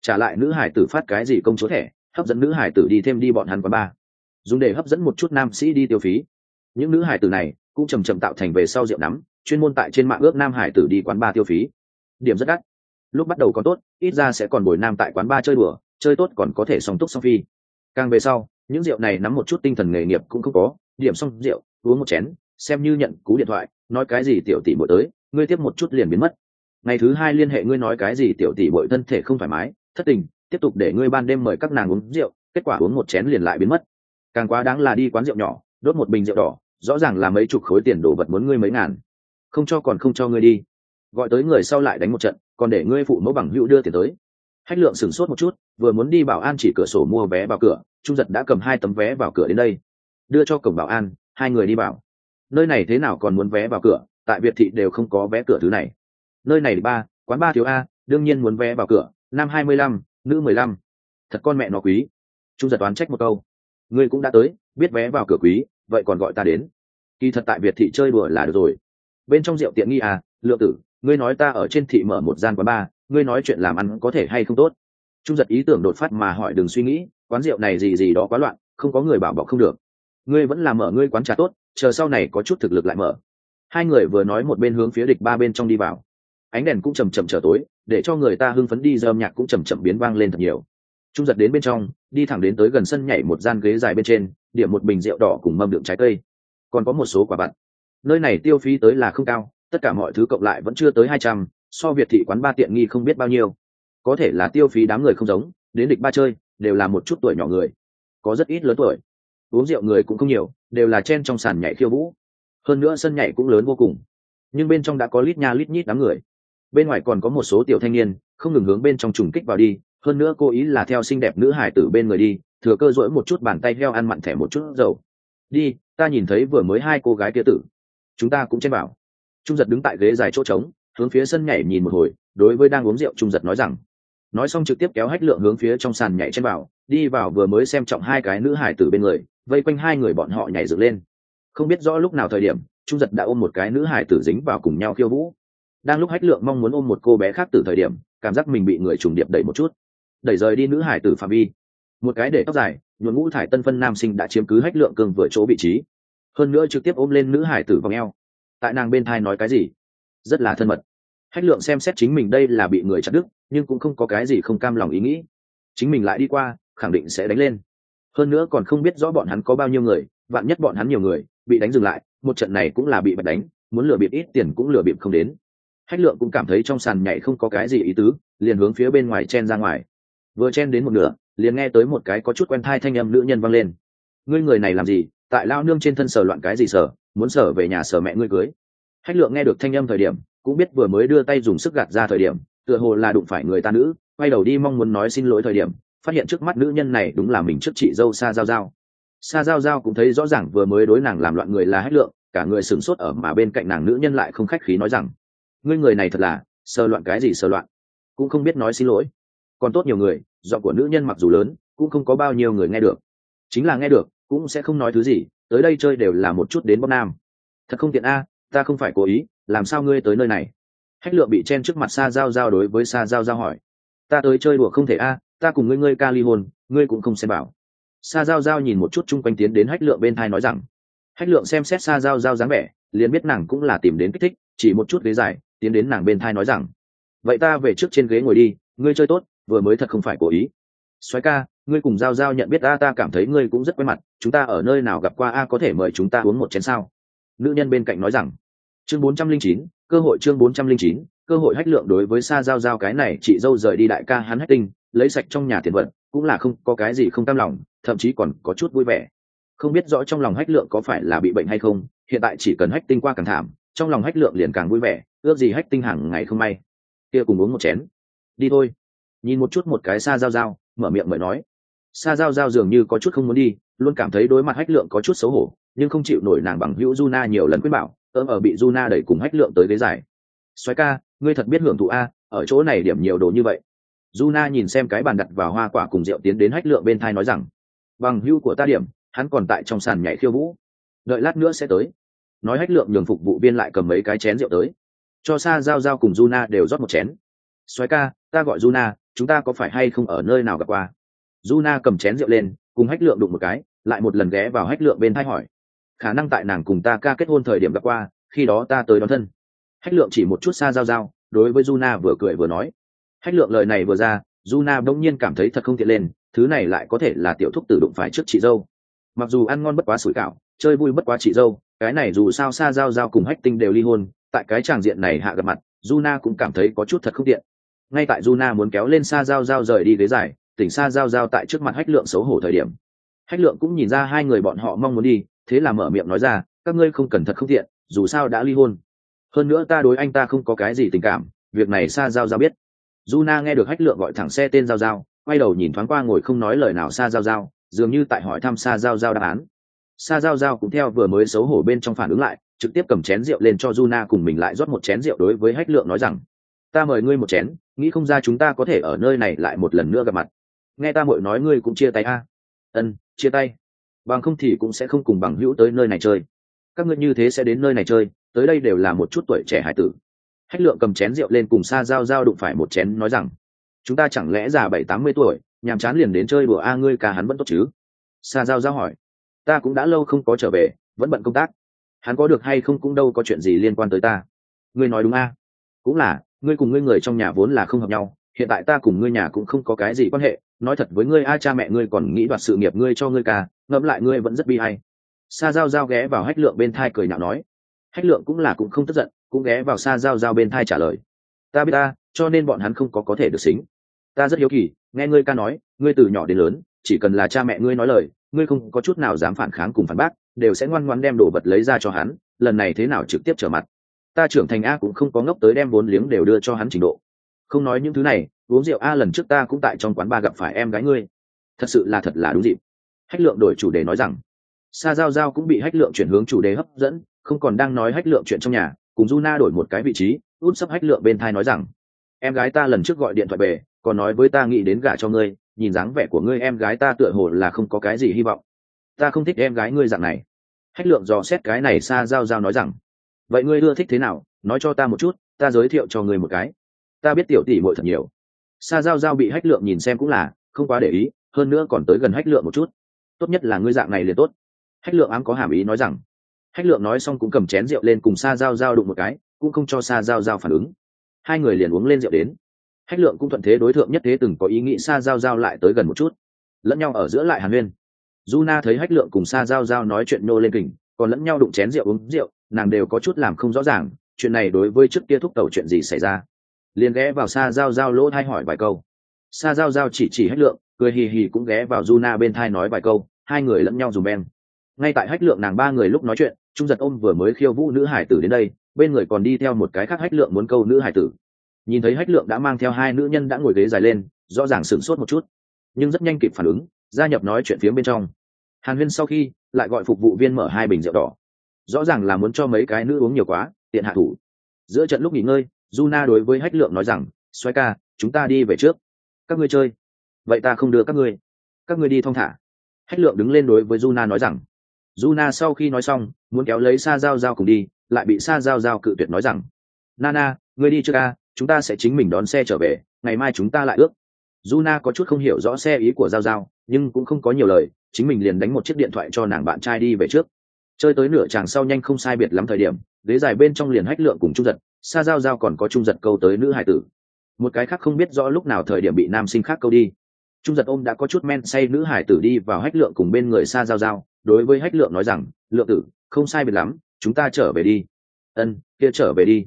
Trả lại nữ hải tử phát cái gì công chúa thẻ, hấp dẫn nữ hải tử đi thêm đi bọn hắn quán ba. Dùng để hấp dẫn một chút nam sĩ đi tiêu phí. Những nữ hải tử này cũng chầm chậm tạo thành về sau rượu nắm, chuyên môn tại trên mạng ước nam hải tử đi quán ba tiêu phí. Điểm rất đắt. Lúc bắt đầu còn tốt, ít ra sẽ còn bồi nam tại quán ba chơi đùa, chơi tốt còn có thể song túc song phi. Càng về sau, những rượu này nắm một chút tinh thần nghề nghiệp cũng không có, điểm xong rượu, uống một chén xem như nhận cú điện thoại, nói cái gì tiểu tỷ bội tới, ngươi tiếp một chút liền biến mất. Ngày thứ hai liên hệ ngươi nói cái gì tiểu tỷ bội thân thể không thoải mái, thất tình, tiếp tục để ngươi ban đêm mời các nàng uống rượu, kết quả uống một chén liền lại biến mất. Càng quá đáng là đi quán rượu nhỏ, đốt một bình rượu đỏ, rõ ràng là mấy chục khối tiền đồ vật muốn ngươi mấy ngàn. Không cho còn không cho ngươi đi. Gọi tới người sau lại đánh một trận, còn để ngươi phụ mẫu bằng hữu đưa tiền tới. Hách lượng sửng sốt một chút, vừa muốn đi bảo an chỉ cửa sổ mua vé vào cửa, trung giật đã cầm hai tấm vé vào cửa đến đây. Đưa cho cổng bảo an, hai người đi bảo nơi này thế nào còn muốn vé vào cửa, tại việt thị đều không có vé cửa thứ này. Nơi này ba, quán ba thiếu a, đương nhiên muốn vé vào cửa năm hai mươi lăm, nữ mười lăm. Thật con mẹ nó quý. Trung giật toán trách một câu. Ngươi cũng đã tới, biết vé vào cửa quý, vậy còn gọi ta đến. Kỳ thật tại việt thị chơi đùa là được rồi. Bên trong rượu tiện nghi à lượng tử, ngươi nói ta ở trên thị mở một gian quán bar ngươi nói chuyện làm ăn có thể hay không tốt? Trung giật ý tưởng đột phát mà hỏi đừng suy nghĩ, quán rượu này gì gì đó quá loạn, không có người bảo bọc không được. Ngươi vẫn làm mở ngươi quán trà tốt chờ sau này có chút thực lực lại mở. Hai người vừa nói một bên hướng phía địch ba bên trong đi vào. Ánh đèn cũng chầm chậm trở tối, để cho người ta hưng phấn đi dơm nhạc cũng chầm chậm biến vang lên thật nhiều. Trung giật đến bên trong, đi thẳng đến tới gần sân nhảy một gian ghế dài bên trên, điểm một bình rượu đỏ cùng mâm đựng trái cây. Còn có một số quả vặt nơi này tiêu phí tới là không cao, tất cả mọi thứ cộng lại vẫn chưa tới hai trăm, so việt thị quán ba tiện nghi không biết bao nhiêu. Có thể là tiêu phí đám người không giống, đến địch ba chơi, đều là một chút tuổi nhỏ người. Có rất ít lớn tuổi uống rượu người cũng không nhiều, đều là chen trong sàn nhảy khiêu vũ. Hơn nữa sân nhảy cũng lớn vô cùng. Nhưng bên trong đã có lít nha lít nhít đám người. Bên ngoài còn có một số tiểu thanh niên, không ngừng hướng bên trong trùng kích vào đi, hơn nữa cô ý là theo xinh đẹp nữ hải tử bên người đi, thừa cơ dỗi một chút bàn tay heo ăn mặn thẻ một chút dầu. Đi, ta nhìn thấy vừa mới hai cô gái kia tử. Chúng ta cũng chen vào. Trung giật đứng tại ghế dài chỗ trống, hướng phía sân nhảy nhìn một hồi, đối với đang uống rượu trung giật nói rằng, nói xong trực tiếp kéo hách lượng hướng phía trong sàn nhảy chen vào, đi vào vừa mới xem trọng hai cái nữ hải tử bên người vây quanh hai người bọn họ nhảy dựng lên. Không biết rõ lúc nào thời điểm, trung giật đã ôm một cái nữ hải tử dính vào cùng nhau khiêu vũ. Đang lúc hách lượng mong muốn ôm một cô bé khác từ thời điểm, cảm giác mình bị người trùng điệp đẩy một chút. Đẩy rời đi nữ hải tử phạm vi. Một cái để tóc dài nhuộn ngũ thải tân phân nam sinh đã chiếm cứ hách lượng cường vừa chỗ vị trí. Hơn nữa trực tiếp ôm lên nữ hải tử vòng eo. Tại nàng bên thai nói cái gì? Rất là thân mật. Hách lượng xem xét chính mình đây là bị người chặt đứt, nhưng cũng không có cái gì không cam lòng ý nghĩ. Chính mình lại đi qua, khẳng định sẽ đánh lên hơn nữa còn không biết rõ bọn hắn có bao nhiêu người, vạn nhất bọn hắn nhiều người, bị đánh dừng lại, một trận này cũng là bị bật đánh, muốn lừa bịp ít tiền cũng lừa bịp không đến. Hách lượng cũng cảm thấy trong sàn nhảy không có cái gì ý tứ, liền hướng phía bên ngoài chen ra ngoài. Vừa chen đến một nửa, liền nghe tới một cái có chút quen thai thanh âm nữ nhân vang lên. Ngươi người này làm gì? Tại lao nương trên thân sờ loạn cái gì sờ? Muốn sờ về nhà sờ mẹ ngươi cưới. Hách lượng nghe được thanh âm thời điểm, cũng biết vừa mới đưa tay dùng sức gạt ra thời điểm, tựa hồ là đụng phải người ta nữ, quay đầu đi mong muốn nói xin lỗi thời điểm phát hiện trước mắt nữ nhân này đúng là mình trước chị dâu xa giao giao. Xa giao giao cũng thấy rõ ràng vừa mới đối nàng làm loạn người là hách lượng, cả người sửng sốt ở mà bên cạnh nàng nữ nhân lại không khách khí nói rằng, ngươi người này thật là sơ loạn cái gì sơ loạn? Cũng không biết nói xin lỗi. Còn tốt nhiều người, giọng của nữ nhân mặc dù lớn, cũng không có bao nhiêu người nghe được. Chính là nghe được, cũng sẽ không nói thứ gì, tới đây chơi đều là một chút đến bóc nam. Thật không tiện a, ta không phải cố ý, làm sao ngươi tới nơi này? Hách lượng bị chen trước mặt xa giao giao đối với xa giao giao hỏi. Ta tới chơi đùa không thể a ta cùng ngươi ngươi ca ly hôn ngươi cũng không xem bảo. Sa giao giao nhìn một chút chung quanh tiến đến hách lượng bên thai nói rằng, hách lượng xem xét Sa giao giao dáng vẻ, liền biết nàng cũng là tìm đến kích thích, chỉ một chút ghế dài, tiến đến nàng bên thai nói rằng, vậy ta về trước trên ghế ngồi đi, ngươi chơi tốt, vừa mới thật không phải cố ý. Soái ca, ngươi cùng giao giao nhận biết ta ta cảm thấy ngươi cũng rất quen mặt, chúng ta ở nơi nào gặp qua a có thể mời chúng ta uống một chén sao? Nữ nhân bên cạnh nói rằng, chương bốn trăm linh chín, cơ hội chương bốn trăm linh chín, cơ hội hách lượng đối với Sa giao giao cái này, chị dâu rời đi đại ca hắn hách tinh lấy sạch trong nhà tiền vật, cũng là không có cái gì không tam lòng, thậm chí còn có chút vui vẻ. Không biết rõ trong lòng hách lượng có phải là bị bệnh hay không, hiện tại chỉ cần hách tinh qua càng thảm, trong lòng hách lượng liền càng vui vẻ, ước gì hách tinh hàng ngày không may. Kia cùng uống một chén. Đi thôi. Nhìn một chút một cái xa giao giao, mở miệng mời nói. Xa giao giao dường như có chút không muốn đi, luôn cảm thấy đối mặt hách lượng có chút xấu hổ, nhưng không chịu nổi nàng bằng hữu Juna nhiều lần khuyên bảo ớm ở bị Juna đẩy cùng hách lượng tới ghế giải. Soái ca, ngươi thật biết hưởng thụ a, ở chỗ này điểm nhiều đồ như vậy Juna nhìn xem cái bàn đặt vào hoa quả cùng rượu tiến đến hách lượng bên thai nói rằng, bằng hữu của ta điểm, hắn còn tại trong sàn nhảy khiêu vũ. Đợi lát nữa sẽ tới. Nói hách lượng nhường phục vụ viên lại cầm mấy cái chén rượu tới. Cho xa giao giao cùng Juna đều rót một chén. Xoáy ca, ta gọi Juna chúng ta có phải hay không ở nơi nào gặp qua? Juna cầm chén rượu lên, cùng hách lượng đụng một cái, lại một lần ghé vào hách lượng bên thai hỏi, khả năng tại nàng cùng ta ca kết hôn thời điểm gặp qua, khi đó ta tới đón thân. Hách lượng chỉ một chút xa giao giao, đối với Juna vừa cười vừa nói hách lượng lời này vừa ra, Juna bỗng nhiên cảm thấy thật không tiện lên, thứ này lại có thể là tiểu thúc tử đụng phải trước chị dâu. Mặc dù ăn ngon bất quá sủi cảo, chơi vui bất quá chị dâu, cái này dù sao xa giao giao cùng hách tinh đều ly hôn, tại cái tràng diện này hạ gặp mặt, Juna cũng cảm thấy có chút thật không tiện. Ngay tại Juna muốn kéo lên xa giao giao rời đi ghế dài, tỉnh xa giao giao tại trước mặt hách lượng xấu hổ thời điểm. Hách lượng cũng nhìn ra hai người bọn họ mong muốn đi, thế là mở miệng nói ra, các ngươi không cần thật không tiện, dù sao đã ly hôn. Hơn nữa ta đối anh ta không có cái gì tình cảm, việc này xa giao giao biết. Juna nghe được hách lượng gọi thẳng xe tên giao giao, quay đầu nhìn thoáng qua ngồi không nói lời nào xa giao giao, dường như tại hỏi thăm xa giao giao đáp án. Xa giao giao cũng theo vừa mới xấu hổ bên trong phản ứng lại, trực tiếp cầm chén rượu lên cho Juna cùng mình lại rót một chén rượu đối với hách lượng nói rằng, ta mời ngươi một chén, nghĩ không ra chúng ta có thể ở nơi này lại một lần nữa gặp mặt. Nghe ta muội nói ngươi cũng chia tay a. Ân, chia tay. Bằng không thì cũng sẽ không cùng bằng hữu tới nơi này chơi. Các ngươi như thế sẽ đến nơi này chơi, tới đây đều là một chút tuổi trẻ hải tử hách lượng cầm chén rượu lên cùng xa giao giao đụng phải một chén, nói rằng, chúng ta chẳng lẽ già bảy tám mươi tuổi, nhàm chán liền đến chơi đùa a, ngươi cả hắn vẫn tốt chứ? Xa giao giao hỏi, ta cũng đã lâu không có trở về, vẫn bận công tác. Hắn có được hay không cũng đâu có chuyện gì liên quan tới ta. Ngươi nói đúng a. Cũng là, ngươi cùng ngươi người trong nhà vốn là không hợp nhau, hiện tại ta cùng ngươi nhà cũng không có cái gì quan hệ. Nói thật với ngươi a, cha mẹ ngươi còn nghĩ đoạt sự nghiệp ngươi cho ngươi ca, ngẫm lại ngươi vẫn rất bi hay sa giao giao ghé vào hách lượng bên thai cười nhạo nói. Hách lượng cũng là cũng không tức giận cũng ghé vào xa giao giao bên thai trả lời. Ta biết ta, cho nên bọn hắn không có có thể được xính. Ta rất hiếu kỳ, nghe ngươi ca nói, ngươi từ nhỏ đến lớn, chỉ cần là cha mẹ ngươi nói lời, ngươi không có chút nào dám phản kháng cùng phản bác, đều sẽ ngoan ngoan đem đồ vật lấy ra cho hắn, lần này thế nào trực tiếp trở mặt. Ta trưởng thành a cũng không có ngốc tới đem vốn liếng đều đưa cho hắn trình độ. Không nói những thứ này, uống rượu a lần trước ta cũng tại trong quán ba gặp phải em gái ngươi. Thật sự là thật là đúng dịp. Hách lượng đổi chủ đề nói rằng, sa giao giao cũng bị hách lượng chuyển hướng chủ đề hấp dẫn, không còn đang nói hách lượng chuyện trong nhà cùng Juna đổi một cái vị trí, út sắp hách lượng bên thai nói rằng, em gái ta lần trước gọi điện thoại về, còn nói với ta nghĩ đến gả cho ngươi, nhìn dáng vẻ của ngươi em gái ta tựa hồ là không có cái gì hy vọng. Ta không thích em gái ngươi dạng này. Hách lượng dò xét cái này xa giao giao nói rằng, vậy ngươi ưa thích thế nào? Nói cho ta một chút, ta giới thiệu cho ngươi một cái. Ta biết tiểu tỷ muội thật nhiều. Sa giao giao bị hách lượng nhìn xem cũng là không quá để ý, hơn nữa còn tới gần hách lượng một chút. Tốt nhất là ngươi dạng này liền tốt. Hách lượng ám có hàm ý nói rằng hách lượng nói xong cũng cầm chén rượu lên cùng sa giao giao đụng một cái, cũng không cho sa giao giao phản ứng. Hai người liền uống lên rượu đến. Hách lượng cũng thuận thế đối tượng nhất thế từng có ý nghĩ sa giao giao lại tới gần một chút. Lẫn nhau ở giữa lại hàn huyên. Du na thấy hách lượng cùng sa giao giao nói chuyện nô lên kình, còn lẫn nhau đụng chén rượu uống rượu, nàng đều có chút làm không rõ ràng, chuyện này đối với trước kia thúc tàu chuyện gì xảy ra. Liền ghé vào xa giao giao lỗ thay hỏi vài câu. Xa giao giao chỉ chỉ hách lượng, cười hì hì cũng ghé vào Juna bên thai nói vài câu, hai người lẫn nhau dùng beng ngay tại hách lượng nàng ba người lúc nói chuyện, trung giật ôm vừa mới khiêu vũ nữ hải tử đến đây, bên người còn đi theo một cái khác hách lượng muốn câu nữ hải tử. Nhìn thấy hách lượng đã mang theo hai nữ nhân đã ngồi ghế dài lên, rõ ràng sửng sốt một chút, nhưng rất nhanh kịp phản ứng, gia nhập nói chuyện phía bên trong. Hàn huyên sau khi lại gọi phục vụ viên mở hai bình rượu đỏ. Rõ ràng là muốn cho mấy cái nữ uống nhiều quá, tiện hạ thủ. Giữa trận lúc nghỉ ngơi, Juna đối với hách lượng nói rằng xoay ca, chúng ta đi về trước. Các ngươi chơi. Vậy ta không đưa các ngươi. Các ngươi đi thong thả. Hách lượng đứng lên đối với Juna nói rằng Juna sau khi nói xong muốn kéo lấy sa giao giao cùng đi lại bị sa giao giao cự tuyệt nói rằng nana ngươi đi trước a, chúng ta sẽ chính mình đón xe trở về ngày mai chúng ta lại ước. Juna có chút không hiểu rõ xe ý của giao giao nhưng cũng không có nhiều lời chính mình liền đánh một chiếc điện thoại cho nàng bạn trai đi về trước. Chơi tới nửa chàng sau nhanh không sai biệt lắm thời điểm ghế dài bên trong liền hách lượng cùng trung giật Sa giao giao còn có trung giật câu tới nữ hải tử. Một cái khác không biết rõ lúc nào thời điểm bị nam sinh khác câu đi. Trung giật ôm đã có chút men say nữ hải tử đi vào hách lượng cùng bên người xa giao giao đối với hách lượng nói rằng, lượng tử, không sai biệt lắm, chúng ta trở về đi. Ân, kia trở về đi.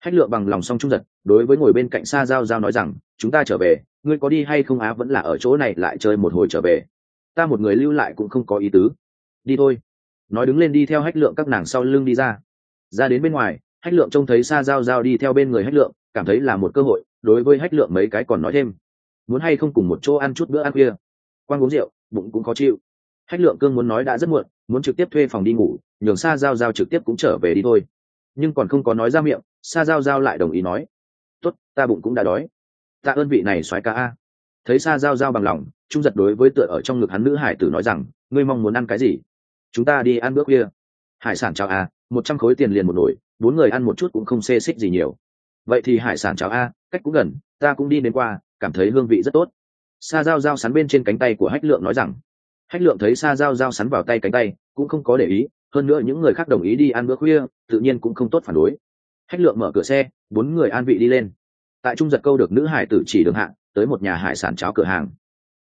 Hách lượng bằng lòng song trung giật, đối với ngồi bên cạnh xa giao giao nói rằng, chúng ta trở về, ngươi có đi hay không á, vẫn là ở chỗ này lại chơi một hồi trở về. Ta một người lưu lại cũng không có ý tứ. Đi thôi. Nói đứng lên đi theo hách lượng các nàng sau lưng đi ra. Ra đến bên ngoài, hách lượng trông thấy xa giao giao đi theo bên người hách lượng, cảm thấy là một cơ hội, đối với hách lượng mấy cái còn nói thêm. Muốn hay không cùng một chỗ ăn chút bữa ăn khuya quan uống rượu, bụng cũng khó chịu hách lượng cương muốn nói đã rất muộn, muốn trực tiếp thuê phòng đi ngủ, nhường xa giao giao trực tiếp cũng trở về đi thôi. Nhưng còn không có nói ra miệng xa giao giao lại đồng ý nói, tốt, ta bụng cũng đã đói. Tạ ơn vị này soái ca a. Thấy xa giao giao bằng lòng, trung giật đối với tựa ở trong ngực hắn nữ hải tử nói rằng, ngươi mong muốn ăn cái gì? Chúng ta đi ăn bữa khuya. Hải sản cháo a, một trăm khối tiền liền một nồi, bốn người ăn một chút cũng không xê xích gì nhiều. Vậy thì hải sản cháo a, cách cũng gần, ta cũng đi đến qua, cảm thấy hương vị rất tốt. Sa giao giao sắn bên trên cánh tay của hách lượng nói rằng hách lượng thấy sa dao dao sắn vào tay cánh tay, cũng không có để ý, hơn nữa những người khác đồng ý đi ăn bữa khuya, tự nhiên cũng không tốt phản đối. Hách lượng mở cửa xe, bốn người an vị đi lên. Tại trung giật câu được nữ hải tử chỉ đường hạng tới một nhà hải sản cháo cửa hàng.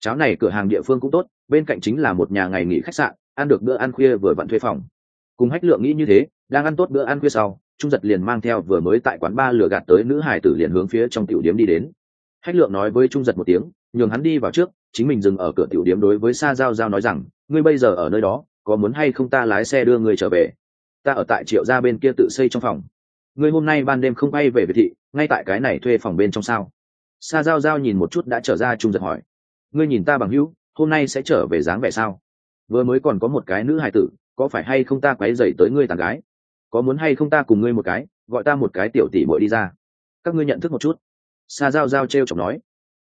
Cháo này cửa hàng địa phương cũng tốt, bên cạnh chính là một nhà ngày nghỉ khách sạn, ăn được bữa ăn khuya vừa vặn thuê phòng. Cùng hách lượng nghĩ như thế, đang ăn tốt bữa ăn khuya sau, trung giật liền mang theo vừa mới tại quán ba lừa gạt tới nữ hải tử liền hướng phía trong tiểu điếm đi đến hách lượng nói với trung giật một tiếng, nhường hắn đi vào trước, chính mình dừng ở cửa tiểu điếm đối với sa giao giao nói rằng, ngươi bây giờ ở nơi đó, có muốn hay không ta lái xe đưa ngươi trở về? Ta ở tại triệu gia bên kia tự xây trong phòng. Ngươi hôm nay ban đêm không bay về việt thị, ngay tại cái này thuê phòng bên trong sao? Sa giao giao nhìn một chút đã trở ra trung giật hỏi, ngươi nhìn ta bằng hữu, hôm nay sẽ trở về dáng vẻ sao? Vừa mới còn có một cái nữ hài tử, có phải hay không ta quấy dậy tới ngươi tàn gái? Có muốn hay không ta cùng ngươi một cái, gọi ta một cái tiểu tỷ bội đi ra? Các ngươi nhận thức một chút sa giao giao t r e o chọc nói,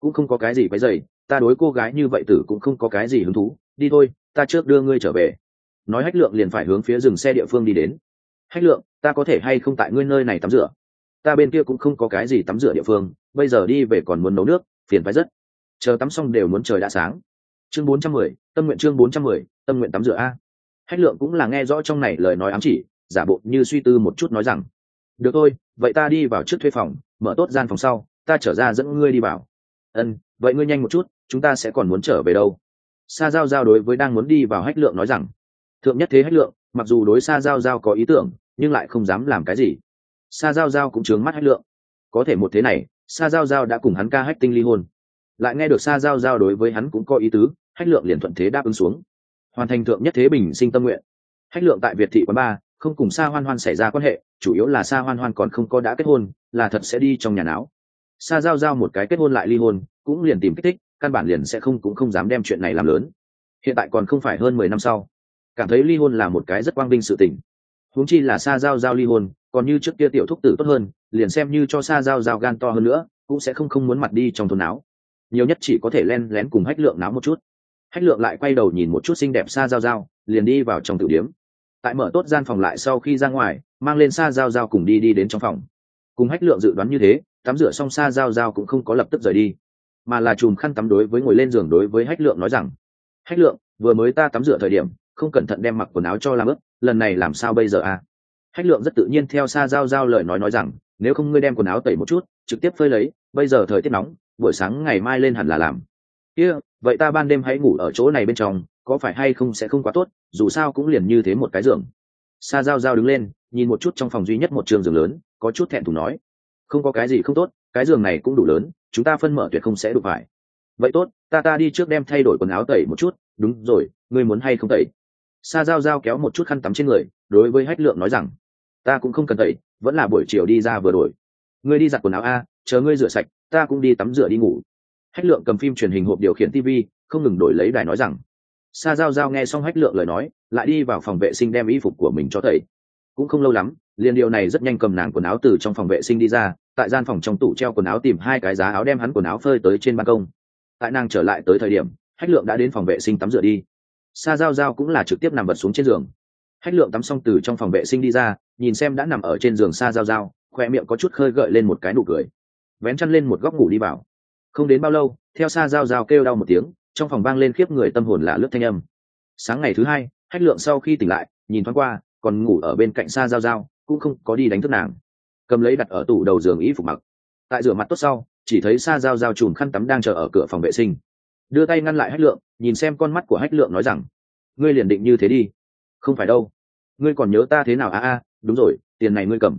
cũng không có cái gì quấy dày ta đối cô gái như vậy tử cũng không có cái gì hứng thú, đi thôi, ta trước đưa ngươi trở về. Nói hách lượng liền phải hướng phía dừng xe địa phương đi đến. Hách lượng, ta có thể hay không tại ngươi nơi này tắm rửa? Ta bên kia cũng không có cái gì tắm rửa địa phương, bây giờ đi về còn muốn nấu nước, phiền phái rất. Chờ tắm xong đều muốn trời đã sáng. Chương bốn trăm mười, tâm nguyện chương bốn trăm mười, tâm nguyện tắm rửa a. Hách lượng cũng là nghe rõ trong này lời nói ám chỉ, giả bộ như suy tư một chút nói rằng, được thôi, vậy ta đi vào trước thuê phòng, mở tốt gian phòng sau ta trở ra dẫn ngươi đi vào. Ân, vậy ngươi nhanh một chút, chúng ta sẽ còn muốn trở về đâu? Sa giao giao đối với đang muốn đi vào hách lượng nói rằng, thượng nhất thế hách lượng, mặc dù đối sa giao giao có ý tưởng, nhưng lại không dám làm cái gì. Sa giao giao cũng trướng mắt hách lượng. Có thể một thế này, sa giao giao đã cùng hắn ca hách tinh ly hôn. Lại nghe được sa giao giao đối với hắn cũng có ý tứ, hách lượng liền thuận thế đáp ứng xuống. Hoàn thành thượng nhất thế bình sinh tâm nguyện. Hách lượng tại việt thị quán ba, không cùng sa hoan hoan xảy ra quan hệ, chủ yếu là sa hoan hoan còn không có đã kết hôn, là thật sẽ đi trong nhà não sa giao giao một cái kết hôn lại ly hôn, cũng liền tìm kích thích, căn bản liền sẽ không cũng không dám đem chuyện này làm lớn. Hiện tại còn không phải hơn mười năm sau. Cảm thấy ly hôn là một cái rất quang vinh sự tình. Huống chi là sa giao giao ly hôn, còn như trước kia tiểu thúc tử tốt hơn, liền xem như cho sa giao giao gan to hơn nữa, cũng sẽ không không muốn mặt đi trong thôn áo. nhiều nhất chỉ có thể len lén cùng hách lượng náo một chút. Hách lượng lại quay đầu nhìn một chút xinh đẹp xa giao giao, liền đi vào trong tử điếm tại mở tốt gian phòng lại sau khi ra ngoài, mang lên xa giao giao cùng đi đi đến trong phòng. Cùng hách lượng dự đoán như thế tắm rửa xong xa giao giao cũng không có lập tức rời đi mà là chùm khăn tắm đối với ngồi lên giường đối với hách lượng nói rằng hách lượng vừa mới ta tắm rửa thời điểm không cẩn thận đem mặc quần áo cho làm ướt, lần này làm sao bây giờ à? Hách lượng rất tự nhiên theo xa giao giao lời nói nói rằng nếu không ngươi đem quần áo tẩy một chút trực tiếp phơi lấy bây giờ thời tiết nóng buổi sáng ngày mai lên hẳn là làm. Kia、yeah, vậy ta ban đêm hãy ngủ ở chỗ này bên trong có phải hay không sẽ không quá tốt dù sao cũng liền như thế một cái giường. Sa giao giao đứng lên nhìn một chút trong phòng duy nhất một trường giường lớn có chút thẹn thùng nói không có cái gì không tốt, cái giường này cũng đủ lớn, chúng ta phân mở tuyệt không sẽ đụng phải. Vậy tốt, ta ta đi trước đem thay đổi quần áo tẩy một chút, đúng rồi, ngươi muốn hay không tẩy? Sa giao giao kéo một chút khăn tắm trên người, đối với hách lượng nói rằng, ta cũng không cần tẩy, vẫn là buổi chiều đi ra vừa đổi. Ngươi đi giặt quần áo a, chờ ngươi rửa sạch, ta cũng đi tắm rửa đi ngủ. Hách lượng cầm phim truyền hình hộp điều khiển tv không ngừng đổi lấy đài nói rằng, sa giao giao nghe xong hách lượng lời nói, lại đi vào phòng vệ sinh đem y phục của mình cho thầy cũng không lâu lắm liền điều này rất nhanh cầm nàng quần áo từ trong phòng vệ sinh đi ra, tại gian phòng trong tủ treo quần áo tìm hai cái giá áo đem hắn quần áo phơi tới trên ban công. Tại nàng trở lại tới thời điểm, hách lượng đã đến phòng vệ sinh tắm rửa đi. Sa giao giao cũng là trực tiếp nằm vật xuống trên giường. Hách lượng tắm xong từ trong phòng vệ sinh đi ra, nhìn xem đã nằm ở trên giường sa giao giao khoe miệng có chút khơi gợi lên một cái nụ cười. Vén chăn lên một góc ngủ đi vào. Không đến bao lâu, theo xa a o kêu đau một tiếng, trong phòng vang lên khiếp người tâm hồn lạ lướt thanh âm. Sáng ngày thứ hai, hách lượng sau khi tỉnh lại, nhìn thoáng qua, còn ngủ ở bên cạnh xa a o cũng không có đi đánh thức nàng. Cầm lấy đặt ở tủ đầu giường ý phục mặc. Tại rửa mặt tốt sau, chỉ thấy xa dao dao chùm khăn tắm đang chờ ở cửa phòng vệ sinh. Đưa tay ngăn lại hách lượng, nhìn xem con mắt của hách lượng nói rằng, ngươi liền định như thế đi. Không phải đâu. Ngươi còn nhớ ta thế nào a a? Đúng rồi, tiền này ngươi cầm.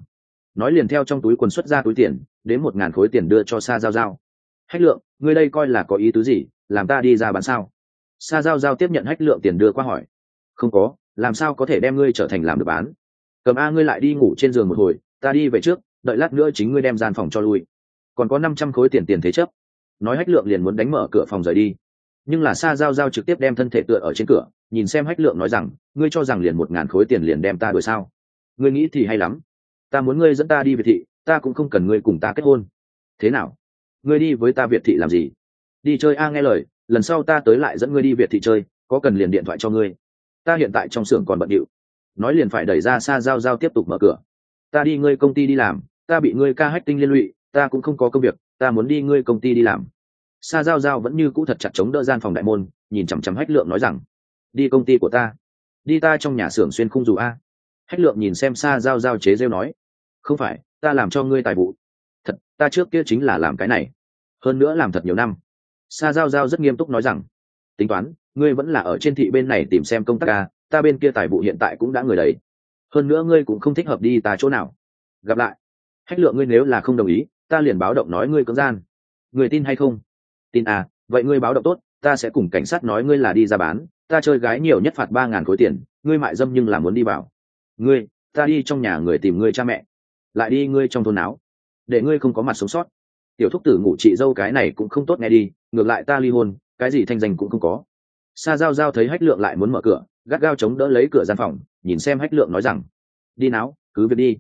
Nói liền theo trong túi quần xuất ra túi tiền, đến một ngàn khối tiền đưa cho sa giao giao. Hách lượng, ngươi đây coi là có ý tứ gì? Làm ta đi ra bán sao? Sa giao giao tiếp nhận hách lượng tiền đưa qua hỏi. Không có, làm sao có thể đem ngươi trở thành làm được bán? Cầm a ngươi lại đi ngủ trên giường một hồi, ta đi về trước, đợi lát nữa chính ngươi đem gian phòng cho lui. Còn có năm trăm khối tiền tiền thế chấp. Nói hách lượng liền muốn đánh mở cửa phòng rời đi. Nhưng là sa giao giao trực tiếp đem thân thể tựa ở trên cửa, nhìn xem hách lượng nói rằng, ngươi cho rằng liền một ngàn khối tiền liền đem ta đuổi sao? Ngươi nghĩ thì hay lắm. Ta muốn ngươi dẫn ta đi việt thị, ta cũng không cần ngươi cùng ta kết hôn. Thế nào? Ngươi đi với ta việt thị làm gì? Đi chơi a nghe lời, lần sau ta tới lại dẫn ngươi đi việt thị chơi, có cần liền điện thoại cho ngươi. Ta hiện tại trong xưởng còn bận điệu nói liền phải đẩy ra xa giao giao tiếp tục mở cửa. Ta đi ngươi công ty đi làm, ta bị ngươi ca hách tinh liên lụy, ta cũng không có công việc, ta muốn đi ngươi công ty đi làm. Sa giao giao vẫn như cũ thật chặt chống đỡ gian phòng đại môn, nhìn chằm chằm hách lượng nói rằng, đi công ty của ta. Đi ta trong nhà xưởng xuyên khung dù a. Hách lượng nhìn xem sa giao giao chế rêu nói, không phải, ta làm cho ngươi tài vụ. Thật, ta trước kia chính là làm cái này. Hơn nữa làm thật nhiều năm. Sa giao giao rất nghiêm túc nói rằng, tính toán, ngươi vẫn là ở trên thị bên này tìm xem công tác ca ta bên kia tài vụ hiện tại cũng đã người đấy hơn nữa ngươi cũng không thích hợp đi ta chỗ nào. Gặp lại. Hách lượng ngươi nếu là không đồng ý, ta liền báo động nói ngươi cưỡng gian. Người tin hay không? Tin à vậy ngươi báo động tốt, ta sẽ cùng cảnh sát nói ngươi là đi ra bán, ta chơi gái nhiều nhất phạt ba ngàn khối tiền, ngươi mại dâm nhưng là muốn đi vào. Ngươi, ta đi trong nhà người tìm ngươi cha mẹ. Lại đi ngươi trong thôn áo để ngươi không có mặt sống sót. Tiểu thúc tử ngủ chị dâu cái này cũng không tốt nghe đi, ngược lại ta ly hôn, cái gì thanh danh cũng không có sa giao giao thấy hách lượng lại muốn mở cửa, gắt gao chống đỡ lấy cửa gian phòng, nhìn xem hách lượng nói rằng, đi náo cứ việc đi.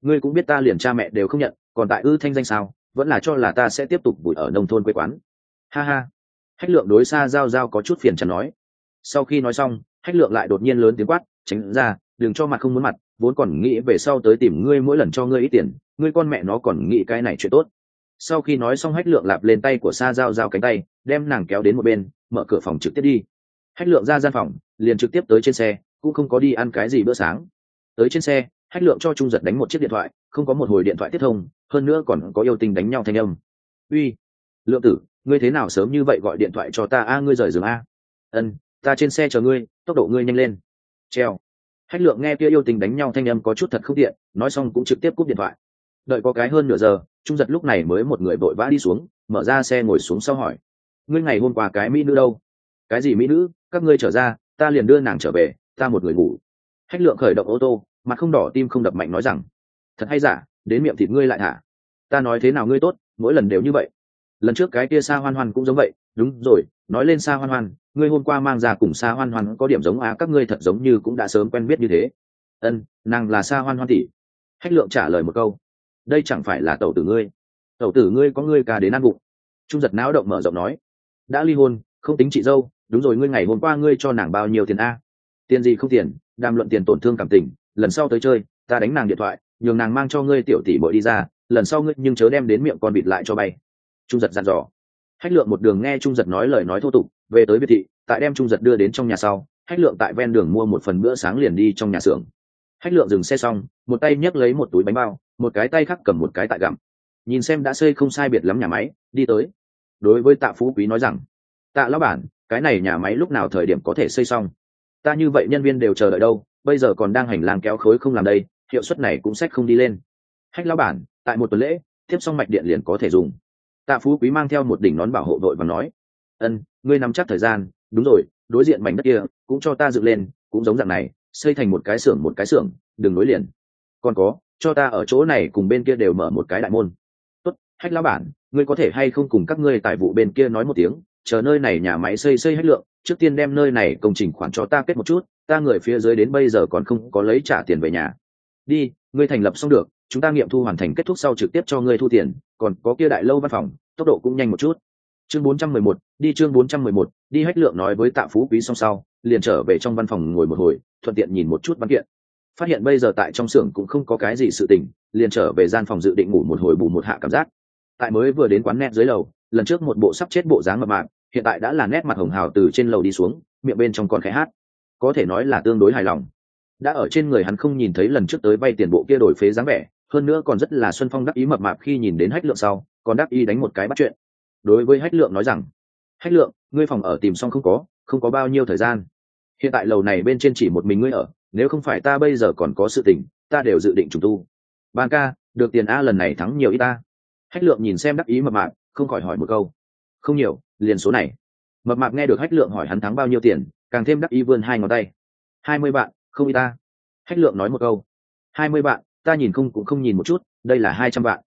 Ngươi cũng biết ta liền cha mẹ đều không nhận, còn tại ư thanh danh sao, vẫn là cho là ta sẽ tiếp tục bụi ở nông thôn quê quán. Ha ha. Hách lượng đối xa giao giao có chút phiền chắn nói. Sau khi nói xong, hách lượng lại đột nhiên lớn tiếng quát, tránh ra, đừng cho mặt không muốn mặt, vốn còn nghĩ về sau tới tìm ngươi mỗi lần cho ngươi ít tiền, ngươi con mẹ nó còn nghĩ cái này chuyện tốt. Sau khi nói xong, hách lượng lạp lên tay của sa giao giao cánh tay, đem nàng kéo đến một bên, mở cửa phòng trực tiếp đi hách lượng ra gian phòng, liền trực tiếp tới trên xe, cũng không có đi ăn cái gì bữa sáng. Tới trên xe hách lượng cho trung giật đánh một chiếc điện thoại, không có một hồi điện thoại tiếp thông, hơn nữa còn có yêu tình đánh nhau thanh âm. Uy, lượng tử, ngươi thế nào sớm như vậy gọi điện thoại cho ta a, ngươi rời giường a? Ân, ta trên xe chờ ngươi, tốc độ ngươi nhanh lên. Treo. Hách lượng nghe kia yêu tình đánh nhau thanh âm có chút thật không tiện, nói xong cũng trực tiếp cúp điện thoại. Đợi có cái hơn nửa giờ, trung giật lúc này mới một người vội vã đi xuống, mở ra xe ngồi xuống sau hỏi, ngươi ngày hôm qua cái mỹ nữ đâu? Cái gì mỹ nữ? Các ngươi trở ra, ta liền đưa nàng trở về, ta một người ngủ. Hách lượng khởi động ô tô, mặt không đỏ tim không đập mạnh nói rằng, thật hay giả, đến miệng thịt ngươi lại thả ta nói thế nào ngươi tốt, mỗi lần đều như vậy. Lần trước cái kia xa hoan hoan cũng giống vậy, đúng rồi, nói lên xa hoan hoan, ngươi hôm qua mang ra cùng xa hoan hoan có điểm giống á các ngươi thật giống như cũng đã sớm quen biết như thế. Ân, nàng là xa hoan hoan tỷ. Hách lượng trả lời một câu, đây chẳng phải là tẩu tử ngươi. Tẩu tử ngươi có ngươi ca đến ăn bụng. Trung giật não động mở rộng nói, đã ly hôn, không tính chị dâu đúng rồi, ngươi ngày hôm qua ngươi cho nàng bao nhiêu tiền a? Tiền gì không tiền, đàm luận tiền tổn thương cảm tình, lần sau tới chơi, ta đánh nàng điện thoại, nhường nàng mang cho ngươi tiểu tỷ bội đi ra, lần sau ngươi nhưng chớ đem đến miệng con bịt lại cho bay. Trung giật dặn dò. Hách lượng một đường nghe trung giật nói lời nói thô tục, về tới biệt thị, tại đem trung giật đưa đến trong nhà sau, hách lượng tại ven đường mua một phần bữa sáng liền đi trong nhà xưởng. Hách lượng dừng xe xong, một tay nhấc lấy một túi bánh bao, một cái tay khác cầm một cái tại gặm. Nhìn xem đã xây không sai biệt lắm nhà máy, đi tới. Đối với tạ phú quý nói rằng, tạ lão bản cái này nhà máy lúc nào thời điểm có thể xây xong? Ta như vậy nhân viên đều chờ đợi đâu, bây giờ còn đang hành lang kéo khối không làm đây, hiệu suất này cũng sách không đi lên. Hách lao bản, tại một tuần lễ, tiếp xong mạch điện liền có thể dùng. Tạ phú quý mang theo một đỉnh nón bảo hộ đội và nói, ân, ngươi nắm chắc thời gian, đúng rồi, đối diện mảnh đất kia, cũng cho ta dựng lên, cũng giống dạng này, xây thành một cái xưởng một cái xưởng, đừng nối liền. Còn có, cho ta ở chỗ này cùng bên kia đều mở một cái đại môn. Tốt, hách lão bản, ngươi có thể hay không cùng các ngươi tại vụ bên kia nói một tiếng? Chờ nơi này nhà máy xây xây hết lượng trước tiên đem nơi này công trình khoản cho ta kết một chút ta người phía dưới đến bây giờ còn không có lấy trả tiền về nhà. Đi ngươi thành lập xong được chúng ta nghiệm thu hoàn thành kết thúc sau trực tiếp cho ngươi thu tiền còn có kia đại lâu văn phòng tốc độ cũng nhanh một chút. Chương 411, đi chương 411, đi hách lượng nói với tạ phú quý xong sau liền trở về trong văn phòng ngồi một hồi thuận tiện nhìn một chút văn kiện. Phát hiện bây giờ tại trong xưởng cũng không có cái gì sự tình liền trở về gian phòng dự định ngủ một hồi bù một hạ cảm giác. Tại mới vừa đến quán net dưới lầu lần trước một bộ sắp chết bộ dáng mập mạp, hiện tại đã là nét mặt hồng hào từ trên lầu đi xuống, miệng bên trong còn khẽ hát. Có thể nói là tương đối hài lòng. Đã ở trên người hắn không nhìn thấy lần trước tới vay tiền bộ kia đổi phế dáng vẻ, hơn nữa còn rất là xuân phong đắc ý mập mạp khi nhìn đến hách lượng sau, còn đắc ý đánh một cái bắt chuyện. Đối với hách lượng nói rằng, hách lượng, ngươi phòng ở tìm xong không có không có bao nhiêu thời gian. Hiện tại lầu này bên trên chỉ một mình ngươi ở, nếu không phải ta bây giờ còn có sự tình, ta đều dự định trùng tu. Ban ca, được tiền a lần này thắng nhiều ít ta. Hách lượng nhìn xem đắc ý mập mạp không khỏi hỏi một câu. Không nhiều, liền số này. Mập mạp nghe được hách lượng hỏi hắn thắng bao nhiêu tiền, càng thêm đắc ý vươn hai ngón tay. Hai mươi bạn, không ít ta. Hách lượng nói một câu. Hai mươi bạn, ta nhìn không cũng không nhìn một chút, đây là hai trăm bạn.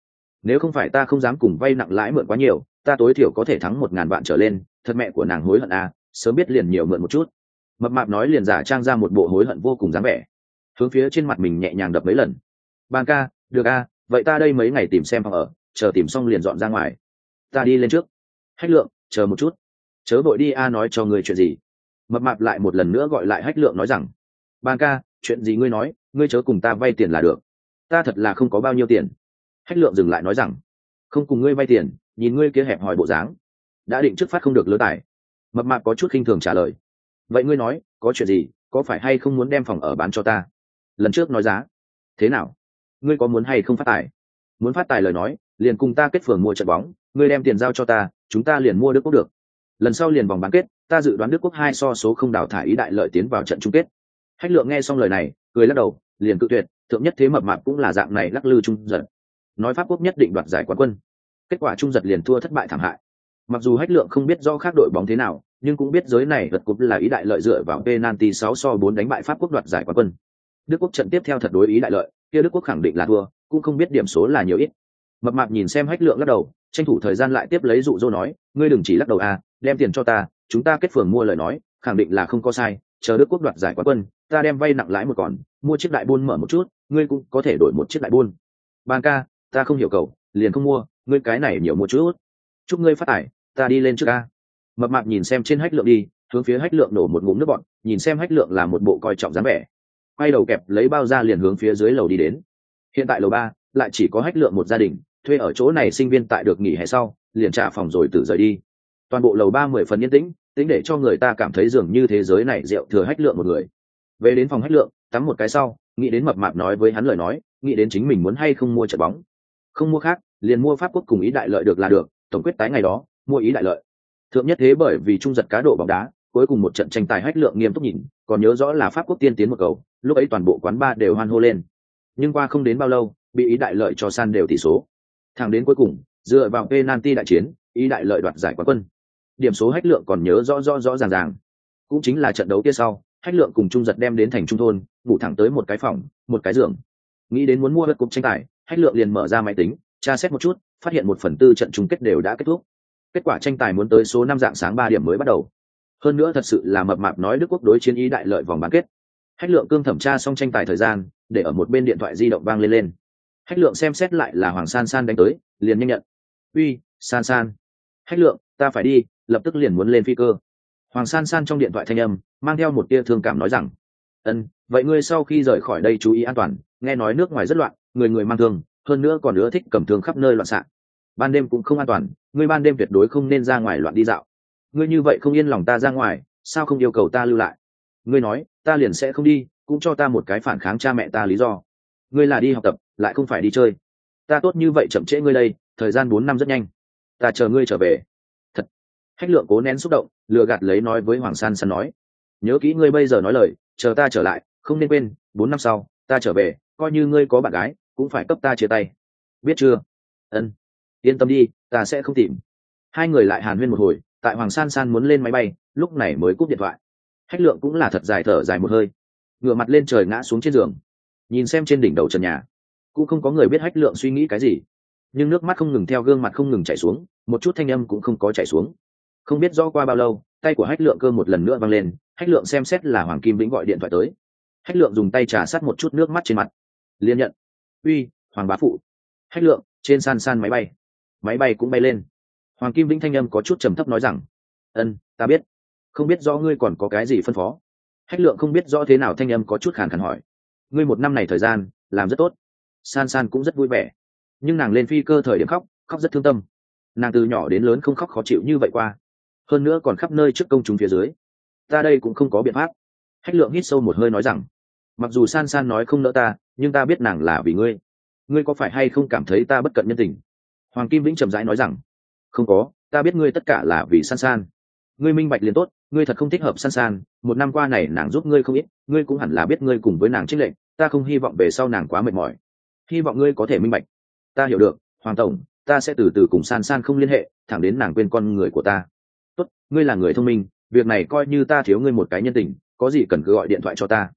Nếu không phải ta không dám cùng vay nặng lãi mượn quá nhiều, ta tối thiểu có thể thắng một ngàn vạn trở lên, thật mẹ của nàng hối hận à sớm biết liền nhiều mượn một chút. Mập mạp nói liền giả trang ra một bộ hối hận vô cùng dáng vẻ. Hướng phía trên mặt mình nhẹ nhàng đập mấy lần. Bàn ca, được a vậy ta đây mấy ngày tìm xem phòng ở, chờ tìm xong liền dọn ra ngoài ta đi lên trước. Hách lượng, chờ một chút. Chớ vội đi a, nói cho người chuyện gì. Mập mạp lại một lần nữa gọi lại hách lượng nói rằng, ban ca, chuyện gì ngươi nói, ngươi chớ cùng ta vay tiền là được. Ta thật là không có bao nhiêu tiền. Hách lượng dừng lại nói rằng, không cùng ngươi vay tiền, nhìn ngươi kia hẹp hòi bộ dáng, đã định trước phát không được lứa tài. Mập mạp có chút khinh thường trả lời, vậy ngươi nói, có chuyện gì, có phải hay không muốn đem phòng ở bán cho ta? Lần trước nói giá, thế nào? Ngươi có muốn hay không phát tài? Muốn phát tài lời nói liền cùng ta kết phường mua trận bóng, ngươi đem tiền giao cho ta, chúng ta liền mua đức quốc được. Lần sau liền vòng bán kết, ta dự đoán đức quốc hai so số không đào thải ý đại lợi tiến vào trận chung kết. Hách lượng nghe xong lời này, cười lắc đầu, liền cự tuyệt, thượng nhất thế mập mạp cũng là dạng này lắc lư trung giật. Nói pháp quốc nhất định đoạt giải quán quân. Kết quả trung giật liền thua thất bại thảm hại. Mặc dù hách lượng không biết do khác đội bóng thế nào, nhưng cũng biết giới này vật cúp là ý đại lợi dựa vào penalty 6 so 4 đánh bại pháp quốc đoạt giải quán quân. Đức quốc trận tiếp theo thật đối ý đại lợi, kia đức quốc khẳng định là thua, cũng không biết điểm số là nhiều ít mập mạp nhìn xem hách lượng lắc đầu, tranh thủ thời gian lại tiếp lấy dụ dỗ nói, ngươi đừng chỉ lắc đầu à đem tiền cho ta, chúng ta kết phường mua lời nói, khẳng định là không có sai, chờ đức quốc đoạt giải quán quân, ta đem vay nặng lãi một còn, mua chiếc đại buôn mở một chút, ngươi cũng có thể đổi một chiếc đại buôn. Ban ca, ta không hiểu cầu liền không mua, ngươi cái này nhiều một chút. Chúc ngươi phát tải ta đi lên trước ca mập mạp nhìn xem trên hách lượng đi, hướng phía hách lượng đổ một ngụm nước bọn nhìn xem hách lượng là một bộ coi trọng dáng vẻ. Quay đầu kẹp lấy bao ra liền hướng phía dưới lầu đi đến. Hiện tại lầu ba, lại chỉ có hách lượng một gia đình thuê ở chỗ này sinh viên tại được nghỉ hè sau, liền trả phòng rồi tự rời đi. Toàn bộ lầu ba mười phần yên tĩnh, tính để cho người ta cảm thấy dường như thế giới này rượu thừa hách lượng một người. Về đến phòng hách lượng, tắm một cái sau, nghĩ đến mập mạp nói với hắn lời nói, nghĩ đến chính mình muốn hay không mua trận bóng. Không mua khác, liền mua pháp quốc cùng ý đại lợi được là được, tổng quyết tái ngày đó, mua ý đại lợi. Thượng nhất thế bởi vì trung giật cá độ bóng đá, cuối cùng một trận tranh tài hách lượng nghiêm túc nhìn, còn nhớ rõ là pháp quốc tiên tiến một cầu, lúc ấy toàn bộ quán ba đều hoan hô lên. Nhưng qua không đến bao lâu, bị ý đại lợi cho san đều tỷ số thẳng đến cuối cùng, dựa vào penalty đại chiến, ý đại lợi đoạt giải quán quân. Điểm số hách lượng còn nhớ rõ rõ rõ ràng ràng. Cũng chính là trận đấu kia sau, hách lượng cùng trung giật đem đến thành trung thôn, ngủ thẳng tới một cái phòng, một cái giường. Nghĩ đến muốn mua đất cục tranh tài, hách lượng liền mở ra máy tính, tra xét một chút, phát hiện một phần tư trận chung kết đều đã kết thúc. Kết quả tranh tài muốn tới số năm dạng sáng ba điểm mới bắt đầu. Hơn nữa thật sự là mập mạp nói đức quốc đối chiến ý đại lợi vòng bán kết. Hách lượng cương thẩm tra xong tranh tài thời gian, để ở một bên điện thoại di động vang lên lên hách lượng xem xét lại là hoàng san san đánh tới, liền nhanh nhận. Uy, san san. Hách lượng, ta phải đi, lập tức liền muốn lên phi cơ. Hoàng san san trong điện thoại thanh âm, mang theo một tia thương cảm nói rằng, ân, vậy ngươi sau khi rời khỏi đây chú ý an toàn, nghe nói nước ngoài rất loạn, người người mang thương, hơn nữa còn nữa thích cầm thương khắp nơi loạn xạ. Ban đêm cũng không an toàn, ngươi ban đêm tuyệt đối không nên ra ngoài loạn đi dạo. Ngươi như vậy không yên lòng ta ra ngoài, sao không yêu cầu ta lưu lại? Ngươi nói, ta liền sẽ không đi, cũng cho ta một cái phản kháng cha mẹ ta lý do. Ngươi là đi học tập lại không phải đi chơi. Ta tốt như vậy chậm trễ ngươi đây, thời gian bốn năm rất nhanh. Ta chờ ngươi trở về. Thật. Hách lượng cố nén xúc động, lừa gạt lấy nói với hoàng san san nói. Nhớ kỹ ngươi bây giờ nói lời, chờ ta trở lại, không nên quên, bốn năm sau, ta trở về, coi như ngươi có bạn gái, cũng phải cấp ta chia tay. Biết chưa? Ân. Yên tâm đi, ta sẽ không tìm. Hai người lại hàn huyên một hồi, tại hoàng san san muốn lên máy bay, lúc này mới cúp điện thoại. Hách lượng cũng là thật dài thở dài một hơi. Ngửa mặt lên trời ngã xuống trên giường. Nhìn xem trên đỉnh đầu trần nhà cũng không có người biết hách lượng suy nghĩ cái gì. Nhưng nước mắt không ngừng theo gương mặt không ngừng chảy xuống, một chút thanh âm cũng không có chảy xuống. Không biết do qua bao lâu, tay của hách lượng cơ một lần nữa văng lên, hách lượng xem xét là hoàng kim vĩnh gọi điện thoại tới. Hách lượng dùng tay trà sát một chút nước mắt trên mặt. Liên nhận. Uy, hoàng bá phụ. Hách lượng, trên san san máy bay. Máy bay cũng bay lên. Hoàng kim vĩnh thanh âm có chút trầm thấp nói rằng, ân, ta biết. Không biết do ngươi còn có cái gì phân phó. Hách lượng không biết rõ thế nào thanh âm có chút khàn khàn hỏi. Ngươi một năm này thời gian, làm rất tốt san san cũng rất vui vẻ. Nhưng nàng lên phi cơ thời điểm khóc khóc rất thương tâm. Nàng từ nhỏ đến lớn không khóc khó chịu như vậy qua. Hơn nữa còn khắp nơi trước công chúng phía dưới. Ta đây cũng không có biện pháp. Hách lượng hít sâu một hơi nói rằng, mặc dù san san nói không nỡ ta, nhưng ta biết nàng là vì ngươi. Ngươi có phải hay không cảm thấy ta bất cận nhân tình? Hoàng kim vĩnh trầm rãi nói rằng, không có, ta biết ngươi tất cả là vì san san. Ngươi minh bạch liền tốt, ngươi thật không thích hợp san san. Một năm qua này nàng giúp ngươi không ít, ngươi cũng hẳn là biết ngươi cùng với nàng trích lệnh ta không hy vọng về sau nàng quá mệt mỏi hy vọng ngươi có thể minh bạch. Ta hiểu được, hoàng tổng, ta sẽ từ từ cùng san san không liên hệ, thẳng đến nàng quên con người của ta. Tốt, ngươi là người thông minh, việc này coi như ta thiếu ngươi một cái nhân tình, có gì cần cứ gọi điện thoại cho ta.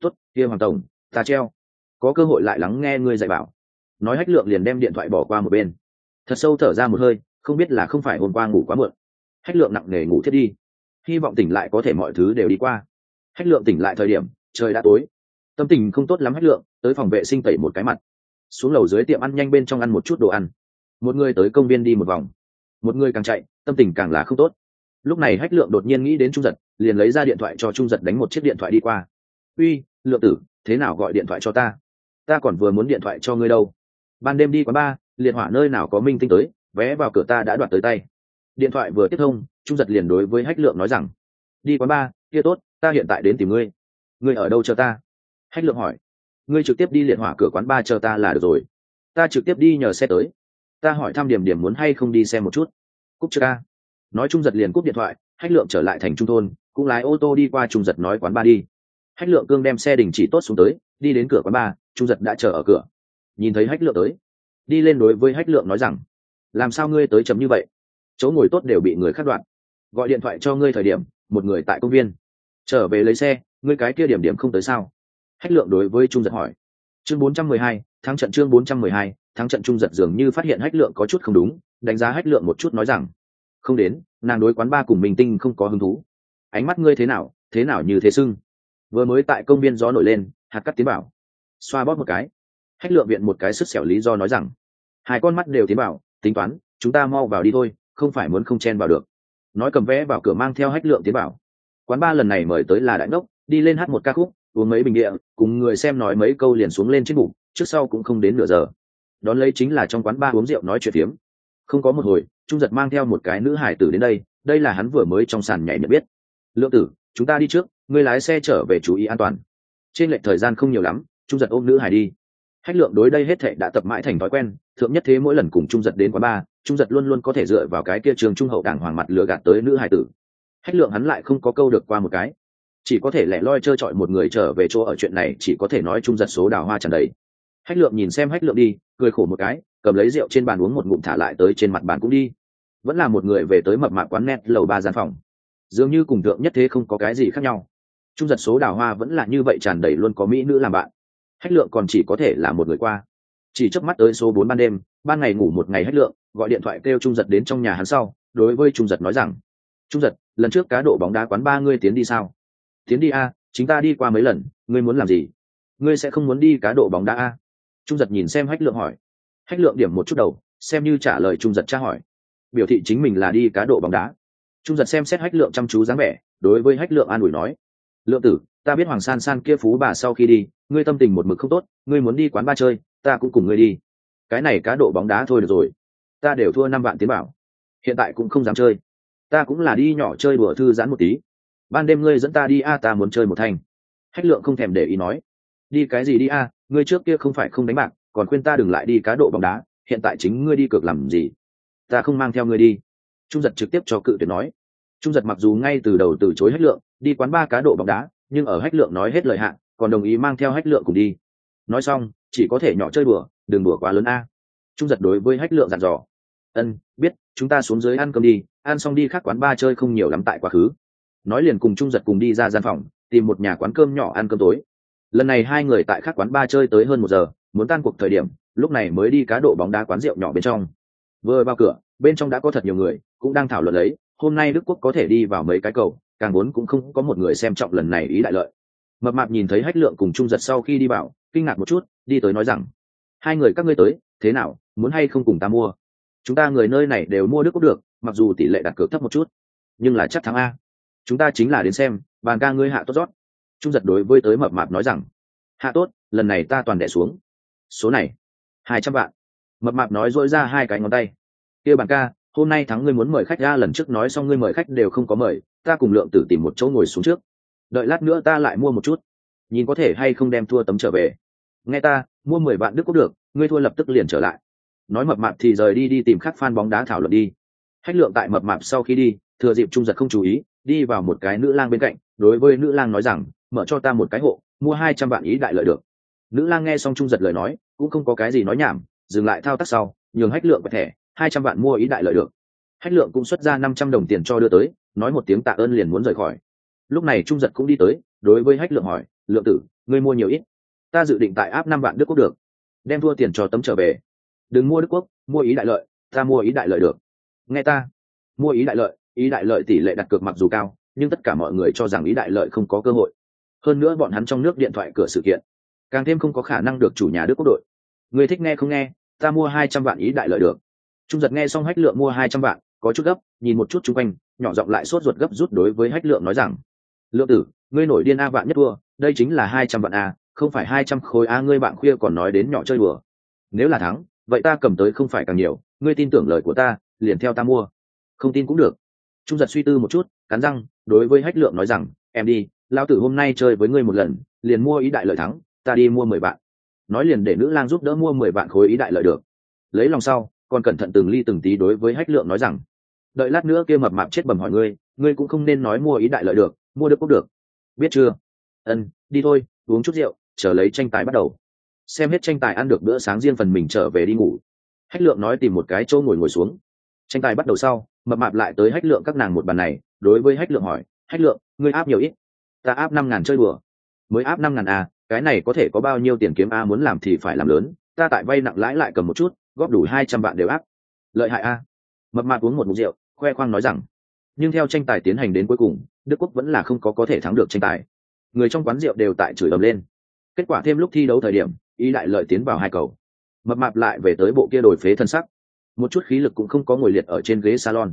Tốt, kia hoàng tổng, ta treo. Có cơ hội lại lắng nghe ngươi dạy bảo. Nói hách lượng liền đem điện thoại bỏ qua một bên. Thật sâu thở ra một hơi, không biết là không phải hôm qua ngủ quá muộn. Hách lượng nặng nề ngủ thiết đi. Hy vọng tỉnh lại có thể mọi thứ đều đi qua. Hách lượng tỉnh lại thời điểm, trời đã tối tâm tình không tốt lắm hách lượng, tới phòng vệ sinh tẩy một cái mặt. Xuống lầu dưới tiệm ăn nhanh bên trong ăn một chút đồ ăn. Một người tới công viên đi một vòng. Một người càng chạy, tâm tình càng là không tốt. Lúc này hách lượng đột nhiên nghĩ đến trung giật, liền lấy ra điện thoại cho trung giật đánh một chiếc điện thoại đi qua. Uy, lượng tử, thế nào gọi điện thoại cho ta? Ta còn vừa muốn điện thoại cho ngươi đâu. Ban đêm đi quán ba liệt hỏa nơi nào có minh tinh tới, vé vào cửa ta đã đoạt tới tay. Điện thoại vừa tiếp thông, trung giật liền đối với hách lượng nói rằng, đi quán ba kia tốt, ta hiện tại đến tìm ngươi. Ngươi ở đâu chờ ta? Hách lượng hỏi, ngươi trực tiếp đi liệt hỏa cửa quán ba chờ ta là được rồi. Ta trực tiếp đi nhờ xe tới. Ta hỏi thăm điểm điểm muốn hay không đi xem một chút. Cúc chưa ca nói trung giật liền cúp điện thoại, hách lượng trở lại thành trung thôn, cũng lái ô tô đi qua trung giật nói quán ba đi. Hách lượng cương đem xe đình chỉ tốt xuống tới, đi đến cửa quán ba trung giật đã chờ ở cửa. Nhìn thấy hách lượng tới, đi lên đối với hách lượng nói rằng, làm sao ngươi tới chấm như vậy? Chỗ ngồi tốt đều bị người khác đoạn. Gọi điện thoại cho ngươi thời điểm, một người tại công viên. Trở về lấy xe, ngươi cái kia điểm điểm không tới sao? Hách lượng đối với trung giật hỏi. Chương 412, thắng trận chương 412, thắng trận trung giật dường như phát hiện hách lượng có chút không đúng đánh giá hách lượng một chút nói rằng không đến nàng đối quán ba cùng mình tinh không có hứng thú. Ánh mắt ngươi thế nào thế nào như thế sưng? Vừa mới tại công viên gió nổi lên hạt cắt tiến bảo. Xoa bóp một cái. Hách lượng viện một cái sức xẻo lý do nói rằng hai con mắt đều tiến bảo tính toán chúng ta mau vào đi thôi không phải muốn không chen vào được. Nói cầm vé vào cửa mang theo hách lượng tiến bảo. Quán ba lần này mời tới là đại ngốc đi lên hát một ca khúc uống mấy bình địa, cùng người xem nói mấy câu liền xuống lên trên bụng trước sau cũng không đến nửa giờ. Đón lấy chính là trong quán ba uống rượu nói chuyện phiếm. Không có một hồi, trung giật mang theo một cái nữ hải tử đến đây đây là hắn vừa mới trong sàn nhảy nhận biết. Lượng tử, chúng ta đi trước, người lái xe trở về chú ý an toàn. Trên lệch thời gian không nhiều lắm, trung giật ôm nữ hải đi. Hách lượng đối đây hết thệ đã tập mãi thành thói quen, thượng nhất thế mỗi lần cùng trung giật đến quán ba, trung giật luôn luôn có thể dựa vào cái kia trường trung hậu đảng hoàng mặt lừa gạt tới nữ hải tử. Hách lượng hắn lại không có câu được qua một cái chỉ có thể lẻ loi trơ trọi một người trở về chỗ ở chuyện này, chỉ có thể nói chung giật số đào hoa tràn đầy. Hách lượng nhìn xem hách lượng đi, cười khổ một cái, cầm lấy rượu trên bàn uống một ngụm thả lại tới trên mặt bàn cũng đi. Vẫn là một người về tới mập mạc quán net lầu ba gian phòng. Dường như cùng thượng nhất thế không có cái gì khác nhau. Trung giật số đào hoa vẫn là như vậy tràn đầy luôn có mỹ nữ làm bạn. Hách lượng còn chỉ có thể là một người qua. Chỉ chớp mắt tới số bốn ban đêm, ban ngày ngủ một ngày hách lượng gọi điện thoại kêu trung giật đến trong nhà hắn sau, đối với trung giật nói rằng trung giật, lần trước cá độ bóng đá quán ba ngươi tiến đi sao? Tiến đi a chính ta đi qua mấy lần, ngươi muốn làm gì? Ngươi sẽ không muốn đi cá độ bóng đá a? Trung giật nhìn xem hách lượng hỏi. Hách lượng điểm một chút đầu, xem như trả lời trung giật tra hỏi. Biểu thị chính mình là đi cá độ bóng đá. Trung giật xem xét hách lượng chăm chú dáng vẻ, đối với hách lượng an ủi nói. Lượng tử, ta biết hoàng san san kia phú bà sau khi đi, ngươi tâm tình một mực không tốt, ngươi muốn đi quán ba chơi, ta cũng cùng ngươi đi. Cái này cá độ bóng đá thôi được rồi. Ta đều thua năm vạn tiến bảo. Hiện tại cũng không dám chơi. Ta cũng là đi nhỏ chơi đùa thư giãn một tí ban đêm ngươi dẫn ta đi a ta muốn chơi một thanh. Hách lượng không thèm để ý nói. Đi cái gì đi a ngươi trước kia không phải không đánh bạc còn khuyên ta đừng lại đi cá độ bóng đá hiện tại chính ngươi đi cược làm gì? Ta không mang theo ngươi đi. Trung giật trực tiếp cho cự tuyệt nói. Trung giật mặc dù ngay từ đầu từ chối hách lượng đi quán ba cá độ bóng đá nhưng ở hách lượng nói hết lời hạn còn đồng ý mang theo hách lượng cùng đi. Nói xong chỉ có thể nhỏ chơi bừa, đừng bừa quá lớn a. Trung giật đối với hách lượng dặn dò. Ân biết chúng ta xuống dưới ăn cơm đi ăn xong đi khác quán ba chơi không nhiều lắm tại quá khứ nói liền cùng trung giật cùng đi ra gian phòng, tìm một nhà quán cơm nhỏ ăn cơm tối. Lần này hai người tại các quán ba chơi tới hơn một giờ, muốn tan cuộc thời điểm, lúc này mới đi cá độ bóng đá quán rượu nhỏ bên trong. Vừa vào cửa, bên trong đã có thật nhiều người, cũng đang thảo luận lấy, hôm nay đức quốc có thể đi vào mấy cái cầu, càng muốn cũng không có một người xem trọng lần này ý đại lợi. Mập mạp nhìn thấy hách lượng cùng trung giật sau khi đi vào, kinh ngạc một chút, đi tới nói rằng, hai người các ngươi tới, thế nào, muốn hay không cùng ta mua? Chúng ta người nơi này đều mua đức quốc được, mặc dù tỷ lệ đặt cược thấp một chút, nhưng là chắc thắng a chúng ta chính là đến xem, bàn ca ngươi hạ tốt rót. Trung giật đối với tới mập mạp nói rằng, hạ tốt, lần này ta toàn đẻ xuống. Số này, hai trăm vạn. Mập mạp nói dỗi ra hai cái ngón tay. Kia bàn ca, hôm nay thắng ngươi muốn mời khách ra, lần trước nói xong ngươi mời khách đều không có mời, ta cùng lượng tử tìm một chỗ ngồi xuống trước. Đợi lát nữa ta lại mua một chút. Nhìn có thể hay không đem thua tấm trở về. Nghe ta, mua mười vạn đức cũng được, ngươi thua lập tức liền trở lại. Nói mập mạp thì rời đi đi tìm khắc phan bóng đá thảo luận đi. Hách lượng tại mập mạp sau khi đi, thừa dịp trung giật không chú ý đi vào một cái nữ lang bên cạnh, đối với nữ lang nói rằng, mở cho ta một cái hộ, mua hai trăm vạn ý đại lợi được. Nữ lang nghe xong trung giật lời nói, cũng không có cái gì nói nhảm, dừng lại thao tác sau, nhường hách lượng thẻ, hai trăm vạn mua ý đại lợi được. Hách lượng cũng xuất ra năm trăm đồng tiền cho đưa tới, nói một tiếng tạ ơn liền muốn rời khỏi. Lúc này trung giật cũng đi tới, đối với hách lượng hỏi, lượng tử, ngươi mua nhiều ít? Ta dự định tại áp năm vạn đức quốc được. Đem thua tiền cho tấm trở về. Đừng mua đức quốc, mua ý đại lợi, ta mua ý đại lợi được. Nghe ta. Mua ý đại lợi ý đại lợi tỷ lệ đặt cược mặc dù cao, nhưng tất cả mọi người cho rằng ý đại lợi không có cơ hội. Hơn nữa bọn hắn trong nước điện thoại cửa sự kiện, càng thêm không có khả năng được chủ nhà đức quốc đội. Người thích nghe không nghe, ta mua hai trăm vạn ý đại lợi được. Trung giật nghe xong hách lượng mua hai trăm vạn, có chút gấp, nhìn một chút chung quanh, nhỏ giọng lại sốt ruột gấp rút đối với hách lượng nói rằng, lượng tử, ngươi nổi điên a vạn nhất thua, đây chính là hai trăm vạn a, không phải hai trăm khối a, ngươi bạn khuya còn nói đến nhỏ chơi vừa. nếu là thắng, vậy ta cầm tới không phải càng nhiều, ngươi tin tưởng lời của ta, liền theo ta mua. Không tin cũng được trung giật suy tư một chút, cắn răng, đối với hách lượng nói rằng, em đi lao tử hôm nay chơi với ngươi một lần, liền mua ý đại lợi thắng, ta đi mua mười vạn. Nói liền để nữ lang giúp đỡ mua mười vạn khối ý đại lợi được. Lấy lòng sau, còn cẩn thận từng ly từng tí đối với hách lượng nói rằng, đợi lát nữa kia mập mạp chết bầm hỏi ngươi ngươi cũng không nên nói mua ý đại lợi được, mua được cũng được. Biết chưa? Ân, đi thôi, uống chút rượu, chờ lấy tranh tài bắt đầu. Xem hết tranh tài ăn được bữa sáng riêng phần mình trở về đi ngủ. Hách lượng nói tìm một cái chỗ ngồi ngồi xuống tranh tài bắt đầu sau, mập mạp lại tới hách lượng các nàng một bàn này, đối với hách lượng hỏi, hách lượng, ngươi áp nhiều ít? Ta áp năm ngàn chơi bừa mới áp năm ngàn a cái này có thể có bao nhiêu tiền kiếm a muốn làm thì phải làm lớn, ta tại vay nặng lãi lại cầm một chút, góp đủ hai trăm vạn đều áp. Lợi hại a. Mập mạp uống một mục rượu, khoe khoang nói rằng, nhưng theo tranh tài tiến hành đến cuối cùng, đức quốc vẫn là không có có thể thắng được tranh tài. Người trong quán rượu đều tại chửi ầm lên. Kết quả thêm lúc thi đấu thời điểm ý đại lợi tiến vào hai cầu. Mập mạp lại về tới bộ kia đổi phế thân sắc một chút khí lực cũng không có ngồi liệt ở trên ghế salon.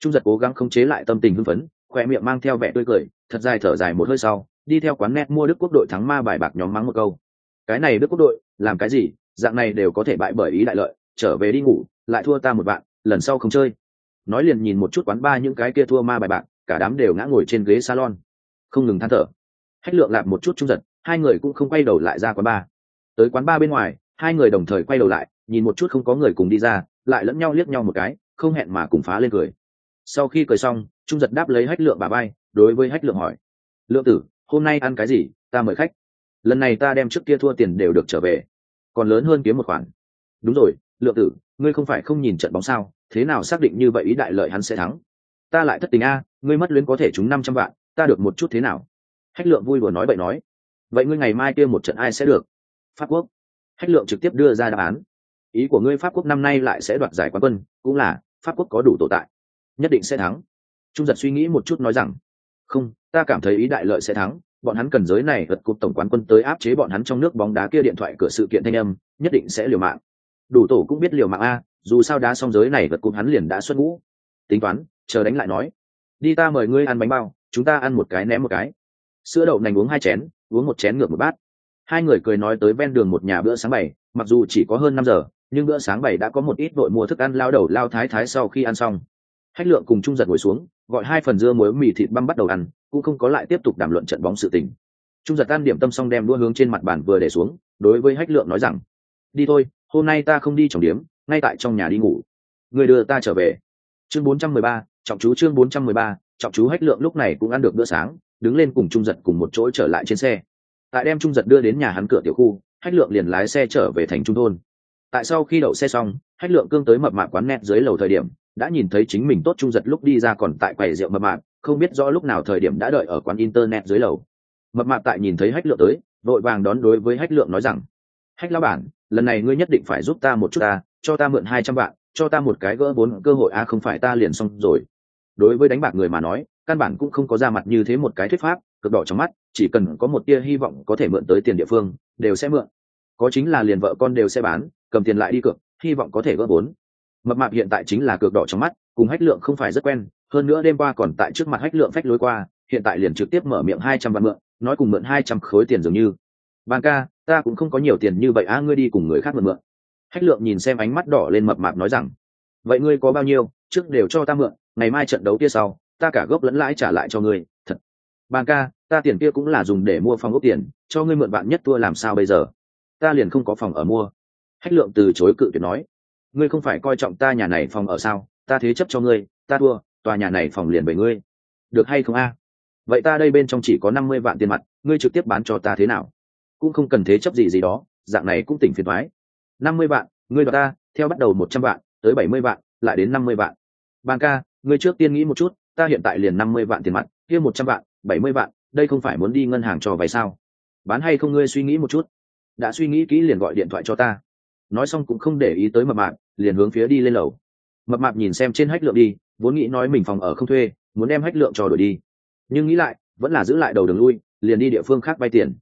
Trung giật cố gắng khống chế lại tâm tình hưng phấn, khoe miệng mang theo vẻ tươi cười, thật dài thở dài một hơi sau, đi theo quán net mua đức quốc đội thắng ma bài bạc nhóm mắng một câu. Cái này đức quốc đội, làm cái gì? Dạng này đều có thể bại bởi ý đại lợi, trở về đi ngủ, lại thua ta một bạn, lần sau không chơi. Nói liền nhìn một chút quán ba những cái kia thua ma bài bạc, cả đám đều ngã ngồi trên ghế salon. Không ngừng than thở. Hách lượng lạp một chút trung giật, hai người cũng không quay đầu lại ra quán ba. Tới quán ba bên ngoài, hai người đồng thời quay đầu lại, nhìn một chút không có người cùng đi ra lại lẫn nhau liếc nhau một cái, không hẹn mà cùng phá lên cười. Sau khi cười xong, trung giật đáp lấy hách lượng bà bay, đối với hách lượng hỏi. Lượng tử, hôm nay ăn cái gì, ta mời khách. Lần này ta đem trước kia thua tiền đều được trở về. Còn lớn hơn kiếm một khoản. Đúng rồi, lượng tử, ngươi không phải không nhìn trận bóng sao, thế nào xác định như vậy ý đại lợi hắn sẽ thắng? Ta lại thất tình a, ngươi mất luyến có thể trúng năm trăm vạn, ta được một chút thế nào? Hách lượng vui vừa nói bậy nói. Vậy ngươi ngày mai kia một trận ai sẽ được? Pháp quốc. Hách lượng trực tiếp đưa ra đáp án ý của ngươi pháp quốc năm nay lại sẽ đoạt giải quán quân, cũng là, pháp quốc có đủ tổ tại. Nhất định sẽ thắng. Trung giật suy nghĩ một chút nói rằng, không, ta cảm thấy ý đại lợi sẽ thắng. Bọn hắn cần giới này vật cục tổng quán quân tới áp chế bọn hắn trong nước bóng đá kia điện thoại cửa sự kiện thanh âm, nhất định sẽ liều mạng. Đủ tổ cũng biết liều mạng a, dù sao đá xong giới này vật cục hắn liền đã xuất ngũ. Tính toán, chờ đánh lại nói, đi ta mời ngươi ăn bánh bao, chúng ta ăn một cái ném một cái. Sữa đậu nành uống hai chén, uống một chén ngược một bát. Hai người cười nói tới ven đường một nhà bữa sáng bảy mặc dù chỉ có hơn năm giờ nhưng bữa sáng bảy đã có một ít vội mua thức ăn lao đầu lao thái thái sau khi ăn xong. Hách lượng cùng trung giật ngồi xuống gọi hai phần dưa muối mì thịt băm bắt đầu ăn cũng không có lại tiếp tục đàm luận trận bóng sự tình. Trung giật tan điểm tâm xong đem đua hướng trên mặt bàn vừa để xuống đối với hách lượng nói rằng đi thôi hôm nay ta không đi trọng điếm ngay tại trong nhà đi ngủ. Người đưa ta trở về. Chương 413, trọng chú chương 413, trọng chú hách lượng lúc này cũng ăn được bữa sáng đứng lên cùng trung giật cùng một chỗ trở lại trên xe. Tại đem trung giật đưa đến nhà hắn cửa tiểu khu hách lượng liền lái xe trở về thành trung thôn tại sau khi đậu xe xong, hách lượng cương tới mập mạp quán net dưới lầu thời điểm, đã nhìn thấy chính mình tốt trung giật lúc đi ra còn tại quầy rượu mập mạp, không biết rõ lúc nào thời điểm đã đợi ở quán internet dưới lầu. Mập mạp tại nhìn thấy hách lượng tới, vội vàng đón đối với hách lượng nói rằng, hách lao bản, lần này ngươi nhất định phải giúp ta một chút ta, cho ta mượn hai trăm vạn, cho ta một cái gỡ bốn cơ hội a, không phải ta liền xong rồi. Đối với đánh bạc người mà nói, căn bản cũng không có ra mặt như thế một cái thuyết pháp, cực đỏ trong mắt, chỉ cần có một tia hy vọng có thể mượn tới tiền địa phương, đều sẽ mượn. Có chính là liền vợ con đều sẽ bán cầm tiền lại đi cược, hy vọng có thể gỡ vốn. mập mạp hiện tại chính là cược đỏ trong mắt, cùng hách lượng không phải rất quen, hơn nữa đêm qua còn tại trước mặt hách lượng phách lối qua, hiện tại liền trực tiếp mở miệng hai trăm vạn mượn, nói cùng mượn hai trăm khối tiền dường như. Bàn ca, ta cũng không có nhiều tiền như vậy á, ngươi đi cùng người khác mượn mượn. Hách lượng nhìn xem ánh mắt đỏ lên mập mạp nói rằng, vậy ngươi có bao nhiêu, trước đều cho ta mượn, ngày mai trận đấu kia sau, ta cả gốc lẫn lãi trả lại cho ngươi, thật. Bàn ca, ta tiền kia cũng là dùng để mua phòng ốc tiền, cho ngươi mượn bạn nhất tua làm sao bây giờ? Ta liền không có phòng ở mua hách lượng từ chối cự tuyệt nói, ngươi không phải coi trọng ta nhà này phòng ở sao? Ta thế chấp cho ngươi, ta thua, tòa nhà này phòng liền bởi ngươi. Được hay không a? Vậy ta đây bên trong chỉ có năm mươi vạn tiền mặt, ngươi trực tiếp bán cho ta thế nào? Cũng không cần thế chấp gì gì đó, dạng này cũng tỉnh phiền thoái năm mươi vạn, ngươi đoạt ta, theo bắt đầu một trăm vạn, tới bảy mươi vạn, lại đến năm mươi vạn. Ban ca, ngươi trước tiên nghĩ một chút, ta hiện tại liền năm mươi vạn tiền mặt, kia một trăm vạn, bảy mươi vạn, đây không phải muốn đi ngân hàng cho vay sao? Bán hay không ngươi suy nghĩ một chút. Đã suy nghĩ kỹ liền gọi điện thoại cho ta nói xong cũng không để ý tới mập mạp, liền hướng phía đi lên lầu. Mập mạp nhìn xem trên hách lượng đi, vốn nghĩ nói mình phòng ở không thuê, muốn đem hách lượng cho đổi đi. Nhưng nghĩ lại, vẫn là giữ lại đầu đường lui, liền đi địa phương khác vay tiền.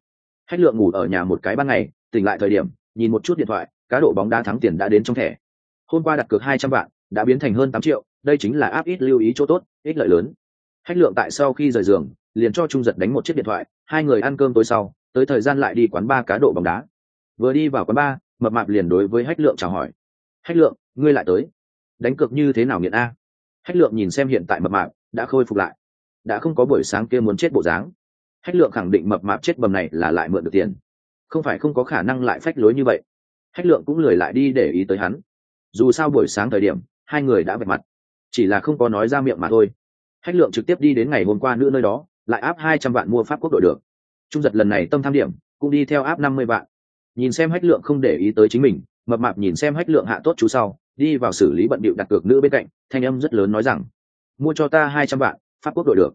Hách lượng ngủ ở nhà một cái ban ngày, tỉnh lại thời điểm, nhìn một chút điện thoại, cá độ bóng đá thắng tiền đã đến trong thẻ. Hôm qua đặt cược hai trăm vạn, đã biến thành hơn tám triệu, đây chính là áp ít lưu ý chỗ tốt ích lợi lớn. Hách lượng tại sau khi rời giường, liền cho trung giật đánh một chiếc điện thoại, hai người ăn cơm tối sau, tới thời gian lại đi quán ba cá độ bóng đá. Vừa đi vào quán ba mập mạp liền đối với hách lượng chào hỏi. Hách lượng, ngươi lại tới. Đánh cược như thế nào nghiện a? Hách lượng nhìn xem hiện tại mập mạp, đã khôi phục lại. Đã không có buổi sáng kia muốn chết bộ dáng. Hách lượng khẳng định mập mạp chết bầm này là lại mượn được tiền. Không phải không có khả năng lại phách lối như vậy. Hách lượng cũng lười lại đi để ý tới hắn. Dù sao buổi sáng thời điểm, hai người đã vạch mặt. Chỉ là không có nói ra miệng mà thôi. Hách lượng trực tiếp đi đến ngày hôm qua nữa nơi đó, lại áp hai trăm vạn mua pháp quốc đội được. Trung giật lần này tâm tham điểm, cũng đi theo áp năm mươi vạn nhìn xem hách lượng không để ý tới chính mình mập mạp nhìn xem hách lượng hạ tốt chú sau đi vào xử lý bận điệu đặt cược nữ bên cạnh thanh âm rất lớn nói rằng mua cho ta hai trăm vạn pháp quốc đội được.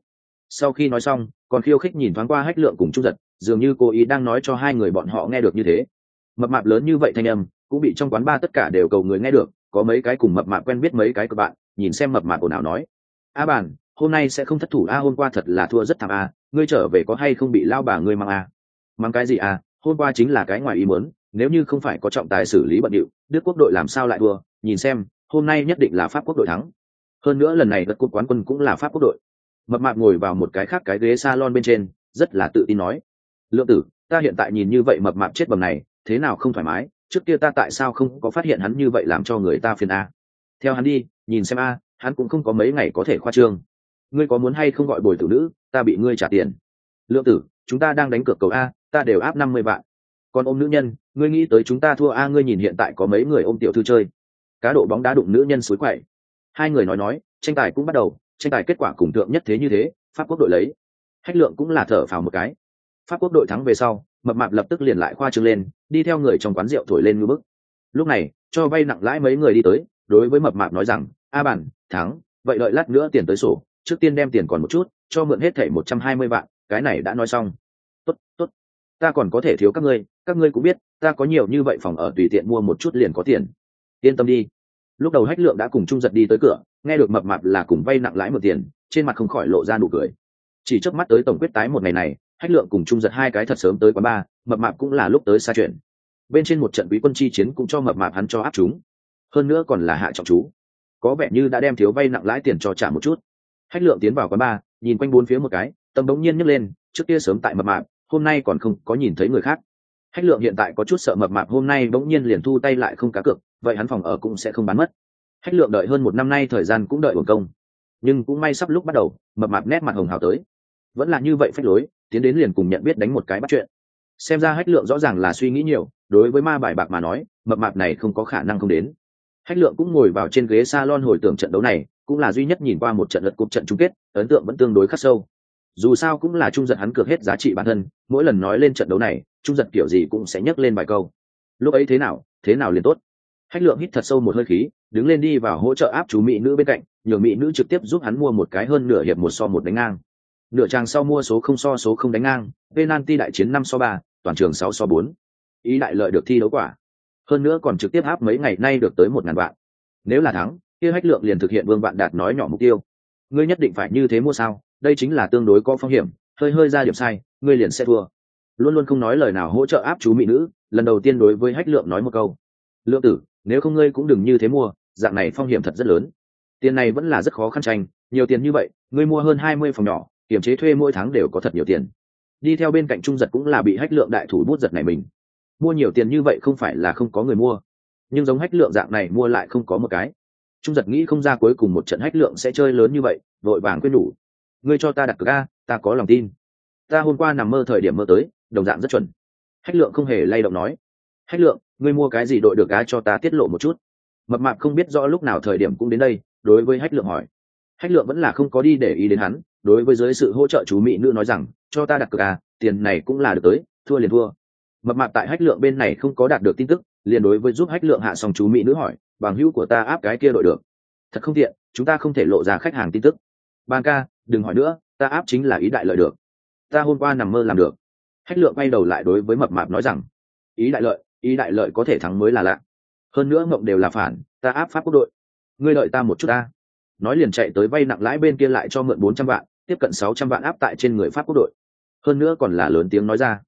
Sau khi nói xong còn khiêu khích nhìn thoáng qua hách lượng cùng trung giật dường như cố ý đang nói cho hai người bọn họ nghe được như thế. Mập mạp lớn như vậy thanh âm cũng bị trong quán ba tất cả đều cầu người nghe được có mấy cái cùng mập mạp quen biết mấy cái của bạn nhìn xem mập mạp ồn ào nói a bản, hôm nay sẽ không thất thủ a hôm qua thật là thua rất thảm a ngươi trở về có hay không bị lao bà ngươi mang a? Mang cái gì a? Hôm qua chính là cái ngoài ý muốn, nếu như không phải có trọng tài xử lý bận điệu, đức quốc đội làm sao lại thua? Nhìn xem, hôm nay nhất định là pháp quốc đội thắng. Hơn nữa lần này đất cột quán quân cũng là pháp quốc đội. Mập mạp ngồi vào một cái khác cái ghế salon bên trên, rất là tự tin nói, lượng tử, ta hiện tại nhìn như vậy mập mạp chết bầm này, thế nào không thoải mái? Trước kia ta tại sao không có phát hiện hắn như vậy làm cho người ta phiền a? Theo hắn đi, nhìn xem a, hắn cũng không có mấy ngày có thể khoa trương. Ngươi có muốn hay không gọi bồi tử nữ, ta bị ngươi trả tiền. Lượng tử, chúng ta đang đánh cược cầu a ta đều áp năm mươi vạn. Còn ôm nữ nhân, ngươi nghĩ tới chúng ta thua a, ngươi nhìn hiện tại có mấy người ôm tiểu thư chơi. Cá độ bóng đá đụng nữ nhân suối quậy. Hai người nói nói, tranh tài cũng bắt đầu, tranh tài kết quả cùng tượng nhất thế như thế, pháp quốc đội lấy. Hách lượng cũng là thở phào một cái. Pháp quốc đội thắng về sau, mập mạp lập tức liền lại khoa trương lên, đi theo người trong quán rượu thổi lên ngư bức. Lúc này, cho vay nặng lãi mấy người đi tới, đối với mập mạp nói rằng, a bản, thắng, vậy đợi lát nữa tiền tới sổ, trước tiên đem tiền còn một chút, cho mượn hết thảy một trăm hai mươi vạn, cái này đã nói xong. Tốt tốt ta còn có thể thiếu các ngươi các ngươi cũng biết, ta có nhiều như vậy phòng ở tùy tiện mua một chút liền có tiền. Yên tâm đi. Lúc đầu hách lượng đã cùng trung giật đi tới cửa, nghe được mập mạp là cùng vay nặng lãi một tiền, trên mặt không khỏi lộ ra nụ cười. Chỉ trước mắt tới tổng quyết tái một ngày này, hách lượng cùng trung giật hai cái thật sớm tới quán ba mập mạp cũng là lúc tới xa chuyện. Bên trên một trận quý quân chi chiến cũng cho mập mạp hắn cho áp chúng. Hơn nữa còn là hạ trọng chú. Có vẻ như đã đem thiếu vay nặng lãi tiền cho trả một chút. Hách lượng tiến vào quán ba nhìn quanh bốn phía một cái, tâm bỗng nhiên nhấc lên, trước kia sớm tại mập mạp hôm nay còn không có nhìn thấy người khác. Hách lượng hiện tại có chút sợ mập mạp, hôm nay bỗng nhiên liền thu tay lại không cá cược, vậy hắn phòng ở cũng sẽ không bán mất. Hách lượng đợi hơn một năm nay thời gian cũng đợi hưởng công. Nhưng cũng may sắp lúc bắt đầu, mập mạp nét mặt hồng hào tới. Vẫn là như vậy phách lối, tiến đến liền cùng nhận biết đánh một cái bắt chuyện. Xem ra hách lượng rõ ràng là suy nghĩ nhiều, đối với ma bài bạc mà nói, mập mạp này không có khả năng không đến. Hách lượng cũng ngồi vào trên ghế salon hồi tưởng trận đấu này, cũng là duy nhất nhìn qua một trận lượt cục trận chung kết, ấn tượng vẫn tương đối khắc sâu dù sao cũng là trung giật hắn cược hết giá trị bản thân, mỗi lần nói lên trận đấu này, trung giật kiểu gì cũng sẽ nhắc lên bài câu. Lúc ấy thế nào thế nào liền tốt. Hách lượng hít thật sâu một hơi khí, đứng lên đi vào hỗ trợ áp chú mỹ nữ bên cạnh nhường mỹ nữ trực tiếp giúp hắn mua một cái hơn nửa hiệp một so một đánh ngang. Nửa trang sau mua số không so số không đánh ngang, penalty đại chiến năm so ba, toàn trường sáu so bốn. Ý đại lợi được thi đấu quả. Hơn nữa còn trực tiếp áp mấy ngày nay được tới một ngàn vạn. Nếu là thắng, kia hách lượng liền thực hiện vương vạn đạt nói nhỏ mục tiêu. Ngươi nhất định phải như thế mua sao? Đây chính là tương đối có phong hiểm, hơi hơi ra điểm sai, ngươi liền sẽ thua. Luôn luôn không nói lời nào hỗ trợ áp chú mỹ nữ, lần đầu tiên đối với hách lượng nói một câu. Lượng tử, nếu không ngươi cũng đừng như thế mua, dạng này phong hiểm thật rất lớn. Tiền này vẫn là rất khó khăn tranh, nhiều tiền như vậy, ngươi mua hơn hai mươi phòng nhỏ, kiểm chế thuê mỗi tháng đều có thật nhiều tiền. Đi theo bên cạnh trung giật cũng là bị hách lượng đại thủ bút giật này mình. Mua nhiều tiền như vậy không phải là không có người mua. Nhưng giống hách lượng dạng này mua lại không có một cái. Trung giật nghĩ không ra cuối cùng một trận hách lượng sẽ chơi lớn như vậy, vội vàng quên đủ ngươi cho ta đặt cược a, ta có lòng tin. Ta hôm qua nằm mơ thời điểm mơ tới, đồng dạng rất chuẩn. Hách lượng không hề lay động nói. Hách lượng, ngươi mua cái gì đội được cá cho ta tiết lộ một chút. Mập mạp không biết rõ lúc nào thời điểm cũng đến đây, đối với hách lượng hỏi. Hách lượng vẫn là không có đi để ý đến hắn, đối với dưới sự hỗ trợ chú mỹ nữ nói rằng, cho ta đặt cược à tiền này cũng là được tới, thua liền thua. Mập mạp tại hách lượng bên này không có đạt được tin tức, liền đối với giúp hách lượng hạ xong chú mỹ nữ hỏi, bằng hữu của ta áp cái kia đội được. Thật không tiện, chúng ta không thể lộ ra khách hàng tin tức ban ca, đừng hỏi nữa, ta áp chính là ý đại lợi được. Ta hôm qua nằm mơ làm được. Hách lượng quay đầu lại đối với mập mạp nói rằng, ý đại lợi, ý đại lợi có thể thắng mới là lạ. Hơn nữa mộng đều là phản, ta áp pháp quốc đội. Ngươi đợi ta một chút ta. Nói liền chạy tới vay nặng lãi bên kia lại cho mượn bốn trăm vạn, tiếp cận sáu trăm vạn áp tại trên người pháp quốc đội. Hơn nữa còn là lớn tiếng nói ra,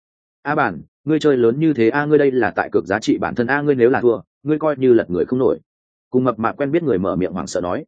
a bản, ngươi chơi lớn như thế a, ngươi đây là tại cực giá trị bản thân a, ngươi nếu là thua, ngươi coi như lật người không nổi. Cùng mập mạp quen biết người mở miệng hoảng sợ nói